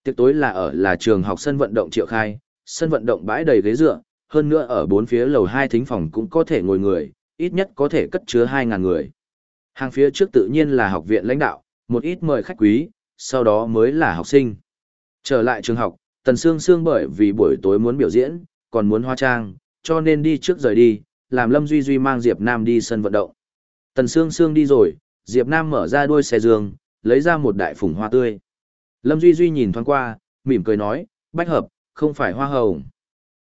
Tiệc tối là ở là trường học sân vận động triệu khai, sân vận động bãi đầy ghế dựa, hơn nữa ở bốn phía lầu hai thính phòng cũng có thể ngồi người, ít nhất có thể cất chứa 2.000 người. Hàng phía trước tự nhiên là học viện lãnh đạo, một ít mời khách quý, sau đó mới là học sinh. Trở lại trường học, Tần Sương Sương bởi vì buổi tối muốn biểu diễn, còn muốn hoa trang, cho nên đi trước rời đi, làm Lâm Duy Duy mang Diệp Nam đi sân vận động. Tần Sương Sương đi rồi, Diệp Nam mở ra đuôi xe giường, lấy ra một đại phùng hoa tươi. Lâm Duy Duy nhìn thoáng qua, mỉm cười nói, bách hợp, không phải hoa hồng.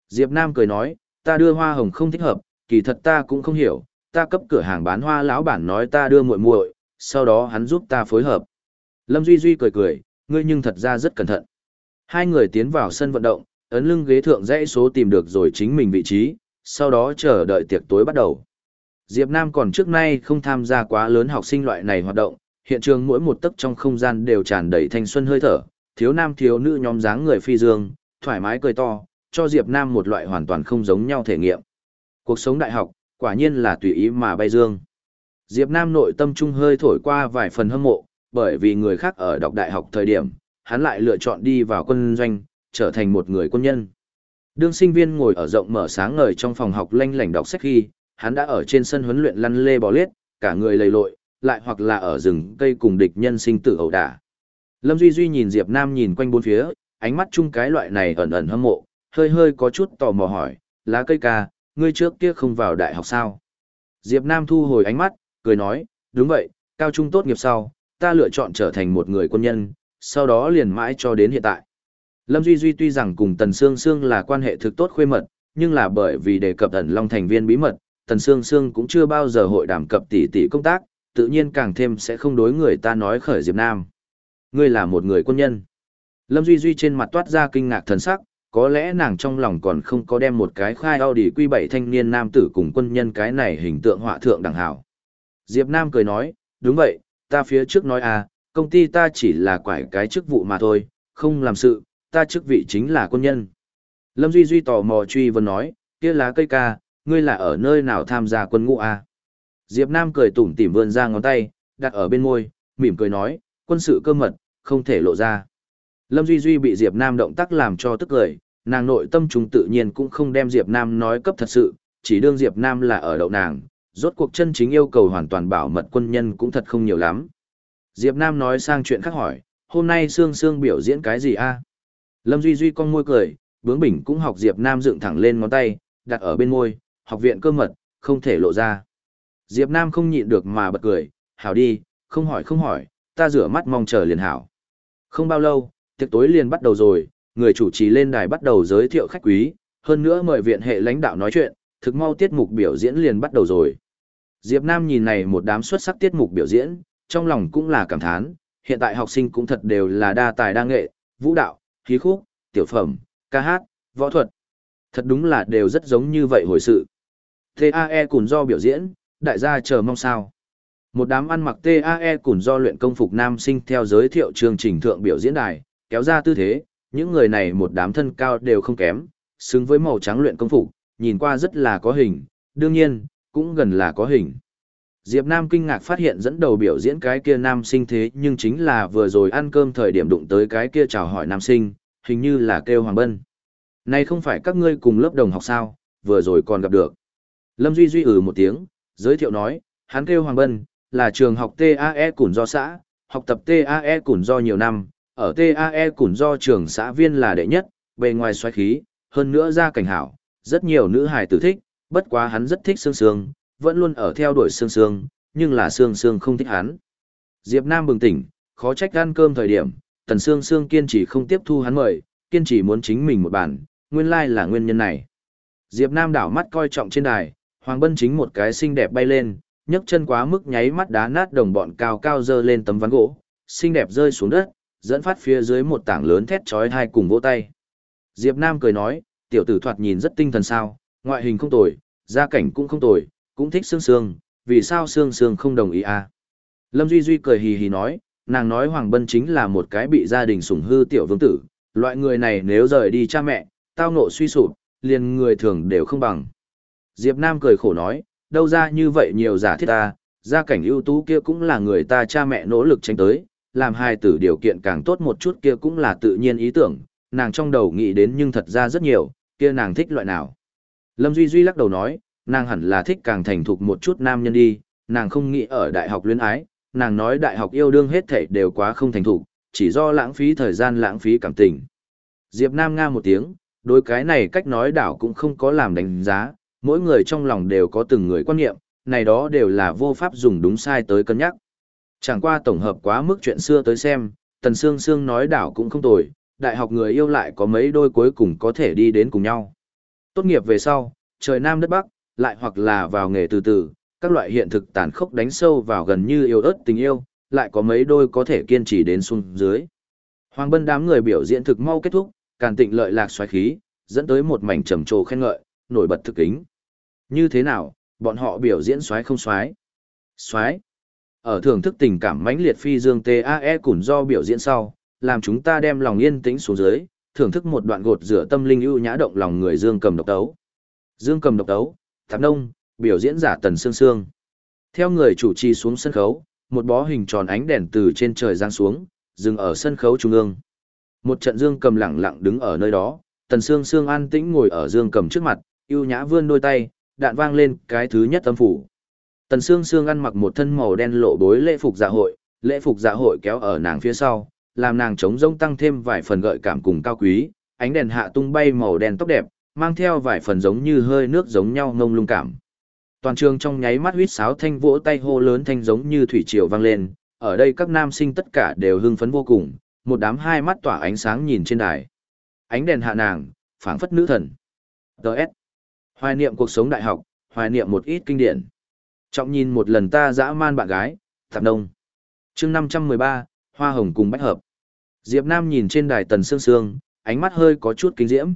Diệp Nam cười nói, ta đưa hoa hồng không thích hợp, kỳ thật ta cũng không hiểu, ta cấp cửa hàng bán hoa lão bản nói ta đưa muội muội, sau đó hắn giúp ta phối hợp. Lâm Duy Duy cười cười, ngươi nhưng thật ra rất cẩn thận. Hai người tiến vào sân vận động, ấn lưng ghế thượng dãy số tìm được rồi chính mình vị trí, sau đó chờ đợi tiệc tối bắt đầu. Diệp Nam còn trước nay không tham gia quá lớn học sinh loại này hoạt động, hiện trường mỗi một tấc trong không gian đều tràn đầy thanh xuân hơi thở, thiếu nam thiếu nữ nhóm dáng người phi dương, thoải mái cười to, cho Diệp Nam một loại hoàn toàn không giống nhau thể nghiệm. Cuộc sống đại học, quả nhiên là tùy ý mà bay dương. Diệp Nam nội tâm trung hơi thổi qua vài phần hâm mộ, bởi vì người khác ở đọc đại học thời điểm, hắn lại lựa chọn đi vào quân doanh, trở thành một người quân nhân. Đương sinh viên ngồi ở rộng mở sáng ngời trong phòng học lanh lảnh đọc sách khi, hắn đã ở trên sân huấn luyện lăn lê bò lết, cả người lầy lội, lại hoặc là ở rừng cây cùng địch nhân sinh tử ẩu đả. Lâm Duy Duy nhìn Diệp Nam nhìn quanh bốn phía, ánh mắt chung cái loại này ẩn ẩn hâm mộ, hơi hơi có chút tò mò hỏi, lá cây ca, ngươi trước kia không vào đại học sao? Diệp Nam thu hồi ánh mắt, cười nói, đúng vậy, cao trung tốt nghiệp sau, ta lựa chọn trở thành một người quân nhân, sau đó liền mãi cho đến hiện tại. Lâm Duy Duy tuy rằng cùng Tần Sương Sương là quan hệ thực tốt khuê mật, nhưng là bởi vì đề cập ẩn long thành viên bí mật, Tần Sương Sương cũng chưa bao giờ hội đàm cập tỷ tỷ công tác, tự nhiên càng thêm sẽ không đối người ta nói khởi Diệp Nam. Ngươi là một người quân nhân. Lâm Duy Duy trên mặt toát ra kinh ngạc thần sắc, có lẽ nàng trong lòng còn không có đem một cái khai Audi quy bảy thanh niên nam tử cùng quân nhân cái này hình tượng họa thượng đẳng hảo. Diệp Nam cười nói, đúng vậy, ta phía trước nói à, công ty ta chỉ là quải cái chức vụ mà thôi, không làm sự, ta chức vị chính là quân nhân. Lâm Duy Duy tò mò truy vấn nói, kia lá cây ca, ngươi là ở nơi nào tham gia quân ngũ à? Diệp Nam cười tủm tỉm vươn ra ngón tay, đặt ở bên môi, mỉm cười nói, quân sự cơ mật, không thể lộ ra. Lâm Duy Duy bị Diệp Nam động tác làm cho tức cười, nàng nội tâm trùng tự nhiên cũng không đem Diệp Nam nói cấp thật sự, chỉ đương Diệp Nam là ở đậu nàng, rốt cuộc chân chính yêu cầu hoàn toàn bảo mật quân nhân cũng thật không nhiều lắm. Diệp Nam nói sang chuyện khác hỏi, hôm nay Sương Sương biểu diễn cái gì a? Lâm Duy Duy con môi cười, bướng bỉnh cũng học Diệp Nam dựng thẳng lên ngón tay, đặt ở bên môi, học viện cơ mật, không thể lộ ra. Diệp Nam không nhịn được mà bật cười, hảo đi, không hỏi không hỏi, ta rửa mắt mong chờ liền hảo. Không bao lâu, tiệc tối liền bắt đầu rồi, người chủ trì lên đài bắt đầu giới thiệu khách quý, hơn nữa mời viện hệ lãnh đạo nói chuyện, thực mau tiết mục biểu diễn liền bắt đầu rồi. Diệp Nam nhìn này một đám xuất sắc tiết mục biểu diễn, trong lòng cũng là cảm thán, hiện tại học sinh cũng thật đều là đa tài đa nghệ, vũ đạo, khí khúc, tiểu phẩm, ca hát, võ thuật. Thật đúng là đều rất giống như vậy hồi sự. TAE cùng do biểu diễn, đại gia chờ mong sao. Một đám ăn mặc TAE cùng do luyện công phục nam sinh theo giới thiệu chương trình thượng biểu diễn đài, kéo ra tư thế, những người này một đám thân cao đều không kém, xứng với màu trắng luyện công phục, nhìn qua rất là có hình, đương nhiên, cũng gần là có hình. Diệp Nam kinh ngạc phát hiện dẫn đầu biểu diễn cái kia nam sinh thế nhưng chính là vừa rồi ăn cơm thời điểm đụng tới cái kia chào hỏi nam sinh, hình như là kêu Hoàng Bân. Này không phải các ngươi cùng lớp đồng học sao, vừa rồi còn gặp được. Lâm Duy Duy ừ một tiếng, giới thiệu nói, hắn kêu Hoàng Bân, là trường học TAE Củn Do xã, học tập TAE Củn Do nhiều năm, ở TAE Củn Do trường xã viên là đệ nhất, bề ngoài xoáy khí, hơn nữa ra cảnh hảo, rất nhiều nữ hài tử thích, bất quá hắn rất thích Sương Sương, vẫn luôn ở theo đuổi Sương Sương, nhưng là Sương Sương không thích hắn. Diệp Nam bừng tỉnh, khó trách ăn cơm thời điểm, Tần Sương Sương kiên trì không tiếp thu hắn mời, kiên trì muốn chính mình một bản, nguyên lai là nguyên nhân này. Diệp Nam đảo mắt coi trọng trên đài, Hoàng Bân chính một cái xinh đẹp bay lên, nhấc chân quá mức nháy mắt đá nát đồng bọn cao cao dơ lên tấm ván gỗ, xinh đẹp rơi xuống đất, dẫn phát phía dưới một tảng lớn thét chói hai cùng vỗ tay. Diệp Nam cười nói, tiểu tử thoạt nhìn rất tinh thần sao, ngoại hình không tồi, gia cảnh cũng không tồi, cũng thích xương xương, vì sao xương xương không đồng ý à? Lâm Duy Duy cười hì hì nói, nàng nói Hoàng Bân chính là một cái bị gia đình sủng hư tiểu vương tử, loại người này nếu rời đi cha mẹ, tao ngộ suy sụp, liền người thường đều không bằng. Diệp Nam cười khổ nói, đâu ra như vậy nhiều giả thiết ta, gia cảnh ưu tú kia cũng là người ta cha mẹ nỗ lực tranh tới, làm hai tử điều kiện càng tốt một chút kia cũng là tự nhiên ý tưởng, nàng trong đầu nghĩ đến nhưng thật ra rất nhiều, kia nàng thích loại nào. Lâm Duy Duy lắc đầu nói, nàng hẳn là thích càng thành thục một chút nam nhân đi, nàng không nghĩ ở đại học luyến ái, nàng nói đại học yêu đương hết thảy đều quá không thành thục, chỉ do lãng phí thời gian lãng phí cảm tình. Diệp Nam nga một tiếng, đối cái này cách nói đảo cũng không có làm đánh giá, mỗi người trong lòng đều có từng người quan niệm, này đó đều là vô pháp dùng đúng sai tới cân nhắc. Chẳng qua tổng hợp quá mức chuyện xưa tới xem, Tần Sương Sương nói đảo cũng không tồi, đại học người yêu lại có mấy đôi cuối cùng có thể đi đến cùng nhau. Tốt nghiệp về sau, trời Nam đất Bắc, lại hoặc là vào nghề từ từ, các loại hiện thực tàn khốc đánh sâu vào gần như yêu ớt tình yêu, lại có mấy đôi có thể kiên trì đến xuống dưới. Hoàng Bân đám người biểu diễn thực mau kết thúc, càn tịnh lợi lạc xoáy khí, dẫn tới một mảnh trầm trồ khen ngợi, nổi bật thực kính. Như thế nào, bọn họ biểu diễn xoái không xoái. Xoái. Ở thưởng thức tình cảm mãnh liệt phi dương TAE củn do biểu diễn sau, làm chúng ta đem lòng yên tĩnh xuống dưới, thưởng thức một đoạn gột rửa tâm linh ưu nhã động lòng người Dương Cầm độc tấu. Dương Cầm độc tấu, Tạp Nông, biểu diễn giả Tần Sương Sương. Theo người chủ trì xuống sân khấu, một bó hình tròn ánh đèn từ trên trời giáng xuống, dừng ở sân khấu trung ương. Một trận Dương Cầm lặng lặng đứng ở nơi đó, Tần Sương Sương an tĩnh ngồi ở Dương Cầm trước mặt, ưu nhã vươn đôi tay, đạn vang lên cái thứ nhất âm phủ. Tần Sương Sương ăn mặc một thân màu đen lộ bối lễ phục dạ hội, lễ phục dạ hội kéo ở nàng phía sau, làm nàng trống rỗng tăng thêm vài phần gợi cảm cùng cao quý, ánh đèn hạ tung bay màu đen tóc đẹp, mang theo vài phần giống như hơi nước giống nhau ngông lung cảm. Toàn trường trong nháy mắt huýt sáo thanh vỗ tay hô lớn thanh giống như thủy triều vang lên, ở đây các nam sinh tất cả đều hưng phấn vô cùng, một đám hai mắt tỏa ánh sáng nhìn trên đài. Ánh đèn hạ nàng, phảng phất nữ thần. Đợt. Hoài niệm cuộc sống đại học, hoài niệm một ít kinh điển. Trọng nhìn một lần ta dã man bạn gái, tạp đông. chương 513, Hoa Hồng cùng Bách Hợp. Diệp Nam nhìn trên đài Tần Sương Sương, ánh mắt hơi có chút kinh diễm.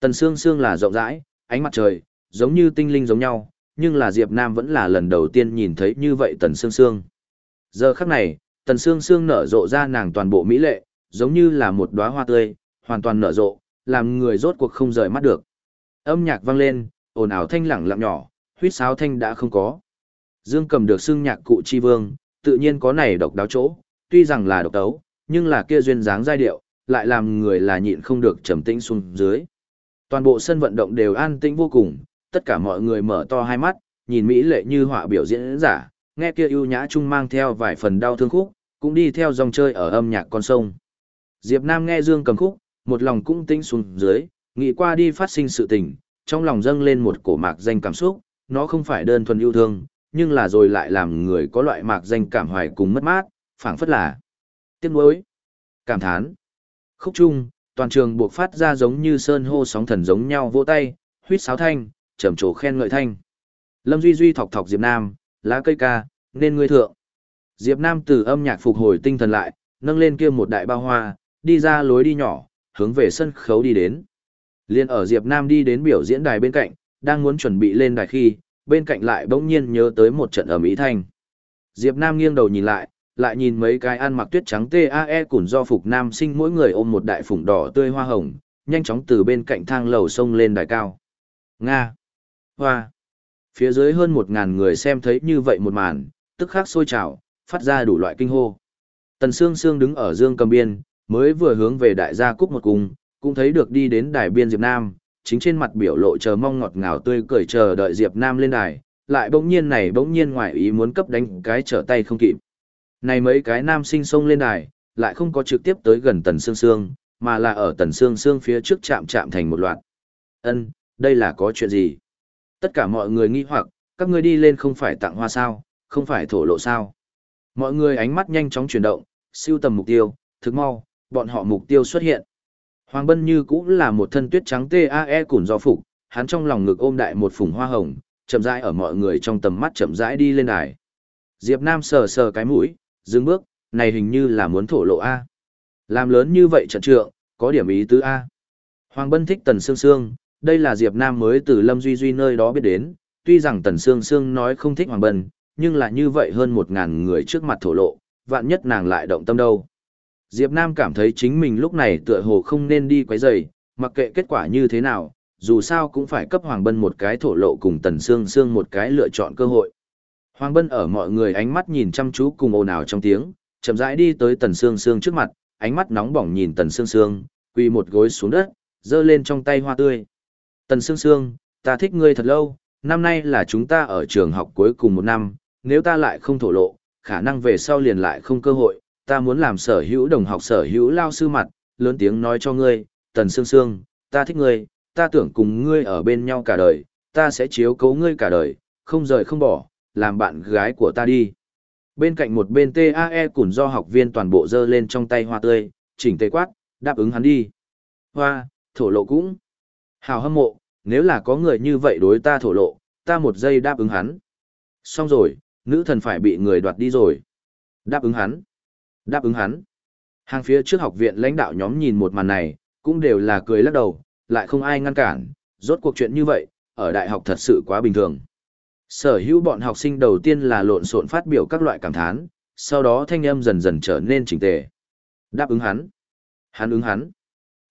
Tần Sương Sương là rộng rãi, ánh mặt trời, giống như tinh linh giống nhau, nhưng là Diệp Nam vẫn là lần đầu tiên nhìn thấy như vậy Tần Sương Sương. Giờ khắc này, Tần Sương Sương nở rộ ra nàng toàn bộ mỹ lệ, giống như là một đóa hoa tươi, hoàn toàn nở rộ, làm người rốt cuộc không rời mắt được. Âm nhạc vang lên, ồn ào thanh lẳng lặng nhỏ, huýt sáo thanh đã không có. Dương cầm được xưng nhạc cụ chi vương, tự nhiên có này độc đáo chỗ, tuy rằng là độc tấu, nhưng là kia duyên dáng giai điệu, lại làm người là nhịn không được trầm tĩnh xuống dưới. Toàn bộ sân vận động đều an tĩnh vô cùng, tất cả mọi người mở to hai mắt, nhìn mỹ lệ như họa biểu diễn giả, nghe kia ưu nhã trung mang theo vài phần đau thương khúc, cũng đi theo dòng chơi ở âm nhạc con sông. Diệp Nam nghe Dương cầm khúc, một lòng cũng tĩnh xuống dưới, nghĩ qua đi phát sinh sự tình, trong lòng dâng lên một cổ mạc danh cảm xúc, nó không phải đơn thuần yêu thương, nhưng là rồi lại làm người có loại mạc danh cảm hoài cùng mất mát, phảng phất là tiếc nuối, cảm thán. Khúc chung, toàn trường buộc phát ra giống như sơn hô sóng thần giống nhau vỗ tay, huýt sáo thanh, trầm trồ khen ngợi thanh. Lâm Duy Duy thọc thọc Diệp Nam, lá cây ca, nên ngươi thượng. Diệp Nam từ âm nhạc phục hồi tinh thần lại, nâng lên kia một đại bao hoa, đi ra lối đi nhỏ, hướng về sân khấu đi đến. Liên ở Diệp Nam đi đến biểu diễn đài bên cạnh, đang muốn chuẩn bị lên đài khi, bên cạnh lại bỗng nhiên nhớ tới một trận ở Mỹ Thanh. Diệp Nam nghiêng đầu nhìn lại, lại nhìn mấy cái ăn mặc tuyết trắng TAE củn do phục nam sinh mỗi người ôm một đại phủng đỏ tươi hoa hồng, nhanh chóng từ bên cạnh thang lầu sông lên đài cao. Nga! Hoa! Phía dưới hơn một ngàn người xem thấy như vậy một màn, tức khắc sôi trào, phát ra đủ loại kinh hô. Tần Sương Sương đứng ở dương cầm biên, mới vừa hướng về đại gia cúc một cung, cũng thấy được đi đến đài biên Diệp Nam, chính trên mặt biểu lộ chờ mong ngọt ngào tươi cười chờ đợi Diệp Nam lên đài, lại bỗng nhiên này bỗng nhiên ngoài ý muốn cấp đánh cái trở tay không kịp. Này mấy cái nam sinh xông lên đài, lại không có trực tiếp tới gần Tần Sương Sương, mà là ở Tần Sương Sương phía trước chạm chạm thành một loạt. Ân, đây là có chuyện gì? Tất cả mọi người nghi hoặc, các ngươi đi lên không phải tặng hoa sao, không phải thổ lộ sao? Mọi người ánh mắt nhanh chóng chuyển động, siêu tầm mục tiêu, thực mau, bọn họ mục tiêu xuất hiện. Hoàng Bân như cũng là một thân tuyết trắng TAE củn do phục, hắn trong lòng ngực ôm đại một phùng hoa hồng, chậm rãi ở mọi người trong tầm mắt chậm rãi đi lên đài. Diệp Nam sờ sờ cái mũi, dừng bước, này hình như là muốn thổ lộ A. Làm lớn như vậy trận trượng, có điểm ý tứ A. Hoàng Bân thích Tần Sương Sương, đây là Diệp Nam mới từ Lâm Duy Duy nơi đó biết đến, tuy rằng Tần Sương Sương nói không thích Hoàng Bân, nhưng là như vậy hơn một ngàn người trước mặt thổ lộ, vạn nhất nàng lại động tâm đâu. Diệp Nam cảm thấy chính mình lúc này tựa hồ không nên đi quấy rầy, mặc kệ kết quả như thế nào, dù sao cũng phải cấp Hoàng Bân một cái thổ lộ cùng Tần Sương Sương một cái lựa chọn cơ hội. Hoàng Bân ở mọi người ánh mắt nhìn chăm chú cùng ồn ào trong tiếng, chậm rãi đi tới Tần Sương Sương trước mặt, ánh mắt nóng bỏng nhìn Tần Sương Sương, quỳ một gối xuống đất, giơ lên trong tay hoa tươi. Tần Sương Sương, ta thích ngươi thật lâu, năm nay là chúng ta ở trường học cuối cùng một năm, nếu ta lại không thổ lộ, khả năng về sau liền lại không cơ hội, ta muốn làm sở hữu đồng học sở hữu lao sư mặt, lớn tiếng nói cho ngươi, Tần Sương Sương, ta thích ngươi, ta tưởng cùng ngươi ở bên nhau cả đời, ta sẽ chiếu cố ngươi cả đời, không rời không bỏ, làm bạn gái của ta đi. Bên cạnh một bên TAE cùng do học viên toàn bộ dơ lên trong tay hoa tươi, chỉnh tề quát, đáp ứng hắn đi. Hoa, thổ lộ cũng. Hào hâm mộ, nếu là có người như vậy đối ta thổ lộ, ta một giây đáp ứng hắn. Xong rồi, nữ thần phải bị người đoạt đi rồi. Đáp ứng hắn. Đáp ứng hắn. Hàng phía trước học viện lãnh đạo nhóm nhìn một màn này, cũng đều là cười lắc đầu, lại không ai ngăn cản, rốt cuộc chuyện như vậy, ở đại học thật sự quá bình thường. Sở hữu bọn học sinh đầu tiên là lộn xộn phát biểu các loại cảm thán, sau đó thanh âm dần dần trở nên chỉnh tề. Đáp ứng hắn. Hắn ứng hắn.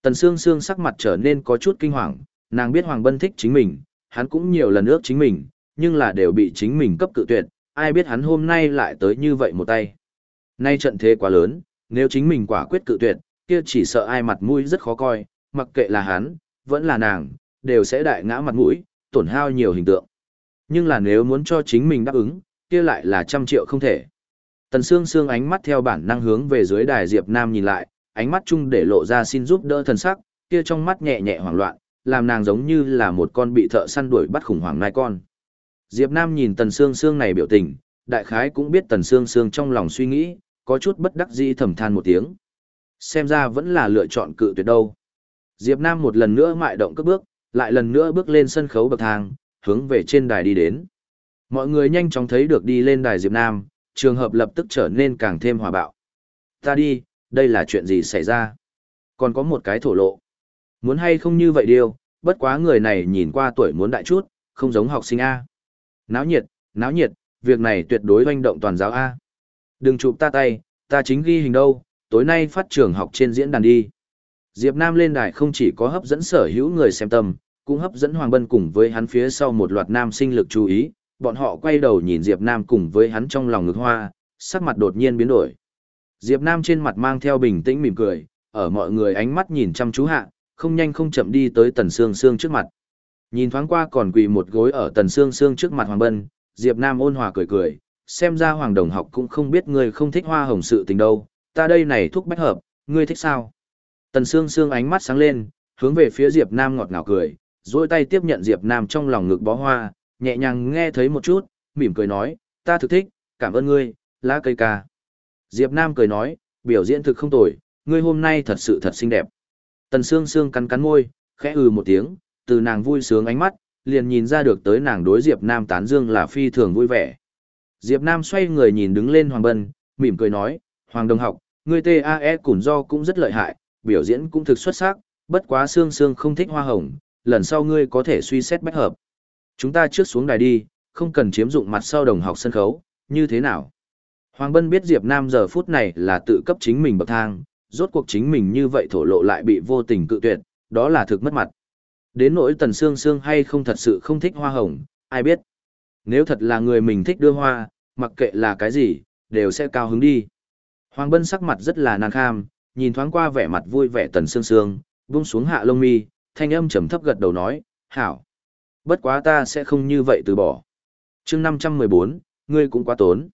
Tần Sương Sương sắc mặt trở nên có chút kinh hoàng, nàng biết Hoàng Bân thích chính mình, hắn cũng nhiều lần ước chính mình, nhưng là đều bị chính mình cấp cự tuyệt, ai biết hắn hôm nay lại tới như vậy một tay. Nay trận thế quá lớn, nếu chính mình quả quyết cự tuyệt, kia chỉ sợ ai mặt mũi rất khó coi, mặc kệ là hắn, vẫn là nàng, đều sẽ đại ngã mặt mũi, tổn hao nhiều hình tượng. Nhưng là nếu muốn cho chính mình đáp ứng, kia lại là trăm triệu không thể. Tần Sương Sương ánh mắt theo bản năng hướng về dưới đài Diệp Nam nhìn lại, ánh mắt chung để lộ ra xin giúp đỡ thần sắc, kia trong mắt nhẹ nhẹ hoảng loạn, làm nàng giống như là một con bị thợ săn đuổi bắt khủng hoảng nai con. Diệp Nam nhìn Tần Sương Sương này biểu tình, đại khái cũng biết Tần Sương Sương trong lòng suy nghĩ, có chút bất đắc dĩ thầm than một tiếng. Xem ra vẫn là lựa chọn cự tuyệt đâu. Diệp Nam một lần nữa mại động cất bước, lại lần nữa bước lên sân khấu bậc thang, hướng về trên đài đi đến. Mọi người nhanh chóng thấy được đi lên đài Diệp Nam, trường hợp lập tức trở nên càng thêm hòa bạo. Ta đi, đây là chuyện gì xảy ra? Còn có một cái thổ lộ. Muốn hay không như vậy điều, bất quá người này nhìn qua tuổi muốn đại chút, không giống học sinh A. Náo nhiệt, náo nhiệt, việc này tuyệt đối hoành động toàn giáo A. Đừng chụp ta tay, ta chính ghi hình đâu, tối nay phát trường học trên diễn đàn đi. Diệp Nam lên đài không chỉ có hấp dẫn sở hữu người xem tâm, cũng hấp dẫn Hoàng Bân cùng với hắn phía sau một loạt nam sinh lực chú ý, bọn họ quay đầu nhìn Diệp Nam cùng với hắn trong lòng ngực hoa, sắc mặt đột nhiên biến đổi. Diệp Nam trên mặt mang theo bình tĩnh mỉm cười, ở mọi người ánh mắt nhìn chăm chú hạ, không nhanh không chậm đi tới Tần Sương Sương trước mặt. Nhìn thoáng qua còn quỳ một gối ở Tần Sương Sương trước mặt Hoàng Bân, Diệp Nam ôn hòa cười cười, xem ra Hoàng Đồng học cũng không biết ngươi không thích hoa hồng sự tình đâu, ta đây này thuốc bách hợp, ngươi thích sao? Tần Sương Sương ánh mắt sáng lên, hướng về phía Diệp Nam ngọt ngào cười, duỗi tay tiếp nhận Diệp Nam trong lòng ngực bó hoa, nhẹ nhàng nghe thấy một chút, mỉm cười nói, ta thực thích, cảm ơn ngươi, lá cây ca. Diệp Nam cười nói, biểu diễn thực không tồi, ngươi hôm nay thật sự thật xinh đẹp. Tần Sương Sương cắn cắn môi, khẽ ừ một tiếng, từ nàng vui sướng ánh mắt, liền nhìn ra được tới nàng đối Diệp Nam tán dương là phi thường vui vẻ. Diệp Nam xoay người nhìn đứng lên Hoàng Bân, mỉm cười nói, Hoàng Đồng học, ngươi TAE củn do cũng rất lợi hại, biểu diễn cũng thực xuất sắc, bất quá xương xương không thích hoa hồng, lần sau ngươi có thể suy xét bách hợp. Chúng ta trước xuống đài đi, không cần chiếm dụng mặt sau đồng học sân khấu, như thế nào? Hoàng Bân biết Diệp Nam giờ phút này là tự cấp chính mình bậc thang, rốt cuộc chính mình như vậy thổ lộ lại bị vô tình cự tuyệt, đó là thực mất mặt. Đến nỗi Tần xương xương hay không thật sự không thích hoa hồng, ai biết. Nếu thật là người mình thích đưa hoa, mặc kệ là cái gì, đều sẽ cao hứng đi. Hoàng Bân sắc mặt rất là nàng kham, nhìn thoáng qua vẻ mặt vui vẻ Tần Sương Sương, buông xuống hạ lông mi, thanh âm trầm thấp gật đầu nói, hảo. Bất quá ta sẽ không như vậy từ bỏ. chương 514, ngươi cũng quá tốn.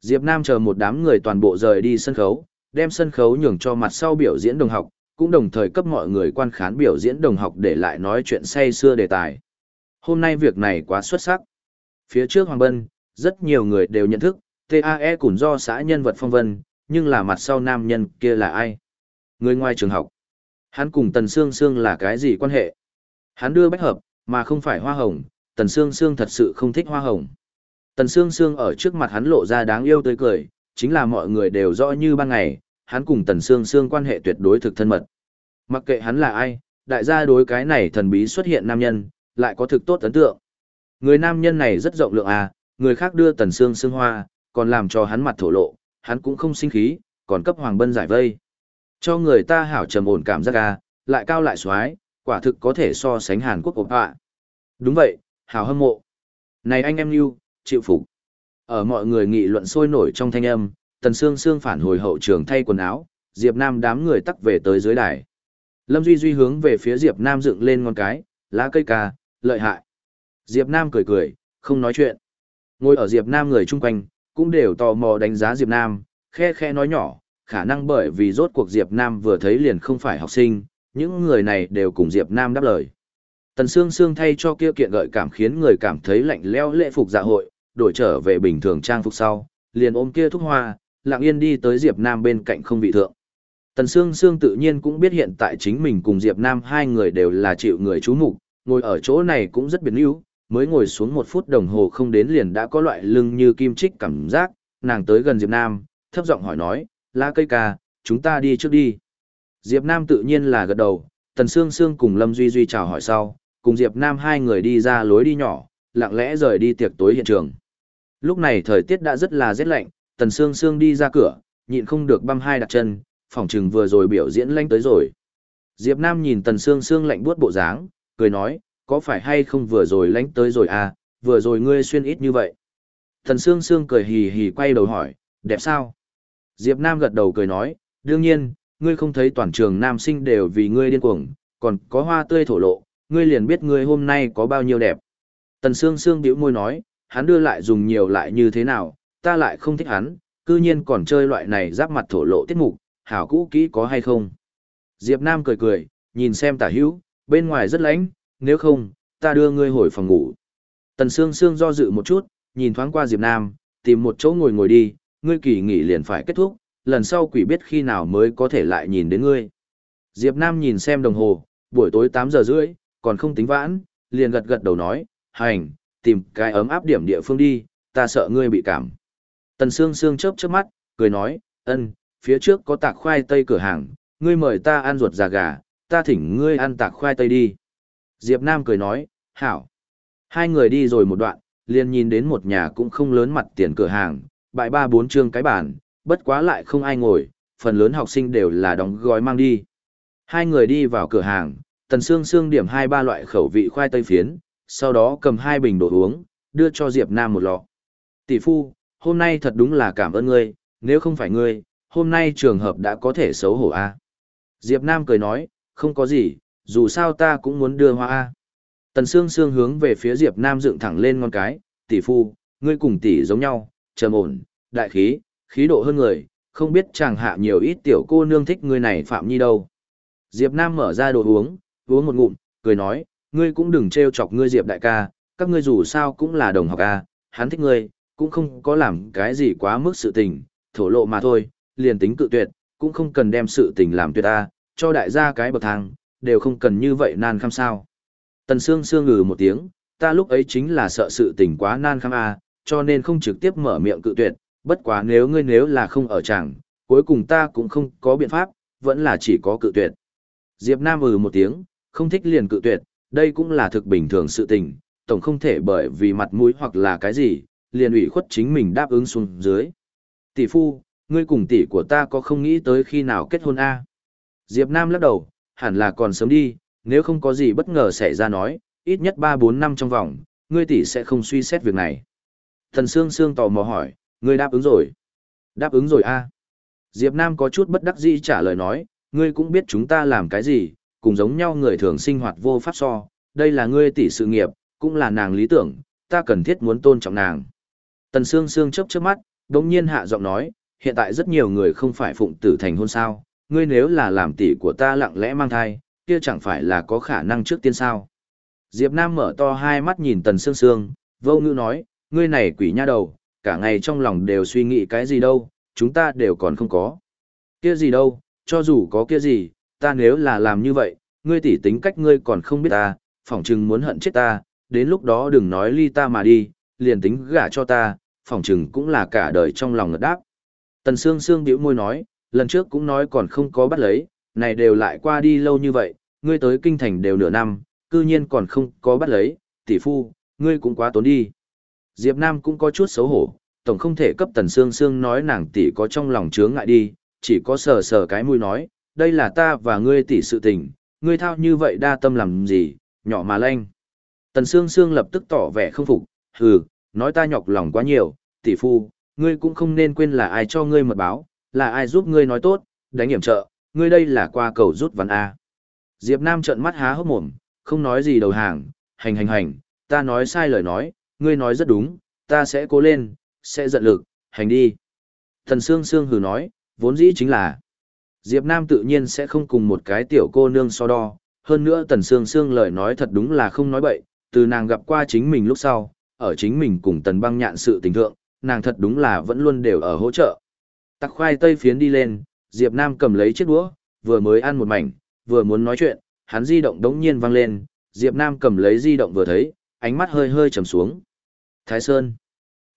Diệp Nam chờ một đám người toàn bộ rời đi sân khấu, đem sân khấu nhường cho mặt sau biểu diễn đồng học, cũng đồng thời cấp mọi người quan khán biểu diễn đồng học để lại nói chuyện say xưa đề tài. Hôm nay việc này quá xuất sắc. Phía trước Hoàng Bân, rất nhiều người đều nhận thức, TAE cũng do xã nhân vật phong vân, nhưng là mặt sau nam nhân kia là ai? Người ngoài trường học. Hắn cùng Tần Sương Sương là cái gì quan hệ? Hắn đưa bách hợp, mà không phải hoa hồng, Tần Sương Sương thật sự không thích hoa hồng. Tần Sương Sương ở trước mặt hắn lộ ra đáng yêu tươi cười, chính là mọi người đều rõ như ban ngày, hắn cùng Tần Sương Sương quan hệ tuyệt đối thực thân mật. Mặc kệ hắn là ai, đại gia đối cái này thần bí xuất hiện nam nhân, lại có thực tốt ấn tượng. Người nam nhân này rất rộng lượng à, người khác đưa Tần xương xương hoa, còn làm cho hắn mặt thổ lộ, hắn cũng không sinh khí, còn cấp Hoàng Bân giải vây. Cho người ta hảo trầm ổn cảm giác à, lại cao lại xoái, quả thực có thể so sánh Hàn Quốc ộp ạ. Đúng vậy, hảo hâm mộ. Này anh em yêu, chịu phục. Ở mọi người nghị luận sôi nổi trong thanh âm, Tần xương xương phản hồi hậu trường thay quần áo, Diệp Nam đám người tắc về tới dưới đài. Lâm Duy Duy hướng về phía Diệp Nam dựng lên ngón cái, lá cây ca, lợi hại. Diệp Nam cười cười, không nói chuyện. Ngồi ở Diệp Nam người chung quanh, cũng đều tò mò đánh giá Diệp Nam, khe khe nói nhỏ, khả năng bởi vì rốt cuộc Diệp Nam vừa thấy liền không phải học sinh, những người này đều cùng Diệp Nam đáp lời. Tần Sương Sương thay cho kia kiện gợi cảm khiến người cảm thấy lạnh lẽo lễ phục dạ hội, đổi trở về bình thường trang phục sau, liền ôm kia thúc hoa, lặng yên đi tới Diệp Nam bên cạnh không vị thượng. Tần Sương Sương tự nhiên cũng biết hiện tại chính mình cùng Diệp Nam hai người đều là chịu người chú mục, ngồi ở chỗ này cũng rất biến yếu, mới ngồi xuống một phút đồng hồ không đến liền đã có loại lưng như kim chích cảm giác, nàng tới gần Diệp Nam, thấp giọng hỏi nói, la cây ca, chúng ta đi trước đi. Diệp Nam tự nhiên là gật đầu, Tần Sương Sương cùng Lâm Duy Duy chào hỏi sau, cùng Diệp Nam hai người đi ra lối đi nhỏ, lặng lẽ rời đi tiệc tối hiện trường. Lúc này thời tiết đã rất là rét lạnh, Tần Sương Sương đi ra cửa, nhịn không được băm hai đặt chân, phòng trừng vừa rồi biểu diễn lanh tới rồi. Diệp Nam nhìn Tần Sương Sương lạnh buốt bộ dáng, cười nói, có phải hay không vừa rồi lánh tới rồi à, vừa rồi ngươi xuyên ít như vậy. thần Sương Sương cười hì hì quay đầu hỏi, đẹp sao? Diệp Nam gật đầu cười nói, đương nhiên, ngươi không thấy toàn trường nam sinh đều vì ngươi điên cuồng, còn có hoa tươi thổ lộ, ngươi liền biết ngươi hôm nay có bao nhiêu đẹp. Tần Sương Sương bĩu môi nói, hắn đưa lại dùng nhiều lại như thế nào, ta lại không thích hắn, cư nhiên còn chơi loại này giáp mặt thổ lộ tiết mục, hảo cũ kỹ có hay không. Diệp Nam cười cười, nhìn xem tả hữu, bên ngoài rất lạnh, nếu không, ta đưa ngươi hồi phòng ngủ. Tần Sương Sương do dự một chút, nhìn thoáng qua Diệp Nam, tìm một chỗ ngồi ngồi đi, ngươi kỳ nghỉ liền phải kết thúc, lần sau quỷ biết khi nào mới có thể lại nhìn đến ngươi. Diệp Nam nhìn xem đồng hồ, buổi tối 8 giờ rưỡi, còn không tính vãn, liền gật gật đầu nói, hành, tìm cái ấm áp điểm địa phương đi, ta sợ ngươi bị cảm. Tần Sương Sương chớp chớp mắt, cười nói, ân, phía trước có tạc khoai tây cửa hàng, ngươi mời ta ăn ruột già gà, ta thỉnh ngươi ăn tạc khoai tây đi. Diệp Nam cười nói, hảo. Hai người đi rồi một đoạn, liền nhìn đến một nhà cũng không lớn mặt tiền cửa hàng, bại ba bốn trương cái bàn, bất quá lại không ai ngồi, phần lớn học sinh đều là đóng gói mang đi. Hai người đi vào cửa hàng, Tần Sương Sương điểm hai ba loại khẩu vị khoai tây phiến, sau đó cầm hai bình đồ uống, đưa cho Diệp Nam một lọ. Tỷ phu, hôm nay thật đúng là cảm ơn ngươi, nếu không phải ngươi, hôm nay trường hợp đã có thể xấu hổ a. Diệp Nam cười nói, không có gì, dù sao ta cũng muốn đưa hoa a. Tần Sương Sương hướng về phía Diệp Nam dựng thẳng lên ngon cái, tỷ phu, ngươi cùng tỷ giống nhau, trầm ổn, đại khí, khí độ hơn người, không biết chàng hạ nhiều ít tiểu cô nương thích ngươi này Phạm Nhi đâu. Diệp Nam mở ra đồ uống, uống một ngụm, cười nói, ngươi cũng đừng trêu chọc ngươi Diệp đại ca, các ngươi dù sao cũng là đồng học a, hắn thích ngươi, cũng không có làm cái gì quá mức sự tình, thổ lộ mà thôi, liền tính cự tuyệt, cũng không cần đem sự tình làm tuyệt a, cho đại gia cái bậc thang, đều không cần như vậy nan khăm sao. Tần Sương Sương ngừ một tiếng, ta lúc ấy chính là sợ sự tình quá nan khăm a, à, cho nên không trực tiếp mở miệng cự tuyệt, bất quá nếu ngươi nếu là không ở chẳng, cuối cùng ta cũng không có biện pháp, vẫn là chỉ có cự tuyệt. Diệp Nam ừ một tiếng, không thích liền cự tuyệt, đây cũng là thực bình thường sự tình, tổng không thể bởi vì mặt mũi hoặc là cái gì, liền ủy khuất chính mình đáp ứng xuống dưới. Tỷ phu, ngươi cùng tỷ của ta có không nghĩ tới khi nào kết hôn a? Diệp Nam lắc đầu, hẳn là còn sớm đi, nếu không có gì bất ngờ xảy ra nói, ít nhất 3-4 năm trong vòng, ngươi tỷ sẽ không suy xét việc này. Thần Sương Sương tò mò hỏi, ngươi đáp ứng rồi. Đáp ứng rồi a. Diệp Nam có chút bất đắc dĩ trả lời nói, ngươi cũng biết chúng ta làm cái gì, cùng giống nhau người thường sinh hoạt vô pháp so, đây là ngươi tỷ sự nghiệp, cũng là nàng lý tưởng, ta cần thiết muốn tôn trọng nàng. Tần Sương Sương chớp chớp mắt, đống nhiên hạ giọng nói, hiện tại rất nhiều người không phải phụng tử thành hôn sao, ngươi nếu là làm tỷ của ta lặng lẽ mang thai, kia chẳng phải là có khả năng trước tiên sao. Diệp Nam mở to hai mắt nhìn Tần Sương Sương, vô ngữ nói, ngươi này quỷ nha đầu, cả ngày trong lòng đều suy nghĩ cái gì đâu, chúng ta đều còn không có. Kia gì đâu, cho dù có kia gì, ta nếu là làm như vậy, ngươi tỷ tính cách ngươi còn không biết ta, phỏng chừng muốn hận chết ta, đến lúc đó đừng nói ly ta mà đi, liền tính gả cho ta, phỏng chừng cũng là cả đời trong lòng ngật đáp. Tần Sương Sương bĩu môi nói, lần trước cũng nói còn không có bắt lấy, này đều lại qua đi lâu như vậy, ngươi tới kinh thành đều nửa năm, cư nhiên còn không có bắt lấy, tỷ phu, ngươi cũng quá tốn đi. Diệp Nam cũng có chút xấu hổ, tổng không thể cấp Tần Sương Sương nói nàng tỷ có trong lòng chướng ngại đi, chỉ có sờ sờ cái mũi nói, đây là ta và ngươi tỷ sự tình, ngươi thao như vậy đa tâm làm gì, nhỏ mà lanh. Tần Sương Sương lập tức tỏ vẻ không phục, hừ, nói ta nhọc lòng quá nhiều, tỷ phu, ngươi cũng không nên quên là ai cho ngươi mật báo, là ai giúp ngươi nói tốt, đánh hiểm trợ, ngươi đây là qua cầu rút ván A. Diệp Nam trợn mắt há hốc mồm, không nói gì đầu hàng, hành hành hành, ta nói sai lời nói, ngươi nói rất đúng, ta sẽ cố lên, sẽ giận lực, hành đi. Thần Sương Sương hừ nói, vốn dĩ chính là, Diệp Nam tự nhiên sẽ không cùng một cái tiểu cô nương so đo, hơn nữa Tần Sương Sương lời nói thật đúng là không nói bậy, từ nàng gặp qua chính mình lúc sau, ở chính mình cùng Tần băng nhạn sự tình thượng, nàng thật đúng là vẫn luôn đều ở hỗ trợ. Tắc khoai tây phiến đi lên, Diệp Nam cầm lấy chiếc đũa, vừa mới ăn một mảnh, vừa muốn nói chuyện, hắn di động đống nhiên vang lên, Diệp Nam cầm lấy di động vừa thấy, ánh mắt hơi hơi trầm xuống. Thái Sơn.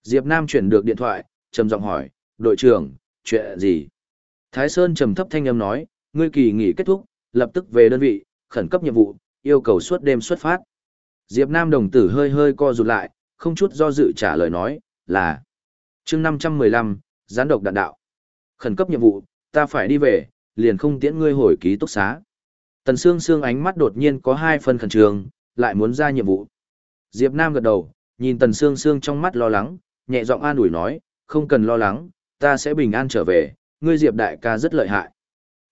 Diệp Nam chuyển được điện thoại, trầm giọng hỏi, đội trưởng, chuyện gì? Thái Sơn trầm thấp thanh âm nói, ngươi kỳ nghỉ kết thúc, lập tức về đơn vị, khẩn cấp nhiệm vụ, yêu cầu suốt đêm xuất phát. Diệp Nam đồng tử hơi hơi co rụt lại, không chút do dự trả lời nói, là chương 515, gián độc đạn đạo. Khẩn cấp nhiệm vụ, ta phải đi về, liền không tiễn ngươi hồi ký túc xá. Tần Sương Sương ánh mắt đột nhiên có hai phần khẩn trương, lại muốn ra nhiệm vụ. Diệp Nam gật đầu, nhìn Tần Sương Sương trong mắt lo lắng, nhẹ giọng an ủi nói, không cần lo lắng, ta sẽ bình an trở về, ngươi Diệp đại ca rất lợi hại.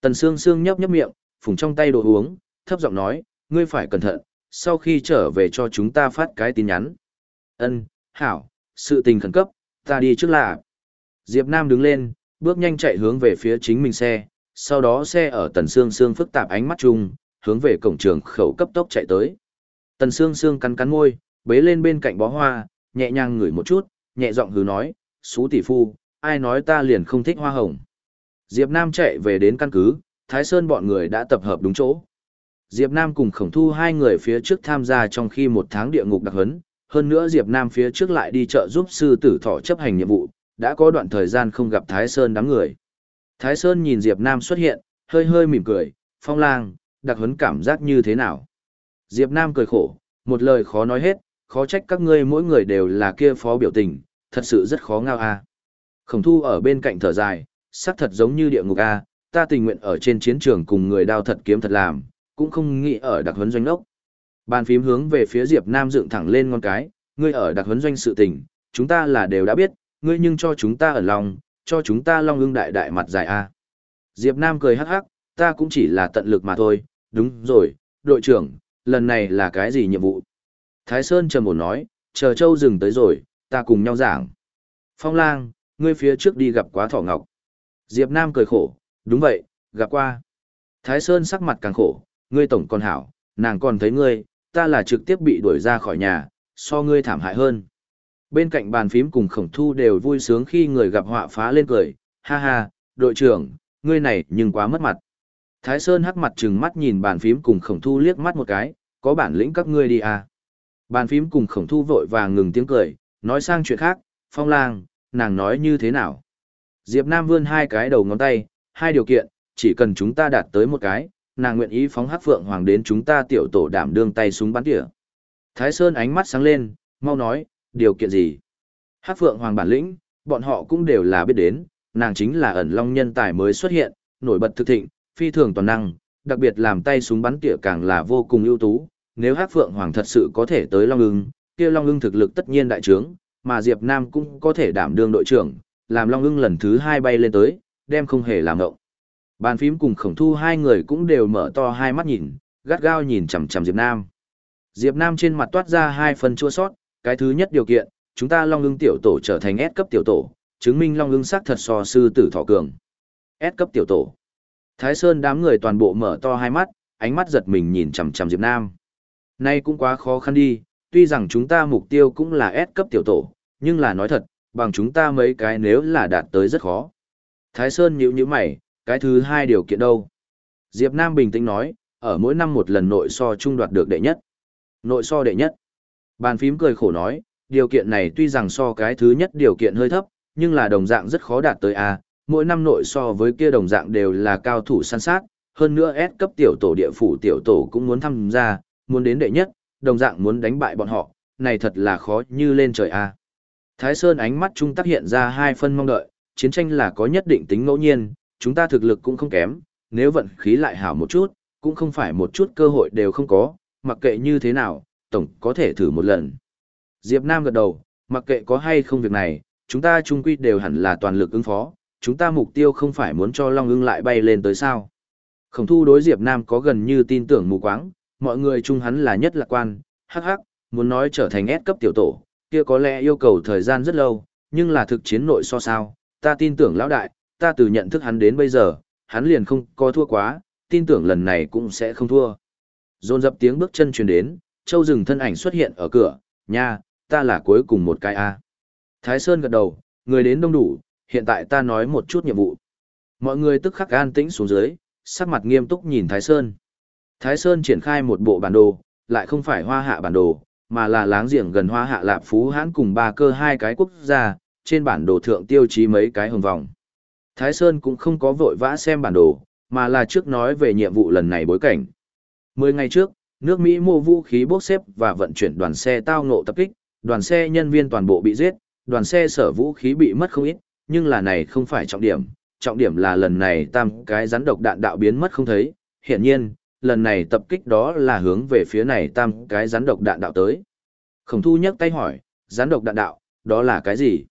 Tần Sương Sương nhấp nhấp miệng, phùng trong tay đồ uống, thấp giọng nói, ngươi phải cẩn thận, sau khi trở về cho chúng ta phát cái tin nhắn. Ân, hảo, sự tình khẩn cấp, ta đi trước là. Diệp Nam đứng lên, bước nhanh chạy hướng về phía chính mình xe, sau đó xe ở Tần Sương Sương phức tạp ánh mắt chung, hướng về cổng trường khẩu cấp tốc chạy tới. Tần Sương Sương cắn cắn môi, bế lên bên cạnh bó hoa, nhẹ nhàng ngửi một chút, nhẹ giọng hứ nói, xú tỷ phu, ai nói ta liền không thích hoa hồng. Diệp Nam chạy về đến căn cứ, Thái Sơn bọn người đã tập hợp đúng chỗ. Diệp Nam cùng Khổng Thu hai người phía trước tham gia trong khi một tháng địa ngục đặc huấn, hơn nữa Diệp Nam phía trước lại đi chợ giúp sư tử thọ chấp hành nhiệm vụ, đã có đoạn thời gian không gặp Thái Sơn đám người. Thái Sơn nhìn Diệp Nam xuất hiện, hơi hơi mỉm cười, phong lang, đặc huấn cảm giác như thế nào? Diệp Nam cười khổ, một lời khó nói hết, khó trách các ngươi mỗi người đều là kia phó biểu tình, thật sự rất khó ngao a. Khổng thu ở bên cạnh thở dài, sắc thật giống như địa ngục a, ta tình nguyện ở trên chiến trường cùng người đao thật kiếm thật làm, cũng không nghĩ ở đặc huấn doanh ốc. Bàn phím hướng về phía Diệp Nam dựng thẳng lên ngón cái, ngươi ở đặc huấn doanh sự tình, chúng ta là đều đã biết, ngươi nhưng cho chúng ta ở lòng, cho chúng ta long ưng đại đại mặt dài a. Diệp Nam cười hắc hắc, ta cũng chỉ là tận lực mà thôi, đúng rồi, đội trưởng, lần này là cái gì nhiệm vụ? Thái Sơn trầm ổn nói, chờ châu dừng tới rồi, ta cùng nhau giảng. Phong lang, ngươi phía trước đi gặp quá thỏ ngọc. Diệp Nam cười khổ, đúng vậy, gặp qua. Thái Sơn sắc mặt càng khổ, ngươi tổng còn hảo, nàng còn thấy ngươi, ta là trực tiếp bị đuổi ra khỏi nhà, so ngươi thảm hại hơn. Bên cạnh bàn phím cùng khổng thu đều vui sướng khi người gặp họa phá lên cười, ha ha, đội trưởng, ngươi này nhưng quá mất mặt. Thái Sơn hắc mặt trừng mắt nhìn bàn phím cùng khổng thu liếc mắt một cái, có bản lĩnh các ngươi đi à. Bàn phím cùng khổng thu vội vàng ngừng tiếng cười, nói sang chuyện khác, phong lang, nàng nói như thế nào. Diệp Nam vươn hai cái đầu ngón tay, hai điều kiện, chỉ cần chúng ta đạt tới một cái, nàng nguyện ý phóng hắc phượng hoàng đến chúng ta tiểu tổ đảm đương tay súng bắn tỉa. Thái Sơn ánh mắt sáng lên, mau nói, điều kiện gì? Hắc phượng hoàng bản lĩnh, bọn họ cũng đều là biết đến, nàng chính là ẩn long nhân tài mới xuất hiện, nổi bật thực thịnh, phi thường toàn năng, đặc biệt làm tay súng bắn tỉa càng là vô cùng ưu tú. Nếu Hắc Phượng Hoàng thật sự có thể tới Long Ưng, kia Long Ưng thực lực tất nhiên đại trướng, mà Diệp Nam cũng có thể đảm đương đội trưởng, làm Long Ưng lần thứ hai bay lên tới, đem không hề làm động. Bàn phím cùng khổng thu hai người cũng đều mở to hai mắt nhìn, gắt gao nhìn chằm chằm Diệp Nam. Diệp Nam trên mặt toát ra hai phần chua sót, cái thứ nhất điều kiện, chúng ta Long Ưng tiểu tổ trở thành S cấp tiểu tổ, chứng minh Long Ưng xác thật so sư tử thọ cường. S cấp tiểu tổ. Thái Sơn đám người toàn bộ mở to hai mắt, ánh mắt giật mình nhìn chằm chằm Diệp Nam. Nay cũng quá khó khăn đi, tuy rằng chúng ta mục tiêu cũng là S cấp tiểu tổ, nhưng là nói thật, bằng chúng ta mấy cái nếu là đạt tới rất khó. Thái Sơn nhíu nhíu mày, cái thứ hai điều kiện đâu? Diệp Nam bình tĩnh nói, ở mỗi năm một lần nội so trung đoạt được đệ nhất. Nội so đệ nhất. Bàn phím cười khổ nói, điều kiện này tuy rằng so cái thứ nhất điều kiện hơi thấp, nhưng là đồng dạng rất khó đạt tới A, mỗi năm nội so với kia đồng dạng đều là cao thủ săn sát, hơn nữa S cấp tiểu tổ địa phủ tiểu tổ cũng muốn tham gia, muốn đến đệ nhất, đồng dạng muốn đánh bại bọn họ, này thật là khó như lên trời A. Thái Sơn ánh mắt trung tác hiện ra hai phân mong đợi, chiến tranh là có nhất định tính ngẫu nhiên, chúng ta thực lực cũng không kém, nếu vận khí lại hảo một chút, cũng không phải một chút cơ hội đều không có, mặc kệ như thế nào, tổng có thể thử một lần. Diệp Nam gật đầu, mặc kệ có hay không việc này, chúng ta chung quy đều hẳn là toàn lực ứng phó, chúng ta mục tiêu không phải muốn cho Long ưng lại bay lên tới sao. Khổng thu đối Diệp Nam có gần như tin tưởng mù quáng, mọi người chung hắn là nhất lạc quan, hắc hắc, muốn nói trở thành S cấp tiểu tổ, kia có lẽ yêu cầu thời gian rất lâu, nhưng là thực chiến nội so sao, ta tin tưởng lão đại, ta từ nhận thức hắn đến bây giờ, hắn liền không có thua quá, tin tưởng lần này cũng sẽ không thua. Dồn dập tiếng bước chân truyền đến, Châu rừng thân ảnh xuất hiện ở cửa, nha, ta là cuối cùng một cái A. Thái Sơn gật đầu, người đến đông đủ, hiện tại ta nói một chút nhiệm vụ. Mọi người tức khắc an tĩnh xuống dưới, sắc mặt nghiêm túc nhìn Thái Sơn. Thái Sơn triển khai một bộ bản đồ, lại không phải hoa hạ bản đồ, mà là láng giềng gần hoa hạ lạp phú hãn cùng ba cơ hai cái quốc gia, trên bản đồ thượng tiêu chí mấy cái hồng vòng. Thái Sơn cũng không có vội vã xem bản đồ, mà là trước nói về nhiệm vụ lần này bối cảnh. Mười ngày trước, Nước Mỹ mua vũ khí bốc xếp và vận chuyển đoàn xe tao ngộ tập kích, đoàn xe nhân viên toàn bộ bị giết, đoàn xe sở vũ khí bị mất không ít, nhưng là này không phải trọng điểm, trọng điểm là lần này tam cái rắn độc đạn đạo biến mất không thấy, hiện nhiên, lần này tập kích đó là hướng về phía này tam cái rắn độc đạn đạo tới. Khổng thu nhấc tay hỏi, rắn độc đạn đạo, đó là cái gì?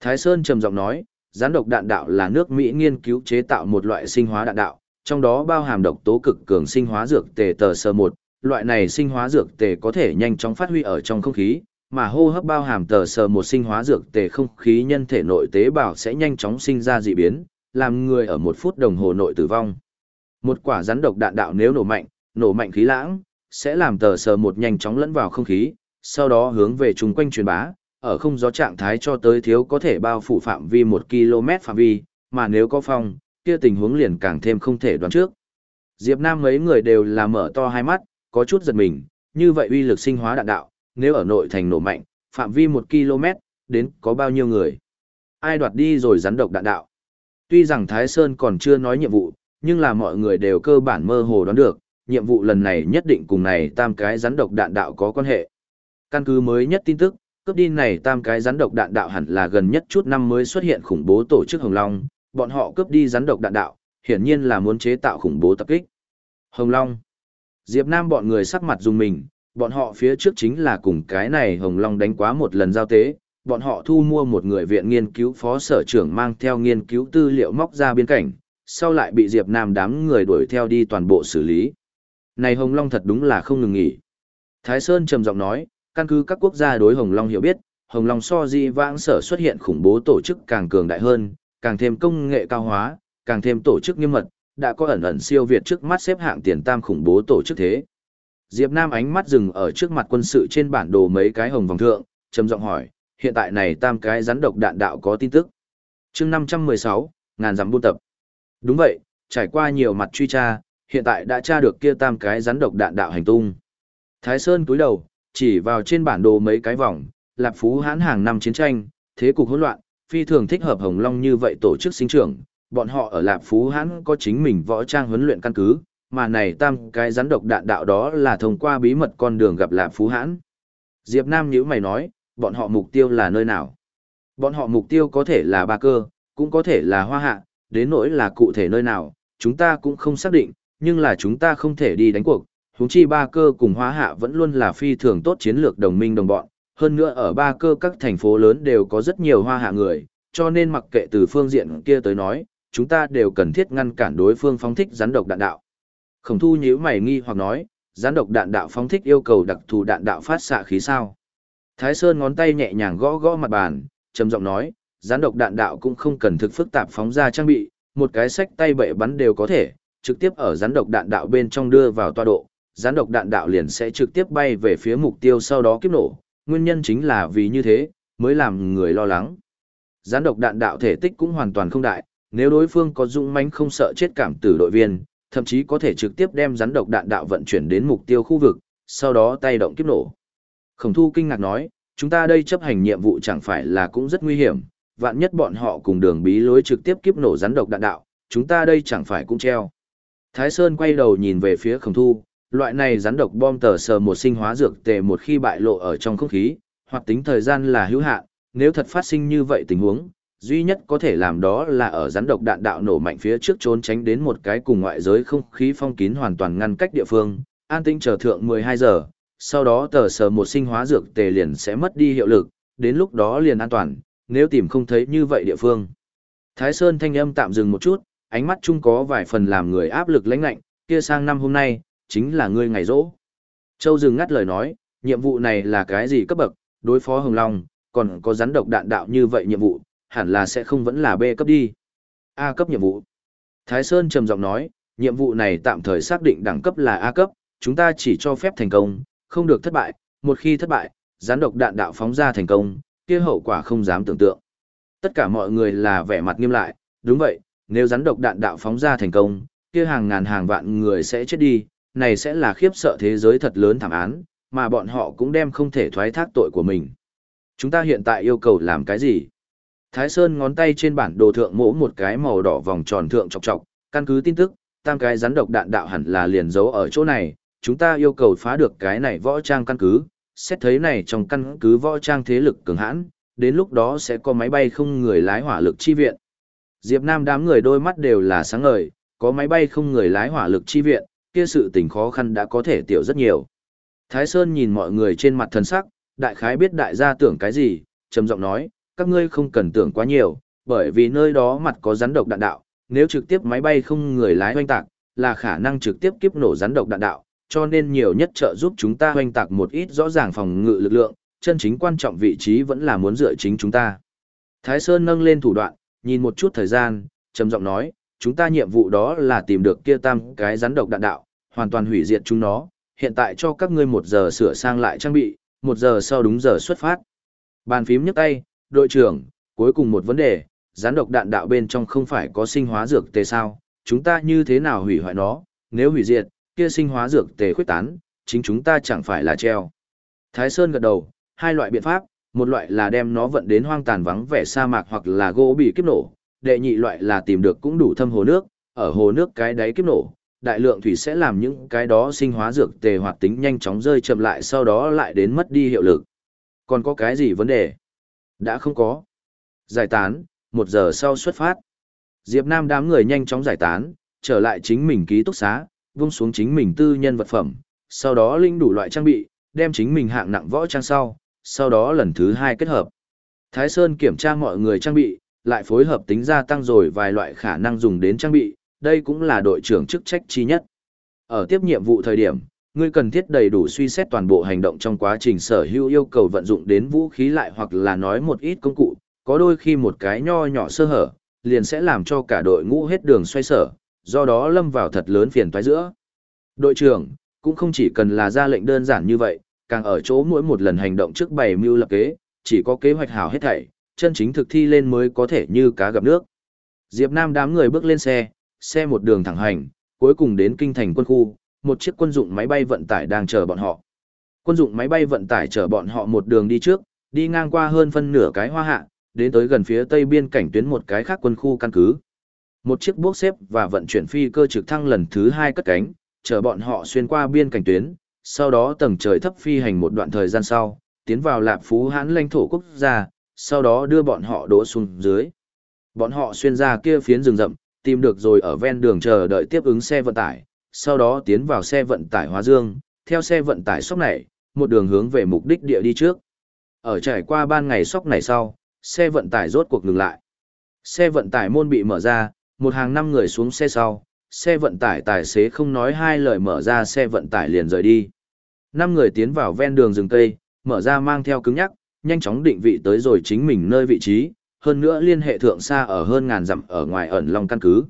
Thái Sơn trầm giọng nói, rắn độc đạn đạo là nước Mỹ nghiên cứu chế tạo một loại sinh hóa đạn đạo, trong đó bao hàm độc tố cực cường sinh hóa dược tề tờ sơ một, loại này sinh hóa dược tề có thể nhanh chóng phát huy ở trong không khí, mà hô hấp bao hàm tờ sờ một sinh hóa dược tề không khí nhân thể nội tế bào sẽ nhanh chóng sinh ra dị biến, làm người ở một phút đồng hồ nội tử vong. Một quả rắn độc đạn đạo nếu nổ mạnh, nổ mạnh khí lãng, sẽ làm tờ sờ một nhanh chóng lẫn vào không khí, sau đó hướng về chung quanh truyền bá, ở không gió trạng thái cho tới thiếu có thể bao phủ phạm vi 1 km phạm vi, mà nếu có phong, kia tình huống liền càng thêm không thể đoán trước. Diệp Nam mấy người đều là mở to hai mắt, có chút giật mình, như vậy uy lực sinh hóa đạn đạo, nếu ở nội thành nổ mạnh, phạm vi 1 km, đến có bao nhiêu người? Ai đoạt đi rồi rắn độc đạn đạo? Tuy rằng Thái Sơn còn chưa nói nhiệm vụ, nhưng là mọi người đều cơ bản mơ hồ đoán được, nhiệm vụ lần này nhất định cùng này tam cái rắn độc đạn đạo có quan hệ. Căn cứ mới nhất tin tức, cướp đi này tam cái rắn độc đạn đạo hẳn là gần nhất chút năm mới xuất hiện khủng bố tổ chức Hồng Long, bọn họ cướp đi rắn độc đạn đạo, hiển nhiên là muốn chế tạo khủng bố tập kích. Hồng Long. Diệp Nam bọn người sắc mặt dùng mình, bọn họ phía trước chính là cùng cái này Hồng Long đánh quá một lần giao tế, bọn họ thu mua một người viện nghiên cứu phó sở trưởng mang theo nghiên cứu tư liệu móc ra biên cảnh, sau lại bị Diệp Nam đám người đuổi theo đi toàn bộ xử lý. Này Hồng Long thật đúng là không ngừng nghỉ. Thái Sơn trầm giọng nói, căn cứ các quốc gia đối Hồng Long hiểu biết, Hồng Long so di vãng sở xuất hiện khủng bố tổ chức càng cường đại hơn, càng thêm công nghệ cao hóa, càng thêm tổ chức nghiêm mật, đã có ẩn ẩn siêu việt trước mắt xếp hạng tiền tam khủng bố tổ chức thế. Diệp Nam ánh mắt dừng ở trước mặt quân sự trên bản đồ mấy cái hồng vòng thượng, trầm giọng hỏi, hiện tại này tam cái rắn độc đạn đạo có tin tức. Chương 516, ngàn giám buôn tập. Đúng vậy, trải qua nhiều mặt truy tra, hiện tại đã tra được kia tam cái rắn độc đạn đạo hành tung. Thái Sơn cúi đầu, chỉ vào trên bản đồ mấy cái vòng, Lạp Phú hãn hàng năm chiến tranh, thế cục hỗn loạn, phi thường thích hợp Hồng Long như vậy tổ chức sinh trưởng, bọn họ ở Lạp Phú hãn có chính mình võ trang huấn luyện căn cứ, mà này tam cái rắn độc đạn đạo đó là thông qua bí mật con đường gặp Lạp Phú hãn. Diệp Nam nhữ mày nói, bọn họ mục tiêu là nơi nào? Bọn họ mục tiêu có thể là Ba Cơ, cũng có thể là Hoa Hạ, đến nỗi là cụ thể nơi nào, chúng ta cũng không xác định, nhưng là chúng ta không thể đi đánh cuộc. Húng chi Ba Cơ cùng Hoa Hạ vẫn luôn là phi thường tốt chiến lược đồng minh đồng bọn, hơn nữa ở Ba Cơ các thành phố lớn đều có rất nhiều Hoa Hạ người, cho nên mặc kệ từ phương diện kia tới nói, chúng ta đều cần thiết ngăn cản đối phương phóng thích rắn độc đạn đạo. Khổng thu nhíu mày nghi hoặc nói, rắn độc đạn đạo phóng thích yêu cầu đặc thù đạn đạo phát xạ khí sao. Thái Sơn ngón tay nhẹ nhàng gõ gõ mặt bàn, trầm giọng nói, rắn độc đạn đạo cũng không cần thực phức tạp phóng ra trang bị, một cái sách tay bệ bắn đều có thể, trực tiếp ở rắn độc đạn đạo bên trong đưa vào toa độ, rắn độc đạn đạo liền sẽ trực tiếp bay về phía mục tiêu sau đó kiếp nổ, nguyên nhân chính là vì như thế, mới làm người lo lắng. Rắn độc đạn đạo thể tích cũng hoàn toàn không đại, nếu đối phương có dũng mãnh không sợ chết cảm tử đội viên, thậm chí có thể trực tiếp đem rắn độc đạn đạo vận chuyển đến mục tiêu khu vực, sau đó tay động kiếp nổ. Khổng thu kinh ngạc nói, chúng ta đây chấp hành nhiệm vụ chẳng phải là cũng rất nguy hiểm, vạn nhất bọn họ cùng đường bí lối trực tiếp kiếp nổ rắn độc đạn đạo, chúng ta đây chẳng phải cũng treo. Thái Sơn quay đầu nhìn về phía khổng thu, loại này rắn độc bom tờ sờ một sinh hóa dược tề một khi bại lộ ở trong không khí, hoặc tính thời gian là hữu hạn, nếu thật phát sinh như vậy tình huống, duy nhất có thể làm đó là ở rắn độc đạn đạo nổ mạnh phía trước trốn tránh đến một cái cùng ngoại giới không khí phong kín hoàn toàn ngăn cách địa phương, an tĩnh chờ thượng 12 giờ, sau đó tờ sờ một sinh hóa dược tề liền sẽ mất đi hiệu lực, đến lúc đó liền an toàn, nếu tìm không thấy như vậy địa phương. Thái Sơn thanh âm tạm dừng một chút, ánh mắt chung có vài phần làm người áp lực lãnh lạnh, kia sang năm hôm nay, chính là ngươi ngày rỗ. Châu dừng ngắt lời nói, nhiệm vụ này là cái gì cấp bậc, đối phó Hồng Long, còn có rắn độc đạn đạo như vậy nhiệm vụ, hẳn là sẽ không vẫn là B cấp đi. A cấp nhiệm vụ. Thái Sơn trầm giọng nói, nhiệm vụ này tạm thời xác định đẳng cấp là A cấp, chúng ta chỉ cho phép thành công, không được thất bại, một khi thất bại, gián độc đạn đạo phóng ra thành công, kia hậu quả không dám tưởng tượng. Tất cả mọi người là vẻ mặt nghiêm lại, đúng vậy, nếu rắn độc đạn đạo phóng ra thành công, kia hàng ngàn hàng vạn người sẽ chết đi, này sẽ là khiếp sợ thế giới thật lớn thảm án, mà bọn họ cũng đem không thể thoái thác tội của mình. Chúng ta hiện tại yêu cầu làm cái gì? Thái Sơn ngón tay trên bản đồ thượng mỗ một cái màu đỏ vòng tròn thượng chọc chọc, căn cứ tin tức, tam cái rắn độc đạn đạo hẳn là liền giấu ở chỗ này, chúng ta yêu cầu phá được cái này võ trang căn cứ, xét thấy này trong căn cứ võ trang thế lực cường hãn, đến lúc đó sẽ có máy bay không người lái hỏa lực chi viện. Diệp Nam đám người đôi mắt đều là sáng ngời, có máy bay không người lái hỏa lực chi viện, kia sự tình khó khăn đã có thể tiểu rất nhiều. Thái Sơn nhìn mọi người trên mặt thần sắc, đại khái biết đại gia tưởng cái gì, trầm giọng nói, các ngươi không cần tưởng quá nhiều, bởi vì nơi đó mặt có rắn độc đạn đạo, nếu trực tiếp máy bay không người lái hoanh tạc, là khả năng trực tiếp kiếp nổ rắn độc đạn đạo, cho nên nhiều nhất trợ giúp chúng ta hoanh tạc một ít rõ ràng phòng ngự lực lượng, chân chính quan trọng vị trí vẫn là muốn dựa chính chúng ta. Thái Sơn nâng lên thủ đoạn, nhìn một chút thời gian, trầm giọng nói, chúng ta nhiệm vụ đó là tìm được kia tam cái rắn độc đạn đạo, hoàn toàn hủy diệt chúng nó, hiện tại cho các ngươi một giờ sửa sang lại trang bị, một giờ sau đúng giờ xuất phát. Bàn phím nhấc tay, đội trưởng, cuối cùng một vấn đề, rắn độc đạn đạo bên trong không phải có sinh hóa dược tề sao, chúng ta như thế nào hủy hoại nó, nếu hủy diệt, kia sinh hóa dược tề khuyết tán, chính chúng ta chẳng phải là treo. Thái Sơn gật đầu, hai loại biện pháp, một loại là đem nó vận đến hoang tàn vắng vẻ sa mạc hoặc là gỗ bị kiếp nổ, đệ nhị loại là tìm được cũng đủ thâm hồ nước, ở hồ nước cái đáy kiếp nổ, đại lượng thủy sẽ làm những cái đó sinh hóa dược tề hoạt tính nhanh chóng rơi chậm lại sau đó lại đến mất đi hiệu lực. Còn có cái gì vấn đề? Đã không có. Giải tán, một giờ sau xuất phát. Diệp Nam đám người nhanh chóng giải tán, trở lại chính mình ký túc xá, vung xuống chính mình tư nhân vật phẩm, sau đó linh đủ loại trang bị, đem chính mình hạng nặng võ trang sau, sau đó lần thứ hai kết hợp. Thái Sơn kiểm tra mọi người trang bị, lại phối hợp tính gia tăng rồi vài loại khả năng dùng đến trang bị, đây cũng là đội trưởng chức trách chi nhất. Ở tiếp nhiệm vụ thời điểm, ngươi cần thiết đầy đủ suy xét toàn bộ hành động trong quá trình sở hữu yêu cầu vận dụng đến vũ khí lại hoặc là nói một ít công cụ, có đôi khi một cái nho nhỏ sơ hở, liền sẽ làm cho cả đội ngũ hết đường xoay sở, do đó lâm vào thật lớn phiền toái giữa. Đội trưởng, cũng không chỉ cần là ra lệnh đơn giản như vậy, càng ở chỗ mỗi một lần hành động trước bày mưu lập kế, chỉ có kế hoạch hảo hết thảy, chân chính thực thi lên mới có thể như cá gặp nước. Diệp Nam đám người bước lên xe, xe một đường thẳng hành, cuối cùng đến kinh thành quân khu, một chiếc quân dụng máy bay vận tải đang chờ bọn họ. Quân dụng máy bay vận tải chở bọn họ một đường đi trước, đi ngang qua hơn phân nửa cái hoa hạ, đến tới gần phía tây biên cảnh tuyến một cái khác quân khu căn cứ. Một chiếc bốc xếp và vận chuyển phi cơ trực thăng lần thứ hai cất cánh, chở bọn họ xuyên qua biên cảnh tuyến, sau đó tầng trời thấp phi hành một đoạn thời gian sau, tiến vào lạp phú hãn lãnh thổ quốc gia, sau đó đưa bọn họ đổ xuống dưới. Bọn họ xuyên ra kia phiến rừng rậm, tìm được rồi ở ven đường chờ đợi tiếp ứng xe vận tải, sau đó tiến vào xe vận tải Hóa Dương, theo xe vận tải sóc này, một đường hướng về mục đích địa đi trước. Ở trải qua ban ngày sóc này sau, xe vận tải rốt cuộc ngừng lại. Xe vận tải môn bị mở ra, một hàng năm người xuống xe sau, xe vận tải tài xế không nói hai lời mở ra xe vận tải liền rời đi. Năm người tiến vào ven đường rừng cây, mở ra mang theo cứng nhắc, nhanh chóng định vị tới rồi chính mình nơi vị trí, hơn nữa liên hệ thượng xa ở hơn ngàn dặm ở ngoài ẩn long căn cứ.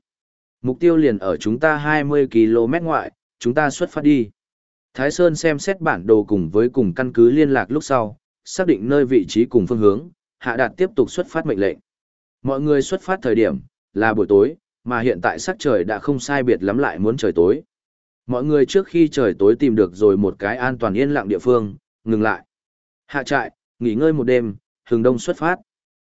Mục tiêu liền ở chúng ta 20 km ngoại, chúng ta xuất phát đi. Thái Sơn xem xét bản đồ cùng với cùng căn cứ liên lạc lúc sau, xác định nơi vị trí cùng phương hướng, hạ đạt tiếp tục xuất phát mệnh lệnh. Mọi người xuất phát thời điểm, là buổi tối, mà hiện tại sắc trời đã không sai biệt lắm lại muốn trời tối. Mọi người trước khi trời tối tìm được rồi một cái an toàn yên lặng địa phương, ngừng lại. Hạ trại, nghỉ ngơi một đêm, hừng đông xuất phát.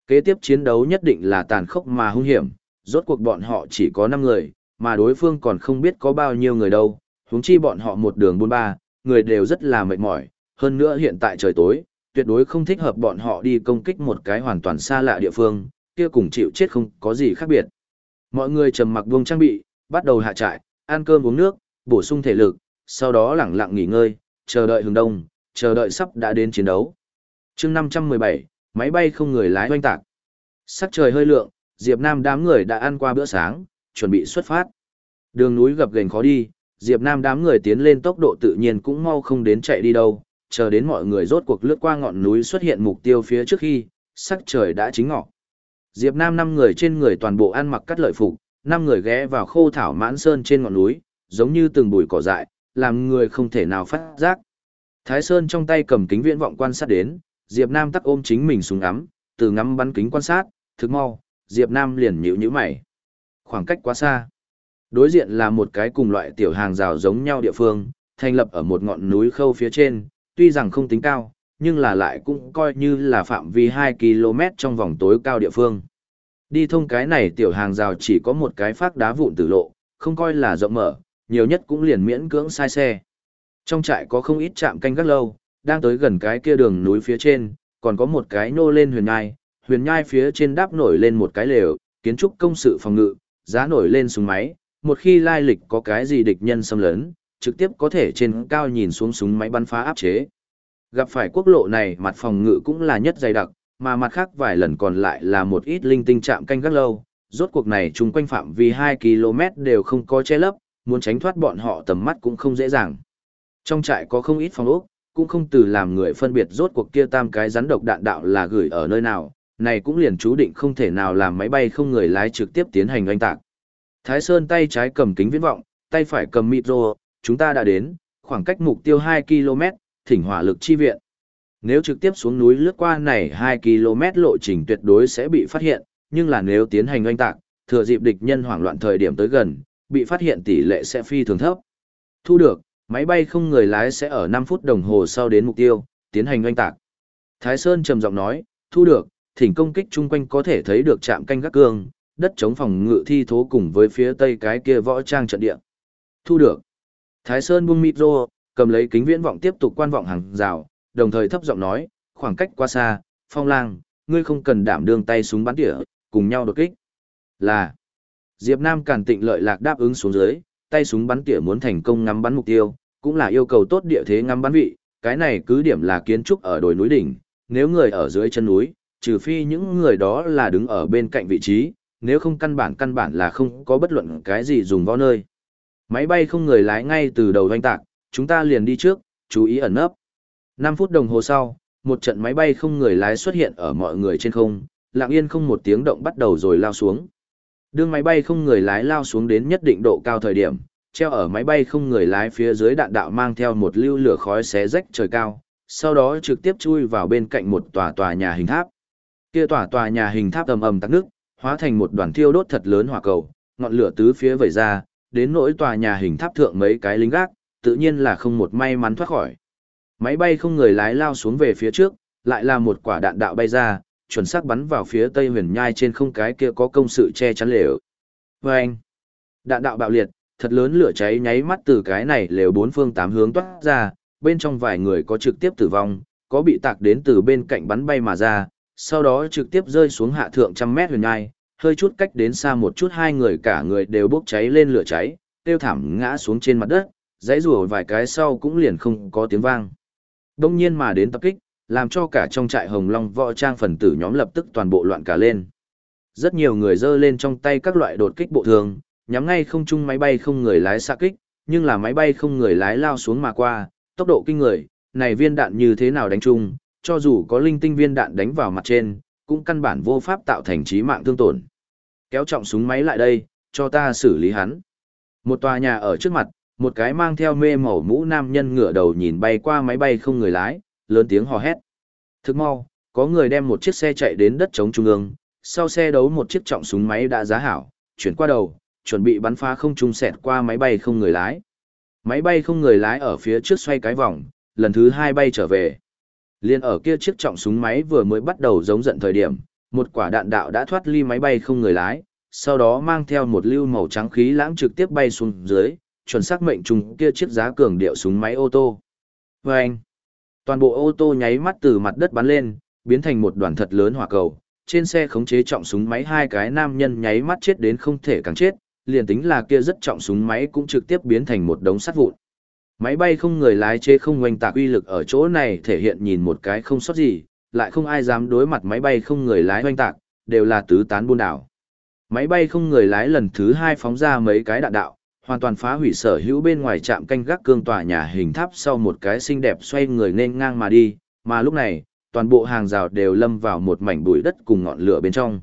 Kế tiếp chiến đấu nhất định là tàn khốc mà hung hiểm, rốt cuộc bọn họ chỉ có 5 người, mà đối phương còn không biết có bao nhiêu người đâu, huống chi bọn họ một đường buôn ba, người đều rất là mệt mỏi, hơn nữa hiện tại trời tối, tuyệt đối không thích hợp bọn họ đi công kích một cái hoàn toàn xa lạ địa phương, kia cùng chịu chết không có gì khác biệt. Mọi người trầm mặc buông trang bị, bắt đầu hạ trại, ăn cơm uống nước, bổ sung thể lực, sau đó lẳng lặng nghỉ ngơi, chờ đợi hướng đông, chờ đợi sắp đã đến chiến đấu. chương 517, máy bay không người lái hoanh tạc. Sắc trời hơi lượng, Diệp Nam đám người đã ăn qua bữa sáng, chuẩn bị xuất phát. Đường núi gập ghềnh khó đi, Diệp Nam đám người tiến lên tốc độ tự nhiên cũng mau không đến chạy đi đâu, chờ đến mọi người rốt cuộc lướt qua ngọn núi xuất hiện mục tiêu phía trước khi, sắc trời đã chính ngọ. Diệp Nam năm người trên người toàn bộ ăn mặc cắt lợi phục, năm người ghé vào khô thảo mãn sơn trên ngọn núi, giống như từng bụi cỏ dại, làm người không thể nào phát giác. Thái Sơn trong tay cầm kính viễn vọng quan sát đến, Diệp Nam tắc ôm chính mình xuống ngắm, từ ngắm bắn kính quan sát, thực mau, Diệp Nam liền nhíu nhíu mày. Khoảng cách quá xa. Đối diện là một cái cùng loại tiểu hàng rào giống nhau địa phương, thành lập ở một ngọn núi khâu phía trên, tuy rằng không tính cao, nhưng là lại cũng coi như là phạm vi 2 km trong vòng tối cao địa phương. Đi thông cái này tiểu hàng rào chỉ có một cái phát đá vụn tử lộ, không coi là rộng mở, nhiều nhất cũng liền miễn cưỡng sai xe. Trong trại có không ít trạm canh gác lâu, đang tới gần cái kia đường núi phía trên, còn có một cái nô lên huyền ngai, huyền nhai phía trên đáp nổi lên một cái lều, kiến trúc công sự phòng ngự, giá nổi lên súng máy, một khi lai lịch có cái gì địch nhân xâm lấn, trực tiếp có thể trên cao nhìn xuống súng máy bắn phá áp chế. Gặp phải quốc lộ này mặt phòng ngự cũng là nhất dày đặc, mà mặt khác vài lần còn lại là một ít linh tinh chạm canh gác lâu, rốt cuộc này chung quanh phạm vi 2 km đều không có che lấp, muốn tránh thoát bọn họ tầm mắt cũng không dễ dàng. Trong trại có không ít phòng ốc, cũng không từ làm người phân biệt rốt cuộc kia tam cái rắn độc đạn đạo là gửi ở nơi nào, này cũng liền chú định không thể nào làm máy bay không người lái trực tiếp tiến hành oanh tạc. Thái Sơn tay trái cầm kính viễn vọng, tay phải cầm micro, chúng ta đã đến, khoảng cách mục tiêu 2 km, thỉnh hỏa lực chi viện. Nếu trực tiếp xuống núi lướt qua này 2 km lộ trình tuyệt đối sẽ bị phát hiện, nhưng là nếu tiến hành oanh tạc, thừa dịp địch nhân hoảng loạn thời điểm tới gần, bị phát hiện tỷ lệ sẽ phi thường thấp. Thu được, máy bay không người lái sẽ ở 5 phút đồng hồ sau đến mục tiêu, tiến hành oanh tạc. Thái Sơn trầm giọng nói, thu được, thỉnh công kích chung quanh có thể thấy được trạm canh gác cương, đất chống phòng ngự thi thố cùng với phía tây cái kia võ trang trận địa. Thu được. Thái Sơn buông micro, cầm lấy kính viễn vọng tiếp tục quan vọng hàng rào, đồng thời thấp giọng nói, khoảng cách quá xa, phong lang, ngươi không cần đảm đương tay súng bắn tỉa, cùng nhau đột kích. Là. Diệp Nam càn tịnh lợi lạc đáp ứng xuống dưới, tay súng bắn tỉa muốn thành công ngắm bắn mục tiêu, cũng là yêu cầu tốt địa thế ngắm bắn vị, cái này cứ điểm là kiến trúc ở đồi núi đỉnh, nếu người ở dưới chân núi, trừ phi những người đó là đứng ở bên cạnh vị trí, nếu không căn bản căn bản là không có bất luận cái gì dùng võ nơi. Máy bay không người lái ngay từ đầu doanh tạc, chúng ta liền đi trước, chú ý ẩn nấp. 5 phút đồng hồ sau, một trận máy bay không người lái xuất hiện ở mọi người trên không, lặng yên không một tiếng động bắt đầu rồi lao xuống. Đương máy bay không người lái lao xuống đến nhất định độ cao thời điểm, treo ở máy bay không người lái phía dưới đạn đạo mang theo một lưu lửa khói xé rách trời cao, sau đó trực tiếp chui vào bên cạnh một tòa tòa nhà hình tháp. Kia tỏa tòa nhà hình tháp ầm ầm tắc nước, hóa thành một đoàn thiêu đốt thật lớn hỏa cầu, ngọn lửa tứ phía vẩy ra, đến nỗi tòa nhà hình tháp thượng mấy cái lính gác, tự nhiên là không một may mắn thoát khỏi. Máy bay không người lái lao xuống về phía trước, lại là một quả đạn đạo bay ra, chuẩn xác bắn vào phía tây huyền nhai trên không cái kia có công sự che chắn lều. Vâng! Đạn đạo bạo liệt, thật lớn lửa cháy nháy mắt từ cái này lều bốn phương tám hướng toát ra, bên trong vài người có trực tiếp tử vong, có bị tạc đến từ bên cạnh bắn bay mà ra, sau đó trực tiếp rơi xuống hạ thượng trăm mét huyền nhai, hơi chút cách đến xa một chút hai người cả người đều bốc cháy lên lửa cháy, tiêu thảm ngã xuống trên mặt đất, dãy rùa vài cái sau cũng liền không có tiếng vang. Đông nhiên mà đến tập kích, làm cho cả trong trại Hồng Long võ trang phần tử nhóm lập tức toàn bộ loạn cả lên. Rất nhiều người giơ lên trong tay các loại đột kích bộ thường, nhắm ngay không trung máy bay không người lái xạ kích, nhưng là máy bay không người lái lao xuống mà qua, tốc độ kinh người, này viên đạn như thế nào đánh chung, cho dù có linh tinh viên đạn đánh vào mặt trên, cũng căn bản vô pháp tạo thành trí mạng thương tổn. Kéo trọng súng máy lại đây, cho ta xử lý hắn. Một tòa nhà ở trước mặt, một cái mang theo mê màu mũ nam nhân ngửa đầu nhìn bay qua máy bay không người lái, lớn tiếng hò hét. Thức mau, có người đem một chiếc xe chạy đến đất chống trung ương, sau xe đấu một chiếc trọng súng máy đã giá hảo, chuyển qua đầu, chuẩn bị bắn phá không trung sẹt qua máy bay không người lái. Máy bay không người lái ở phía trước xoay cái vòng, lần thứ hai bay trở về. Liên ở kia chiếc trọng súng máy vừa mới bắt đầu giống giận thời điểm, một quả đạn đạo đã thoát ly máy bay không người lái, sau đó mang theo một lưu màu trắng khí lãng trực tiếp bay xuống dưới, chuẩn xác mệnh trùng kia chiếc giá cường điệu súng máy ô tô. Vâng! Toàn bộ ô tô nháy mắt từ mặt đất bắn lên, biến thành một đoàn thật lớn hỏa cầu. Trên xe khống chế trọng súng máy hai cái nam nhân nháy mắt chết đến không thể càng chết, liền tính là kia rất trọng súng máy cũng trực tiếp biến thành một đống sắt vụn. Máy bay không người lái chế không hoành tạc uy lực ở chỗ này thể hiện nhìn một cái không sót gì, lại không ai dám đối mặt máy bay không người lái hoành tạc, đều là tứ tán buôn đảo. Máy bay không người lái lần thứ hai phóng ra mấy cái đạn đạo, hoàn toàn phá hủy sở hữu bên ngoài trạm canh gác cương tòa nhà hình tháp sau một cái xinh đẹp xoay người nên ngang mà đi, mà lúc này, toàn bộ hàng rào đều lâm vào một mảnh bụi đất cùng ngọn lửa bên trong.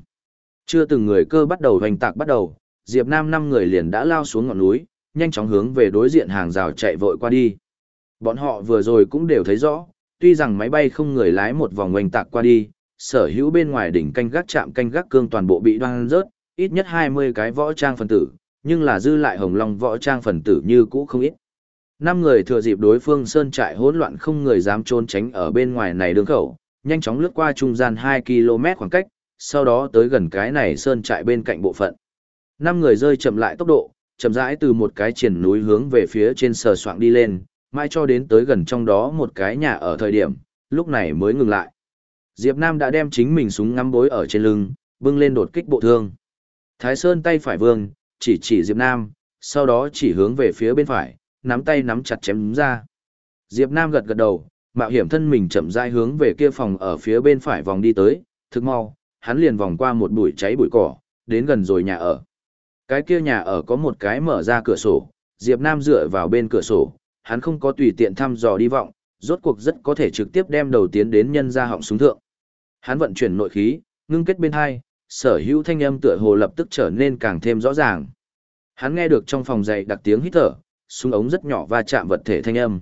Chưa từng người cơ bắt đầu hoành tạc bắt đầu, Diệp Nam năm người liền đã lao xuống ngọn núi, nhanh chóng hướng về đối diện hàng rào chạy vội qua đi. Bọn họ vừa rồi cũng đều thấy rõ, tuy rằng máy bay không người lái một vòng oanh tạc qua đi, sở hữu bên ngoài đỉnh canh gác chạm canh gác cương toàn bộ bị đoan rớt, ít nhất 20 cái võ trang phần tử, nhưng là dư lại hồng long võ trang phần tử như cũ không ít. Năm người thừa dịp đối phương sơn trại hỗn loạn không người dám trốn tránh ở bên ngoài này đường khẩu, nhanh chóng lướt qua trung gian 2 km khoảng cách, sau đó tới gần cái này sơn trại bên cạnh bộ phận. Năm người rơi chậm lại tốc độ, chậm rãi từ một cái triển núi hướng về phía trên sờ soạng đi lên, mãi cho đến tới gần trong đó một cái nhà ở thời điểm, lúc này mới ngừng lại. Diệp Nam đã đem chính mình súng ngắm bối ở trên lưng, bưng lên đột kích bộ thương. Thái Sơn tay phải vương, chỉ chỉ Diệp Nam, sau đó chỉ hướng về phía bên phải, nắm tay nắm chặt chém ra. Diệp Nam gật gật đầu, mạo hiểm thân mình chậm rãi hướng về kia phòng ở phía bên phải vòng đi tới, thực mau, hắn liền vòng qua một bụi cháy bụi cỏ, đến gần rồi nhà ở. Cái kia nhà ở có một cái mở ra cửa sổ, Diệp Nam dựa vào bên cửa sổ, hắn không có tùy tiện thăm dò đi vọng, rốt cuộc rất có thể trực tiếp đem đầu tiến đến nhân ra họng súng thượng. Hắn vận chuyển nội khí, ngưng kết bên hai, sở hữu thanh âm tựa hồ lập tức trở nên càng thêm rõ ràng. Hắn nghe được trong phòng dày đặc tiếng hít thở, súng ống rất nhỏ va chạm vật thể thanh âm.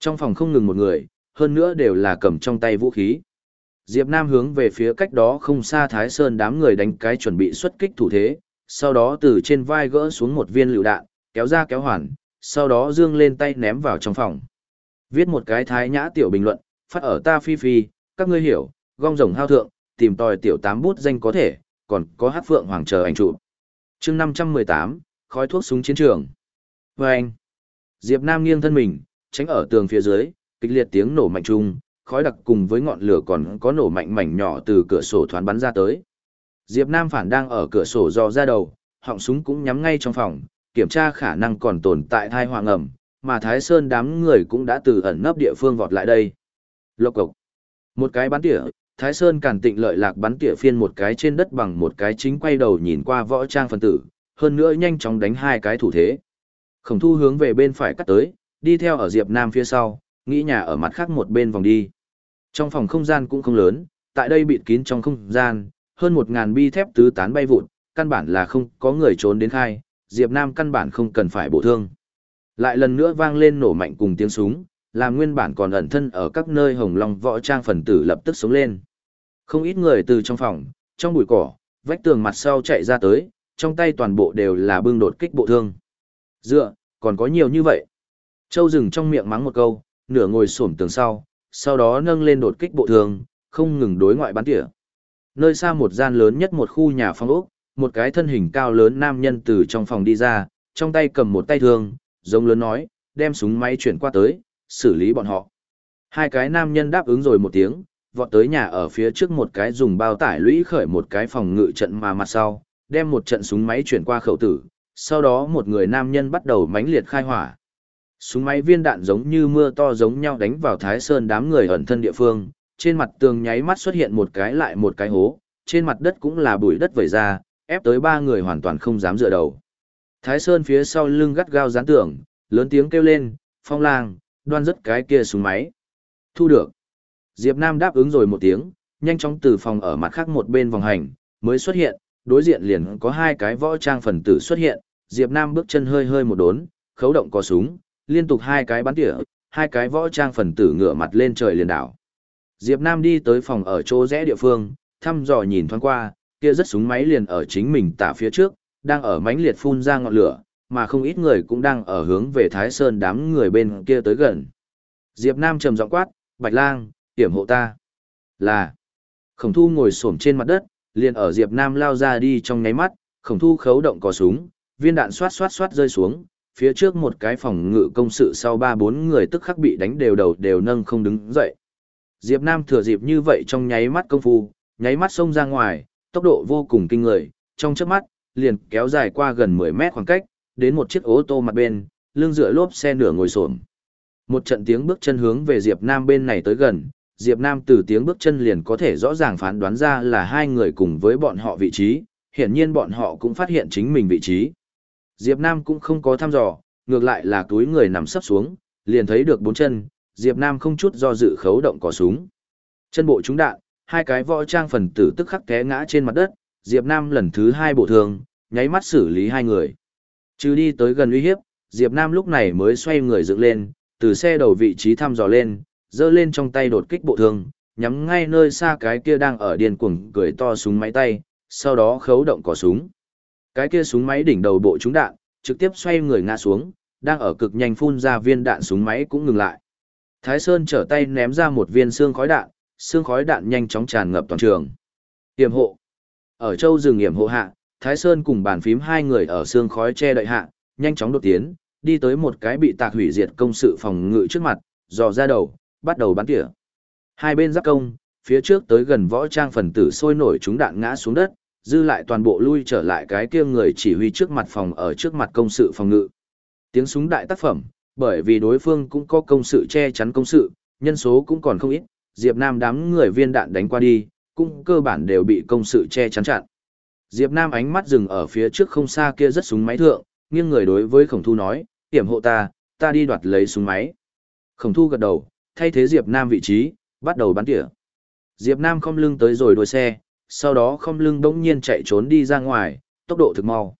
Trong phòng không ngừng một người, hơn nữa đều là cầm trong tay vũ khí. Diệp Nam hướng về phía cách đó không xa Thái Sơn đám người đánh cái chuẩn bị xuất kích thủ thế, sau đó từ trên vai gỡ xuống một viên lựu đạn, kéo ra kéo hoàn, sau đó dương lên tay ném vào trong phòng. Viết một cái thái nhã tiểu bình luận, phát ở ta phi phi, các ngươi hiểu, gong rồng hao thượng, tìm tòi tiểu tám bút danh có thể, còn có hát phượng hoàng chờ ảnh trụ. chương 518, khói thuốc súng chiến trường. Và anh, Diệp Nam nghiêng thân mình, tránh ở tường phía dưới, kịch liệt tiếng nổ mạnh chung, khói đặc cùng với ngọn lửa còn có nổ mạnh mảnh nhỏ từ cửa sổ thoáng bắn ra tới. Diệp Nam phản đang ở cửa sổ dò ra đầu, họng súng cũng nhắm ngay trong phòng, kiểm tra khả năng còn tồn tại thai hoàng ẩm, mà Thái Sơn đám người cũng đã từ ẩn nấp địa phương vọt lại đây. Lộc cộc. Một cái bắn tỉa, Thái Sơn cản tịnh lợi lạc bắn tỉa phiên một cái trên đất bằng một cái chính quay đầu nhìn qua võ trang phân tử, hơn nữa nhanh chóng đánh hai cái thủ thế. Khổng thu hướng về bên phải cắt tới, đi theo ở Diệp Nam phía sau, nghĩ nhà ở mặt khác một bên vòng đi. Trong phòng không gian cũng không lớn, tại đây bịt kín trong không gian, hơn một ngàn bi thép tứ tán bay vụt, căn bản là không có người trốn đến khai, Diệp Nam căn bản không cần phải bổ thương. Lại lần nữa vang lên nổ mạnh cùng tiếng súng, làm nguyên bản còn ẩn thân ở các nơi hồng long võ trang phần tử lập tức sống lên. Không ít người từ trong phòng, trong bụi cỏ, vách tường mặt sau chạy ra tới, trong tay toàn bộ đều là bưng đột kích bộ thương. Dựa, còn có nhiều như vậy. Châu dừng trong miệng mắng một câu, nửa ngồi xổm tường sau, sau đó nâng lên đột kích bộ thương, không ngừng đối ngoại bắn tỉa. Nơi xa một gian lớn nhất một khu nhà phong ốc, một cái thân hình cao lớn nam nhân từ trong phòng đi ra, trong tay cầm một tay thương, giống lớn nói, đem súng máy chuyển qua tới, xử lý bọn họ. Hai cái nam nhân đáp ứng rồi một tiếng, vọt tới nhà ở phía trước một cái dùng bao tải lũy khởi một cái phòng ngự trận mà mặt sau, đem một trận súng máy chuyển qua khẩu tử, sau đó một người nam nhân bắt đầu mãnh liệt khai hỏa. Súng máy viên đạn giống như mưa to giống nhau đánh vào Thái Sơn đám người ẩn thân địa phương, trên mặt tường nháy mắt xuất hiện một cái lại một cái hố, trên mặt đất cũng là bụi đất vẩy ra, ép tới ba người hoàn toàn không dám dựa đầu. Thái Sơn phía sau lưng gắt gao dán tưởng, lớn tiếng kêu lên, phong lang, đoan rất cái kia súng máy. Thu được. Diệp Nam đáp ứng rồi một tiếng, nhanh chóng từ phòng ở mặt khác một bên vòng hành, mới xuất hiện, đối diện liền có hai cái võ trang phần tử xuất hiện, Diệp Nam bước chân hơi hơi một đốn, khấu động có súng, liên tục hai cái bắn tỉa, hai cái võ trang phần tử ngửa mặt lên trời liền đảo. Diệp Nam đi tới phòng ở chỗ rẽ địa phương, thăm dò nhìn thoáng qua, kia rất súng máy liền ở chính mình tả phía trước, đang ở mánh liệt phun ra ngọn lửa, mà không ít người cũng đang ở hướng về Thái Sơn đám người bên kia tới gần. Diệp Nam trầm giọng quát, Bạch Lang, tiểm hộ ta. Là. Khổng thu ngồi sổm trên mặt đất, liền ở Diệp Nam lao ra đi trong nháy mắt, khổng thu khấu động cò súng, viên đạn xoát xoát xoát rơi xuống, phía trước một cái phòng ngự công sự sau ba bốn người tức khắc bị đánh đều đầu đều nâng không đứng dậy. Diệp Nam thừa dịp như vậy trong nháy mắt công phu, nháy mắt xông ra ngoài, tốc độ vô cùng kinh người, trong chớp mắt, liền kéo dài qua gần 10 mét khoảng cách, đến một chiếc ô tô mặt bên, lưng dựa lốp xe nửa ngồi xổm. Một trận tiếng bước chân hướng về Diệp Nam bên này tới gần, Diệp Nam từ tiếng bước chân liền có thể rõ ràng phán đoán ra là hai người cùng với bọn họ vị trí, hiển nhiên bọn họ cũng phát hiện chính mình vị trí. Diệp Nam cũng không có thăm dò, ngược lại là túi người nằm sấp xuống, liền thấy được bốn chân, Diệp Nam không chút do dự khấu động cò súng. Chân bộ trúng đạn, hai cái võ trang phần tử tức khắc té ngã trên mặt đất, Diệp Nam lần thứ hai bổ thường, nháy mắt xử lý hai người. Trừ đi tới gần uy hiếp, Diệp Nam lúc này mới xoay người dựng lên, từ xe đầu vị trí thăm dò lên, giơ lên trong tay đột kích bộ thương, nhắm ngay nơi xa cái kia đang ở điên cuồng cười to súng máy tay, sau đó khấu động cò súng. Cái kia súng máy đỉnh đầu bộ trúng đạn, trực tiếp xoay người ngã xuống, đang ở cực nhanh phun ra viên đạn súng máy cũng ngừng lại. Thái Sơn trở tay ném ra một viên xương khói đạn, xương khói đạn nhanh chóng tràn ngập toàn trường. Tiềm hộ. Ở châu rừng hiểm hộ hạ, Thái Sơn cùng bàn phím hai người ở xương khói che đợi hạ, nhanh chóng đột tiến, đi tới một cái bị tạc hủy diệt công sự phòng ngự trước mặt, dò ra đầu, bắt đầu bắn tỉa. Hai bên giáp công, phía trước tới gần võ trang phần tử sôi nổi chúng đạn ngã xuống đất, dư lại toàn bộ lui trở lại cái kia người chỉ huy trước mặt phòng ở trước mặt công sự phòng ngự. Tiếng súng đại tác phẩm, bởi vì đối phương cũng có công sự che chắn công sự, nhân số cũng còn không ít, Diệp Nam đám người viên đạn đánh qua đi, cũng cơ bản đều bị công sự che chắn chặn. Diệp Nam ánh mắt dừng ở phía trước không xa kia rất súng máy thượng, nghiêng người đối với Khổng Thu nói, "Tiểm hộ ta, ta đi đoạt lấy súng máy." Khổng Thu gật đầu, thay thế Diệp Nam vị trí, bắt đầu bắn tỉa. Diệp Nam không lưng tới rồi đuôi xe, sau đó không lưng đống nhiên chạy trốn đi ra ngoài, tốc độ thực mau.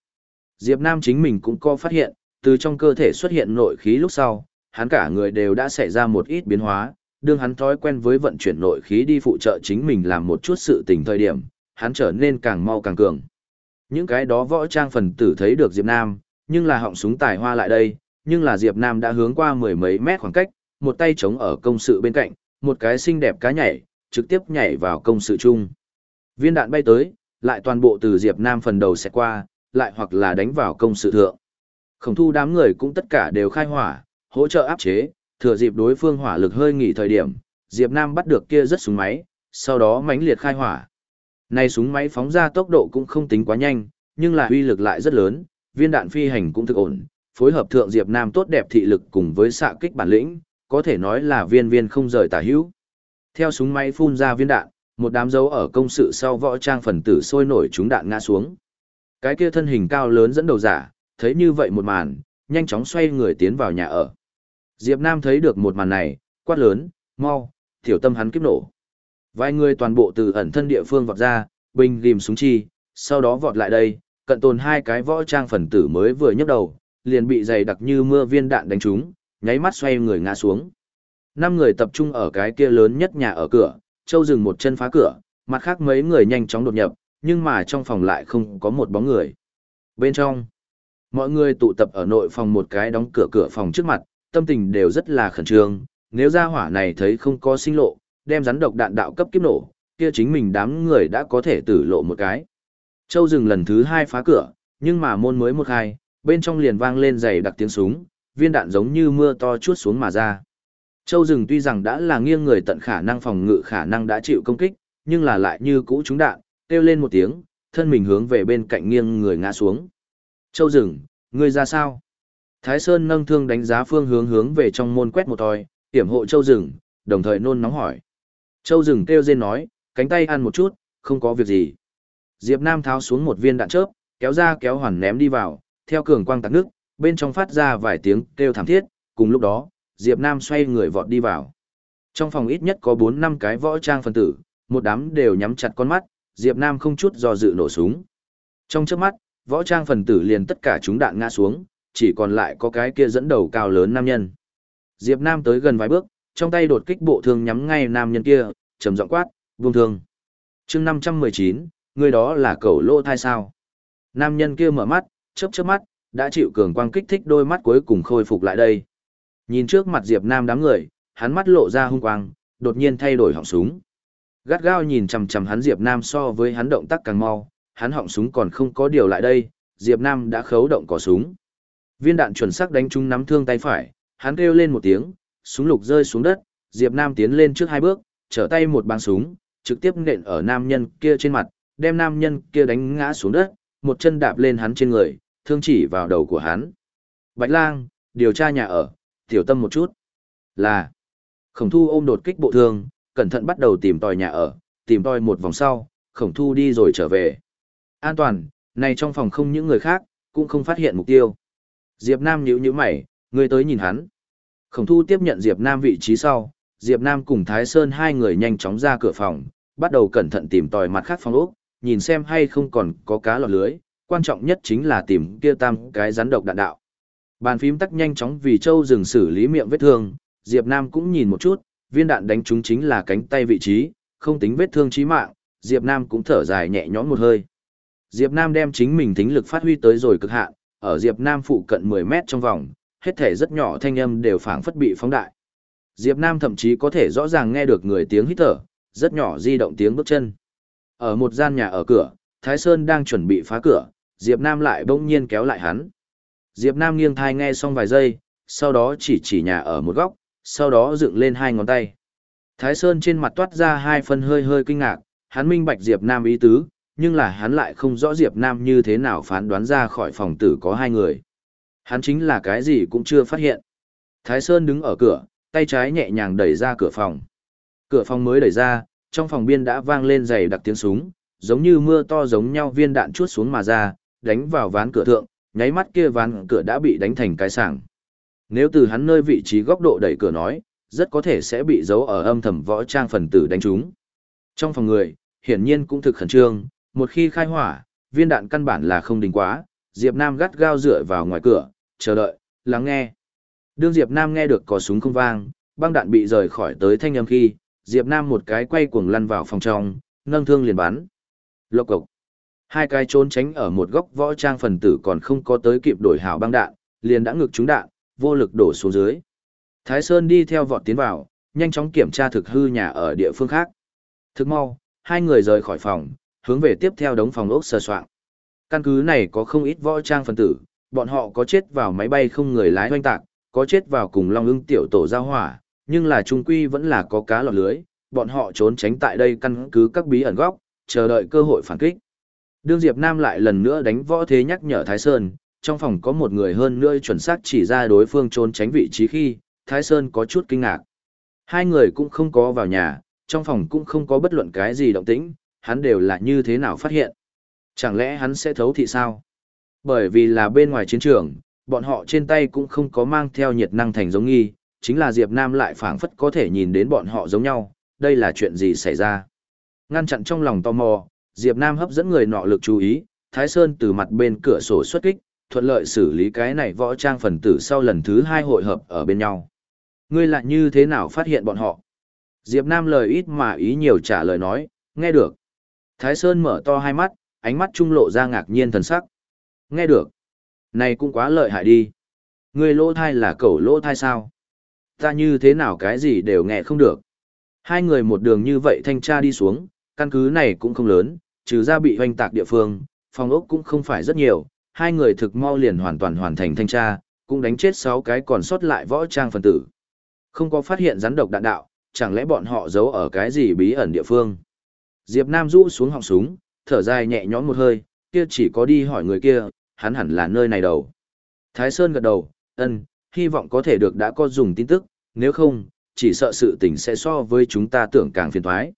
Diệp Nam chính mình cũng có phát hiện, từ trong cơ thể xuất hiện nội khí lúc sau, hắn cả người đều đã xảy ra một ít biến hóa, đương hắn thói quen với vận chuyển nội khí đi phụ trợ chính mình làm một chút sự tình thời điểm, hắn trở nên càng mau càng cường. Những cái đó võ trang phần tử thấy được Diệp Nam, nhưng là họng súng tài hoa lại đây, nhưng là Diệp Nam đã hướng qua mười mấy mét khoảng cách, một tay chống ở công sự bên cạnh, một cái xinh đẹp cá nhảy, trực tiếp nhảy vào công sự chung. Viên đạn bay tới, lại toàn bộ từ Diệp Nam phần đầu sẽ qua, lại hoặc là đánh vào công sự thượng. Khổng thu đám người cũng tất cả đều khai hỏa, hỗ trợ áp chế, thừa dịp đối phương hỏa lực hơi nghỉ thời điểm, Diệp Nam bắt được kia rất súng máy, sau đó mãnh liệt khai hỏa. Này súng máy phóng ra tốc độ cũng không tính quá nhanh, nhưng là uy lực lại rất lớn, viên đạn phi hành cũng thực ổn, phối hợp thượng Diệp Nam tốt đẹp thị lực cùng với xạ kích bản lĩnh, có thể nói là viên viên không rời tả hữu. Theo súng máy phun ra viên đạn, một đám dấu ở công sự sau võ trang phần tử sôi nổi chúng đạn ngã xuống. Cái kia thân hình cao lớn dẫn đầu giả, thấy như vậy một màn, nhanh chóng xoay người tiến vào nhà ở. Diệp Nam thấy được một màn này, quát lớn, mau, tiểu tâm hắn kiếp nổ. Vài người toàn bộ từ ẩn thân địa phương vọt ra, bình ghim súng chi, sau đó vọt lại đây, cận tồn hai cái võ trang phần tử mới vừa nhấc đầu, liền bị dày đặc như mưa viên đạn đánh trúng, nháy mắt xoay người ngã xuống. Năm người tập trung ở cái kia lớn nhất nhà ở cửa, Châu dừng một chân phá cửa, mặt khác mấy người nhanh chóng đột nhập, nhưng mà trong phòng lại không có một bóng người. Bên trong, mọi người tụ tập ở nội phòng một cái đóng cửa cửa phòng trước mặt, tâm tình đều rất là khẩn trương, nếu ra hỏa này thấy không có sinh lộ, đem rắn độc đạn đạo cấp kiếp nổ, kia chính mình đám người đã có thể tử lộ một cái. Châu dừng lần thứ hai phá cửa, nhưng mà môn mới một hai, bên trong liền vang lên dày đặc tiếng súng, viên đạn giống như mưa to chuốt xuống mà ra. Châu rừng tuy rằng đã là nghiêng người tận khả năng phòng ngự khả năng đã chịu công kích, nhưng là lại như cũ trúng đạn, kêu lên một tiếng, thân mình hướng về bên cạnh nghiêng người ngã xuống. Châu rừng, ngươi ra sao? Thái Sơn nâng thương đánh giá phương hướng hướng về trong môn quét một tòi, hiểm hộ Châu rừng, đồng thời nôn nóng hỏi. Châu rừng kêu rên nói, cánh tay ăn một chút, không có việc gì. Diệp Nam tháo xuống một viên đạn chớp, kéo ra kéo hoàn ném đi vào, theo cường quang tạc nước, bên trong phát ra vài tiếng kêu thảm thiết, cùng lúc đó, Diệp Nam xoay người vọt đi vào. Trong phòng ít nhất có 4 năm cái võ trang phần tử, một đám đều nhắm chặt con mắt, Diệp Nam không chút do dự nổ súng. Trong chớp mắt, võ trang phần tử liền tất cả chúng đạn ngã xuống, chỉ còn lại có cái kia dẫn đầu cao lớn nam nhân. Diệp Nam tới gần vài bước, trong tay đột kích bộ thương nhắm ngay nam nhân kia, trầm giọng quát, vung thương." Chương 519, người đó là cẩu lô thai sao? Nam nhân kia mở mắt, chớp chớp mắt, đã chịu cường quang kích thích đôi mắt cuối cùng khôi phục lại đây. Nhìn trước mặt Diệp Nam đám người, hắn mắt lộ ra hung quang, đột nhiên thay đổi họng súng. Gắt gao nhìn chằm chằm hắn Diệp Nam so với hắn động tác càng mau, hắn họng súng còn không có điều lại đây, Diệp Nam đã khấu động cò súng. Viên đạn chuẩn xác đánh trúng nắm thương tay phải, hắn kêu lên một tiếng, súng lục rơi xuống đất, Diệp Nam tiến lên trước hai bước, trở tay một băng súng, trực tiếp nện ở nam nhân kia trên mặt, đem nam nhân kia đánh ngã xuống đất, một chân đạp lên hắn trên người, thương chỉ vào đầu của hắn. Bạch lang, điều tra nhà ở, tiểu tâm một chút. Là, khổng thu ôm đột kích bộ thương, cẩn thận bắt đầu tìm tòi nhà ở, tìm tòi một vòng sau, khổng thu đi rồi trở về. An toàn, này trong phòng không những người khác, cũng không phát hiện mục tiêu. Diệp Nam nhíu nhíu mày, người tới nhìn hắn. Khổng thu tiếp nhận Diệp Nam vị trí sau, Diệp Nam cùng Thái Sơn hai người nhanh chóng ra cửa phòng, bắt đầu cẩn thận tìm tòi mặt khác phòng ốc, nhìn xem hay không còn có cá lọt lưới, quan trọng nhất chính là tìm kia tam cái rắn độc đạn đạo. Bàn phím tắc nhanh chóng vì Châu dừng xử lý miệng vết thương, Diệp Nam cũng nhìn một chút, viên đạn đánh trúng chính là cánh tay vị trí, không tính vết thương chí mạng, Diệp Nam cũng thở dài nhẹ nhõm một hơi. Diệp Nam đem chính mình tính lực phát huy tới rồi cực hạn, ở Diệp Nam phụ cận 10 mét trong vòng, hết thể rất nhỏ thanh âm đều phảng phất bị phóng đại. Diệp Nam thậm chí có thể rõ ràng nghe được người tiếng hít thở, rất nhỏ di động tiếng bước chân. Ở một gian nhà ở cửa, Thái Sơn đang chuẩn bị phá cửa, Diệp Nam lại bỗng nhiên kéo lại hắn. Diệp Nam nghiêng thai nghe xong vài giây, sau đó chỉ chỉ nhà ở một góc, sau đó dựng lên hai ngón tay. Thái Sơn trên mặt toát ra hai phần hơi hơi kinh ngạc, hắn minh bạch Diệp Nam ý tứ, nhưng là hắn lại không rõ Diệp Nam như thế nào phán đoán ra khỏi phòng tử có hai người. Hắn chính là cái gì cũng chưa phát hiện. Thái Sơn đứng ở cửa, tay trái nhẹ nhàng đẩy ra cửa phòng. Cửa phòng mới đẩy ra, trong phòng biên đã vang lên dày đặc tiếng súng, giống như mưa to giống nhau viên đạn chuốt xuống mà ra, đánh vào ván cửa thượng, nháy mắt kia ván cửa đã bị đánh thành cái sảng. Nếu từ hắn nơi vị trí góc độ đẩy cửa nói, rất có thể sẽ bị giấu ở âm thầm võ trang phần tử đánh trúng. Trong phòng người, hiển nhiên cũng thực khẩn trương, một khi khai hỏa, viên đạn căn bản là không đình quá, Diệp Nam gắt gao dựa vào ngoài cửa, chờ đợi, lắng nghe. Đương Diệp Nam nghe được có súng không vang, băng đạn bị rời khỏi tới thanh âm khi, Diệp Nam một cái quay cuồng lăn vào phòng trong, nâng thương liền bắn. Lộc cộc. Hai cái trốn tránh ở một góc võ trang phần tử còn không có tới kịp đổi hảo băng đạn, liền đã ngực trúng đạn, vô lực đổ xuống dưới. Thái Sơn đi theo vọt tiến vào, nhanh chóng kiểm tra thực hư nhà ở địa phương khác. Thức mau, hai người rời khỏi phòng, hướng về tiếp theo đống phòng ốc sơ soạn. Căn cứ này có không ít võ trang phần tử, bọn họ có chết vào máy bay không người lái hoanh tạc, có chết vào cùng Long ưng tiểu tổ giao hỏa, nhưng là trung quy vẫn là có cá lọt lưới, bọn họ trốn tránh tại đây căn cứ các bí ẩn góc, chờ đợi cơ hội phản kích. Đương Diệp Nam lại lần nữa đánh võ thế nhắc nhở Thái Sơn, trong phòng có một người hơn nữa chuẩn xác chỉ ra đối phương trốn tránh vị trí khi, Thái Sơn có chút kinh ngạc. Hai người cũng không có vào nhà, trong phòng cũng không có bất luận cái gì động tĩnh, hắn đều là như thế nào phát hiện. Chẳng lẽ hắn sẽ thấu thị sao? Bởi vì là bên ngoài chiến trường, bọn họ trên tay cũng không có mang theo nhiệt năng thành giống nghi, chính là Diệp Nam lại phảng phất có thể nhìn đến bọn họ giống nhau, đây là chuyện gì xảy ra. Ngăn chặn trong lòng tò mò, Diệp Nam hấp dẫn người nọ lực chú ý, Thái Sơn từ mặt bên cửa sổ xuất kích, thuận lợi xử lý cái này võ trang phần tử sau lần thứ hai hội hợp ở bên nhau. Ngươi lại như thế nào phát hiện bọn họ? Diệp Nam lời ít mà ý nhiều trả lời nói, nghe được. Thái Sơn mở to hai mắt, ánh mắt trung lộ ra ngạc nhiên thần sắc. Nghe được. Này cũng quá lợi hại đi. Ngươi lỗ thai là cẩu lỗ thai sao? Ta như thế nào cái gì đều nghe không được. Hai người một đường như vậy thanh tra đi xuống, căn cứ này cũng không lớn, trừ ra bị hoành tạc địa phương, phòng ốc cũng không phải rất nhiều, hai người thực mau liền hoàn toàn hoàn thành thanh tra, cũng đánh chết sáu cái còn sót lại võ trang phần tử. Không có phát hiện rắn độc đạn đạo, chẳng lẽ bọn họ giấu ở cái gì bí ẩn địa phương. Diệp Nam rũ xuống họng súng, thở dài nhẹ nhõm một hơi, kia chỉ có đi hỏi người kia, hắn hẳn là nơi này đầu. Thái Sơn gật đầu, ân, hy vọng có thể được đã có dùng tin tức, nếu không, chỉ sợ sự tình sẽ so với chúng ta tưởng càng phiền toái.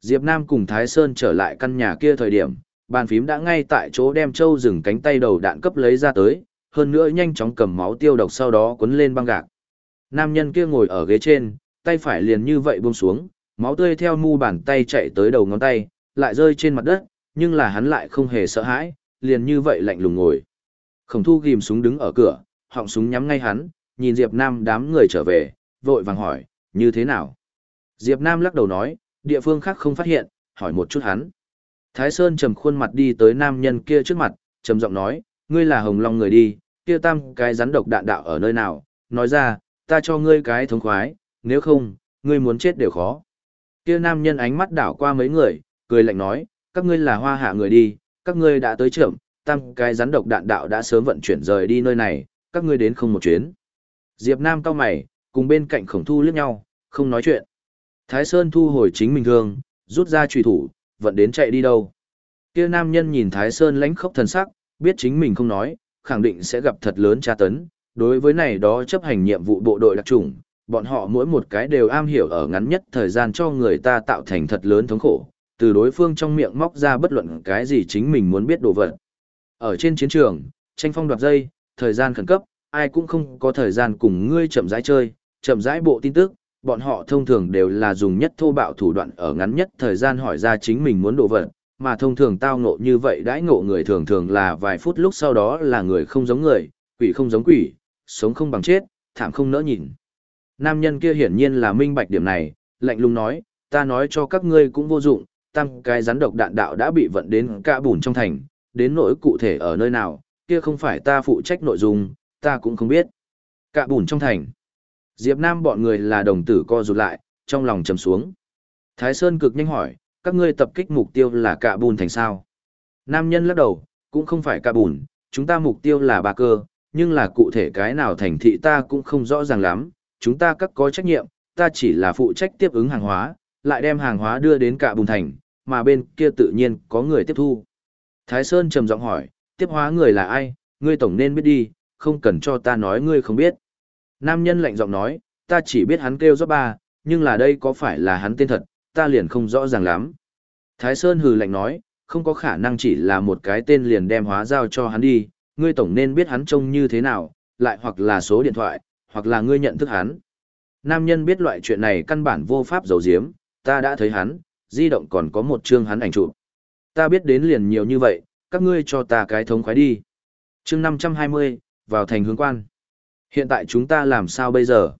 Diệp Nam cùng Thái Sơn trở lại căn nhà kia thời điểm, bàn phím đã ngay tại chỗ đem châu rừng cánh tay đầu đạn cấp lấy ra tới, hơn nữa nhanh chóng cầm máu tiêu độc sau đó cuốn lên băng gạc. Nam nhân kia ngồi ở ghế trên, tay phải liền như vậy buông xuống, máu tươi theo mu bàn tay chạy tới đầu ngón tay, lại rơi trên mặt đất, nhưng là hắn lại không hề sợ hãi, liền như vậy lạnh lùng ngồi. Khổng thu ghim súng đứng ở cửa, họng súng nhắm ngay hắn, nhìn Diệp Nam đám người trở về, vội vàng hỏi, như thế nào? Diệp Nam lắc đầu nói, địa phương khác không phát hiện, hỏi một chút hắn. Thái Sơn trầm khuôn mặt đi tới nam nhân kia trước mặt, trầm giọng nói, ngươi là hồng long người đi, kia tam cái rắn độc đạn đạo ở nơi nào, nói ra, ta cho ngươi cái thống khoái, nếu không, ngươi muốn chết đều khó. Kia nam nhân ánh mắt đảo qua mấy người, cười lạnh nói, các ngươi là hoa hạ người đi, các ngươi đã tới trưởng, tam cái rắn độc đạn đạo đã sớm vận chuyển rời đi nơi này, các ngươi đến không một chuyến. Diệp Nam cao mày, cùng bên cạnh khổng thu liếc nhau, không nói chuyện. Thái Sơn thu hồi chính mình thương, rút ra trùy thủ, vận đến chạy đi đâu. Kia nam nhân nhìn Thái Sơn lãnh khốc thần sắc, biết chính mình không nói, khẳng định sẽ gặp thật lớn tra tấn. Đối với này đó chấp hành nhiệm vụ bộ đội đặc trùng, bọn họ mỗi một cái đều am hiểu ở ngắn nhất thời gian cho người ta tạo thành thật lớn thống khổ, từ đối phương trong miệng móc ra bất luận cái gì chính mình muốn biết đồ vật. Ở trên chiến trường, tranh phong đoạt dây, thời gian khẩn cấp, ai cũng không có thời gian cùng ngươi chậm rãi chơi, chậm rãi bộ tin tức, bọn họ thông thường đều là dùng nhất thô bạo thủ đoạn ở ngắn nhất thời gian hỏi ra chính mình muốn đồ vật, mà thông thường tao ngộ như vậy đãi ngộ người thường thường là vài phút lúc sau đó là người không giống người, quỷ không giống quỷ, sống không bằng chết, thảm không nỡ nhìn. Nam nhân kia hiển nhiên là minh bạch điểm này, lạnh lùng nói, ta nói cho các ngươi cũng vô dụng, tăng cái rắn độc đạn đạo đã bị vận đến cả bùn trong thành, đến nỗi cụ thể ở nơi nào, kia không phải ta phụ trách nội dung, ta cũng không biết. Cả bùn trong thành. Diệp Nam bọn người là đồng tử co rụt lại, trong lòng trầm xuống. Thái Sơn cực nhanh hỏi, các ngươi tập kích mục tiêu là cả bùn thành sao? Nam nhân lắc đầu, cũng không phải cả bùn, chúng ta mục tiêu là ba cơ, nhưng là cụ thể cái nào thành thị ta cũng không rõ ràng lắm, chúng ta các có trách nhiệm, ta chỉ là phụ trách tiếp ứng hàng hóa, lại đem hàng hóa đưa đến cả bùng thành, mà bên kia tự nhiên có người tiếp thu. Thái Sơn trầm giọng hỏi, tiếp hóa người là ai, ngươi tổng nên biết đi, không cần cho ta nói ngươi không biết. Nam nhân lạnh giọng nói, ta chỉ biết hắn kêu giáp ba, nhưng là đây có phải là hắn tên thật, ta liền không rõ ràng lắm. Thái Sơn hừ lạnh nói, không có khả năng chỉ là một cái tên liền đem hóa giao cho hắn đi, ngươi tổng nên biết hắn trông như thế nào, lại hoặc là số điện thoại, hoặc là ngươi nhận thức hắn. Nam nhân biết loại chuyện này căn bản vô pháp giấu giếm, ta đã thấy hắn, di động còn có một chương hắn ảnh chụp. Ta biết đến liền nhiều như vậy, các ngươi cho ta cái thống khoái đi. Chương 520, vào thành hướng quan. Hiện tại chúng ta làm sao bây giờ?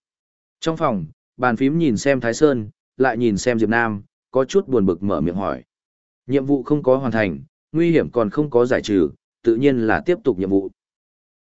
Trong phòng, bàn phím nhìn xem Thái Sơn, lại nhìn xem Diệp Nam, có chút buồn bực mở miệng hỏi. Nhiệm vụ không có hoàn thành, nguy hiểm còn không có giải trừ, tự nhiên là tiếp tục nhiệm vụ.